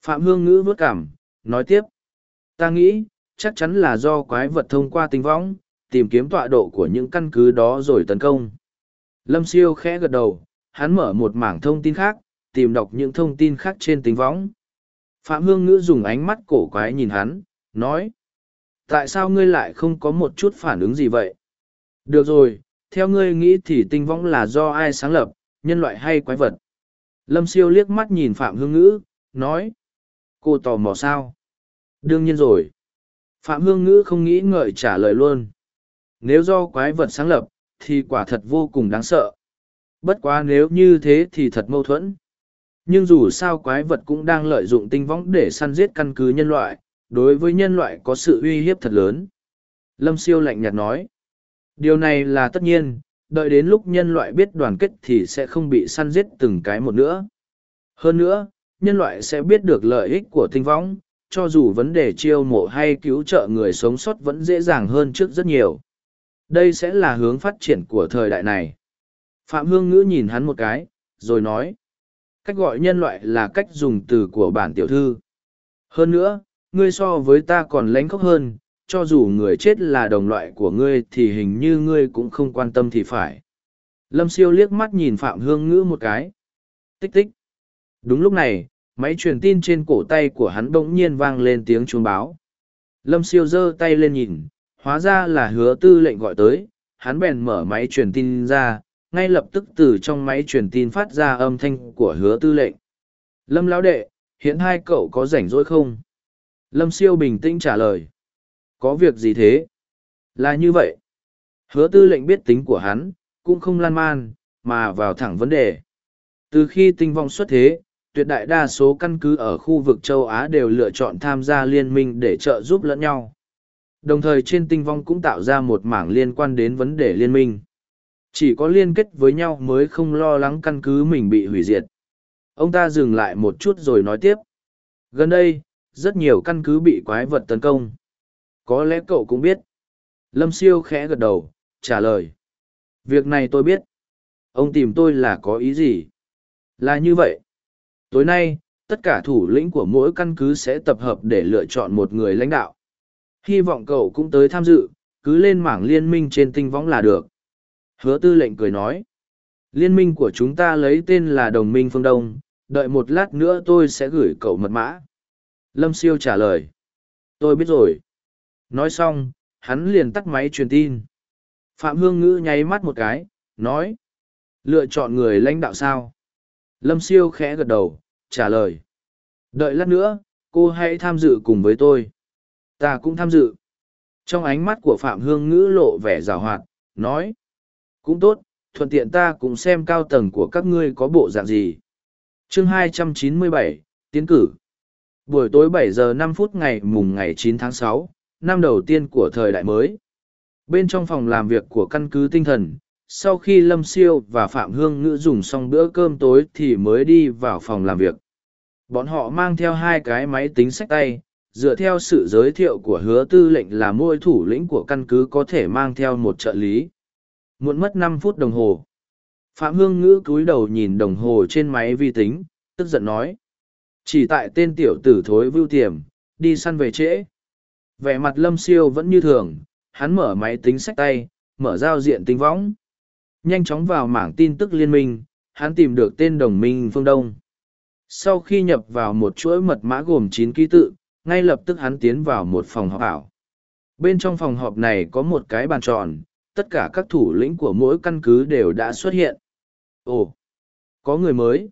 Phạm Hương Ngữ vớt cảm, nói tiếp. Ta nghĩ, chắc chắn là do quái vật thông qua tinh võng, tìm kiếm tọa độ của những căn cứ đó rồi tấn công. Lâm Siêu khẽ gật đầu, hắn mở một mảng thông tin khác, tìm đọc những thông tin khác trên tinh võng. Phạm Hương Ngữ dùng ánh mắt cổ quái nhìn hắn, nói. Tại sao ngươi lại không có một chút phản ứng gì vậy? Được rồi, theo ngươi nghĩ thì tinh võng là do ai sáng lập, nhân loại hay quái vật? Lâm siêu liếc mắt nhìn Phạm Hương Ngữ, nói. Cô tò mò sao? Đương nhiên rồi. Phạm Hương Ngữ không nghĩ ngợi trả lời luôn. Nếu do quái vật sáng lập, thì quả thật vô cùng đáng sợ. Bất quá nếu như thế thì thật mâu thuẫn. Nhưng dù sao quái vật cũng đang lợi dụng tinh võng để săn giết căn cứ nhân loại, đối với nhân loại có sự uy hiếp thật lớn. Lâm siêu lạnh nhạt nói. Điều này là tất nhiên, đợi đến lúc nhân loại biết đoàn kết thì sẽ không bị săn giết từng cái một nữa. Hơn nữa, nhân loại sẽ biết được lợi ích của tinh võng, cho dù vấn đề chiêu mộ hay cứu trợ người sống sót vẫn dễ dàng hơn trước rất nhiều. Đây sẽ là hướng phát triển của thời đại này. Phạm Hương Ngữ nhìn hắn một cái, rồi nói. Cách gọi nhân loại là cách dùng từ của bản tiểu thư. Hơn nữa, ngươi so với ta còn lánh khóc hơn, cho dù người chết là đồng loại của ngươi thì hình như ngươi cũng không quan tâm thì phải. Lâm siêu liếc mắt nhìn Phạm Hương Ngữ một cái. Tích tích. Đúng lúc này, máy truyền tin trên cổ tay của hắn bỗng nhiên vang lên tiếng chuông báo. Lâm siêu giơ tay lên nhìn, hóa ra là hứa tư lệnh gọi tới, hắn bèn mở máy truyền tin ra, ngay lập tức từ trong máy truyền tin phát ra âm thanh của hứa tư lệnh. Lâm lão đệ, hiện hai cậu có rảnh rỗi không? Lâm siêu bình tĩnh trả lời. Có việc gì thế? Là như vậy. Hứa tư lệnh biết tính của hắn, cũng không lan man, mà vào thẳng vấn đề. Từ khi tinh vong xuất thế, tuyệt đại đa số căn cứ ở khu vực châu Á đều lựa chọn tham gia liên minh để trợ giúp lẫn nhau. Đồng thời trên tinh vong cũng tạo ra một mảng liên quan đến vấn đề liên minh. Chỉ có liên kết với nhau mới không lo lắng căn cứ mình bị hủy diệt. Ông ta dừng lại một chút rồi nói tiếp. Gần đây, rất nhiều căn cứ bị quái vật tấn công. Có lẽ cậu cũng biết. Lâm siêu khẽ gật đầu, trả lời. Việc này tôi biết. Ông tìm tôi là có ý gì? Là như vậy. Tối nay, tất cả thủ lĩnh của mỗi căn cứ sẽ tập hợp để lựa chọn một người lãnh đạo. Hy vọng cậu cũng tới tham dự, cứ lên mảng liên minh trên tinh võng là được. Hứa tư lệnh cười nói. Liên minh của chúng ta lấy tên là Đồng minh Phương Đông, đợi một lát nữa tôi sẽ gửi cậu mật mã. Lâm Siêu trả lời. Tôi biết rồi. Nói xong, hắn liền tắt máy truyền tin. Phạm Hương Ngữ nháy mắt một cái, nói. Lựa chọn người lãnh đạo sao? Lâm Siêu khẽ gật đầu, trả lời. Đợi lát nữa, cô hãy tham dự cùng với tôi. Ta cũng tham dự. Trong ánh mắt của Phạm Hương Ngữ lộ vẻ rào hoạt, nói. Cũng tốt, thuận tiện ta cũng xem cao tầng của các ngươi có bộ dạng gì. chương 297, tiến cử. Buổi tối 7 giờ 5 phút ngày mùng ngày 9 tháng 6, năm đầu tiên của thời đại mới. Bên trong phòng làm việc của căn cứ tinh thần, sau khi Lâm Siêu và Phạm Hương Ngữ dùng xong bữa cơm tối thì mới đi vào phòng làm việc. Bọn họ mang theo hai cái máy tính sách tay, dựa theo sự giới thiệu của hứa tư lệnh là mỗi thủ lĩnh của căn cứ có thể mang theo một trợ lý. Muộn mất năm phút đồng hồ. Phạm Hương Ngữ cúi đầu nhìn đồng hồ trên máy vi tính, tức giận nói. Chỉ tại tên tiểu tử thối vưu tiềm, đi săn về trễ. Vẻ mặt lâm siêu vẫn như thường, hắn mở máy tính sách tay, mở giao diện tính võng. Nhanh chóng vào mảng tin tức liên minh, hắn tìm được tên đồng minh phương Đông. Sau khi nhập vào một chuỗi mật mã gồm chín ký tự, ngay lập tức hắn tiến vào một phòng họp ảo. Bên trong phòng họp này có một cái bàn tròn, tất cả các thủ lĩnh của mỗi căn cứ đều đã xuất hiện. Ồ, có người mới.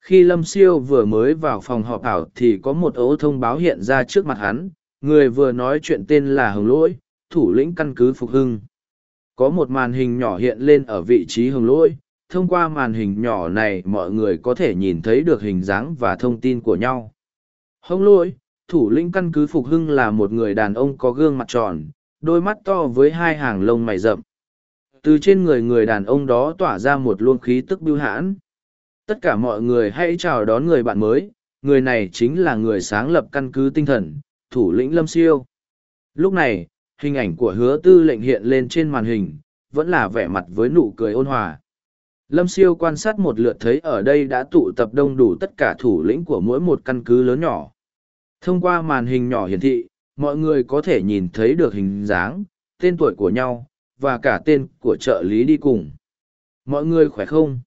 Khi Lâm Siêu vừa mới vào phòng họp ảo thì có một ấu thông báo hiện ra trước mặt hắn, người vừa nói chuyện tên là Hồng Lỗi, thủ lĩnh căn cứ Phục Hưng. Có một màn hình nhỏ hiện lên ở vị trí Hồng Lỗi, thông qua màn hình nhỏ này mọi người có thể nhìn thấy được hình dáng và thông tin của nhau. Hồng Lỗi, thủ lĩnh căn cứ Phục Hưng là một người đàn ông có gương mặt tròn, đôi mắt to với hai hàng lông mày rậm. Từ trên người người đàn ông đó tỏa ra một luồng khí tức bưu hãn. Tất cả mọi người hãy chào đón người bạn mới, người này chính là người sáng lập căn cứ tinh thần, thủ lĩnh Lâm Siêu. Lúc này, hình ảnh của hứa tư lệnh hiện lên trên màn hình, vẫn là vẻ mặt với nụ cười ôn hòa. Lâm Siêu quan sát một lượt thấy ở đây đã tụ tập đông đủ tất cả thủ lĩnh của mỗi một căn cứ lớn nhỏ. Thông qua màn hình nhỏ hiển thị, mọi người có thể nhìn thấy được hình dáng, tên tuổi của nhau, và cả tên của trợ lý đi cùng. Mọi người khỏe không?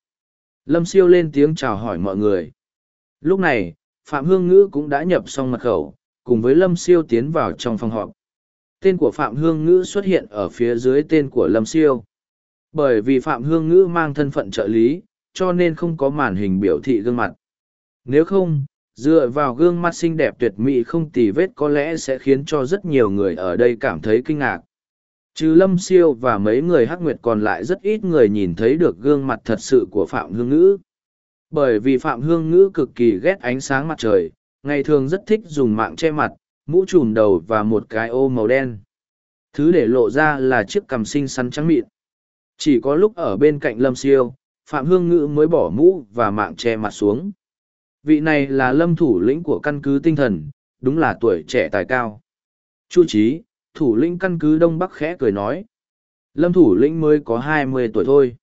Lâm siêu lên tiếng chào hỏi mọi người. Lúc này, Phạm Hương Ngữ cũng đã nhập xong mật khẩu, cùng với Lâm siêu tiến vào trong phòng họp. Tên của Phạm Hương Ngữ xuất hiện ở phía dưới tên của Lâm siêu. Bởi vì Phạm Hương Ngữ mang thân phận trợ lý, cho nên không có màn hình biểu thị gương mặt. Nếu không, dựa vào gương mặt xinh đẹp tuyệt mỹ không tì vết có lẽ sẽ khiến cho rất nhiều người ở đây cảm thấy kinh ngạc trừ lâm siêu và mấy người hắc nguyệt còn lại rất ít người nhìn thấy được gương mặt thật sự của phạm hương ngữ bởi vì phạm hương ngữ cực kỳ ghét ánh sáng mặt trời ngày thường rất thích dùng mạng che mặt, mũ trùm đầu và một cái ô màu đen. Thứ để lộ ra là chiếc cằm xinh xắn trắng mịn. Chỉ có lúc ở bên cạnh lâm siêu, phạm hương ngữ mới bỏ mũ và mạng che mặt xuống. Vị này là lâm thủ lĩnh của căn cứ tinh thần, đúng là tuổi trẻ tài cao. Chu trí thủ lĩnh căn cứ đông bắc khẽ cười nói. Lâm thủ lĩnh mới có hai mươi tuổi thôi.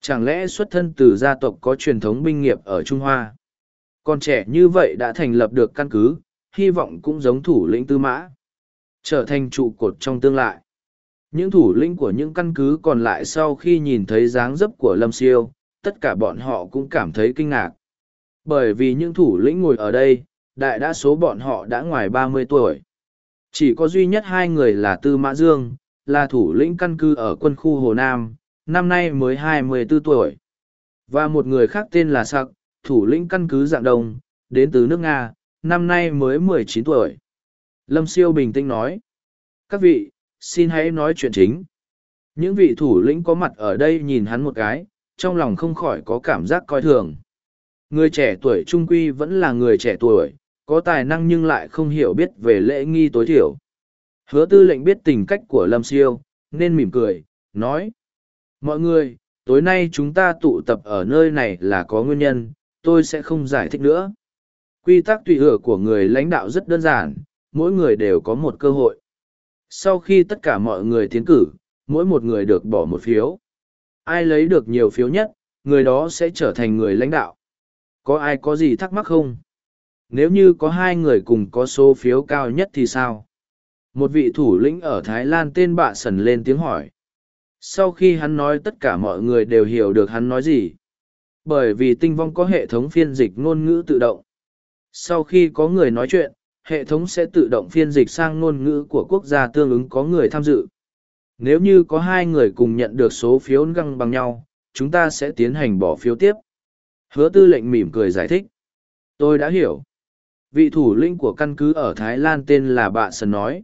Chẳng lẽ xuất thân từ gia tộc có truyền thống binh nghiệp ở trung hoa? Còn trẻ như vậy đã thành lập được căn cứ hy vọng cũng giống thủ lĩnh tư mã trở thành trụ cột trong tương lai. Những thủ lĩnh của những căn cứ còn lại sau khi nhìn thấy dáng dấp của lâm siêu tất cả bọn họ cũng cảm thấy kinh ngạc. Bởi vì những thủ lĩnh ngồi ở đây đại đa số bọn họ đã ngoài ba mươi tuổi. Chỉ có duy nhất hai người là Tư Mã Dương, là thủ lĩnh căn cứ ở quân khu Hồ Nam, năm nay mới 24 tuổi. Và một người khác tên là Sặc, thủ lĩnh căn cứ Dạng Đông, đến từ nước Nga, năm nay mới 19 tuổi. Lâm Siêu bình tĩnh nói. Các vị, xin hãy nói chuyện chính. Những vị thủ lĩnh có mặt ở đây nhìn hắn một cái, trong lòng không khỏi có cảm giác coi thường. Người trẻ tuổi trung quy vẫn là người trẻ tuổi, có tài năng nhưng lại không hiểu biết về lễ nghi tối thiểu. Hứa tư lệnh biết tình cách của Lâm Siêu, nên mỉm cười, nói. Mọi người, tối nay chúng ta tụ tập ở nơi này là có nguyên nhân, tôi sẽ không giải thích nữa. Quy tắc tùy hửa của người lãnh đạo rất đơn giản, mỗi người đều có một cơ hội. Sau khi tất cả mọi người tiến cử, mỗi một người được bỏ một phiếu. Ai lấy được nhiều phiếu nhất, người đó sẽ trở thành người lãnh đạo. Có ai có gì thắc mắc không? Nếu như có hai người cùng có số phiếu cao nhất thì sao? Một vị thủ lĩnh ở Thái Lan tên bạ sần lên tiếng hỏi. Sau khi hắn nói tất cả mọi người đều hiểu được hắn nói gì. Bởi vì tinh vong có hệ thống phiên dịch ngôn ngữ tự động. Sau khi có người nói chuyện, hệ thống sẽ tự động phiên dịch sang ngôn ngữ của quốc gia tương ứng có người tham dự. Nếu như có hai người cùng nhận được số phiếu găng bằng nhau, chúng ta sẽ tiến hành bỏ phiếu tiếp. Hứa tư lệnh mỉm cười giải thích. Tôi đã hiểu. Vị thủ lĩnh của căn cứ ở Thái Lan tên là Bạ sần nói.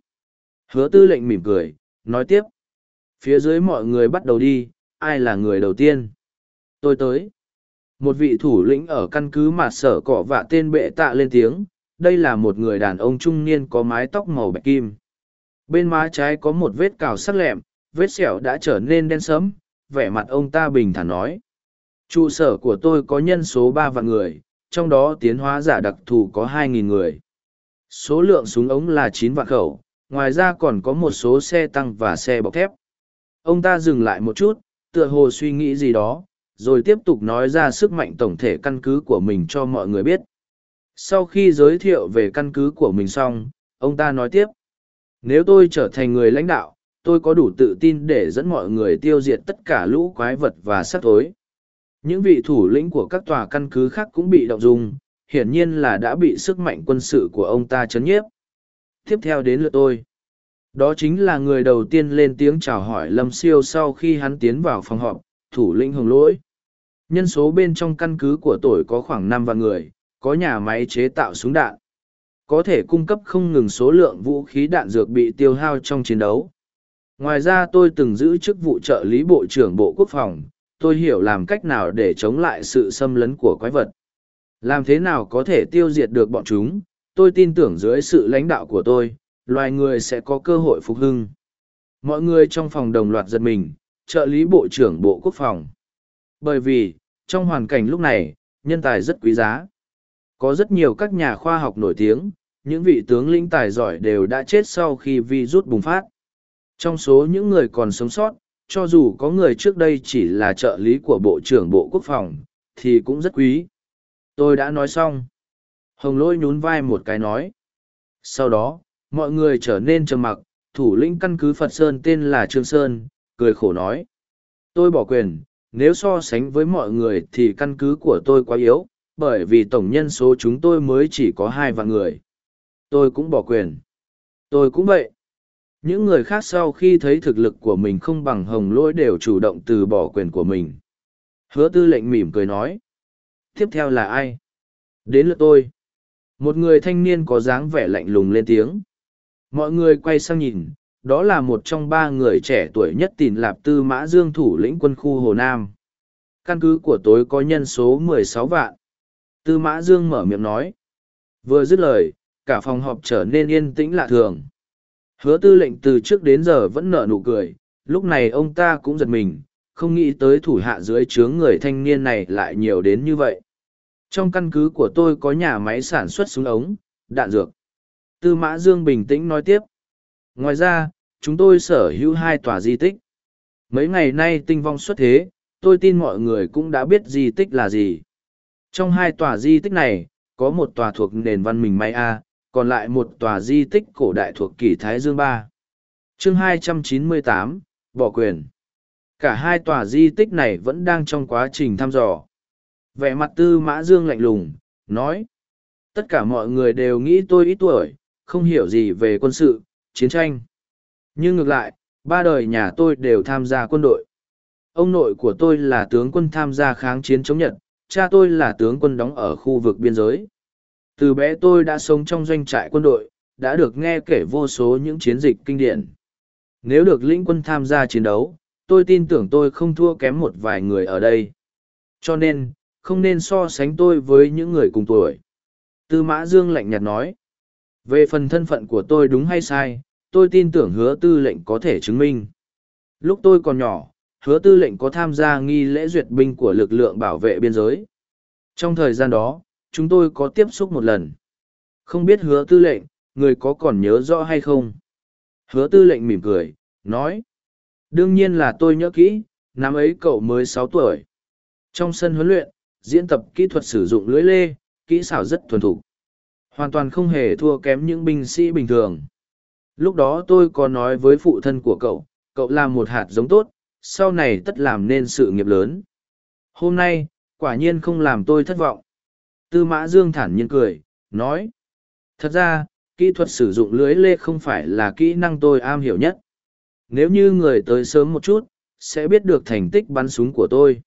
Hứa tư lệnh mỉm cười, nói tiếp. Phía dưới mọi người bắt đầu đi, ai là người đầu tiên? Tôi tới. Một vị thủ lĩnh ở căn cứ mà sở cọ vạ tên bệ tạ lên tiếng, đây là một người đàn ông trung niên có mái tóc màu bạch kim. Bên má trái có một vết cào sắc lẹm, vết sẹo đã trở nên đen sẫm, vẻ mặt ông ta bình thản nói. Trụ sở của tôi có nhân số ba vạn người, trong đó tiến hóa giả đặc thù có hai nghìn người. Số lượng súng ống là chín vạn khẩu, ngoài ra còn có một số xe tăng và xe bọc thép. Ông ta dừng lại một chút, tựa hồ suy nghĩ gì đó, rồi tiếp tục nói ra sức mạnh tổng thể căn cứ của mình cho mọi người biết. Sau khi giới thiệu về căn cứ của mình xong, ông ta nói tiếp. Nếu tôi trở thành người lãnh đạo, tôi có đủ tự tin để dẫn mọi người tiêu diệt tất cả lũ quái vật và sát tối. Những vị thủ lĩnh của các tòa căn cứ khác cũng bị động dung, hiển nhiên là đã bị sức mạnh quân sự của ông ta chấn nhiếp. Tiếp theo đến lượt tôi. Đó chính là người đầu tiên lên tiếng chào hỏi Lâm Siêu sau khi hắn tiến vào phòng họp, thủ lĩnh hồng lỗi. Nhân số bên trong căn cứ của tuổi có khoảng năm vạn người, có nhà máy chế tạo súng đạn. Có thể cung cấp không ngừng số lượng vũ khí đạn dược bị tiêu hao trong chiến đấu. Ngoài ra tôi từng giữ chức vụ trợ lý Bộ trưởng Bộ Quốc phòng, tôi hiểu làm cách nào để chống lại sự xâm lấn của quái vật. Làm thế nào có thể tiêu diệt được bọn chúng, tôi tin tưởng dưới sự lãnh đạo của tôi, loài người sẽ có cơ hội phục hưng. Mọi người trong phòng đồng loạt giật mình, trợ lý Bộ trưởng Bộ Quốc phòng. Bởi vì, trong hoàn cảnh lúc này, nhân tài rất quý giá. Có rất nhiều các nhà khoa học nổi tiếng, những vị tướng lĩnh tài giỏi đều đã chết sau khi virus bùng phát. Trong số những người còn sống sót, cho dù có người trước đây chỉ là trợ lý của Bộ trưởng Bộ Quốc phòng, thì cũng rất quý. Tôi đã nói xong. Hồng lôi nhún vai một cái nói. Sau đó, mọi người trở nên trầm mặc, thủ lĩnh căn cứ Phật Sơn tên là Trương Sơn, cười khổ nói. Tôi bỏ quyền, nếu so sánh với mọi người thì căn cứ của tôi quá yếu, bởi vì tổng nhân số chúng tôi mới chỉ có hai vạn người. Tôi cũng bỏ quyền. Tôi cũng vậy. Những người khác sau khi thấy thực lực của mình không bằng hồng lỗi đều chủ động từ bỏ quyền của mình. Hứa tư lệnh mỉm cười nói. Tiếp theo là ai? Đến lượt tôi. Một người thanh niên có dáng vẻ lạnh lùng lên tiếng. Mọi người quay sang nhìn, đó là một trong ba người trẻ tuổi nhất tìm lạp tư mã dương thủ lĩnh quân khu Hồ Nam. Căn cứ của tôi có nhân số mười sáu vạn. Tư mã dương mở miệng nói. Vừa dứt lời, cả phòng họp trở nên yên tĩnh lạ thường. Hứa tư lệnh từ trước đến giờ vẫn nở nụ cười, lúc này ông ta cũng giật mình, không nghĩ tới thủ hạ dưới trướng người thanh niên này lại nhiều đến như vậy. Trong căn cứ của tôi có nhà máy sản xuất súng ống, đạn dược. Tư Mã Dương bình tĩnh nói tiếp. Ngoài ra, chúng tôi sở hữu hai tòa di tích. Mấy ngày nay tinh vong xuất thế, tôi tin mọi người cũng đã biết di tích là gì. Trong hai tòa di tích này, có một tòa thuộc nền văn minh Maya, còn lại một tòa di tích cổ đại thuộc kỷ Thái Dương Ba. Chương 298, Bỏ quyền. Cả hai tòa di tích này vẫn đang trong quá trình thăm dò. Vẻ mặt tư mã dương lạnh lùng, nói. Tất cả mọi người đều nghĩ tôi ít tuổi, không hiểu gì về quân sự, chiến tranh. Nhưng ngược lại, ba đời nhà tôi đều tham gia quân đội. Ông nội của tôi là tướng quân tham gia kháng chiến chống Nhật, cha tôi là tướng quân đóng ở khu vực biên giới. Từ bé tôi đã sống trong doanh trại quân đội, đã được nghe kể vô số những chiến dịch kinh điển. Nếu được lĩnh quân tham gia chiến đấu, tôi tin tưởng tôi không thua kém một vài người ở đây. Cho nên, không nên so sánh tôi với những người cùng tuổi. Tư Mã Dương lạnh nhạt nói. Về phần thân phận của tôi đúng hay sai, tôi tin tưởng hứa tư lệnh có thể chứng minh. Lúc tôi còn nhỏ, hứa tư lệnh có tham gia nghi lễ duyệt binh của lực lượng bảo vệ biên giới. Trong thời gian đó, chúng tôi có tiếp xúc một lần. Không biết hứa tư lệnh, người có còn nhớ rõ hay không? Hứa tư lệnh mỉm cười, nói. Đương nhiên là tôi nhớ kỹ, năm ấy cậu mới sáu tuổi. Trong sân huấn luyện, diễn tập kỹ thuật sử dụng lưỡi lê, kỹ xảo rất thuần thục hoàn toàn không hề thua kém những binh sĩ bình thường. Lúc đó tôi có nói với phụ thân của cậu cậu làm một hạt giống tốt, sau này tất làm nên sự nghiệp lớn. Hôm nay, quả nhiên không làm tôi thất vọng. Tư mã dương thản nhiên cười, nói, thật ra, kỹ thuật sử dụng lưới lê không phải là kỹ năng tôi am hiểu nhất. Nếu như người tới sớm một chút, sẽ biết được thành tích bắn súng của tôi.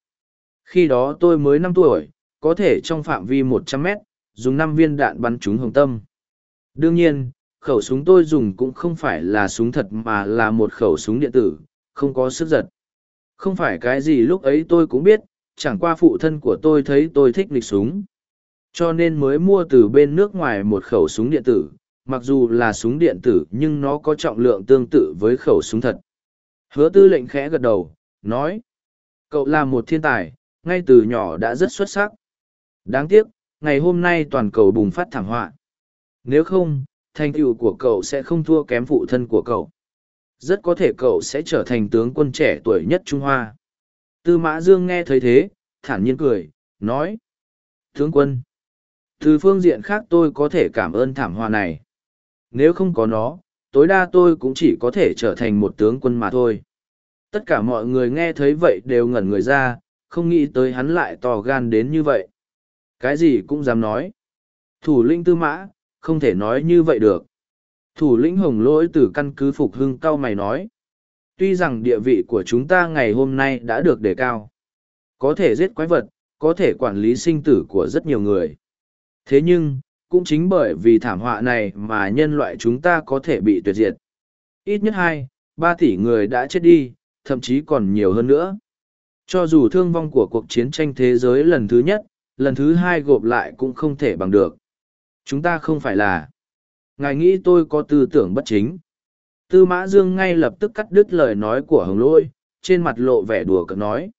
Khi đó tôi mới năm tuổi, có thể trong phạm vi một trăm mét dùng năm viên đạn bắn trúng hồng tâm. Đương nhiên, khẩu súng tôi dùng cũng không phải là súng thật mà là một khẩu súng điện tử, không có sức giật. Không phải cái gì lúc ấy tôi cũng biết, chẳng qua phụ thân của tôi thấy tôi thích lịch súng. Cho nên mới mua từ bên nước ngoài một khẩu súng điện tử, mặc dù là súng điện tử nhưng nó có trọng lượng tương tự với khẩu súng thật. Hứa tư lệnh khẽ gật đầu, nói, cậu là một thiên tài, ngay từ nhỏ đã rất xuất sắc. Đáng tiếc ngày hôm nay toàn cầu bùng phát thảm họa. Nếu không, thành tựu của cậu sẽ không thua kém phụ thân của cậu. Rất có thể cậu sẽ trở thành tướng quân trẻ tuổi nhất trung hoa. Tư mã dương nghe thấy thế, thản nhiên cười, nói, tướng quân, từ phương diện khác tôi có thể cảm ơn thảm họa này. Nếu không có nó, tối đa tôi cũng chỉ có thể trở thành một tướng quân mà thôi. Tất cả mọi người nghe thấy vậy đều ngẩn người ra, không nghĩ tới hắn lại to gan đến như vậy cái gì cũng dám nói. Thủ lĩnh tư mã, không thể nói như vậy được. Thủ lĩnh hồng lỗi từ căn cứ phục hưng cao mày nói. Tuy rằng địa vị của chúng ta ngày hôm nay đã được đề cao. Có thể giết quái vật, có thể quản lý sinh tử của rất nhiều người. Thế nhưng, cũng chính bởi vì thảm họa này mà nhân loại chúng ta có thể bị tuyệt diệt. Ít nhất hai, ba tỷ người đã chết đi, thậm chí còn nhiều hơn nữa. Cho dù thương vong của cuộc chiến tranh thế giới lần thứ nhất, lần thứ hai gộp lại cũng không thể bằng được. Chúng ta không phải là. Ngài nghĩ tôi có tư tưởng bất chính. Tư mã dương ngay lập tức cắt đứt lời nói của hồng lôi, trên mặt lộ vẻ đùa cợt nói.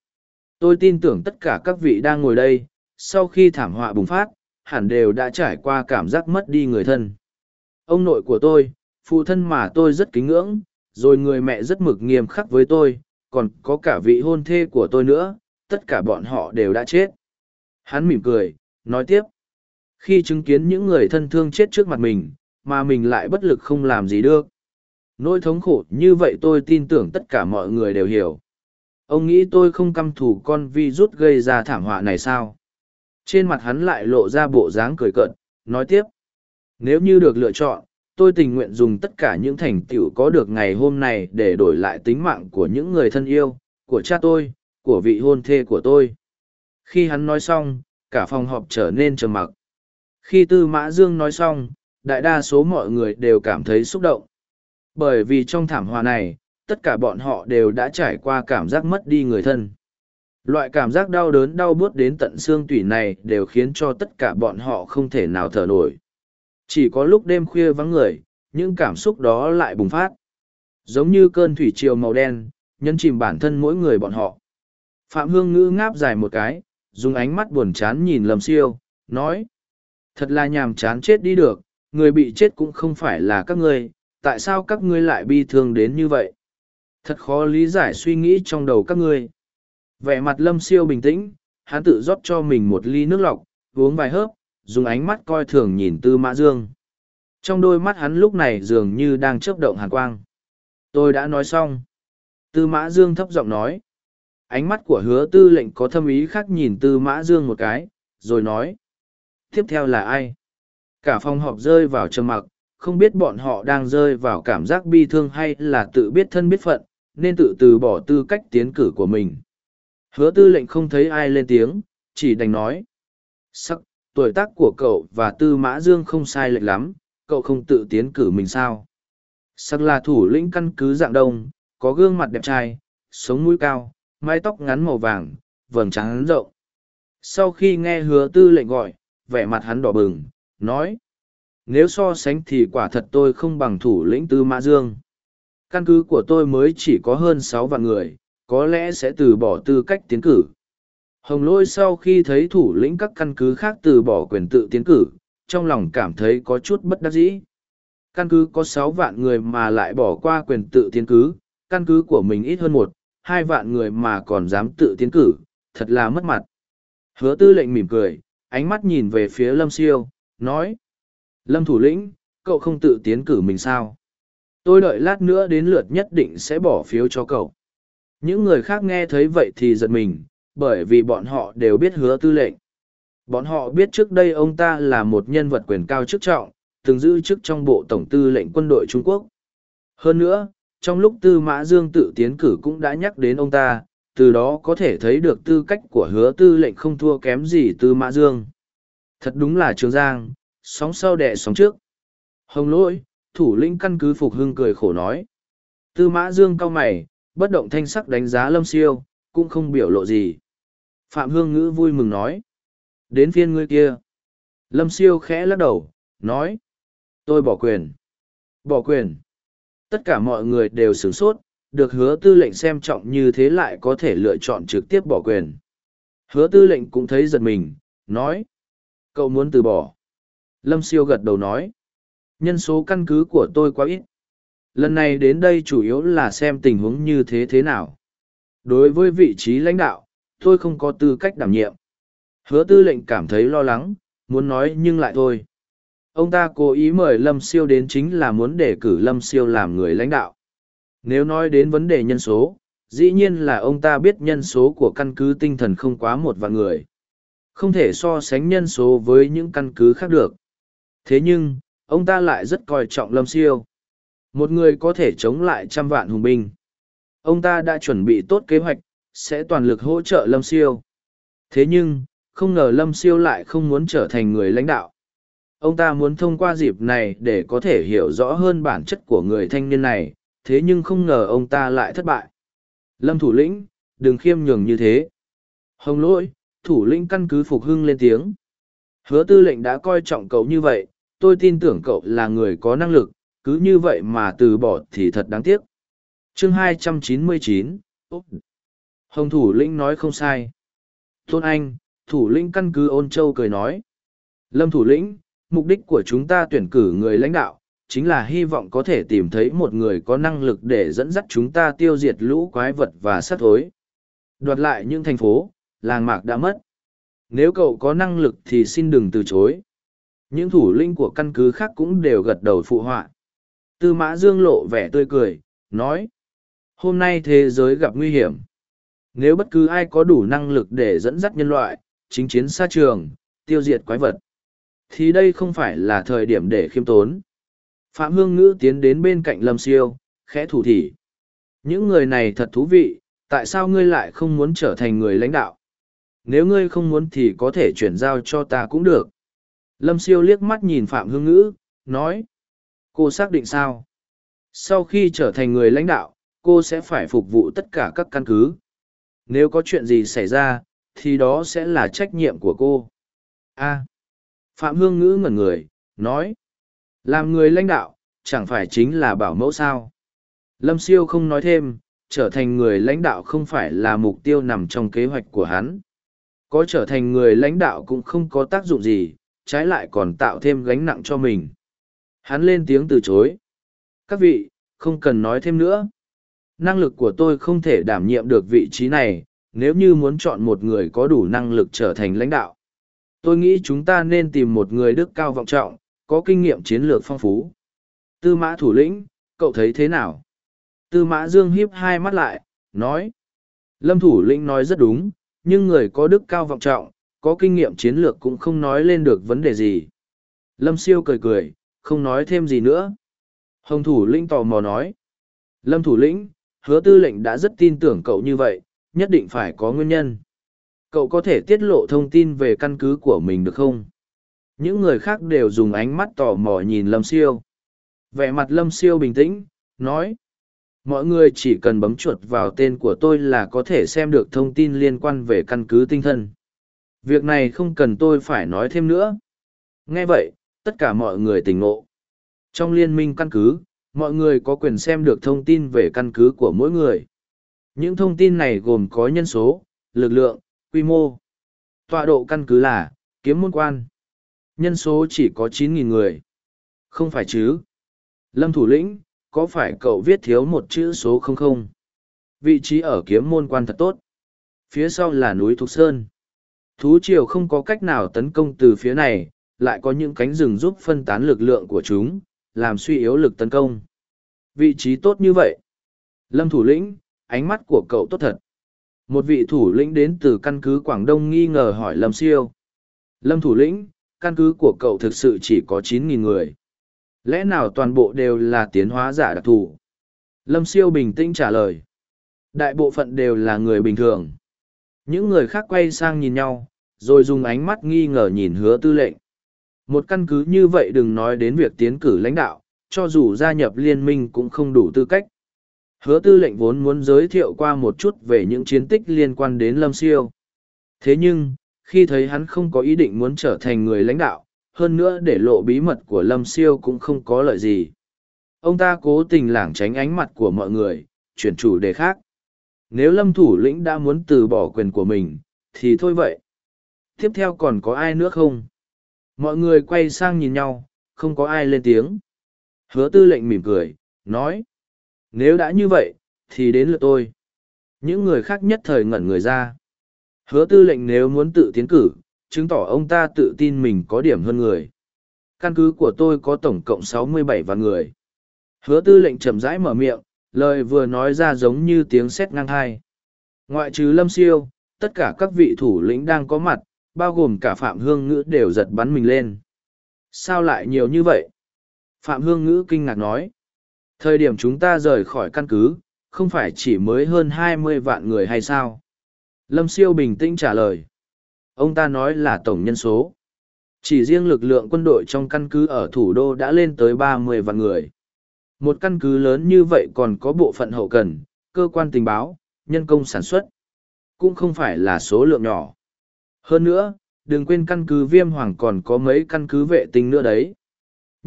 Tôi tin tưởng tất cả các vị đang ngồi đây, sau khi thảm họa bùng phát, hẳn đều đã trải qua cảm giác mất đi người thân. Ông nội của tôi, phụ thân mà tôi rất kính ngưỡng, rồi người mẹ rất mực nghiêm khắc với tôi, còn có cả vị hôn thê của tôi nữa, tất cả bọn họ đều đã chết. Hắn mỉm cười, nói tiếp. Khi chứng kiến những người thân thương chết trước mặt mình, mà mình lại bất lực không làm gì được. Nỗi thống khổ như vậy tôi tin tưởng tất cả mọi người đều hiểu. Ông nghĩ tôi không căm thù con vi rút gây ra thảm họa này sao? Trên mặt hắn lại lộ ra bộ dáng cười cợt, nói tiếp. Nếu như được lựa chọn, tôi tình nguyện dùng tất cả những thành tựu có được ngày hôm này để đổi lại tính mạng của những người thân yêu, của cha tôi, của vị hôn thê của tôi khi hắn nói xong, cả phòng họp trở nên trầm mặc. Khi tư mã dương nói xong, đại đa số mọi người đều cảm thấy xúc động. Bởi vì trong thảm họa này, tất cả bọn họ đều đã trải qua cảm giác mất đi người thân. Loại cảm giác đau đớn đau bước đến tận xương tủy này đều khiến cho tất cả bọn họ không thể nào thở nổi. Chỉ có lúc đêm khuya vắng người, những cảm xúc đó lại bùng phát. Giống như cơn thủy triều màu đen, nhấn chìm bản thân mỗi người bọn họ. Phạm hương ngữ ngáp dài một cái dùng ánh mắt buồn chán nhìn lâm siêu, nói, thật là nhàm chán chết đi được, người bị chết cũng không phải là các ngươi, tại sao các ngươi lại bi thương đến như vậy? Thật khó lý giải suy nghĩ trong đầu các ngươi. Vẻ mặt lâm siêu bình tĩnh, hắn tự rót cho mình một ly nước lọc, uống vài hớp, dùng ánh mắt coi thường nhìn tư mã dương. Trong đôi mắt hắn lúc này dường như đang chớp động hàn quang. Tôi đã nói xong. Tư mã dương thấp giọng nói Ánh mắt của hứa tư lệnh có thâm ý khác nhìn tư mã dương một cái, rồi nói. Tiếp theo là ai? Cả phòng họp rơi vào trầm mặc, không biết bọn họ đang rơi vào cảm giác bi thương hay là tự biết thân biết phận, nên tự từ bỏ tư cách tiến cử của mình. Hứa tư lệnh không thấy ai lên tiếng, chỉ đành nói. Sắc, tuổi tác của cậu và tư mã dương không sai lệch lắm, cậu không tự tiến cử mình sao? Sắc là thủ lĩnh căn cứ dạng đông, có gương mặt đẹp trai, sống mũi cao, mái tóc ngắn màu vàng, vầng trắng rộng. sau khi nghe hứa tư lệnh gọi vẻ mặt hắn đỏ bừng nói nếu so sánh thì quả thật tôi không bằng thủ lĩnh tư mã dương. Căn cứ của tôi mới chỉ có hơn sáu vạn người có lẽ sẽ từ bỏ tư cách tiến cử. Hồng lôi sau khi thấy thủ lĩnh các căn cứ khác từ bỏ quyền tự tiến cử trong lòng cảm thấy có chút bất đắc dĩ. Căn cứ có sáu vạn người mà lại bỏ qua quyền tự tiến cử căn cứ của mình ít hơn một hai vạn người mà còn dám tự tiến cử, thật là mất mặt. Hứa tư lệnh mỉm cười, ánh mắt nhìn về phía lâm siêu, nói, lâm thủ lĩnh, cậu không tự tiến cử mình sao? Tôi đợi lát nữa đến lượt nhất định sẽ bỏ phiếu cho cậu. Những người khác nghe thấy vậy thì giật mình, bởi vì bọn họ đều biết hứa tư lệnh. Bọn họ biết trước đây ông ta là một nhân vật quyền cao chức trọng, từng giữ chức trong bộ tổng tư lệnh quân đội trung quốc. Hơn nữa trong lúc tư mã dương tự tiến cử cũng đã nhắc đến ông ta, từ đó có thể thấy được tư cách của hứa tư lệnh không thua kém gì tư mã dương. Thật đúng là trường giang, sóng sau đẻ sóng trước. Hồng lỗi, thủ lĩnh căn cứ phục hưng cười khổ nói. Tư mã dương cau mày, bất động thanh sắc đánh giá lâm siêu, cũng không biểu lộ gì. Phạm hương ngữ vui mừng nói. Đến phiên ngươi kia. Lâm siêu khẽ lắc đầu, nói. Tôi bỏ quyền. Bỏ quyền tất cả mọi người đều sửng sốt được hứa tư lệnh xem trọng như thế lại có thể lựa chọn trực tiếp bỏ quyền. Hứa tư lệnh cũng thấy giật mình, nói. Cậu muốn từ bỏ. Lâm siêu gật đầu nói. Nhân số căn cứ của tôi quá ít. Lần này đến đây chủ yếu là xem tình huống như thế thế nào. Đối với vị trí lãnh đạo, tôi không có tư cách đảm nhiệm. Hứa tư lệnh cảm thấy lo lắng, muốn nói nhưng lại thôi. Ông ta cố ý mời Lâm Siêu đến chính là muốn đề cử Lâm Siêu làm người lãnh đạo. Nếu nói đến vấn đề nhân số, dĩ nhiên là ông ta biết nhân số của căn cứ tinh thần không quá một vạn người. Không thể so sánh nhân số với những căn cứ khác được. Thế nhưng, ông ta lại rất coi trọng Lâm Siêu. Một người có thể chống lại trăm vạn hùng binh. Ông ta đã chuẩn bị tốt kế hoạch, sẽ toàn lực hỗ trợ Lâm Siêu. Thế nhưng, không ngờ Lâm Siêu lại không muốn trở thành người lãnh đạo. Ông ta muốn thông qua dịp này để có thể hiểu rõ hơn bản chất của người thanh niên này, thế nhưng không ngờ ông ta lại thất bại. Lâm thủ lĩnh, đừng khiêm nhường như thế. Hồng lỗi, thủ lĩnh căn cứ phục hưng lên tiếng. Hứa tư lệnh đã coi trọng cậu như vậy, tôi tin tưởng cậu là người có năng lực, cứ như vậy mà từ bỏ thì thật đáng tiếc. chương 299, Hồng thủ lĩnh nói không sai. Tôn Anh, thủ lĩnh căn cứ ôn châu cười nói. Lâm thủ lĩnh, mục đích của chúng ta tuyển cử người lãnh đạo, chính là hy vọng có thể tìm thấy một người có năng lực để dẫn dắt chúng ta tiêu diệt lũ quái vật và sát thối. Đoạt lại những thành phố, làng mạc đã mất. Nếu cậu có năng lực thì xin đừng từ chối. Những thủ linh của căn cứ khác cũng đều gật đầu phụ họa. Tư mã dương lộ vẻ tươi cười, nói. Hôm nay thế giới gặp nguy hiểm. Nếu bất cứ ai có đủ năng lực để dẫn dắt nhân loại, chính chiến xa trường, tiêu diệt quái vật, thì đây không phải là thời điểm để khiêm tốn. Phạm Hương Ngữ tiến đến bên cạnh Lâm Siêu, khẽ thủ thỉ. Những người này thật thú vị, tại sao ngươi lại không muốn trở thành người lãnh đạo? Nếu ngươi không muốn thì có thể chuyển giao cho ta cũng được. Lâm Siêu liếc mắt nhìn Phạm Hương Ngữ, nói. Cô xác định sao? Sau khi trở thành người lãnh đạo, cô sẽ phải phục vụ tất cả các căn cứ. Nếu có chuyện gì xảy ra, thì đó sẽ là trách nhiệm của cô. A. Phạm Hương Ngữ ngẩn người, nói. Làm người lãnh đạo, chẳng phải chính là bảo mẫu sao. Lâm Siêu không nói thêm, trở thành người lãnh đạo không phải là mục tiêu nằm trong kế hoạch của hắn. Có trở thành người lãnh đạo cũng không có tác dụng gì, trái lại còn tạo thêm gánh nặng cho mình. Hắn lên tiếng từ chối. Các vị, không cần nói thêm nữa. Năng lực của tôi không thể đảm nhiệm được vị trí này, nếu như muốn chọn một người có đủ năng lực trở thành lãnh đạo. Tôi nghĩ chúng ta nên tìm một người đức cao vọng trọng, có kinh nghiệm chiến lược phong phú. Tư mã thủ lĩnh, cậu thấy thế nào? Tư mã dương hiếp hai mắt lại, nói. Lâm thủ lĩnh nói rất đúng, nhưng người có đức cao vọng trọng, có kinh nghiệm chiến lược cũng không nói lên được vấn đề gì. Lâm siêu cười cười, không nói thêm gì nữa. Hồng thủ lĩnh tò mò nói. Lâm thủ lĩnh, hứa tư lệnh đã rất tin tưởng cậu như vậy, nhất định phải có nguyên nhân. Cậu có thể tiết lộ thông tin về căn cứ của mình được không? những người khác đều dùng ánh mắt tò mò nhìn lâm siêu vẻ mặt lâm siêu bình tĩnh nói mọi người chỉ cần bấm chuột vào tên của tôi là có thể xem được thông tin liên quan về căn cứ tinh thần Việc này không cần tôi phải nói thêm nữa. Nghe vậy, tất cả mọi người tỉnh ngộ. Trong liên minh căn cứ, mọi người có quyền xem được thông tin về căn cứ của mỗi người. Những thông tin này gồm có nhân số, lực lượng, quy mô. Tọa độ căn cứ là, kiếm môn quan. Nhân số chỉ có 9.000 người. Không phải chứ. Lâm thủ lĩnh, có phải cậu viết thiếu một chữ số không không? Vị trí ở kiếm môn quan thật tốt. Phía sau là núi Thục Sơn. Thú triều không có cách nào tấn công từ phía này, lại có những cánh rừng giúp phân tán lực lượng của chúng, làm suy yếu lực tấn công. Vị trí tốt như vậy. Lâm thủ lĩnh, ánh mắt của cậu tốt thật. Một vị thủ lĩnh đến từ căn cứ Quảng Đông nghi ngờ hỏi Lâm Siêu. Lâm thủ lĩnh, căn cứ của cậu thực sự chỉ có 9.000 người. Lẽ nào toàn bộ đều là tiến hóa giả đặc thù? Lâm Siêu bình tĩnh trả lời. Đại bộ phận đều là người bình thường. Những người khác quay sang nhìn nhau, rồi dùng ánh mắt nghi ngờ nhìn hứa tư lệnh. Một căn cứ như vậy đừng nói đến việc tiến cử lãnh đạo, cho dù gia nhập liên minh cũng không đủ tư cách. Hứa tư lệnh vốn muốn giới thiệu qua một chút về những chiến tích liên quan đến Lâm Siêu. Thế nhưng, khi thấy hắn không có ý định muốn trở thành người lãnh đạo, hơn nữa để lộ bí mật của Lâm Siêu cũng không có lợi gì. Ông ta cố tình lảng tránh ánh mặt của mọi người, chuyển chủ đề khác. Nếu Lâm thủ lĩnh đã muốn từ bỏ quyền của mình, thì thôi vậy. Tiếp theo còn có ai nữa không? Mọi người quay sang nhìn nhau, không có ai lên tiếng. Hứa tư lệnh mỉm cười, nói. Nếu đã như vậy, thì đến lượt tôi. Những người khác nhất thời ngẩn người ra. Hứa tư lệnh nếu muốn tự tiến cử, chứng tỏ ông ta tự tin mình có điểm hơn người. Căn cứ của tôi có tổng cộng 67 vạn người. Hứa tư lệnh chậm rãi mở miệng, lời vừa nói ra giống như tiếng sét ngang hai. Ngoại trừ Lâm Siêu, tất cả các vị thủ lĩnh đang có mặt, bao gồm cả Phạm Hương Ngữ đều giật bắn mình lên. Sao lại nhiều như vậy? Phạm Hương Ngữ kinh ngạc nói. Thời điểm chúng ta rời khỏi căn cứ, không phải chỉ mới hơn hai mươi vạn người hay sao? Lâm Siêu bình tĩnh trả lời. Ông ta nói là tổng nhân số. Chỉ riêng lực lượng quân đội trong căn cứ ở thủ đô đã lên tới ba mươi vạn người. Một căn cứ lớn như vậy còn có bộ phận hậu cần, cơ quan tình báo, nhân công sản xuất. Cũng không phải là số lượng nhỏ. Hơn nữa, đừng quên căn cứ viêm hoàng còn có mấy căn cứ vệ tinh nữa đấy.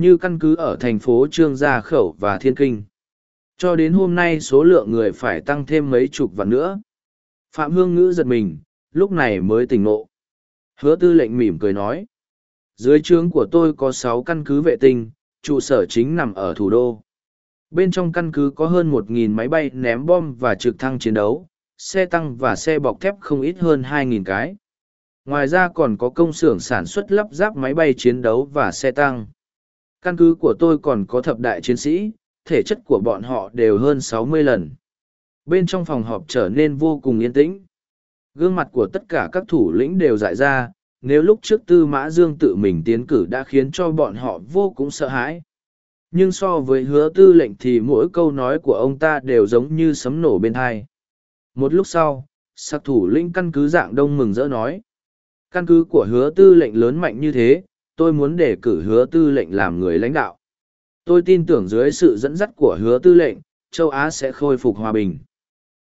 Như căn cứ ở thành phố Trương Gia Khẩu và Thiên Kinh. Cho đến hôm nay số lượng người phải tăng thêm mấy chục vạn nữa. Phạm Hương Ngữ giật mình, lúc này mới tỉnh ngộ. Hứa tư lệnh mỉm cười nói. Dưới trướng của tôi có sáu căn cứ vệ tinh, trụ sở chính nằm ở thủ đô. Bên trong căn cứ có hơn 1.000 máy bay ném bom và trực thăng chiến đấu, xe tăng và xe bọc thép không ít hơn 2.000 cái. Ngoài ra còn có công xưởng sản xuất lắp ráp máy bay chiến đấu và xe tăng. Căn cứ của tôi còn có thập đại chiến sĩ, thể chất của bọn họ đều hơn 60 lần. Bên trong phòng họp trở nên vô cùng yên tĩnh. Gương mặt của tất cả các thủ lĩnh đều dại ra, nếu lúc trước Tư Mã Dương tự mình tiến cử đã khiến cho bọn họ vô cùng sợ hãi. Nhưng so với hứa tư lệnh thì mỗi câu nói của ông ta đều giống như sấm nổ bên thai. Một lúc sau, sắc thủ lĩnh căn cứ dạng đông mừng rỡ nói. Căn cứ của hứa tư lệnh lớn mạnh như thế, tôi muốn đề cử hứa tư lệnh làm người lãnh đạo. Tôi tin tưởng dưới sự dẫn dắt của hứa tư lệnh, châu Á sẽ khôi phục hòa bình.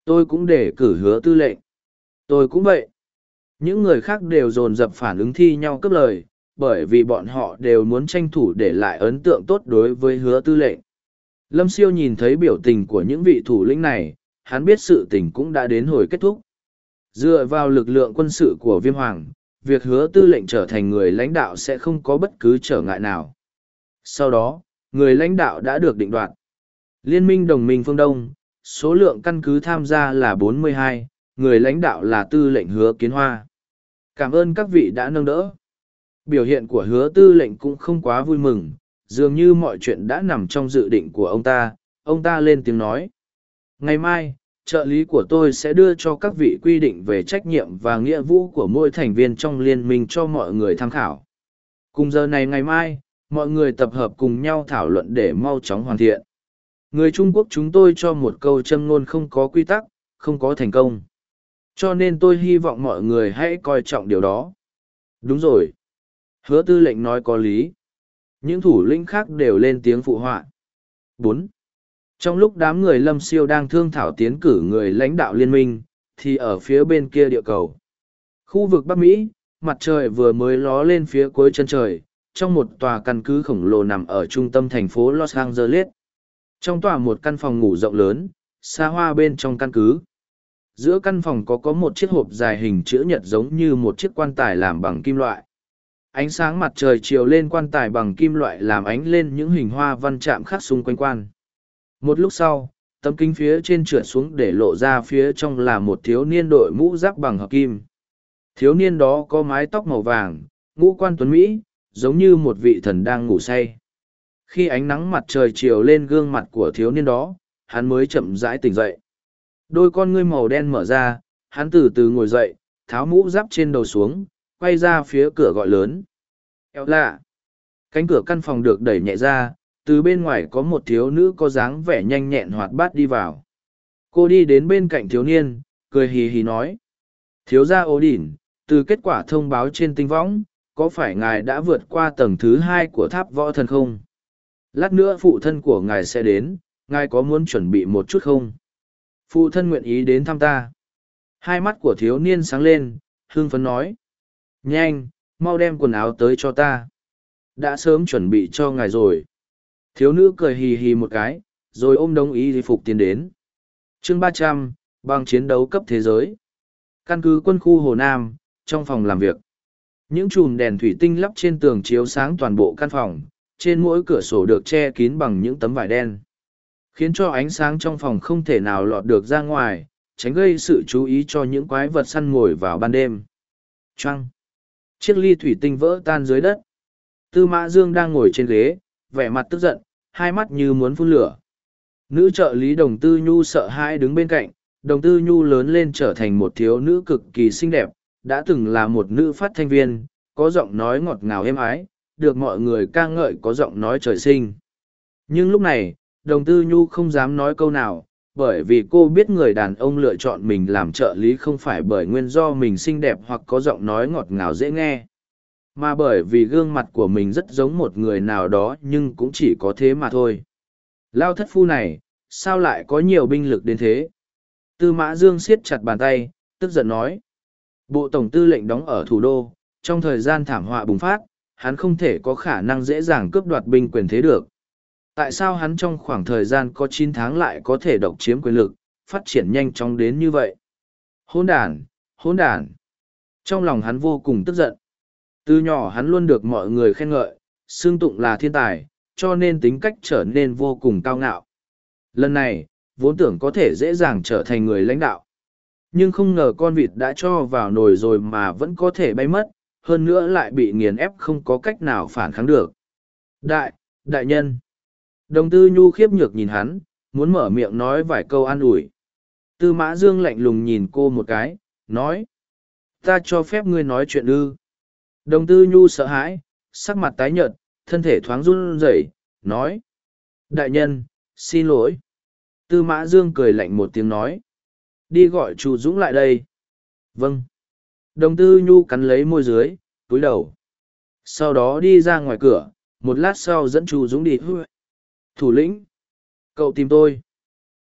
Tôi cũng đề cử hứa tư lệnh. Tôi cũng vậy. Những người khác đều dồn dập phản ứng thi nhau cấp lời, bởi vì bọn họ đều muốn tranh thủ để lại ấn tượng tốt đối với hứa tư lệnh. Lâm siêu nhìn thấy biểu tình của những vị thủ lĩnh này, hắn biết sự tình cũng đã đến hồi kết thúc. Dựa vào lực lượng quân sự của viêm hoàng, việc hứa tư lệnh trở thành người lãnh đạo sẽ không có bất cứ trở ngại nào. Sau đó, người lãnh đạo đã được định đoạt. Liên minh đồng minh phương Đông, số lượng căn cứ tham gia là 42, người lãnh đạo là tư lệnh hứa kiến hoa. Cảm ơn các vị đã nâng đỡ. Biểu hiện của hứa tư lệnh cũng không quá vui mừng, dường như mọi chuyện đã nằm trong dự định của ông ta, ông ta lên tiếng nói. Ngày mai, trợ lý của tôi sẽ đưa cho các vị quy định về trách nhiệm và nghĩa vụ của mỗi thành viên trong liên minh cho mọi người tham khảo. Cùng giờ này ngày mai, mọi người tập hợp cùng nhau thảo luận để mau chóng hoàn thiện. Người Trung Quốc chúng tôi cho một câu châm ngôn không có quy tắc, không có thành công. Cho nên tôi hy vọng mọi người hãy coi trọng điều đó. Đúng rồi. Hứa tư lệnh nói có lý. Những thủ lĩnh khác đều lên tiếng phụ họa. bốn trong lúc đám người lâm siêu đang thương thảo tiến cử người lãnh đạo liên minh, thì ở phía bên kia địa cầu. Khu vực Bắc Mỹ, mặt trời vừa mới ló lên phía cuối chân trời, trong một tòa căn cứ khổng lồ nằm ở trung tâm thành phố Los Angeles. Trong tòa một căn phòng ngủ rộng lớn, xa hoa bên trong căn cứ. Giữa căn phòng có có một chiếc hộp dài hình chữ nhật giống như một chiếc quan tài làm bằng kim loại. Ánh sáng mặt trời chiều lên quan tài bằng kim loại làm ánh lên những hình hoa văn chạm khắc xung quanh quan. Một lúc sau, tấm kính phía trên trượt xuống để lộ ra phía trong là một thiếu niên đội mũ giáp bằng hợp kim. Thiếu niên đó có mái tóc màu vàng, ngũ quan tuấn Mỹ, giống như một vị thần đang ngủ say. Khi ánh nắng mặt trời chiều lên gương mặt của thiếu niên đó, hắn mới chậm rãi tỉnh dậy. Đôi con ngươi màu đen mở ra, hắn từ từ ngồi dậy, tháo mũ giáp trên đầu xuống, quay ra phía cửa gọi lớn. Eo lạ! Cánh cửa căn phòng được đẩy nhẹ ra, từ bên ngoài có một thiếu nữ có dáng vẻ nhanh nhẹn hoạt bát đi vào. Cô đi đến bên cạnh thiếu niên, cười hì hì nói. Thiếu gia ố đỉn, từ kết quả thông báo trên tinh võng, có phải ngài đã vượt qua tầng thứ hai của tháp võ thần không? Lát nữa phụ thân của ngài sẽ đến, ngài có muốn chuẩn bị một chút không? Phụ thân nguyện ý đến thăm ta. Hai mắt của thiếu niên sáng lên, hương phấn nói. Nhanh, mau đem quần áo tới cho ta. Đã sớm chuẩn bị cho ngài rồi. Thiếu nữ cười hì hì một cái, rồi ôm đồng ý di phục tiến đến. chương ba trăm bằng chiến đấu cấp thế giới. Căn cứ quân khu Hồ Nam, trong phòng làm việc. Những chùm đèn thủy tinh lắp trên tường chiếu sáng toàn bộ căn phòng, trên mỗi cửa sổ được che kín bằng những tấm vải đen. Khiến cho ánh sáng trong phòng không thể nào lọt được ra ngoài, tránh gây sự chú ý cho những quái vật săn ngồi vào ban đêm. Trăng! Chiếc ly thủy tinh vỡ tan dưới đất. Tư Mã Dương đang ngồi trên ghế, vẻ mặt tức giận, hai mắt như muốn phun lửa. Nữ trợ lý đồng tư nhu sợ hãi đứng bên cạnh, đồng tư nhu lớn lên trở thành một thiếu nữ cực kỳ xinh đẹp, đã từng là một nữ phát thanh viên, có giọng nói ngọt ngào êm ái, được mọi người ca ngợi có giọng nói trời sinh. Nhưng lúc này, đồng tư nhu không dám nói câu nào, bởi vì cô biết người đàn ông lựa chọn mình làm trợ lý không phải bởi nguyên do mình xinh đẹp hoặc có giọng nói ngọt ngào dễ nghe mà bởi vì gương mặt của mình rất giống một người nào đó nhưng cũng chỉ có thế mà thôi. Lao thất phu này sao lại có nhiều binh lực đến thế? Tư mã dương siết chặt bàn tay tức giận nói. Bộ tổng tư lệnh đóng ở thủ đô trong thời gian thảm họa bùng phát hắn không thể có khả năng dễ dàng cướp đoạt binh quyền thế được. Tại sao hắn trong khoảng thời gian có chín tháng lại có thể độc chiếm quyền lực phát triển nhanh chóng đến như vậy? Hôn đàn, hôn đàn! trong lòng hắn vô cùng tức giận từ nhỏ hắn luôn được mọi người khen ngợi, xương tụng là thiên tài, cho nên tính cách trở nên vô cùng cao ngạo. Lần này, vốn tưởng có thể dễ dàng trở thành người lãnh đạo. Nhưng không ngờ con vịt đã cho vào nồi rồi mà vẫn có thể bay mất, hơn nữa lại bị nghiền ép không có cách nào phản kháng được. Đại, đại nhân. Đồng tư nhu khiếp nhược nhìn hắn, muốn mở miệng nói vài câu an ủi. Tư mã dương lạnh lùng nhìn cô một cái, nói. Ta cho phép ngươi nói chuyện ư. Đồng tư nhu sợ hãi, sắc mặt tái nhợt, thân thể thoáng run rẩy, nói. Đại nhân, xin lỗi. Tư mã dương cười lạnh một tiếng nói. Đi gọi chu Dũng lại đây. Vâng. Đồng tư nhu cắn lấy môi dưới, túi đầu. Sau đó đi ra ngoài cửa, một lát sau dẫn chu Dũng đi. Thủ lĩnh. Cậu tìm tôi.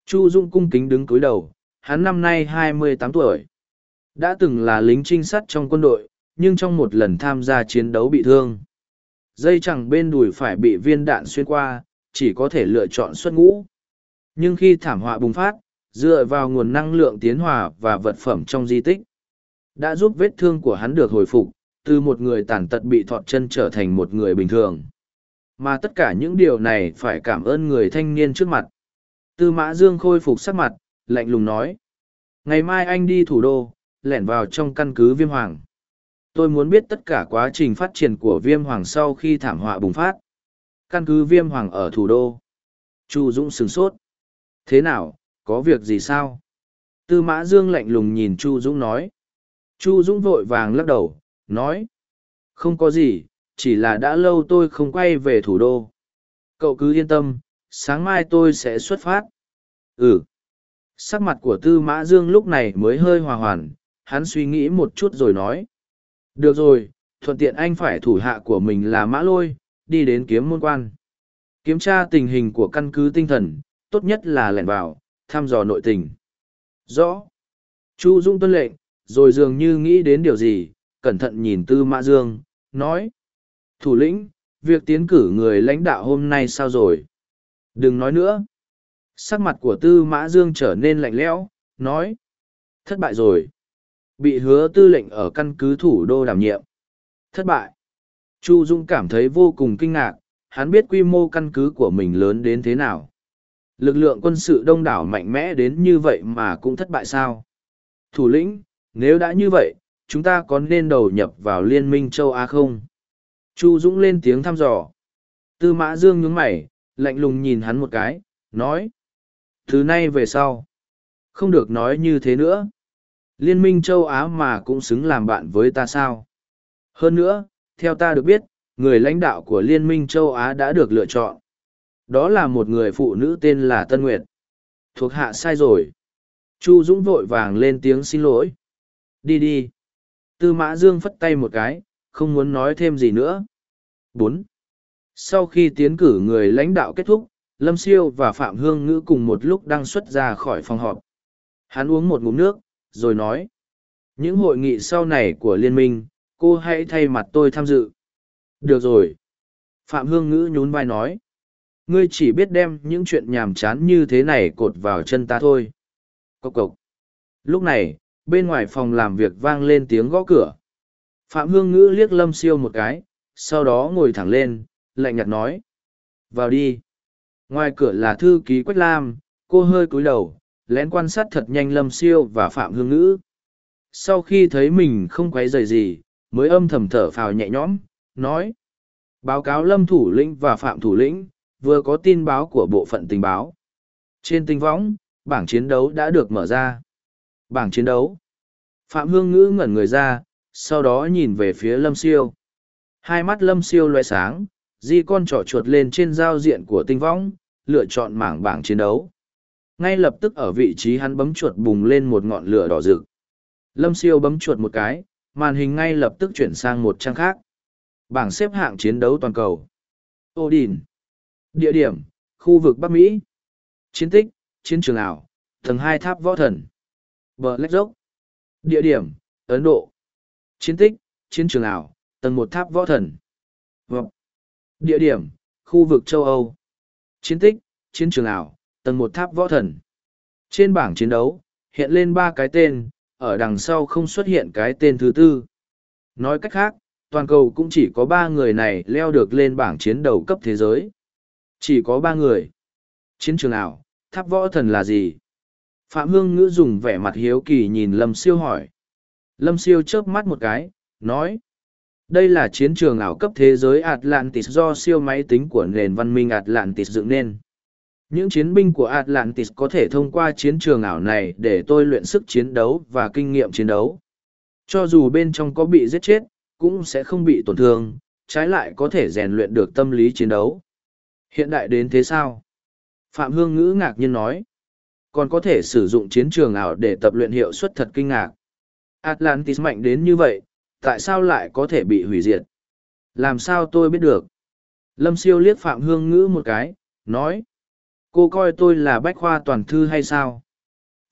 Chu Dũng cung kính đứng cúi đầu, hắn năm nay hai mươi tám tuổi. Đã từng là lính trinh sát trong quân đội, nhưng trong một lần tham gia chiến đấu bị thương. Dây chẳng bên đùi phải bị viên đạn xuyên qua, chỉ có thể lựa chọn xuất ngũ. Nhưng khi thảm họa bùng phát, dựa vào nguồn năng lượng tiến hòa và vật phẩm trong di tích, đã giúp vết thương của hắn được hồi phục, từ một người tàn tật bị thọt chân trở thành một người bình thường. Mà tất cả những điều này phải cảm ơn người thanh niên trước mặt. Tư Mã Dương khôi phục sắc mặt, lạnh lùng nói. Ngày mai anh đi thủ đô, lẻn vào trong căn cứ viêm hoàng tôi muốn biết tất cả quá trình phát triển của viêm hoàng sau khi thảm họa bùng phát. Căn cứ viêm hoàng ở thủ đô. Chu dũng sửng sốt. Thế nào, có việc gì sao? Tư mã dương lạnh lùng nhìn chu dũng nói. Chu dũng vội vàng lắc đầu, nói. Không có gì, chỉ là đã lâu tôi không quay về thủ đô. Cậu cứ yên tâm, sáng mai tôi sẽ xuất phát. Ừ. Sắc mặt của tư mã dương lúc này mới hơi hòa hoàn. Hắn suy nghĩ một chút rồi nói được rồi, thuận tiện anh phải thủ hạ của mình là mã lôi, đi đến kiếm môn quan. Kiểm tra tình hình của căn cứ tinh thần, tốt nhất là lẻn vào, thăm dò nội tình. Rõ. Chu Dung tuân lệnh, rồi dường như nghĩ đến điều gì, cẩn thận nhìn Tư Mã Dương, nói. Thủ lĩnh, việc tiến cử người lãnh đạo hôm nay sao rồi? Đừng nói nữa. Sắc mặt của Tư Mã Dương trở nên lạnh lẽo, nói. Thất bại rồi. Bị hứa tư lệnh ở căn cứ thủ đô đảm nhiệm. Thất bại. Chu Dung cảm thấy vô cùng kinh ngạc, hắn biết quy mô căn cứ của mình lớn đến thế nào. Lực lượng quân sự đông đảo mạnh mẽ đến như vậy mà cũng thất bại sao? Thủ lĩnh, nếu đã như vậy, chúng ta có nên đầu nhập vào Liên minh châu Á không? Chu Dũng lên tiếng thăm dò. Tư Mã Dương nhướng mày, lạnh lùng nhìn hắn một cái, nói. Thứ nay về sau. Không được nói như thế nữa. Liên minh châu Á mà cũng xứng làm bạn với ta sao? Hơn nữa, theo ta được biết, người lãnh đạo của Liên minh châu Á đã được lựa chọn. Đó là một người phụ nữ tên là Tân Nguyệt. Thuộc hạ sai rồi. Chu Dũng vội vàng lên tiếng xin lỗi. Đi đi. Tư Mã Dương phất tay một cái, không muốn nói thêm gì nữa. bốn Sau khi tiến cử người lãnh đạo kết thúc, Lâm Siêu và Phạm Hương Ngữ cùng một lúc đang xuất ra khỏi phòng họp. Hắn uống một ngụm nước, rồi nói. Những hội nghị sau này của liên minh, cô hãy thay mặt tôi tham dự. Được rồi. Phạm Hương Ngữ nhún vai nói. Ngươi chỉ biết đem những chuyện nhàm chán như thế này cột vào chân ta thôi. Cốc cốc. Lúc này, bên ngoài phòng làm việc vang lên tiếng gõ cửa. Phạm Hương Ngữ liếc Lâm Siêu một cái, sau đó ngồi thẳng lên, lạnh nhạt nói. Vào đi. Ngoài cửa là thư ký Quách Lam, cô hơi cúi đầu, lén quan sát thật nhanh Lâm Siêu và Phạm Hương Ngữ. Sau khi thấy mình không quấy rầy gì, mới âm thầm thở phào nhẹ nhõm, nói. Báo cáo Lâm Thủ lĩnh và Phạm Thủ lĩnh, vừa có tin báo của bộ phận tình báo. Trên tinh võng, bảng chiến đấu đã được mở ra. Bảng chiến đấu. Phạm Hương Ngữ ngẩn người ra, sau đó nhìn về phía Lâm Siêu. Hai mắt Lâm Siêu loe sáng, di con trỏ chuột lên trên giao diện của tinh võng, lựa chọn mảng bảng chiến đấu. Ngay lập tức ở vị trí hắn bấm chuột bùng lên một ngọn lửa đỏ rực. Lâm Siêu bấm chuột một cái, màn hình ngay lập tức chuyển sang một trang khác. Bảng xếp hạng chiến đấu toàn cầu. Odin. Địa điểm, khu vực Bắc Mỹ. Chiến tích, chiến trường ảo, tầng hai tháp võ thần. Black Rock. Địa điểm, Ấn Độ. Chiến tích, chiến trường ảo, tầng một tháp võ thần. Vọc. Địa điểm, khu vực châu Âu. Chiến tích, chiến trường ảo, tầng một tháp võ thần. Trên bảng chiến đấu, hiện lên ba cái tên, ở đằng sau không xuất hiện cái tên thứ tư. Nói cách khác, toàn cầu cũng chỉ có ba người này leo được lên bảng chiến đầu cấp thế giới. Chỉ có ba người. Chiến trường ảo, tháp võ thần là gì? Phạm Hương Ngữ dùng vẻ mặt hiếu kỳ nhìn Lâm Siêu hỏi. Lâm Siêu chớp mắt một cái, nói. Đây là chiến trường ảo cấp thế giới Atlantis do siêu máy tính của nền văn minh Atlantis dựng nên. Những chiến binh của Atlantis có thể thông qua chiến trường ảo này để tôi luyện sức chiến đấu và kinh nghiệm chiến đấu. Cho dù bên trong có bị giết chết, cũng sẽ không bị tổn thương, trái lại có thể rèn luyện được tâm lý chiến đấu. Hiện đại đến thế sao? Phạm Hương Ngữ ngạc nhiên nói. Còn có thể sử dụng chiến trường ảo để tập luyện hiệu suất thật kinh ngạc. Atlantis mạnh đến như vậy, tại sao lại có thể bị hủy diệt? Làm sao tôi biết được? Lâm siêu liếc Phạm Hương Ngữ một cái, nói. Cô coi tôi là bách khoa toàn thư hay sao?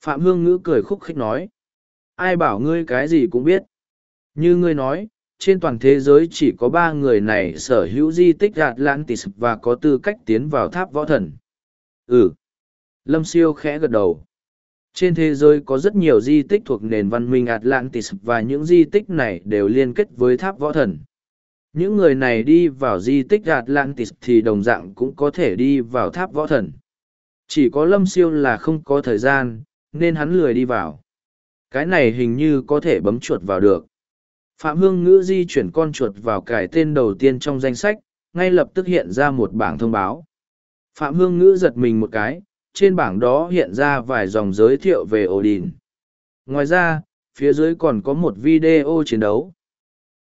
Phạm Hương Ngữ cười khúc khích nói. Ai bảo ngươi cái gì cũng biết. Như ngươi nói, trên toàn thế giới chỉ có ba người này sở hữu di tích Atlantis và có tư cách tiến vào tháp võ thần. Ừ. Lâm Siêu khẽ gật đầu. Trên thế giới có rất nhiều di tích thuộc nền văn minh Atlantis và những di tích này đều liên kết với tháp võ thần. Những người này đi vào di tích Atlantis thì đồng dạng cũng có thể đi vào tháp võ thần. Chỉ có Lâm Siêu là không có thời gian, nên hắn lười đi vào. Cái này hình như có thể bấm chuột vào được. Phạm Hương Ngữ di chuyển con chuột vào cải tên đầu tiên trong danh sách, ngay lập tức hiện ra một bảng thông báo. Phạm Hương Ngữ giật mình một cái, trên bảng đó hiện ra vài dòng giới thiệu về Odin. Ngoài ra, phía dưới còn có một video chiến đấu.